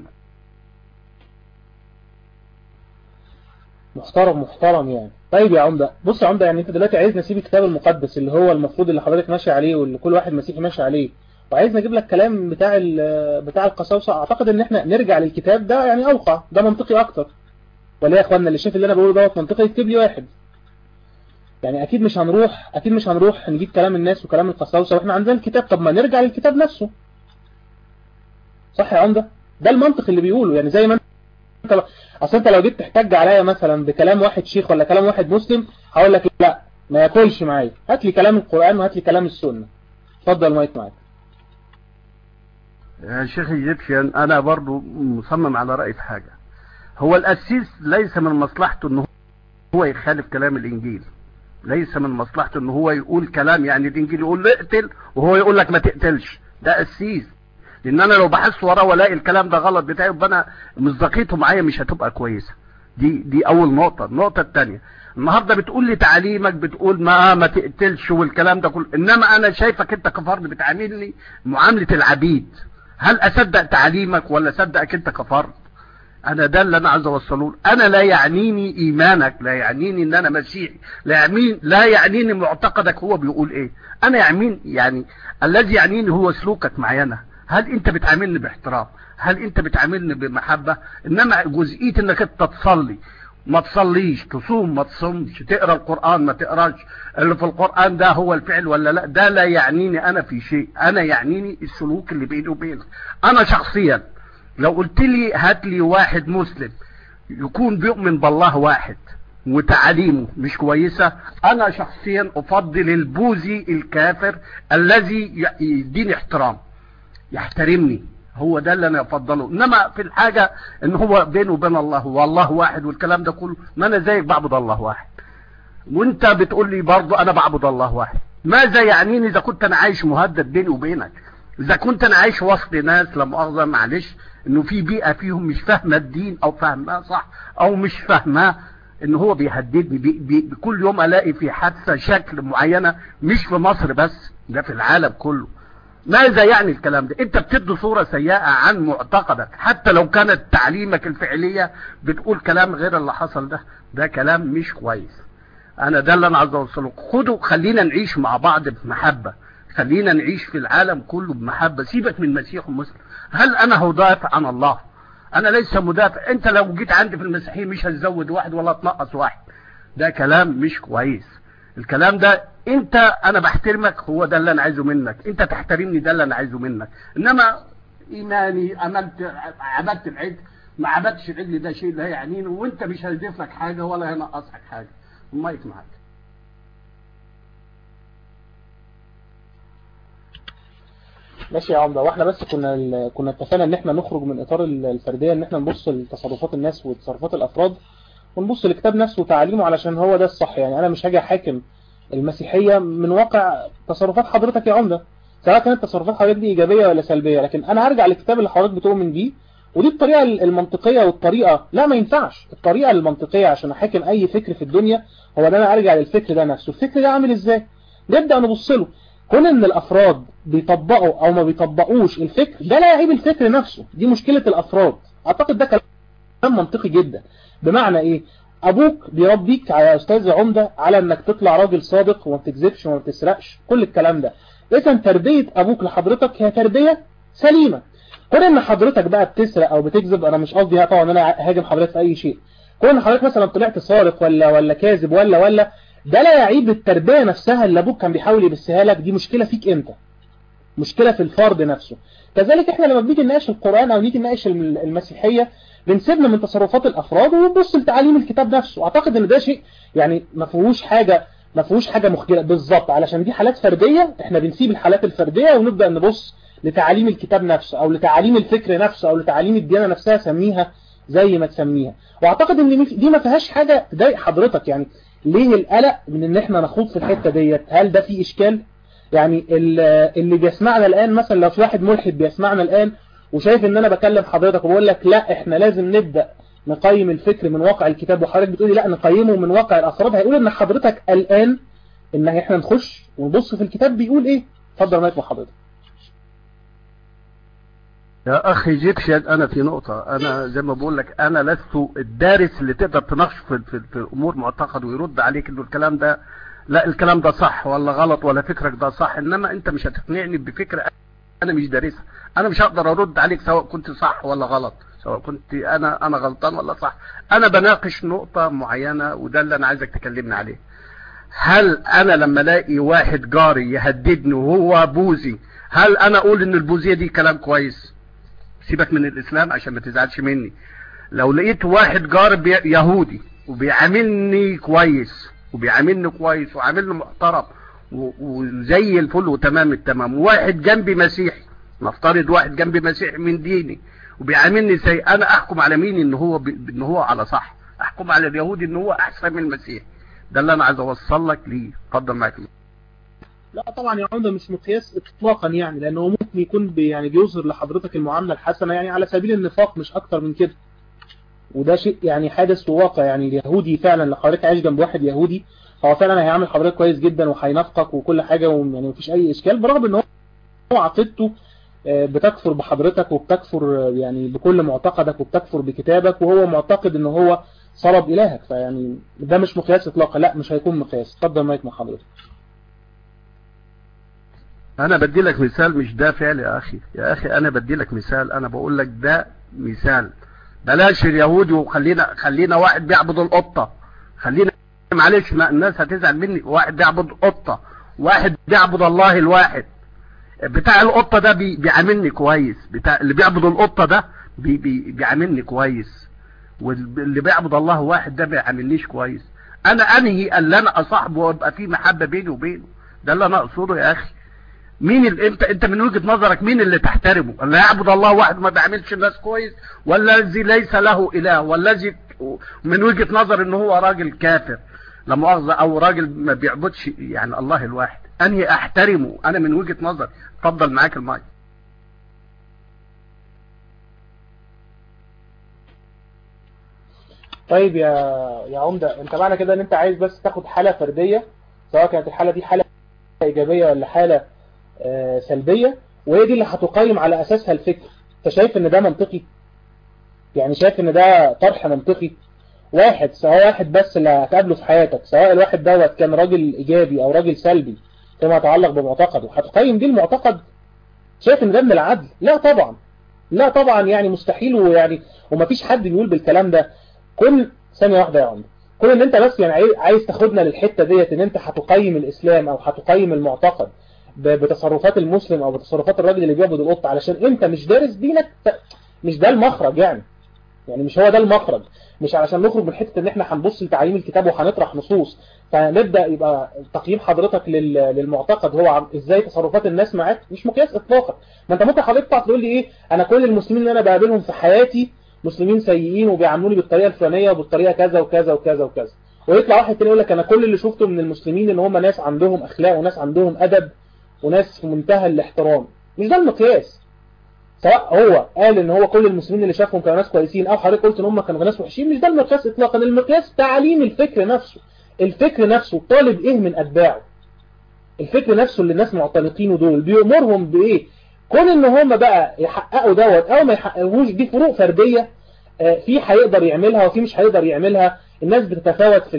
محترم محترم يعني. طيب يا عمدة بص يا عمدة يعني انت دلوقتي عايزنا نسيب الكتاب المقدس اللي هو المفروض اللي حضرتك ماشي عليه واللي كل واحد مسيحي ماشي عليه وعايزنا نجيب لك كلام بتاع بتاع القساوسة اعتقد ان إحنا نرجع للكتاب ده يعني اوقع ده منطقي أكتر. ولا يا اخوانا اللي شايف اللي أنا بقوله دوت منطقي يكتب لي واحد. يعني أكيد مش هنروح أكيد مش هنروح نجيب كلام الناس وكلام القساوسة وإحنا عندنا الكتاب طب ما نرجع للكتاب نفسه. صح يا عمدة؟ ده المنطق اللي بيقوله يعني زي ما انت أصل أنت لو جيت تحتج عليا مثلا بكلام واحد شيخ ولا كلام واحد مسلم هقول لك لا ما ياكلش معايا. هات لي كلام القرآن وهات لي كلام السنة. اتفضل مايك معاك. يا شيخ إيجيبشن أنا برضو مصمم على رأيي في حاجة. هو القسيس ليس من مصلحته إن هو يخالف كلام الإنجيل. ليس من مصلحته إن هو يقول كلام يعني الإنجيل يقول اقتل وهو يقول لك ما تقتلش. ده قسيس لأن أنا لو بحثت وراه وألاقي الكلام ده غلط بتاعي يبقى أنا مصداقيته معايا مش هتبقى كويسة. دي دي أول نقطة. النقطة الثانية النهارده بتقول لي تعليمك بتقول ما ما تقتلش والكلام ده كله. إنما أنا شايفك أنت كفرد بتعاملني معاملة العبيد. هل أصدق تعليمك ولا أصدقك أنت كفرد؟ أنا ده اللي أنا عايز أوصله له. أنا لا يعنيني إيمانك لا يعنيني إن أنا مسيحي لا يعنيني لا يعنيني معتقدك هو بيقول إيه. أنا يعنيني يعني الذي يعنيني هو سلوكك معي أنا. هل انت بتعاملني باحترام؟ هل انت بتعاملني بمحبة؟ انما جزئية انك انت تصلي ما تصليش تصوم ما تصومش تقرأ القرآن ما تقرأش اللي في القرآن ده هو الفعل ولا لا؟ ده لا يعنيني أنا في شيء. أنا يعنيني السلوك اللي بيني وبينك. أنا شخصيا لو قلت لي هات لي واحد مسلم يكون بيؤمن بالله واحد وتعاليمه مش كويسة أنا شخصيا أفضل البوذي الكافر الذي يديني احترام. يحترمني هو ده اللي أنا أفضله. إنما في الحاجة إن هو بينه وبين الله والله واحد والكلام ده كله ما أنا زيك بعبد الله واحد. وأنت بتقول لي برضه أنا بعبد الله واحد. ماذا يعنيني إذا كنت أنا عايش مهدد بيني وبينك. إذا كنت أنا عايش وسط ناس لا مؤاخذة معلش إنه في بيئة فيهم مش فاهمة الدين أو فاهماه صح أو مش فاهماه إن هو بيهددني. بي بي كل يوم ألاقي في حادثة شكل معينة مش في مصر بس ده في العالم كله. ماذا يعني الكلام ده؟ انت بتدي صورة سيئة عن معتقدك. حتى لو كانت تعليمك الفعلية بتقول كلام غير اللي حصل ده ده كلام مش كويس. أنا ده اللي أنا عايز اوصله خدوا خلينا نعيش مع بعض بمحبة. خلينا نعيش في العالم كله بمحبة. سيبك من مسيح ومسلم هل أنا هدافع عن الله؟ أنا ليس مدافع. أنت لو جيت عندي في المسيحية مش هتزود واحد ولا تنقص واحد. ده كلام مش كويس. الكلام ده انت أنا بحترمك هو ده اللي أنا عايزه منك. انت تحترمني ده اللي أنا عايزه منك. انما ايماني امنت عبدت العجل ما عبدتش العجل ده شيء لا يعنينه وانت مش هيضيف لك حاجة ولا هينقص لك حاجة. المايك معاك ماشي يا عمدة. وإحنا بس كنا. كنا اتفقنا ان إحنا نخرج من اطار الفردية ان إحنا نبص لتصرفات الناس وتصرفات الافراد. ونبص للكتاب نفسه وتعاليمه علشان هو ده الصح. يعني أنا مش هاجي أحاكم المسيحية من واقع تصرفات حضرتك يا عمدة. سواء كانت تصرفات حضرتك دي إيجابية ولا سلبية لكن أنا هرجع للكتاب اللي حضرتك بتؤمن بيه ودي الطريقة المنطقية والطريقة. لا ما ينفعش. الطريقة المنطقية عشان أحاكم أي فكر في الدنيا هو ده أنا أرجع للفكر ده نفسه. الفكر ده عامل إزاي؟ نبدأ نبص له. كون إن الأفراد بيطبقوا أو ما بيطبقوش الفكر ده لا يعيب الفكر نفسه. دي مشكلة الأفراد. أعتقد ده كلام منطقي جدا. بمعنى إيه؟ أبوك بيربيك يا أستاذ عمدة على إنك تطلع راجل صادق وما تكذبش وما تسرقش كل الكلام ده. اذا تربية أبوك لحضرتك هي تربية سليمة. كون إن حضرتك بقى بتسرق أو بتكذب أنا مش قصدي طبعا إن أنا هاجم حضرتك في أي شيء. كون إن حضرتك مثلا طلعت سارق ولا ولا كاذب ولا ولا ده لا يعيب التربية نفسها اللي أبوك كان بيحاول يبثها لك. دي مشكلة فيك أنت. مشكلة في الفرد نفسه. كذلك إحنا لما بنيجي نناقش القرآن أو نيجي نناقش المسيحية بنسيبنا من تصرفات الأفراد ونبص لتعاليم الكتاب نفسه. واعتقد إن ده شيء يعني ما فيهوش حاجة ما فيهوش حاجة مخجلة. بالظبط علشان دي حالات فردية إحنا بنسيب الحالات الفردية ونبدأ نبص لتعاليم الكتاب نفسه أو لتعاليم الفكر نفسه أو لتعاليم الديانة نفسها سميها زي ما تسميها. وأعتقد إن دي ما فيهاش حاجة تضايق حضرتك. يعني ليه القلق من إن إحنا نخوض في الحتة ديت؟ هل ده فيه إشكال؟ يعني اللي بيسمعنا الآن مثلا لو في واحد ملحد بيسمعنا الآن وشايف إن أنا بكلم حضرتك وبقول لك لا إحنا لازم نبدأ نقيم الفكر من واقع الكتاب وحضرتك بتقولي لا نقيمه من واقع الافراد هيقول إن حضرتك قلقان إن إحنا نخش ونبص في الكتاب بيقول إيه؟ اتفضل مايك حضرتك. يا أخي جيت شاد أنا في نقطة. أنا زي ما بقول لك أنا لست الدارس اللي تقدر تناقش في, في, في أمور معتقد ويرد عليك إنه الكلام ده لا الكلام ده صح ولا غلط ولا فكرك ده صح إنما أنت مش هتقنعني بفكرة أنا مش دارسها. أنا مش هقدر أرد عليك سواء كنت صح ولا غلط سواء كنت أنا أنا غلطان ولا صح. أنا بناقش نقطة معينة وده اللي أنا عايزك تكلمني عليه. هل أنا لما ألاقي واحد جاري يهددني وهو بوذي هل أنا أقول إن البوذية دي كلام كويس؟ سيبك من الإسلام عشان ما تزعلش مني. لو لقيت واحد جار يهودي وبيعاملني كويس وبيعاملني كويس وعاملني محترم وزي الفل وتمام التمام. واحد جنبي مسيحي. نفترض واحد جنبي مسيحي من ديني. وبيعاملني زي أنا أحكم على مين إن هو ب... إن هو على صح. أحكم على اليهودي إن هو أحسن من المسيحي. ده اللي أنا عايز أوصل لك ليه. اتفضل معاك. لا طبعا يا عمدة مش مقياس اطلاقا يعني لأنه هو ممكن يكون بي يعني بيظهر لحضرتك المعاملة الحسنة. يعني على سبيل النفاق مش أكتر من كده. وده شيء يعني حادث وواقع يعني اليهودي فعلا لو حضرتك عايش جنب واحد يهودي هو فعلا هيعمل حضرتك كويس جدا وهينافقك وكل حاجة ويعني مفيش أي إشكال برغم إن هو عقيدته بتكفر بحضرتك وبتكفر يعني بكل معتقدك وبتكفر بكتابك وهو معتقد إن هو صلب إلهك. فيعني ده مش مقياس اطلاقا لا مش هيكون مقياس. اتفضل مايك مع حضرتك. أنا بدي لك مثال مش ده فعل يا أخي. يا أخي أنا بدي لك مثال أنا بقول لك ده مثال. بلاش اليهودي وخلينا خلينا واحد بيعبد القطة. خلينا معلش ما الناس هتزعل مني. واحد بيعبد قطة. واحد بيعبد الله الواحد. بتاع القطة ده بي بيعاملني كويس. بتاع اللي بيعبد القطة ده بي بي بيعاملني كويس. واللي بيعبد الله واحد ده بيعاملنيش كويس. أنا أنهي اللي أنا أصاحبه ويبقى في محبة بيني وبينه؟ ده اللي أنا أقصده يا أخي. مين اللي انت انت من وجهة نظرك مين اللي تحترمه؟ اللي يعبد الله واحد ما بيعملش الناس كويس؟ والذي ليس له إله والذي من وجهة نظر ان هو راجل كافر. لا مؤاخذة أو راجل ما بيعبدش يعني الله الواحد. أنهي أحترمه؟ أنا من وجهة نظري. اتفضل معاك المايك. طيب يا يا عمدة انت معنى كده إن أنت عايز بس تاخد حالة فردية؟ سواء كانت الحالة دي حالة إيجابية ولا حالة آه سلبية وهي دي اللي هتقيم على أساسها الفكر. أنت شايف إن ده منطقي؟ يعني شايف إن ده طرح منطقي؟ واحد سواء واحد بس اللي هتقابله في حياتك سواء الواحد دوت كان راجل إيجابي أو راجل سلبي فيما يتعلق بمعتقده هتقيم دي المعتقد؟ شايف إن ده من العدل؟ لا طبعا. لا طبعا يعني مستحيل ويعني ومفيش حد بيقول بالكلام ده. كل ثانية واحدة يا عمر. كل إن أنت بس يعني عايز تاخدنا للحتة ديت إن أنت هتقيم الإسلام أو هتقيم المعتقد بتصرفات المسلم أو بتصرفات الراجل اللي بيعبد القط علشان أنت مش دارس دينك مش ده المخرج يعني. يعني مش هو ده المخرج. مش علشان نخرج من حتة إن إحنا هنبص لتعليم الكتاب وهنطرح نصوص فنبدأ يبقى تقييم حضرتك للمعتقد هو إزاي تصرفات الناس معاك. مش مقياس اطلاقا. ما أنت ممكن حضرتك تطلع تقول لي إيه أنا كل المسلمين اللي أنا بقابلهم في حياتي مسلمين سيئين وبيعاملوني بالطريقة الفلانية وبالطريقة كذا وكذا وكذا وكذا. ويطلع واحد تاني يقول لك أنا كل اللي شفته من المسلمين إن هم ناس عندهم أخلاق وناس عندهم أدب. وناس في منتهى الاحترام. مش ده المقياس. سواء هو قال إن هو كل المسلمين اللي شافهم كانوا ناس كويسين أو حضرتك قلت إن هم كانوا ناس وحشين مش ده المقياس اطلاقا. المقياس تعليم الفكر نفسه. الفكر نفسه طالب إيه من أتباعه؟ الفكر نفسه اللي الناس معتنقينه دول بيأمرهم بإيه؟ كون إن هم بقى يحققوا دوت أو ما يحققوش دي فروق فردية في هيقدر يعملها وفي مش هيقدر يعملها. الناس بتتفاوت في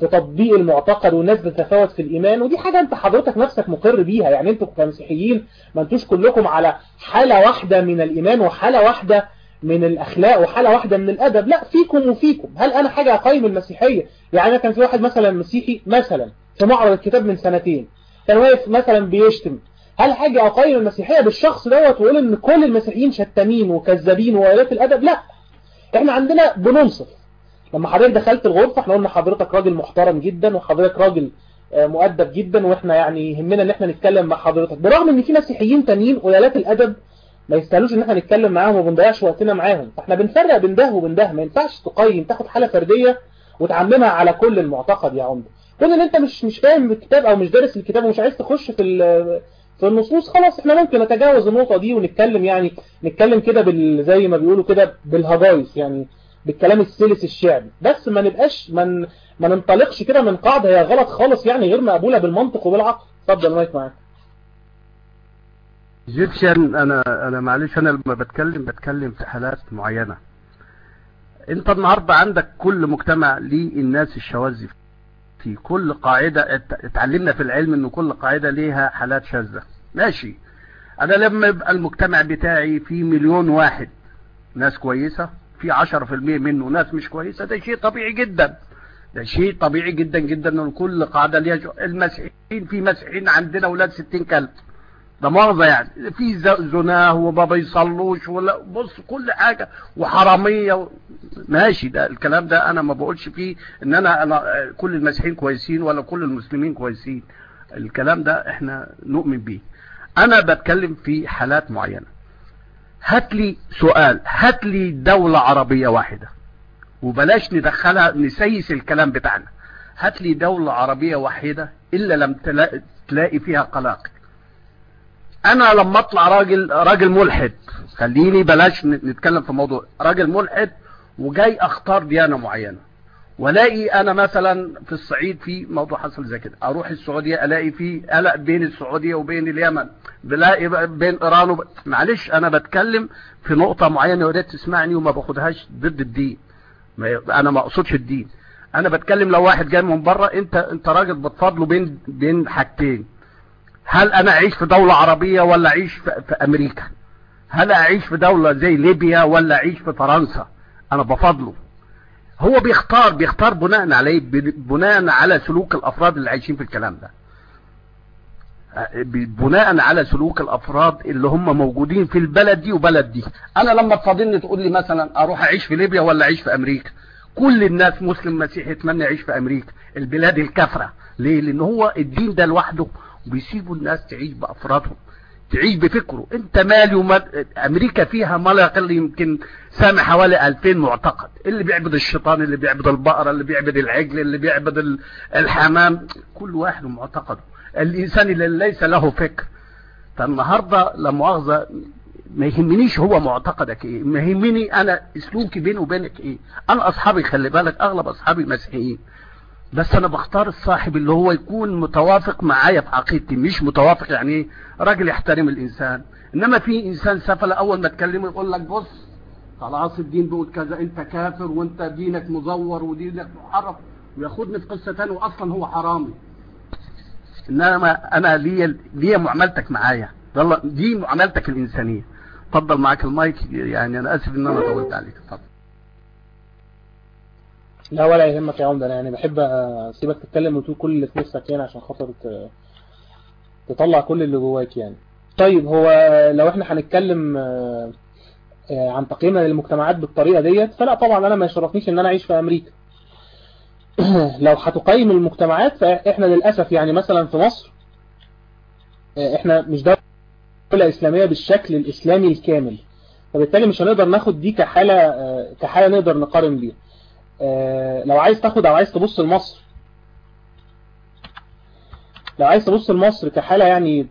تطبيق المعتقد والناس بتتفاوت في الإيمان ودي حاجة أنت حضرتك نفسك مقر بيها. يعني أنتوا كمسيحيين ما أنتوش كلكم على حالة واحدة من الإيمان وحالة واحدة من الأخلاق وحالة واحدة من الأدب. لا فيكم وفيكم. هل أنا حاجة أقيم المسيحية؟ يعني كان في واحد مثلا مسيحي مثلا في معرض الكتاب من سنتين كان واقف مثلا بيشتم. هل حاجة أقيم المسيحية بالشخص دوت واقول إن كل المسيحيين شتامين وكذابين وقلات الأدب؟ لا. إحنا عندنا بننصف. لما حضرتك دخلت الغرفة إحنا قلنا حضرتك راجل محترم جدا وحضرتك راجل آه، مؤدب جدا وإحنا يعني يهمنا إن إحنا نتكلم مع حضرتك. برغم إن في مسيحيين تانيين قلالات الأدب ما يستاهلوش إن إحنا نتكلم معاهم وما بنضيعش وقتنا معاهم. فاحنا بنفرق بين ده وبين ده. ما ينفعش تقيم تاخد حالة فردية وتعممها على كل المعتقد يا عمده كون إن أنت مش مش فاهم الكتاب أو مش دارس الكتاب ومش عايز تخش في في النصوص خلاص إحنا ممكن نتجاوز النقطة دي ونتكلم يعني نتكلم كده زي ما بيقولوا كده بالهجايس يعني. بالكلام السلس الشعبي. بس ما نبقاش ما من ما ننطلقش كده من قاعدة هي غلط خالص يعني غير مقبولة بالمنطق وبالعقل. اتفضل المايك معاك Egyptian أنا أنا معلش أنا لما بتكلم بتكلم في حالات معينة. أنت النهاردة عندك كل مجتمع ليه الناس الشواذ في كل قاعدة ات- اتعلمنا في العلم ان كل قاعدة ليها حالات شاذة. ماشي. أنا لما يبقى المجتمع بتاعي فيه مليون واحد ناس كويسة في عشرة في المية منه ناس مش كويسة ده شيء طبيعي جدا. ده شيء طبيعي جدا جدا إن كل قاعدة ليها المسيحيين في مسيحيين عندنا ولاد ستين كلب. ده مؤاخذة يعني. في زناه وما بيصلوش ولا بص كل حاجة وحرامية و... ماشي. ده الكلام ده أنا ما بقولش فيه إن أنا أنا كل المسيحيين كويسين ولا كل المسلمين كويسين. الكلام ده إحنا نؤمن بيه. أنا بتكلم في حالات معينة. هات لي سؤال هات لي دولة عربية واحدة. وبلاش ندخلها نسيس الكلام بتاعنا. هات لي دولة عربية واحدة إلا لم تلا- تلاقي فيها قلاقل أنا لما أطلع راجل راجل ملحد خليني بلاش نتكلم في موضوع. راجل ملحد وجاي أختار ديانة معينة. والاقي أنا مثلا في الصعيد في موضوع حصل زي كده. أروح السعودية ألاقي في قلق بين السعودية وبين اليمن. بلاقي بين إيران وب... معلش أنا بتكلم في نقطة معينة وريت تسمعني وما باخدهاش ضد الدين. ما أنا ما أقصدش الدين. أنا بتكلم لو واحد جاي من بره أنت أنت راجل بتفضله بين بين حاجتين. هل أنا أعيش في دولة عربية ولا أعيش في, في أمريكا؟ هل أعيش في دولة زي ليبيا ولا أعيش في فرنسا؟ أنا بفضله. هو بيختار بيختار بناء على إيه بناء على سلوك الأفراد اللي عايشين في الكلام ده. بناء على سلوك الأفراد اللي هم موجودين في البلد دي وبلد دي. أنا لما تفاضلني تقول لي مثلا أروح أعيش في ليبيا ولا أعيش في أمريكا؟ كل الناس مسلم مسيحي يتمنى يعيش في أمريكا. البلاد الكافرة. ليه؟ لأن هو الدين ده لوحده. بيسيبوا الناس تعيش بأفرادهم. تعيش بفكره. انت مالي ومال أمريكا فيها ما لا يقل يمكن سامع حوالي 2000 معتقد. اللي بيعبد الشيطان اللي بيعبد البقرة اللي بيعبد العجل اللي بيعبد ال- الحمام. كل واحد ومعتقده الإنسان اللي ليس له فكر. فالنهاردة لا مؤاخذة ما يهمنيش هو معتقدك إيه. ما يهمني أنا سلوكي بيني وبينك إيه. أنا أصحابي خلي بالك أغلب أصحابي مسيحيين. بس أنا بختار الصاحب اللي هو يكون متوافق معايا في عقيدتي مش متوافق يعني إيه راجل يحترم الإنسان. إنما في إنسان سفل أول ما تكلمه يقول لك بص خلاص الدين بيقول كذا أنت كافر وأنت دينك مزور ودينك محرف وياخدني في قصة تانية واصلا هو حرامي. إنما أنا ليا ليا معاملتك معايا. دي معاملتك الإنسانية. اتفضل معاك المايك يعني أنا آسف إن أنا طولت عليك. اتفضل لا ولا يهمك يا عمدة أنا يعني بحب أسيبك تتكلم وتقول كل اللي في نفسك يعني عشان خاطر تطلع كل اللي جواك يعني. طيب هو لو إحنا هنتكلم آه، آه، عن تقييمنا للمجتمعات بالطريقة ديت فلا طبعا أنا ما يشرفنيش إن أنا أعيش في أمريكا. [CLEARS THROAT] لو هتقيم المجتمعات فإحنا للأسف يعني مثلا في مصر آه، إحنا مش دولة إسلامية بالشكل الإسلامي الكامل فبالتالي مش هنقدر ناخد دي كحالة آه، كحالة نقدر نقارن بيها. لو عايز تاخد أو عايز تبص لمصر. لو عايز تبص لمصر كحالة يعني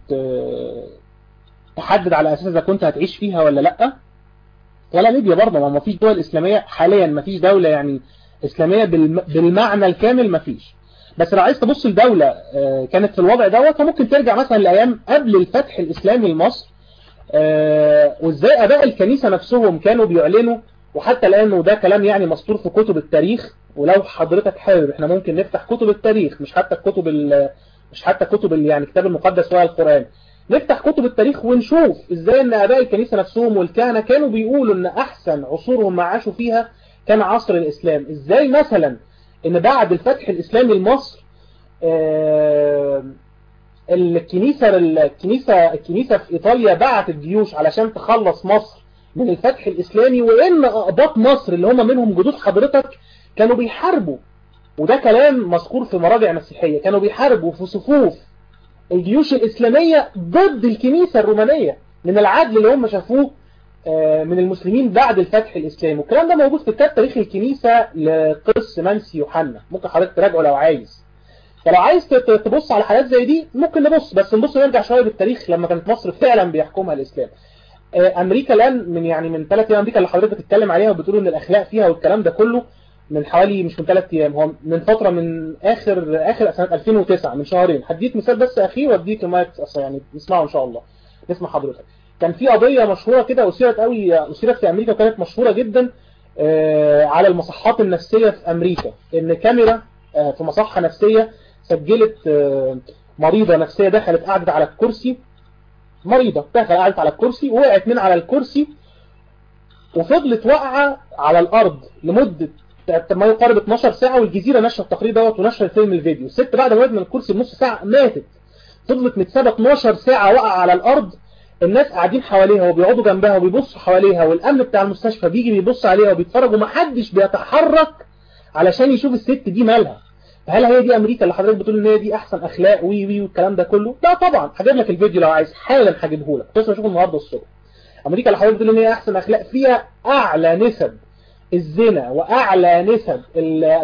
تحدد على أساس إذا كنت هتعيش فيها ولا لأ. ولا ليبيا برضه ما فيش دول إسلامية حاليا ما فيش دولة يعني إسلامية بالم- بالمعنى الكامل ما فيش بس لو عايز تبص لدولة آه، كانت في الوضع دوت فممكن ترجع مثلا لأيام قبل الفتح الإسلامي لمصر. آه، وإزاي اباء الكنيسة نفسهم كانوا بيعلنوا وحتى الآن وده كلام يعني مسطور في كتب التاريخ ولو حضرتك حابب إحنا ممكن نفتح كتب التاريخ مش حتى الكتب ال- مش حتى كتب يعني الكتاب المقدس ولا القرآن. نفتح كتب التاريخ ونشوف إزاي إن آباء الكنيسة نفسهم والكهنة كانوا بيقولوا إن أحسن عصورهم ما عاشوا فيها كان عصر الإسلام. إزاي مثلا إن بعد الفتح الإسلامي لمصر آه، الكنيسة الكنيسة الكنيسة في إيطاليا بعتت جيوش علشان تخلص مصر. من الفتح الإسلامي وإن أقباط مصر اللي هم منهم جدود حضرتك كانوا بيحاربوا. وده كلام مذكور في مراجع مسيحية. كانوا بيحاربوا في صفوف الجيوش الإسلامية ضد الكنيسة الرومانية من العدل اللي هم شافوه آه، من المسلمين بعد الفتح الإسلامي. والكلام ده موجود في كتاب تاريخ الكنيسة لقس منسي يوحنا. ممكن حضرتك تراجعه لو عايز. فلو عايز تبص على حاجات زي دي ممكن نبص. بس نبص نرجع شوية بالتاريخ لما كانت مصر فعلا بيحكمها الإسلام. آه، أمريكا الآن من يعني من ثلاث أيام أمريكا اللي حضرتك بتتكلم عليها وبتقول إن الأخلاق فيها والكلام ده كله من حوالي مش من ثلاث أيام هو من فترة من آخر آخر سنة 2009 من شهرين. هديك مثال بس أخير وأديك المايك يعني نسمعه إن شاء الله. نسمع حضرتك. كان في قضية مشهورة كده أثيرت قوي أثيرت في أمريكا وكانت مشهورة جدا آه، على المصحات النفسية في أمريكا. إن كاميرا آه، في مصحة نفسية سجلت مريضة نفسية دخلت قعدت على الكرسي مريضة دخلت قعدت على الكرسي وقعت من على الكرسي وفضلت واقعة على الأرض لمدة ما يقارب 12 ساعة والجزيرة نشر التقرير دوت ونشر فيلم الفيديو. الست بعد ما وقعت من الكرسي بنص ساعة ماتت. فضلت متسابة 12 ساعة واقعة على الأرض. الناس قاعدين حواليها وبيقعدوا جنبها وبيبصوا حواليها والأمن بتاع المستشفى بيجي بيبص عليها وبيتفرج ومحدش بيتحرك علشان يشوف الست دي مالها. فهل هي دي أمريكا اللي حضرتك بتقول إن هي دي أحسن أخلاق وي وي والكلام ده كله؟ لا طبعا هجيب لك الفيديو لو عايز حالا هجيبه لك. بس اشوفه النهارده الصبح. أمريكا اللي حضرتك بتقول إن هي أحسن أخلاق فيها أعلى نسب الزنا وأعلى نسب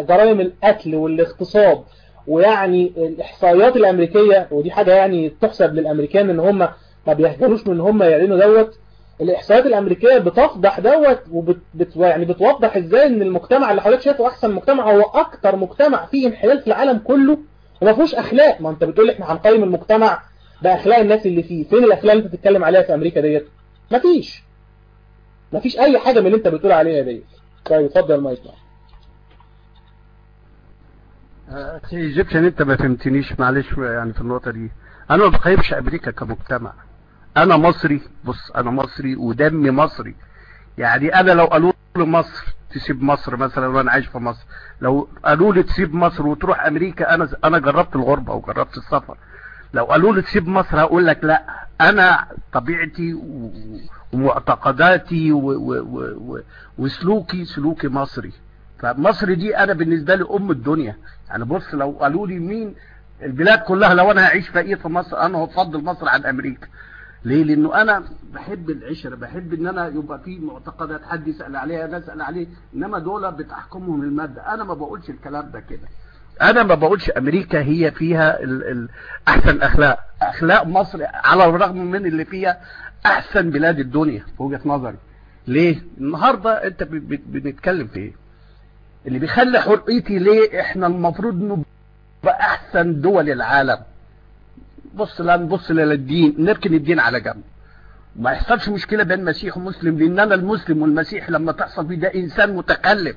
جرائم القتل والاغتصاب ويعني الإحصائيات الأمريكية ودي حاجة يعني تحسب للأمريكان إن هم ما بيهجلوش من هم يعلنوا دوت. الإحصائيات الأمريكية بتفضح دوت وبت بت يعني بتوضح إزاي إن المجتمع اللي حضرتك شايفه أحسن مجتمع هو أكتر مجتمع فيه انحلال في العالم كله وما فيهوش أخلاق. ما أنت بتقول إحنا هنقيم المجتمع بأخلاق الناس اللي فيه. فين الأخلاق اللي أنت بتتكلم عليها في أمريكا ديت؟ مفيش مفيش أي حاجة من اللي أنت بتقول عليها ديت. طيب اتفضل mic Egyptian أنت ما فهمتنيش معلش يعني في النقطة دي. أنا ما بقيمش أمريكا كمجتمع. أنا مصري. بص أنا مصري ودمي مصري. يعني أنا لو قالوا لي مصر تسيب مصر مثلا وأنا عايش في مصر. لو قالوا لي تسيب مصر وتروح أمريكا أنا أنا جربت الغربة وجربت السفر. لو قالوا لي تسيب مصر هقول لك لا. أنا طبيعتي ومعتقداتي وسلوكي سلوكي مصري. فمصر دي أنا بالنسبة لي أم الدنيا. يعني بص لو قالوا لي مين البلاد كلها لو أنا هعيش فقير في مصر أنا هفضل مصر عن أمريكا. ليه؟ لأنه أنا بحب العشرة بحب إن أنا يبقى في معتقدات حد يسأل عليها أنا أسأل عليه. إنما دول بتحكمهم المادة. أنا ما بقولش الكلام ده كده. أنا ما بقولش أمريكا هي فيها ال ال أحسن أخلاق. أخلاق مصر على الرغم من اللي فيها أحسن بلاد الدنيا في وجهة نظري. ليه؟ النهارده أنت بنتكلم في إيه؟ اللي بيخلي حريتي ليه إحنا المفروض نبقى أحسن دول العالم. بص لا نبص للدين نركن الدين على جنب. ما يحصلش مشكلة بين مسيح ومسلم لأن أنا المسلم والمسيح لما تحصل فيه ده إنسان متخلف.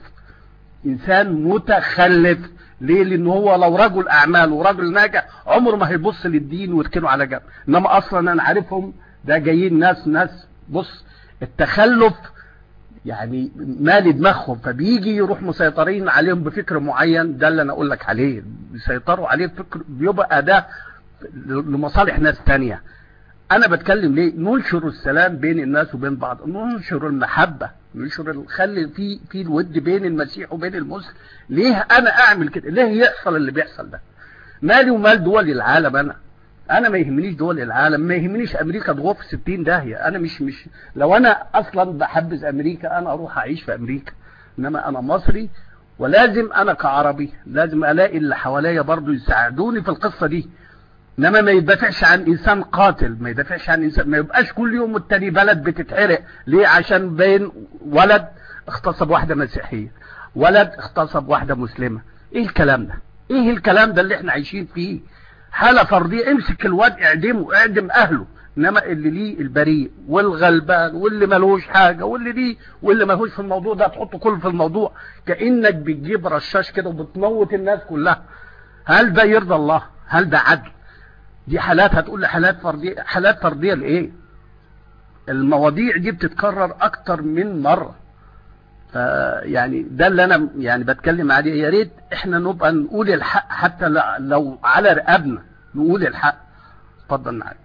إنسان متخلف. ليه؟ لأن هو لو رجل أعمال ورجل ناجح عمره ما هيبص للدين ويركنه على جنب. إنما أصلا أنا عارفهم ده جايين ناس ناس بص التخلف يعني مالي دماغهم فبيجي يروح مسيطرين عليهم بفكر معين ده اللي أنا أقول لك عليه. بيسيطروا عليه بفكر بيبقى أداة لمصالح ناس تانية. أنا بتكلم ليه؟ ننشر السلام بين الناس وبين بعض. ننشر المحبة ننشر الخلي في في الود بين المسيح وبين المسلم. ليه أنا أعمل كده؟ ليه يحصل اللي بيحصل ده؟ مالي ومال دول العالم أنا. أنا ما يهمنيش دول العالم ما يهمنيش أمريكا تغور في 60 داهية. أنا مش مش لو أنا أصلا بحبذ أمريكا أنا أروح أعيش في أمريكا. إنما أنا مصري ولازم أنا كعربي لازم ألاقي اللي حواليا برضو يساعدوني في القصة دي. إنما ما يدافعش عن إنسان قاتل ما يدافعش عن إنسان ما يبقاش كل يوم والتاني بلد بتتحرق. ليه؟ عشان بين ولد اغتصب واحدة مسيحية ولد اغتصب واحدة مسلمة. إيه الكلام ده؟ إيه الكلام ده اللي إحنا عايشين فيه؟ حالة فردية. امسك الواد اعدمه اعدم أهله. إنما اللي ليه البريء والغلبان واللي ملوش حاجة واللي ليه واللي ملوش في الموضوع ده تحطه كله في الموضوع. كأنك بتجيب رشاش كده وبتموت الناس كلها. هل ده يرضى الله؟ هل ده عدل؟ دي حالات هتقول لي حالات فردية حالات فردية لإيه؟ المواضيع دي بتتكرر أكتر من مرة. يعني ده اللي أنا يعني بتكلم عليه. يا ريت إحنا نبقى نقول الحق حتى لو على رقابنا نقول الحق. اتفضل معاك.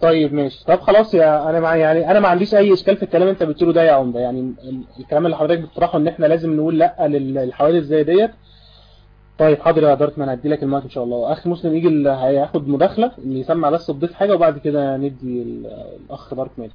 طيب ماشي. طب خلاص يا أنا مع يعني أنا ما عنديش أي إشكال في الكلام أنت بتقوله ده يا عمدة. يعني ال- الكلام اللي حضرتك بتطرحه إن إحنا لازم نقول لأ لل- للحوادث زي ديت. طيب حاضر يا دارت مان هدي لك المايك إن شاء الله. أخي مسلم يجي هياخد مداخلة اللي يسمع بس الضيف حاجة وبعد كده ندي ال- الأخ دارت مان